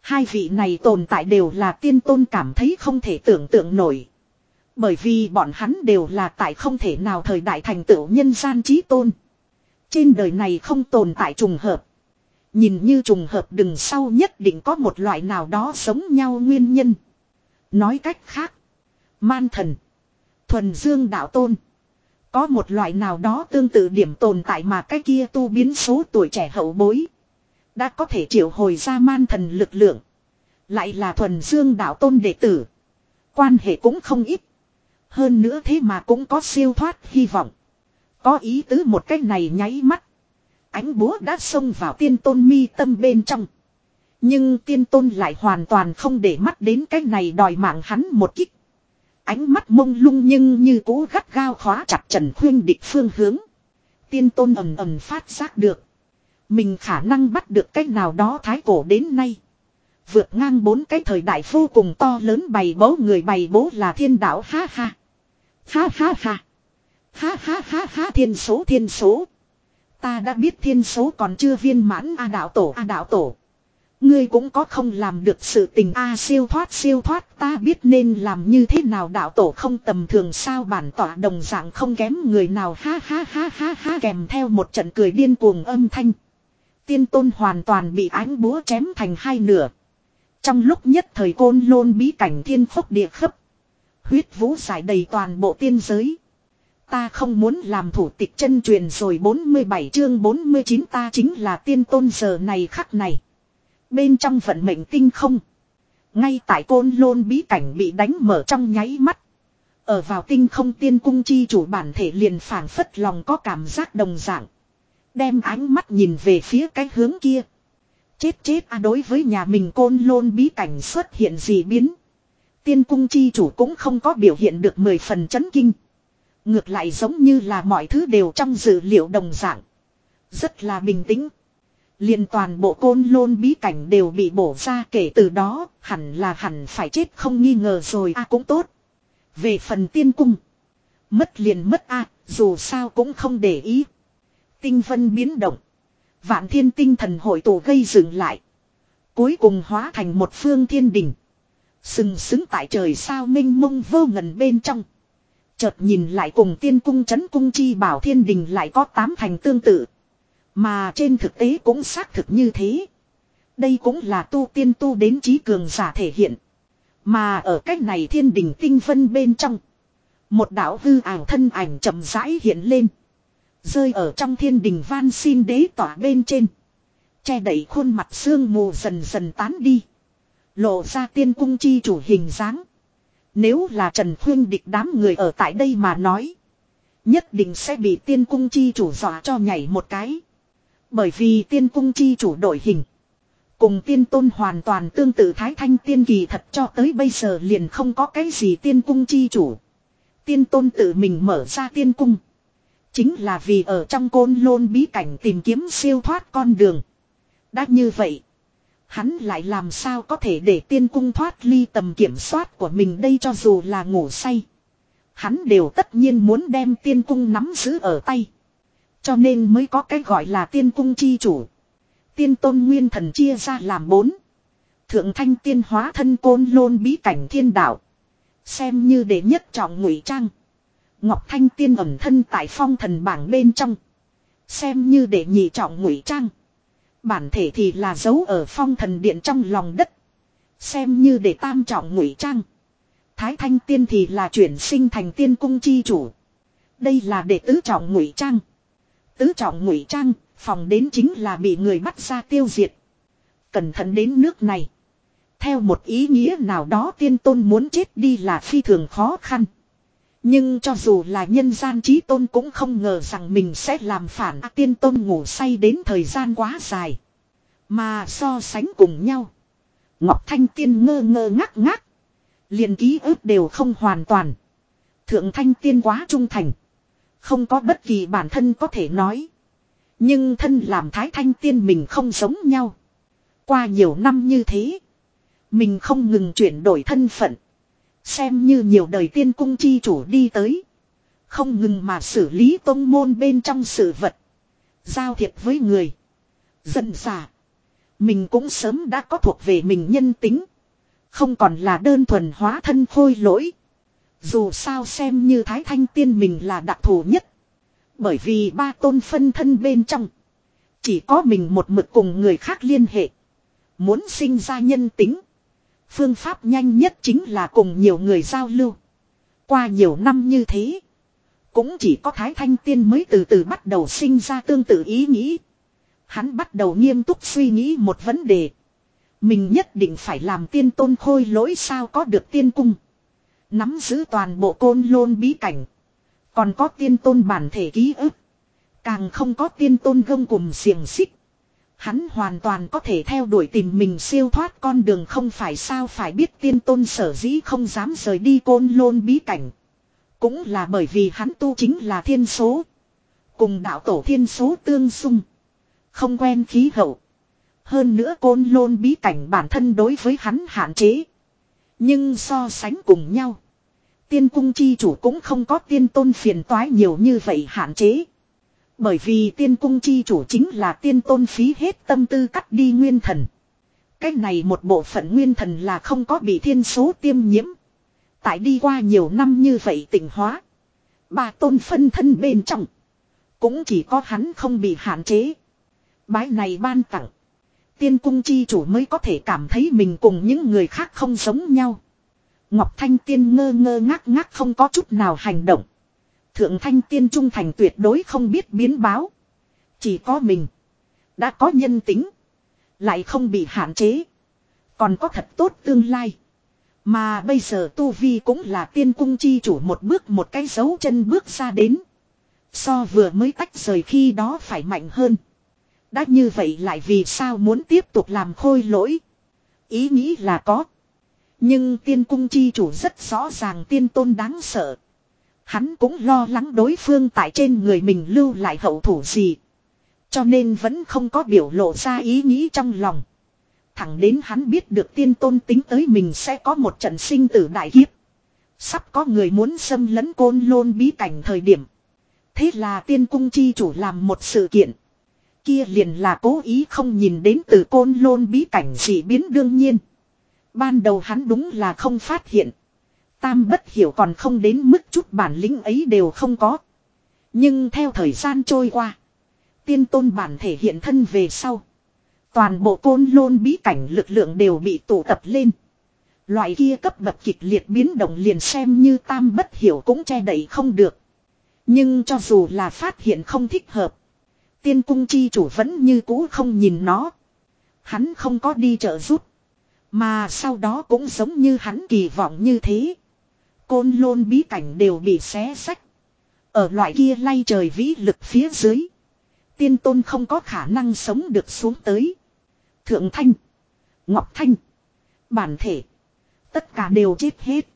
Hai vị này tồn tại đều là tiên tôn cảm thấy không thể tưởng tượng nổi. Bởi vì bọn hắn đều là tại không thể nào thời đại thành tựu nhân gian trí tôn. Trên đời này không tồn tại trùng hợp. Nhìn như trùng hợp đừng sau nhất định có một loại nào đó giống nhau nguyên nhân. Nói cách khác. Man thần. Thuần dương đạo tôn. Có một loại nào đó tương tự điểm tồn tại mà cái kia tu biến số tuổi trẻ hậu bối. Đã có thể triệu hồi ra man thần lực lượng. Lại là thuần dương đạo tôn đệ tử. Quan hệ cũng không ít. Hơn nữa thế mà cũng có siêu thoát hy vọng. Có ý tứ một cách này nháy mắt. Ánh búa đã xông vào tiên tôn mi tâm bên trong. Nhưng tiên tôn lại hoàn toàn không để mắt đến cái này đòi mạng hắn một kích. Ánh mắt mông lung nhưng như cố gắt gao khóa chặt Trần Khuyên địch phương hướng. Tiên tôn ầm ầm phát giác được. Mình khả năng bắt được cách nào đó thái cổ đến nay. Vượt ngang bốn cái thời đại vô cùng to lớn bày bố người bày bố là thiên đạo, ha ha. Ha ha ha. Ha ha ha ha, thiên số thiên số. Ta đã biết thiên số còn chưa viên mãn A đạo tổ, A đạo tổ. Ngươi cũng có không làm được sự tình A siêu thoát siêu thoát ta biết nên làm như thế nào đạo tổ không tầm thường sao bản tỏa đồng dạng không kém người nào ha ha ha ha ha, kèm theo một trận cười điên cuồng âm thanh. Tiên tôn hoàn toàn bị ánh búa chém thành hai nửa. Trong lúc nhất thời côn lôn bí cảnh thiên phúc địa khấp. Huyết vũ giải đầy toàn bộ tiên giới. Ta không muốn làm thủ tịch chân truyền rồi 47 chương 49 ta chính là tiên tôn giờ này khắc này. Bên trong vận mệnh tinh không. Ngay tại côn lôn bí cảnh bị đánh mở trong nháy mắt. Ở vào tinh không tiên cung chi chủ bản thể liền phảng phất lòng có cảm giác đồng dạng. Đem ánh mắt nhìn về phía cái hướng kia. Chết chết à đối với nhà mình côn lôn bí cảnh xuất hiện gì biến. Tiên cung chi chủ cũng không có biểu hiện được mười phần chấn kinh. Ngược lại giống như là mọi thứ đều trong dữ liệu đồng dạng. Rất là bình tĩnh. liền toàn bộ côn lôn bí cảnh đều bị bổ ra kể từ đó, hẳn là hẳn phải chết không nghi ngờ rồi, a cũng tốt. Về phần tiên cung. Mất liền mất a, dù sao cũng không để ý. Tinh vân biến động. Vạn thiên tinh thần hội tụ gây dừng lại. Cuối cùng hóa thành một phương thiên đình. Sừng sững tại trời sao minh mông vô ngần bên trong. Chợt nhìn lại cùng tiên cung chấn cung chi bảo thiên đình lại có tám thành tương tự. Mà trên thực tế cũng xác thực như thế. Đây cũng là tu tiên tu đến trí cường giả thể hiện. Mà ở cách này thiên đình tinh vân bên trong. Một đạo hư ảo thân ảnh chậm rãi hiện lên. Rơi ở trong thiên đình van xin đế tỏa bên trên. Che đẩy khuôn mặt xương mù dần dần tán đi. Lộ ra tiên cung chi chủ hình dáng. Nếu là Trần Khuyên địch đám người ở tại đây mà nói. Nhất định sẽ bị tiên cung chi chủ dọa cho nhảy một cái. Bởi vì tiên cung chi chủ đổi hình. Cùng tiên tôn hoàn toàn tương tự thái thanh tiên kỳ thật cho tới bây giờ liền không có cái gì tiên cung chi chủ. Tiên tôn tự mình mở ra tiên cung. Chính là vì ở trong côn lôn bí cảnh tìm kiếm siêu thoát con đường. Đã như vậy. Hắn lại làm sao có thể để tiên cung thoát ly tầm kiểm soát của mình đây cho dù là ngủ say. Hắn đều tất nhiên muốn đem tiên cung nắm giữ ở tay. Cho nên mới có cái gọi là tiên cung chi chủ. Tiên tôn nguyên thần chia ra làm bốn. Thượng thanh tiên hóa thân côn lôn bí cảnh thiên đạo. Xem như để nhất trọng ngụy trang. Ngọc thanh tiên ẩm thân tại phong thần bảng bên trong. Xem như để nhị trọng ngụy trang. Bản thể thì là dấu ở phong thần điện trong lòng đất. Xem như để tam trọng ngụy trang. Thái thanh tiên thì là chuyển sinh thành tiên cung chi chủ. Đây là để tứ trọng ngụy trang. Tứ trọng ngụy trang, phòng đến chính là bị người bắt ra tiêu diệt. Cẩn thận đến nước này. Theo một ý nghĩa nào đó tiên tôn muốn chết đi là phi thường khó khăn. Nhưng cho dù là nhân gian trí tôn cũng không ngờ rằng mình sẽ làm phản tiên tôn ngủ say đến thời gian quá dài. Mà so sánh cùng nhau. Ngọc Thanh Tiên ngơ ngơ ngác ngác. liền ký ức đều không hoàn toàn. Thượng Thanh Tiên quá trung thành. Không có bất kỳ bản thân có thể nói. Nhưng thân làm Thái Thanh Tiên mình không giống nhau. Qua nhiều năm như thế. Mình không ngừng chuyển đổi thân phận. Xem như nhiều đời tiên cung chi chủ đi tới. Không ngừng mà xử lý tông môn bên trong sự vật. Giao thiệp với người. Dần xả. Mình cũng sớm đã có thuộc về mình nhân tính. Không còn là đơn thuần hóa thân khôi lỗi. Dù sao xem như Thái Thanh Tiên mình là đặc thù nhất. Bởi vì ba tôn phân thân bên trong. Chỉ có mình một mực cùng người khác liên hệ. Muốn sinh ra nhân tính. Phương pháp nhanh nhất chính là cùng nhiều người giao lưu. Qua nhiều năm như thế. Cũng chỉ có Thái Thanh Tiên mới từ từ bắt đầu sinh ra tương tự ý nghĩ. Hắn bắt đầu nghiêm túc suy nghĩ một vấn đề. Mình nhất định phải làm tiên tôn khôi lỗi sao có được tiên cung. Nắm giữ toàn bộ côn lôn bí cảnh. Còn có tiên tôn bản thể ký ức. Càng không có tiên tôn gông cùng xiềng xích. Hắn hoàn toàn có thể theo đuổi tìm mình siêu thoát con đường không phải sao phải biết tiên tôn sở dĩ không dám rời đi côn lôn bí cảnh. Cũng là bởi vì hắn tu chính là thiên số. Cùng đạo tổ thiên số tương xung. Không quen khí hậu. Hơn nữa côn lôn bí cảnh bản thân đối với hắn hạn chế. Nhưng so sánh cùng nhau. Tiên cung chi chủ cũng không có tiên tôn phiền toái nhiều như vậy hạn chế. Bởi vì tiên cung chi chủ chính là tiên tôn phí hết tâm tư cắt đi nguyên thần. Cái này một bộ phận nguyên thần là không có bị thiên số tiêm nhiễm. Tại đi qua nhiều năm như vậy tỉnh hóa. Bà tôn phân thân bên trong. Cũng chỉ có hắn không bị hạn chế. Bái này ban tặng. Tiên cung chi chủ mới có thể cảm thấy mình cùng những người khác không giống nhau. Ngọc Thanh Tiên ngơ ngơ ngác ngác không có chút nào hành động. Thượng Thanh Tiên trung thành tuyệt đối không biết biến báo. Chỉ có mình. Đã có nhân tính. Lại không bị hạn chế. Còn có thật tốt tương lai. Mà bây giờ Tu Vi cũng là tiên cung chi chủ một bước một cái dấu chân bước ra đến. So vừa mới tách rời khi đó phải mạnh hơn. Đã như vậy lại vì sao muốn tiếp tục làm khôi lỗi? Ý nghĩ là có. Nhưng tiên cung chi chủ rất rõ ràng tiên tôn đáng sợ. Hắn cũng lo lắng đối phương tại trên người mình lưu lại hậu thủ gì. Cho nên vẫn không có biểu lộ ra ý nghĩ trong lòng. Thẳng đến hắn biết được tiên tôn tính tới mình sẽ có một trận sinh tử đại kiếp. Sắp có người muốn xâm lấn côn lôn bí cảnh thời điểm. Thế là tiên cung chi chủ làm một sự kiện. Kia liền là cố ý không nhìn đến từ côn lôn bí cảnh dị biến đương nhiên. Ban đầu hắn đúng là không phát hiện. Tam bất hiểu còn không đến mức chút bản lĩnh ấy đều không có. Nhưng theo thời gian trôi qua. Tiên tôn bản thể hiện thân về sau. Toàn bộ côn lôn bí cảnh lực lượng đều bị tụ tập lên. Loại kia cấp bậc kịch liệt biến động liền xem như tam bất hiểu cũng che đậy không được. Nhưng cho dù là phát hiện không thích hợp. Tiên cung chi chủ vẫn như cũ không nhìn nó. Hắn không có đi trợ giúp. Mà sau đó cũng giống như hắn kỳ vọng như thế. Côn lôn bí cảnh đều bị xé sách. Ở loại kia lay trời vĩ lực phía dưới. Tiên tôn không có khả năng sống được xuống tới. Thượng Thanh. Ngọc Thanh. Bản thể. Tất cả đều chết hết.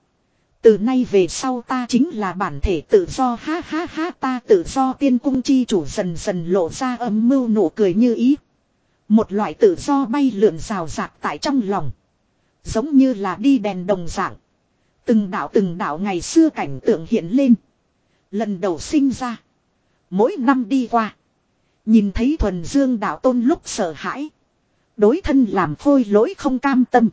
Từ nay về sau ta chính là bản thể tự do, ha ha ha, ta tự do tiên cung chi chủ dần dần lộ ra âm mưu nụ cười như ý. Một loại tự do bay lượn rào rạc tại trong lòng. Giống như là đi đèn đồng dạng. Từng đạo từng đạo ngày xưa cảnh tượng hiện lên. Lần đầu sinh ra. Mỗi năm đi qua. Nhìn thấy thuần dương đạo tôn lúc sợ hãi. Đối thân làm khôi lỗi không cam tâm.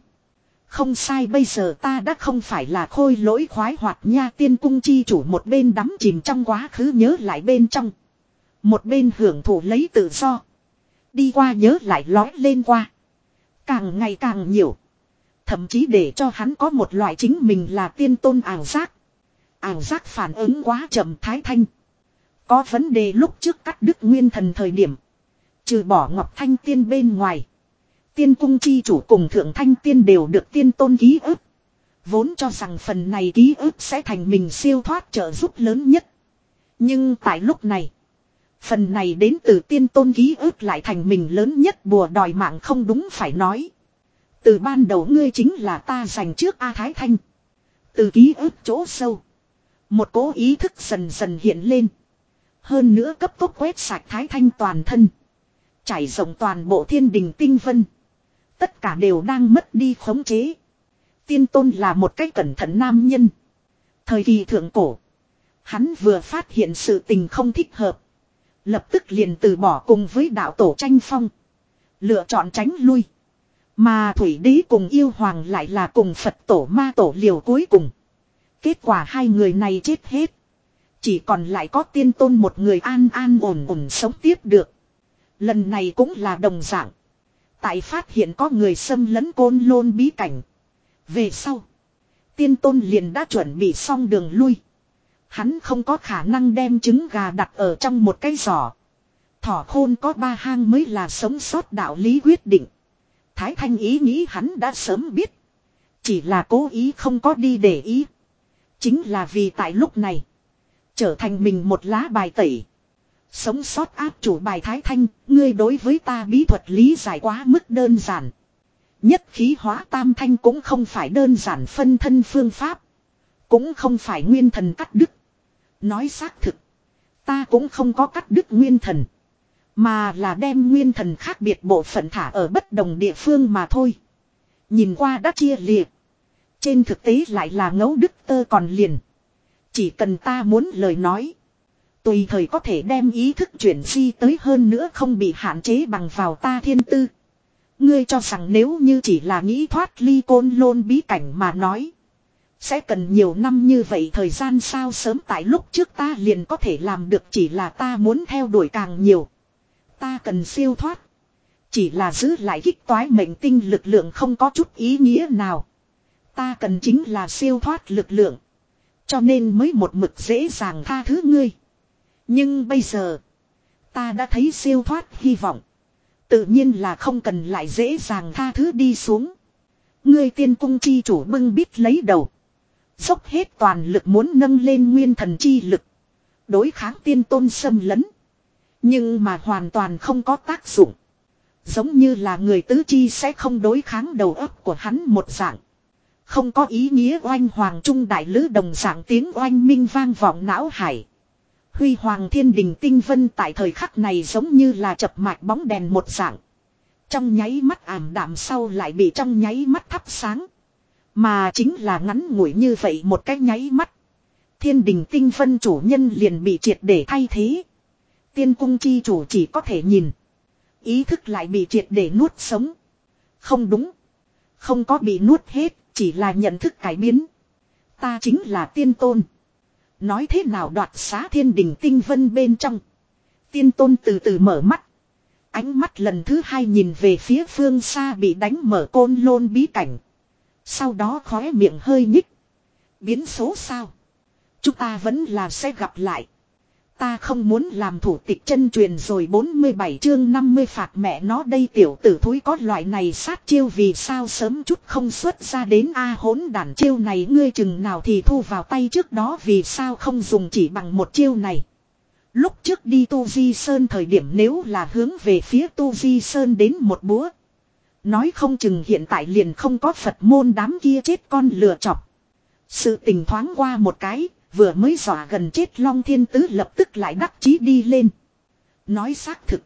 Không sai bây giờ ta đã không phải là khôi lỗi khoái hoạt nha tiên cung chi chủ một bên đắm chìm trong quá khứ nhớ lại bên trong. Một bên hưởng thụ lấy tự do. Đi qua nhớ lại lói lên qua. Càng ngày càng nhiều. Thậm chí để cho hắn có một loại chính mình là tiên tôn ảo giác. Ảo giác phản ứng quá chậm thái thanh. Có vấn đề lúc trước cắt đứt nguyên thần thời điểm. Trừ bỏ Ngọc Thanh Tiên bên ngoài. Tiên cung chi chủ cùng Thượng Thanh Tiên đều được tiên tôn ký ức. Vốn cho rằng phần này ký ức sẽ thành mình siêu thoát trợ giúp lớn nhất. Nhưng tại lúc này. Phần này đến từ tiên tôn ký ức lại thành mình lớn nhất bùa đòi mạng không đúng phải nói. Từ ban đầu ngươi chính là ta dành trước A Thái Thanh. Từ ký ức chỗ sâu. Một cố ý thức dần dần hiện lên. Hơn nữa cấp tốc quét sạch Thái Thanh toàn thân. Trải rộng toàn bộ thiên đình tinh vân. Tất cả đều đang mất đi khống chế. Tiên tôn là một cách cẩn thận nam nhân. Thời kỳ thượng cổ. Hắn vừa phát hiện sự tình không thích hợp. Lập tức liền từ bỏ cùng với đạo tổ tranh phong. Lựa chọn tránh lui. Mà Thủy Đế cùng yêu hoàng lại là cùng Phật tổ ma tổ liều cuối cùng. Kết quả hai người này chết hết. Chỉ còn lại có tiên tôn một người an an ổn ổn sống tiếp được. Lần này cũng là đồng dạng. Tại phát hiện có người xâm lấn côn lôn bí cảnh. Về sau. Tiên tôn liền đã chuẩn bị xong đường lui. Hắn không có khả năng đem trứng gà đặt ở trong một cái giỏ. Thỏ khôn có ba hang mới là sống sót đạo lý quyết định. Thái Thanh ý nghĩ hắn đã sớm biết. Chỉ là cố ý không có đi để ý. Chính là vì tại lúc này. Trở thành mình một lá bài tẩy. Sống sót áp chủ bài Thái Thanh, ngươi đối với ta bí thuật lý giải quá mức đơn giản. Nhất khí hóa tam thanh cũng không phải đơn giản phân thân phương pháp. Cũng không phải nguyên thần cắt đứt. Nói xác thực. Ta cũng không có cắt đứt nguyên thần. Mà là đem nguyên thần khác biệt bộ phận thả ở bất đồng địa phương mà thôi. Nhìn qua đã chia liệt. Trên thực tế lại là ngấu đức tơ còn liền. Chỉ cần ta muốn lời nói. Tùy thời có thể đem ý thức chuyển di tới hơn nữa không bị hạn chế bằng vào ta thiên tư. Ngươi cho rằng nếu như chỉ là nghĩ thoát ly côn lôn bí cảnh mà nói. Sẽ cần nhiều năm như vậy thời gian sao sớm tại lúc trước ta liền có thể làm được chỉ là ta muốn theo đuổi càng nhiều. Ta cần siêu thoát. Chỉ là giữ lại kích toái mệnh tinh lực lượng không có chút ý nghĩa nào. Ta cần chính là siêu thoát lực lượng. Cho nên mới một mực dễ dàng tha thứ ngươi. Nhưng bây giờ. Ta đã thấy siêu thoát hy vọng. Tự nhiên là không cần lại dễ dàng tha thứ đi xuống. Ngươi tiên cung chi chủ bưng bít lấy đầu. Dốc hết toàn lực muốn nâng lên nguyên thần chi lực. Đối kháng tiên tôn xâm lấn. Nhưng mà hoàn toàn không có tác dụng. Giống như là người tứ chi sẽ không đối kháng đầu óc của hắn một dạng. Không có ý nghĩa oanh hoàng trung đại lứ đồng dạng tiếng oanh minh vang vọng não hải. Huy hoàng thiên đình tinh vân tại thời khắc này giống như là chập mạch bóng đèn một dạng. Trong nháy mắt ảm đạm sau lại bị trong nháy mắt thắp sáng. Mà chính là ngắn ngủi như vậy một cái nháy mắt. Thiên đình tinh vân chủ nhân liền bị triệt để thay thế. Tiên cung chi chủ chỉ có thể nhìn. Ý thức lại bị triệt để nuốt sống. Không đúng. Không có bị nuốt hết, chỉ là nhận thức cải biến. Ta chính là tiên tôn. Nói thế nào đoạt xá thiên đình tinh vân bên trong. Tiên tôn từ từ mở mắt. Ánh mắt lần thứ hai nhìn về phía phương xa bị đánh mở côn lôn bí cảnh. Sau đó khóe miệng hơi nhích. Biến số sao? Chúng ta vẫn là sẽ gặp lại. Ta không muốn làm thủ tịch chân truyền rồi 47 chương 50 phạt mẹ nó đây tiểu tử thúi có loại này sát chiêu vì sao sớm chút không xuất ra đến A hỗn đàn chiêu này ngươi chừng nào thì thu vào tay trước đó vì sao không dùng chỉ bằng một chiêu này. Lúc trước đi Tu Di Sơn thời điểm nếu là hướng về phía Tu Di Sơn đến một búa. Nói không chừng hiện tại liền không có Phật môn đám kia chết con lừa chọc. Sự tình thoáng qua một cái, Vừa mới dọa gần chết Long Thiên Tứ lập tức lại đắc chí đi lên. Nói xác thực.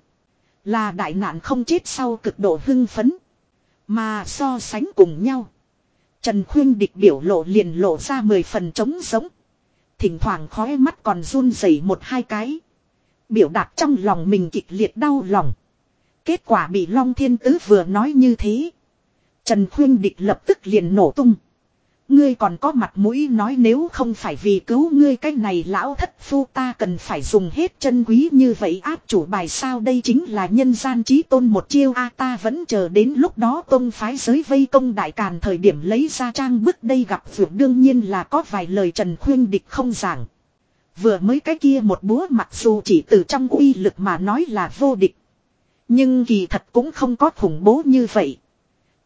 Là đại nạn không chết sau cực độ hưng phấn. Mà so sánh cùng nhau. Trần Khuyên địch biểu lộ liền lộ ra mười phần trống giống. Thỉnh thoảng khóe mắt còn run rẩy một hai cái. Biểu đạt trong lòng mình kịch liệt đau lòng. Kết quả bị Long Thiên Tứ vừa nói như thế. Trần Khuyên Địch lập tức liền nổ tung. Ngươi còn có mặt mũi nói nếu không phải vì cứu ngươi cái này lão thất phu ta cần phải dùng hết chân quý như vậy áp chủ bài sao đây chính là nhân gian trí tôn một chiêu a ta vẫn chờ đến lúc đó tôn phái giới vây công đại càn thời điểm lấy ra trang bức đây gặp vượt đương nhiên là có vài lời trần khuyên địch không giảng. Vừa mới cái kia một búa mặc dù chỉ từ trong uy lực mà nói là vô địch. Nhưng kỳ thật cũng không có khủng bố như vậy.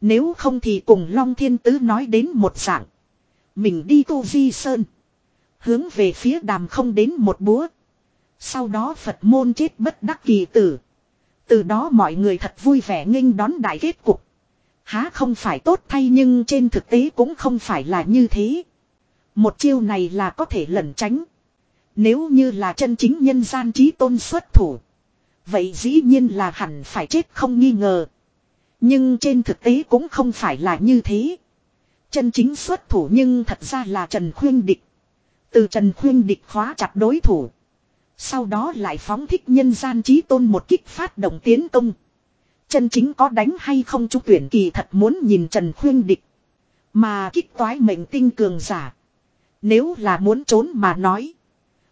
Nếu không thì cùng Long Thiên Tứ nói đến một dạng. Mình đi tu di sơn. Hướng về phía đàm không đến một búa. Sau đó Phật môn chết bất đắc kỳ tử. Từ đó mọi người thật vui vẻ nghênh đón đại kết cục. Há không phải tốt thay nhưng trên thực tế cũng không phải là như thế. Một chiêu này là có thể lẩn tránh. Nếu như là chân chính nhân gian trí tôn xuất thủ. Vậy dĩ nhiên là hẳn phải chết không nghi ngờ. Nhưng trên thực tế cũng không phải là như thế. Chân chính xuất thủ nhưng thật ra là Trần Khuyên Địch. Từ Trần Khuyên Địch khóa chặt đối thủ. Sau đó lại phóng thích nhân gian trí tôn một kích phát động tiến công. Chân chính có đánh hay không chú tuyển kỳ thật muốn nhìn Trần Khuyên Địch. Mà kích toái mệnh tinh cường giả. Nếu là muốn trốn mà nói.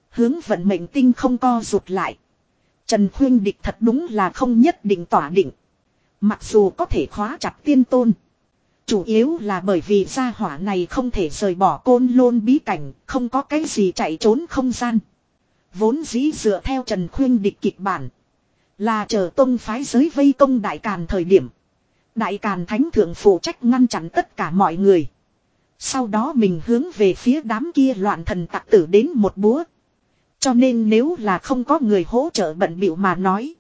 Hướng vận mệnh tinh không co rụt lại. Trần Khuyên Địch thật đúng là không nhất định tỏa định. Mặc dù có thể khóa chặt tiên tôn. Chủ yếu là bởi vì gia hỏa này không thể rời bỏ côn lôn bí cảnh, không có cái gì chạy trốn không gian. Vốn dĩ dựa theo Trần Khuyên địch kịch bản. Là chờ tông phái giới vây công Đại Càn thời điểm. Đại Càn Thánh Thượng phụ trách ngăn chặn tất cả mọi người. Sau đó mình hướng về phía đám kia loạn thần tặc tử đến một búa. Cho nên nếu là không có người hỗ trợ bận bịu mà nói.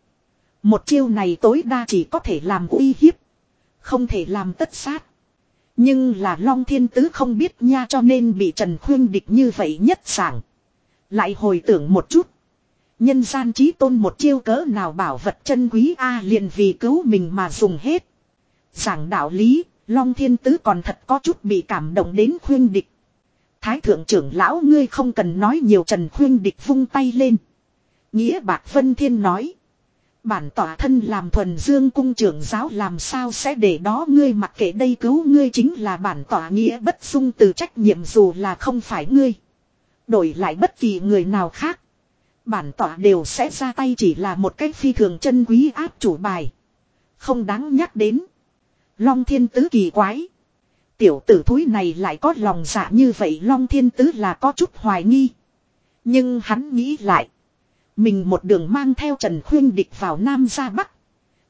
Một chiêu này tối đa chỉ có thể làm uy hiếp. Không thể làm tất sát. Nhưng là Long Thiên Tứ không biết nha cho nên bị Trần Khuyên địch như vậy nhất sảng. Lại hồi tưởng một chút. Nhân gian trí tôn một chiêu cỡ nào bảo vật chân quý A liền vì cứu mình mà dùng hết. Giảng đạo lý, Long Thiên Tứ còn thật có chút bị cảm động đến khuyên địch. Thái thượng trưởng lão ngươi không cần nói nhiều Trần Khuyên địch vung tay lên. Nghĩa Bạc Vân Thiên nói. Bản tỏa thân làm thuần dương cung trưởng giáo làm sao sẽ để đó ngươi mặc kệ đây cứu ngươi chính là bản tỏa nghĩa bất dung từ trách nhiệm dù là không phải ngươi. Đổi lại bất kỳ người nào khác. Bản tỏa đều sẽ ra tay chỉ là một cách phi thường chân quý áp chủ bài. Không đáng nhắc đến. Long thiên tứ kỳ quái. Tiểu tử thúi này lại có lòng dạ như vậy Long thiên tứ là có chút hoài nghi. Nhưng hắn nghĩ lại. Mình một đường mang theo Trần Khuyên Địch vào Nam ra Bắc.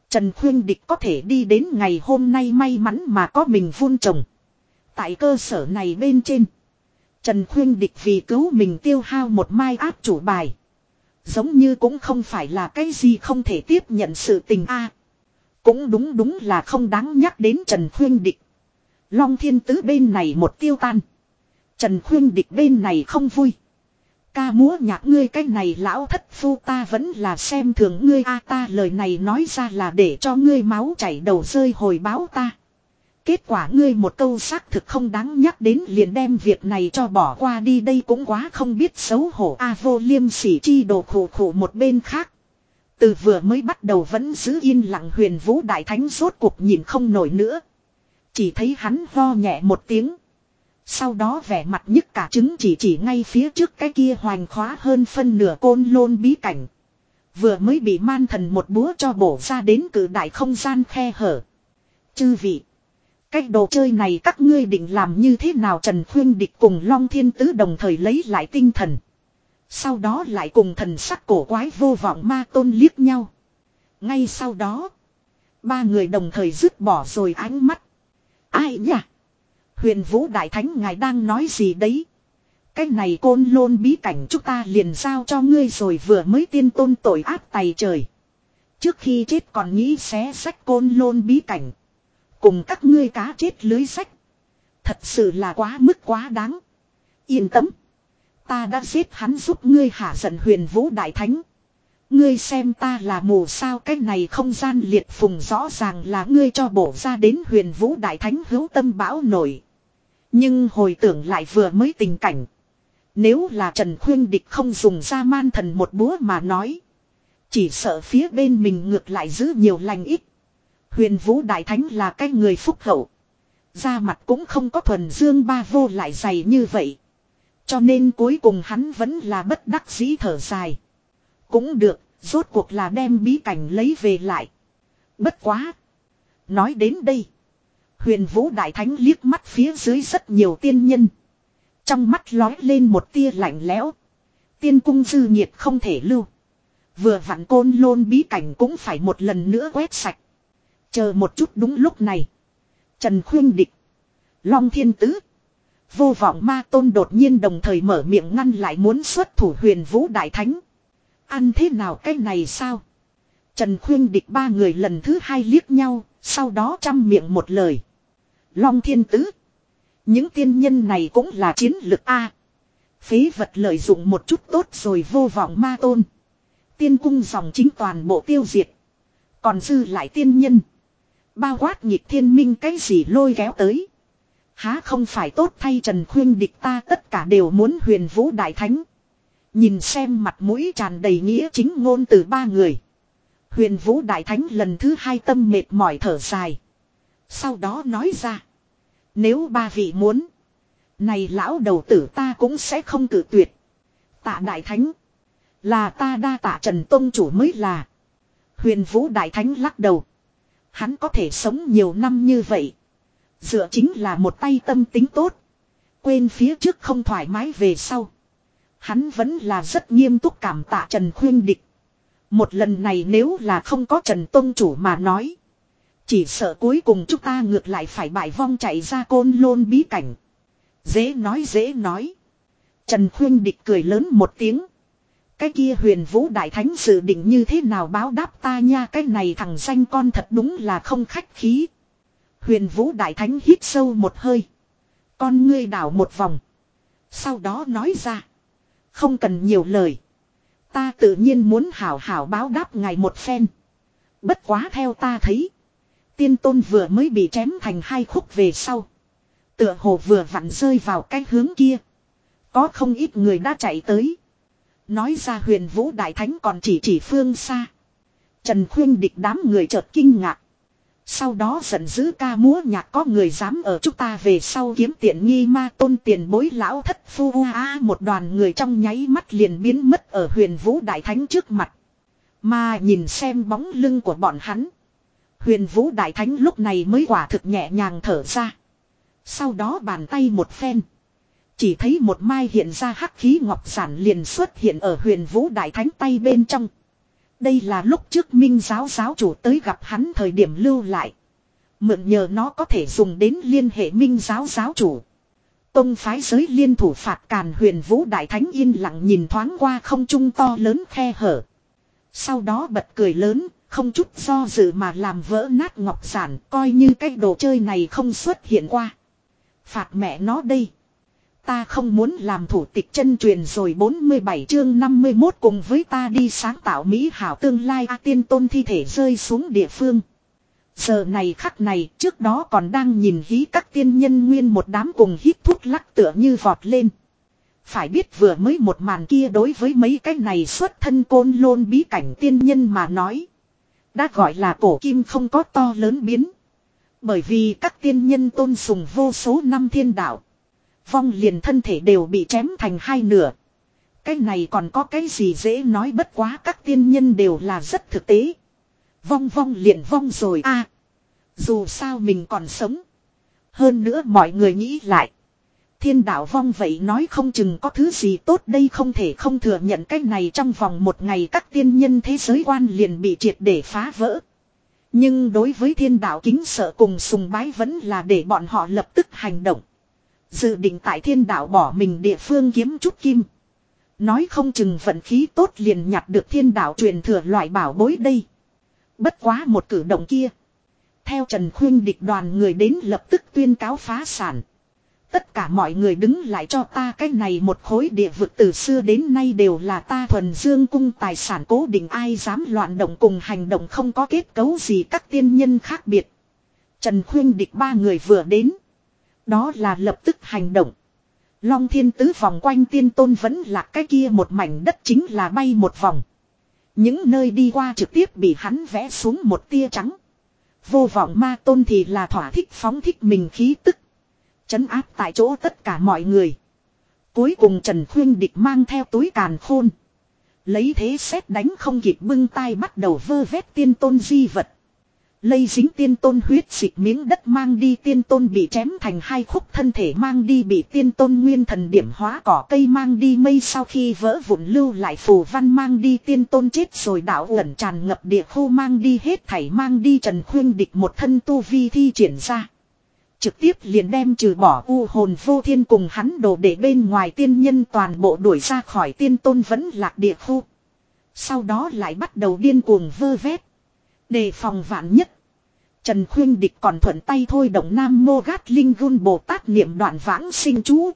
Trần Khuyên Địch có thể đi đến ngày hôm nay may mắn mà có mình vun trồng. Tại cơ sở này bên trên. Trần Khuyên Địch vì cứu mình tiêu hao một mai áp chủ bài. Giống như cũng không phải là cái gì không thể tiếp nhận sự tình a. cũng đúng đúng là không đáng nhắc đến Trần Khuyên Địch. Long Thiên Tứ bên này một tiêu tan. Trần Khuyên Địch bên này không vui. Ca múa nhạc ngươi cái này lão thất phu ta vẫn là xem thường ngươi a ta lời này nói ra là để cho ngươi máu chảy đầu rơi hồi báo ta. Kết quả ngươi một câu xác thực không đáng nhắc đến liền đem việc này cho bỏ qua đi đây cũng quá không biết xấu hổ a vô liêm sỉ chi đồ khổ khổ một bên khác. Từ vừa mới bắt đầu vẫn giữ yên lặng huyền vũ đại thánh rốt cuộc nhìn không nổi nữa. Chỉ thấy hắn ho nhẹ một tiếng. Sau đó vẻ mặt nhất cả trứng chỉ chỉ ngay phía trước cái kia hoành khóa hơn phân nửa côn lôn bí cảnh. Vừa mới bị man thần một búa cho bổ ra đến cử đại không gian khe hở. Chư vị. Cái đồ chơi này các ngươi định làm như thế nào Trần Khuyên Địch cùng Long Thiên Tứ đồng thời lấy lại tinh thần. Sau đó lại cùng thần sắc cổ quái vô vọng ma tôn liếc nhau. Ngay sau đó. Ba người đồng thời dứt bỏ rồi ánh mắt. Ai nhỉ? Huyền Vũ Đại Thánh ngài đang nói gì đấy? Cái này côn lôn bí cảnh chúng ta liền giao cho ngươi rồi vừa mới tiên tôn tội ác tày trời. Trước khi chết còn nghĩ xé sách côn lôn bí cảnh. Cùng các ngươi cá chết lưới sách. Thật sự là quá mức quá đáng. Yên tâm. Ta đã giết hắn giúp ngươi hạ giận huyền vũ đại thánh. Ngươi xem ta là mù sao cái này không gian liệt phùng rõ ràng là ngươi cho bổ ra đến huyền vũ đại thánh hữu tâm bão nổi. Nhưng hồi tưởng lại vừa mới tình cảnh. Nếu là Trần Khuyên Địch không dùng ra man thần một búa mà nói. Chỉ sợ phía bên mình ngược lại giữ nhiều lành ít. Huyền Vũ Đại Thánh là cái người phúc hậu. Da mặt cũng không có thuần dương ba vô lại dày như vậy. Cho nên cuối cùng hắn vẫn là bất đắc dĩ thở dài. Cũng được, rốt cuộc là đem bí cảnh lấy về lại. Bất quá. Nói đến đây. Huyền Vũ Đại Thánh liếc mắt phía dưới rất nhiều tiên nhân. Trong mắt lói lên một tia lạnh lẽo. Tiên cung dư nhiệt không thể lưu. Vừa vặn côn lôn bí cảnh cũng phải một lần nữa quét sạch. Chờ một chút đúng lúc này. Trần Khuyên Địch. Long Thiên Tứ. Vô vọng ma tôn đột nhiên đồng thời mở miệng ngăn lại muốn xuất thủ huyền vũ đại thánh. Ăn thế nào cái này sao? Trần Khuyên Địch ba người lần thứ hai liếc nhau, sau đó chăm miệng một lời. Long Thiên Tứ. Những tiên nhân này cũng là chiến lực A. Phế vật lợi dụng một chút tốt rồi vô vọng ma tôn. Tiên cung dòng chính toàn bộ tiêu diệt. Còn dư lại tiên nhân. Bao quát nhịp thiên minh cái gì lôi kéo tới. Há không phải tốt thay Trần Khuyên địch ta tất cả đều muốn huyền vũ đại thánh. Nhìn xem mặt mũi tràn đầy nghĩa chính ngôn từ ba người. Huyền vũ đại thánh lần thứ hai tâm mệt mỏi thở dài. Sau đó nói ra. Nếu ba vị muốn. Này lão đầu tử ta cũng sẽ không cử tuyệt. Tạ đại thánh. Là ta đa tạ Trần Tông chủ mới là. Huyền Vũ Đại Thánh lắc đầu. Hắn có thể sống nhiều năm như vậy. Dựa chính là một tay tâm tính tốt. Quên phía trước không thoải mái về sau. Hắn vẫn là rất nghiêm túc cảm tạ Trần Khuyên Địch. Một lần này nếu là không có Trần Tông chủ mà nói. Chỉ sợ cuối cùng chúng ta ngược lại phải bại vong chạy ra côn lôn bí cảnh. Dễ nói dễ nói. Trần Khuyên Địch cười lớn một tiếng. Cái kia huyền vũ đại thánh dự định như thế nào báo đáp ta nha cái này thằng danh con thật đúng là không khách khí. Huyền vũ đại thánh hít sâu một hơi. Con ngươi đảo một vòng. Sau đó nói ra. Không cần nhiều lời. Ta tự nhiên muốn hảo hảo báo đáp ngài một phen. Bất quá theo ta thấy. Tiên tôn vừa mới bị chém thành hai khúc về sau. Tựa hồ vừa vặn rơi vào cái hướng kia. Có không ít người đã chạy tới. Nói ra huyền vũ đại thánh còn chỉ chỉ phương xa. Trần khuyên địch đám người chợt kinh ngạc. Sau đó giận dữ ca múa nhạc có người dám ở chúng ta về sau kiếm tiện nghi ma tôn tiền bối lão thất phu a một đoàn người trong nháy mắt liền biến mất ở huyền vũ đại thánh trước mặt. Mà nhìn xem bóng lưng của bọn hắn. Huyền vũ đại thánh lúc này mới quả thực nhẹ nhàng thở ra. Sau đó bàn tay một phen. Chỉ thấy một mai hiện ra hắc khí ngọc sản liền xuất hiện ở huyền vũ đại thánh tay bên trong. Đây là lúc trước minh giáo giáo chủ tới gặp hắn thời điểm lưu lại. Mượn nhờ nó có thể dùng đến liên hệ minh giáo giáo chủ. Tông phái giới liên thủ phạt càn huyền vũ đại thánh yên lặng nhìn thoáng qua không trung to lớn khe hở. Sau đó bật cười lớn, không chút do dự mà làm vỡ nát ngọc sản coi như cái đồ chơi này không xuất hiện qua. Phạt mẹ nó đây. Ta không muốn làm thủ tịch chân truyền rồi 47 chương 51 cùng với ta đi sáng tạo Mỹ hảo tương lai A tiên tôn thi thể rơi xuống địa phương. Giờ này khắc này, trước đó còn đang nhìn hí các tiên nhân nguyên một đám cùng hít thuốc lắc tựa như vọt lên. Phải biết vừa mới một màn kia đối với mấy cái này xuất thân côn lôn bí cảnh tiên nhân mà nói. Đã gọi là cổ kim không có to lớn biến. Bởi vì các tiên nhân tôn sùng vô số năm thiên đạo. Vong liền thân thể đều bị chém thành hai nửa. Cái này còn có cái gì dễ nói bất quá các tiên nhân đều là rất thực tế. Vong vong liền vong rồi a Dù sao mình còn sống. Hơn nữa mọi người nghĩ lại. Thiên đạo vong vậy nói không chừng có thứ gì tốt đây không thể không thừa nhận cái này trong vòng một ngày các tiên nhân thế giới quan liền bị triệt để phá vỡ. Nhưng đối với thiên đạo kính sợ cùng sùng bái vẫn là để bọn họ lập tức hành động. Dự định tại thiên đạo bỏ mình địa phương kiếm chút kim. Nói không chừng vận khí tốt liền nhặt được thiên đạo truyền thừa loại bảo bối đây. Bất quá một cử động kia. Theo Trần Khuyên địch đoàn người đến lập tức tuyên cáo phá sản. Tất cả mọi người đứng lại cho ta cái này một khối địa vực từ xưa đến nay đều là ta thuần dương cung tài sản cố định ai dám loạn động cùng hành động không có kết cấu gì các tiên nhân khác biệt. Trần Khuyên địch ba người vừa đến. Đó là lập tức hành động. Long thiên tứ vòng quanh tiên tôn vẫn là cái kia một mảnh đất chính là bay một vòng. Những nơi đi qua trực tiếp bị hắn vẽ xuống một tia trắng. Vô vọng ma tôn thì là thỏa thích phóng thích mình khí tức. Chấn áp tại chỗ tất cả mọi người. Cuối cùng Trần Khuyên Địch mang theo túi càn khôn. Lấy thế xét đánh không kịp bưng tay bắt đầu vơ vét tiên tôn di vật. Lây dính tiên tôn huyết dịch miếng đất mang đi tiên tôn bị chém thành hai khúc thân thể mang đi bị tiên tôn nguyên thần điểm hóa cỏ cây mang đi mây sau khi vỡ vụn lưu lại phù văn mang đi tiên tôn chết rồi đảo ẩn tràn ngập địa khu mang đi hết thảy mang đi trần khuyên địch một thân tu vi thi triển ra. Trực tiếp liền đem trừ bỏ u hồn vô thiên cùng hắn đồ để bên ngoài tiên nhân toàn bộ đuổi ra khỏi tiên tôn vẫn lạc địa khu. Sau đó lại bắt đầu điên cuồng vơ vét. Đề phòng vạn nhất. Trần Khuyên Địch còn thuận tay thôi động Nam Mô Gát Linh Gun Bồ Tát niệm đoạn vãng sinh chú.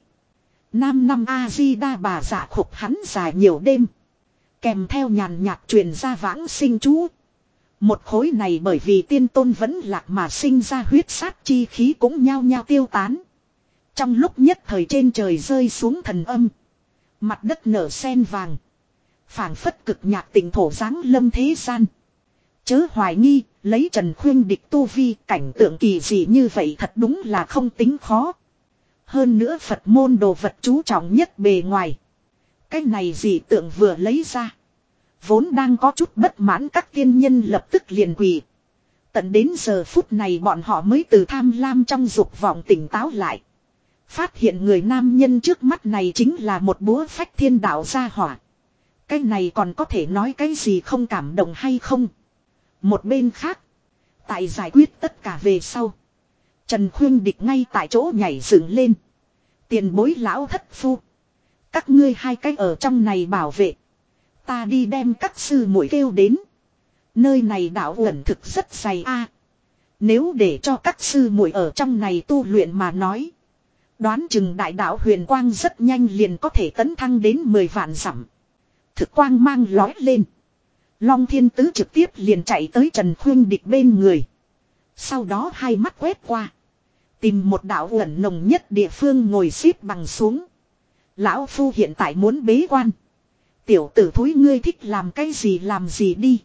Nam năm A-di-đa bà giả khục hắn dài nhiều đêm. Kèm theo nhàn nhạt truyền ra vãng sinh chú. Một khối này bởi vì tiên tôn vẫn lạc mà sinh ra huyết sát chi khí cũng nhao nhao tiêu tán. Trong lúc nhất thời trên trời rơi xuống thần âm. Mặt đất nở sen vàng. phảng phất cực nhạc tỉnh thổ giáng lâm thế gian. Chớ hoài nghi, lấy Trần Khuyên địch tu vi cảnh tượng kỳ dị như vậy thật đúng là không tính khó. Hơn nữa Phật môn đồ vật chú trọng nhất bề ngoài. Cái này dị tượng vừa lấy ra. Vốn đang có chút bất mãn các tiên nhân lập tức liền quỳ. Tận đến giờ phút này bọn họ mới từ tham lam trong dục vọng tỉnh táo lại. Phát hiện người nam nhân trước mắt này chính là một búa phách thiên đạo gia hỏa. Cái này còn có thể nói cái gì không cảm động hay không. Một bên khác. Tại giải quyết tất cả về sau. Trần Khuyên Địch ngay tại chỗ nhảy dựng lên. Tiền bối lão thất phu. Các ngươi hai cái ở trong này bảo vệ. Ta đi đem các sư muội kêu đến. Nơi này đạo ẩn thực rất dày a. Nếu để cho các sư muội ở trong này tu luyện mà nói. Đoán chừng đại đạo huyền quang rất nhanh liền có thể tấn thăng đến 10 vạn dặm. Thực quang mang lói lên. Long thiên tứ trực tiếp liền chạy tới Trần Khuyên Địch bên người. Sau đó hai mắt quét qua. Tìm một đạo ẩn nồng nhất địa phương ngồi xếp bằng xuống. Lão Phu hiện tại muốn bế quan. Tiểu tử thối ngươi thích làm cái gì làm gì đi.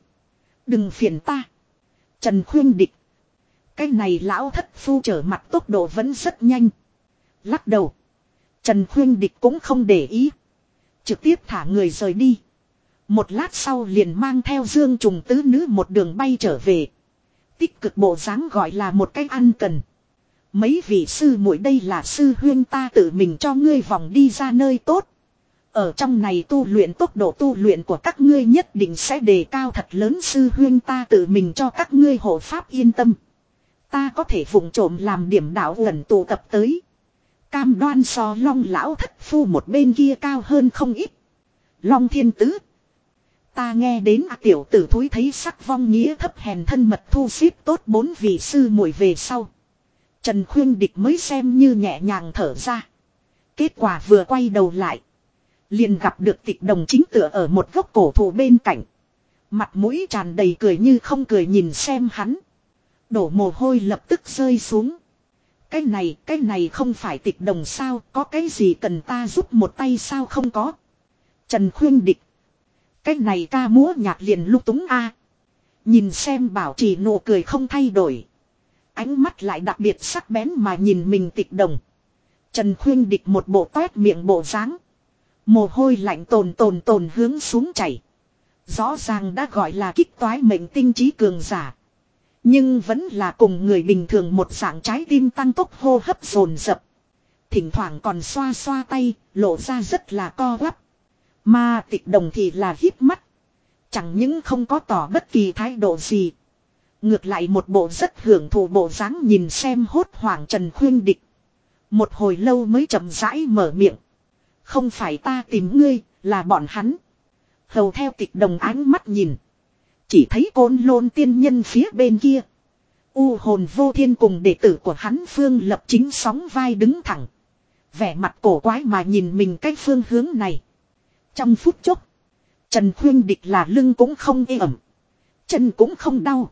Đừng phiền ta. Trần Khuyên Địch. Cái này lão thất phu trở mặt tốc độ vẫn rất nhanh. Lắc đầu. Trần Khuyên Địch cũng không để ý. Trực tiếp thả người rời đi. Một lát sau liền mang theo dương trùng tứ nữ một đường bay trở về. Tích cực bộ dáng gọi là một cách ăn cần. Mấy vị sư muội đây là sư huyên ta tự mình cho ngươi vòng đi ra nơi tốt. Ở trong này tu luyện tốc độ tu luyện của các ngươi nhất định sẽ đề cao thật lớn sư huyên ta tự mình cho các ngươi hộ pháp yên tâm. Ta có thể vùng trộm làm điểm đạo gần tụ tập tới. Cam đoan so long lão thất phu một bên kia cao hơn không ít. Long thiên tứ. Ta nghe đến à tiểu tử thúi thấy sắc vong nghĩa thấp hèn thân mật thu xếp tốt bốn vị sư muội về sau. Trần khuyên địch mới xem như nhẹ nhàng thở ra. Kết quả vừa quay đầu lại. Liền gặp được tịch đồng chính tựa ở một gốc cổ thụ bên cạnh. Mặt mũi tràn đầy cười như không cười nhìn xem hắn. Đổ mồ hôi lập tức rơi xuống. Cái này, cái này không phải tịch đồng sao, có cái gì cần ta giúp một tay sao không có. Trần khuyên địch. Cái này ca múa nhạc liền lúc túng a Nhìn xem bảo trì nụ cười không thay đổi. Ánh mắt lại đặc biệt sắc bén mà nhìn mình tịch đồng. Trần khuyên địch một bộ toét miệng bộ dáng Mồ hôi lạnh tồn tồn tồn hướng xuống chảy. Rõ ràng đã gọi là kích toái mệnh tinh trí cường giả. Nhưng vẫn là cùng người bình thường một dạng trái tim tăng tốc hô hấp dồn dập. Thỉnh thoảng còn xoa xoa tay, lộ ra rất là co quắp. Mà tịch đồng thì là hít mắt. Chẳng những không có tỏ bất kỳ thái độ gì. Ngược lại một bộ rất hưởng thụ bộ dáng nhìn xem hốt hoảng Trần Khuyên Địch. Một hồi lâu mới chậm rãi mở miệng. Không phải ta tìm ngươi, là bọn hắn. Hầu theo tịch đồng ánh mắt nhìn. Chỉ thấy côn lôn tiên nhân phía bên kia. U hồn vô thiên cùng đệ tử của hắn phương lập chính sóng vai đứng thẳng. Vẻ mặt cổ quái mà nhìn mình cái phương hướng này. Trong phút chốc. Trần Khuyên Địch là lưng cũng không ê ẩm. Chân cũng không đau.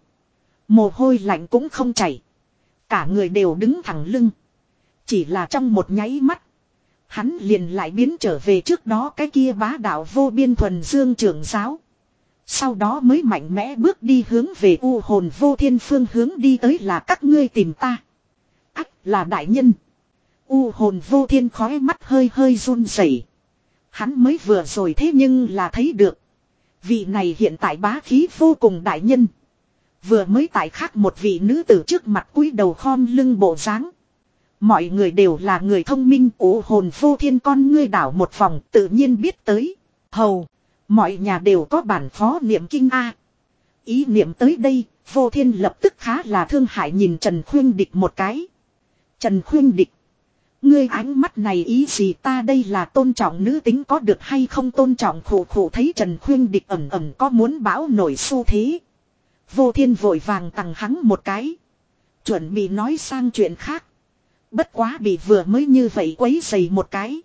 Mồ hôi lạnh cũng không chảy. Cả người đều đứng thẳng lưng. Chỉ là trong một nháy mắt. Hắn liền lại biến trở về trước đó cái kia bá đạo vô biên thuần dương trưởng giáo. Sau đó mới mạnh mẽ bước đi hướng về u hồn vô thiên phương hướng đi tới là các ngươi tìm ta. Ách là đại nhân. U hồn vô thiên khói mắt hơi hơi run rẩy. Hắn mới vừa rồi thế nhưng là thấy được. Vị này hiện tại bá khí vô cùng đại nhân. Vừa mới tại khác một vị nữ tử trước mặt cúi đầu khom lưng bộ dáng Mọi người đều là người thông minh ủ hồn vô thiên con ngươi đảo một vòng tự nhiên biết tới. Hầu, mọi nhà đều có bản phó niệm kinh A. Ý niệm tới đây, vô thiên lập tức khá là thương hại nhìn Trần Khuyên Địch một cái. Trần Khuyên Địch. Ngươi ánh mắt này ý gì ta đây là tôn trọng nữ tính có được hay không tôn trọng khổ khổ thấy Trần Khuyên Địch ẩm ẩm có muốn bão nổi xu thế. Vô thiên vội vàng tặng hắn một cái. Chuẩn bị nói sang chuyện khác. Bất quá bị vừa mới như vậy quấy dày một cái.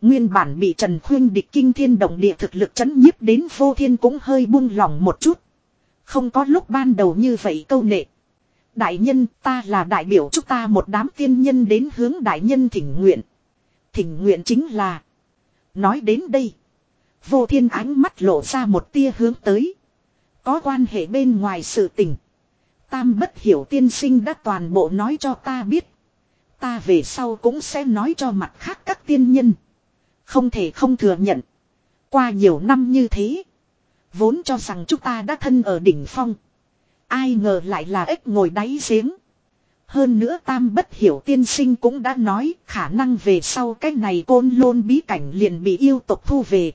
Nguyên bản bị Trần Khuyên địch kinh thiên động địa thực lực chấn nhiếp đến vô thiên cũng hơi buông lỏng một chút. Không có lúc ban đầu như vậy câu nệ. Đại nhân, ta là đại biểu chúng ta một đám tiên nhân đến hướng đại nhân thỉnh nguyện. Thỉnh nguyện chính là. Nói đến đây. Vô thiên ánh mắt lộ ra một tia hướng tới. Có quan hệ bên ngoài sự tình. Tam bất hiểu tiên sinh đã toàn bộ nói cho ta biết. Ta về sau cũng sẽ nói cho mặt khác các tiên nhân. Không thể không thừa nhận. Qua nhiều năm như thế. Vốn cho rằng chúng ta đã thân ở đỉnh phong. Ai ngờ lại là ếch ngồi đáy giếng. Hơn nữa tam bất hiểu tiên sinh cũng đã nói khả năng về sau cái này côn lôn bí cảnh liền bị yêu tộc thu về.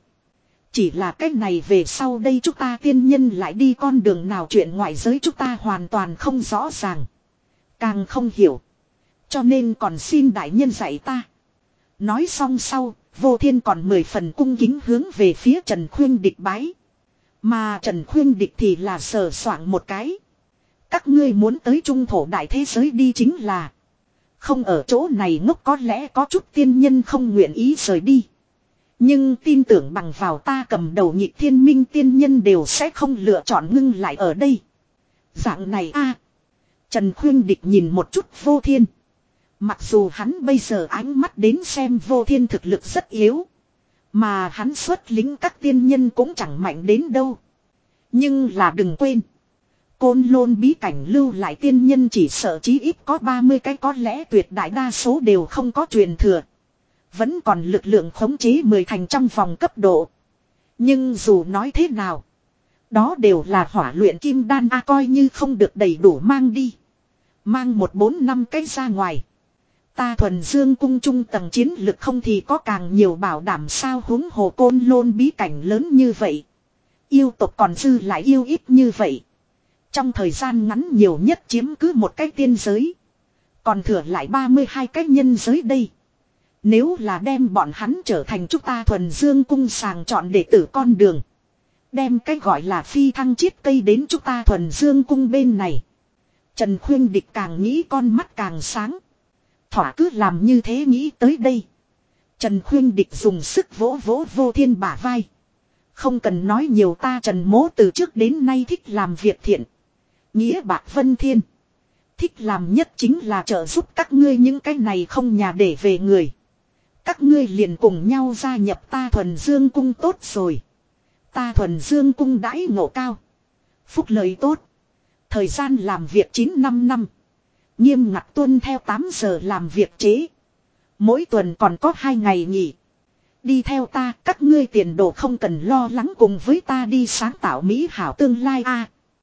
Chỉ là cái này về sau đây chúng ta tiên nhân lại đi con đường nào chuyện ngoại giới chúng ta hoàn toàn không rõ ràng. Càng không hiểu. Cho nên còn xin đại nhân dạy ta. Nói xong sau, vô thiên còn mười phần cung kính hướng về phía Trần Khuyên địch bái. Mà Trần Khuyên địch thì là sờ soạn một cái. Các ngươi muốn tới trung thổ đại thế giới đi chính là. Không ở chỗ này ngốc có lẽ có chút tiên nhân không nguyện ý rời đi. Nhưng tin tưởng bằng vào ta cầm đầu nhị thiên minh tiên nhân đều sẽ không lựa chọn ngưng lại ở đây. Dạng này a Trần Khuyên Địch nhìn một chút vô thiên. Mặc dù hắn bây giờ ánh mắt đến xem vô thiên thực lực rất yếu. Mà hắn xuất lính các tiên nhân cũng chẳng mạnh đến đâu. Nhưng là đừng quên. Côn lôn bí cảnh lưu lại tiên nhân chỉ sợ chí ít có 30 cái, có lẽ tuyệt đại đa số đều không có truyền thừa. Vẫn còn lực lượng khống chế mười thành trong vòng cấp độ. Nhưng dù nói thế nào. Đó đều là hỏa luyện kim đan a à, coi như không được đầy đủ mang đi. Mang một bốn năm cái ra ngoài. Ta thuần dương cung trung tầng chiến lực không thì có càng nhiều bảo đảm sao huống hồ côn lôn bí cảnh lớn như vậy. Yêu tộc còn dư lại yêu ít như vậy. Trong thời gian ngắn nhiều nhất chiếm cứ một cái tiên giới. Còn thừa lại 32 cái nhân giới đây. Nếu là đem bọn hắn trở thành chúng ta thuần dương cung sàng chọn đệ tử con đường. Đem cái gọi là phi thăng chiết cây đến chúng ta thuần dương cung bên này. Trần Khuyên Địch càng nghĩ con mắt càng sáng. Thỏa cứ làm như thế nghĩ tới đây. Trần Khuyên Địch dùng sức vỗ vỗ vô thiên bả vai. Không cần nói nhiều ta Trần Mố từ trước đến nay thích làm việc thiện. Nghĩa bạc vân thiên. Thích làm nhất chính là trợ giúp các ngươi những cái này không nhà để về người. Các ngươi liền cùng nhau gia nhập ta thuần dương cung tốt rồi. Ta thuần dương cung đãi ngộ cao. Phúc lợi tốt. Thời gian làm việc 9 năm năm. Nghiêm ngặt tuân theo 8 giờ làm việc chế. Mỗi tuần còn có 2 ngày nghỉ. Đi theo ta, các ngươi tiền đồ không cần lo lắng cùng với ta đi sáng tạo Mỹ hảo tương lai a.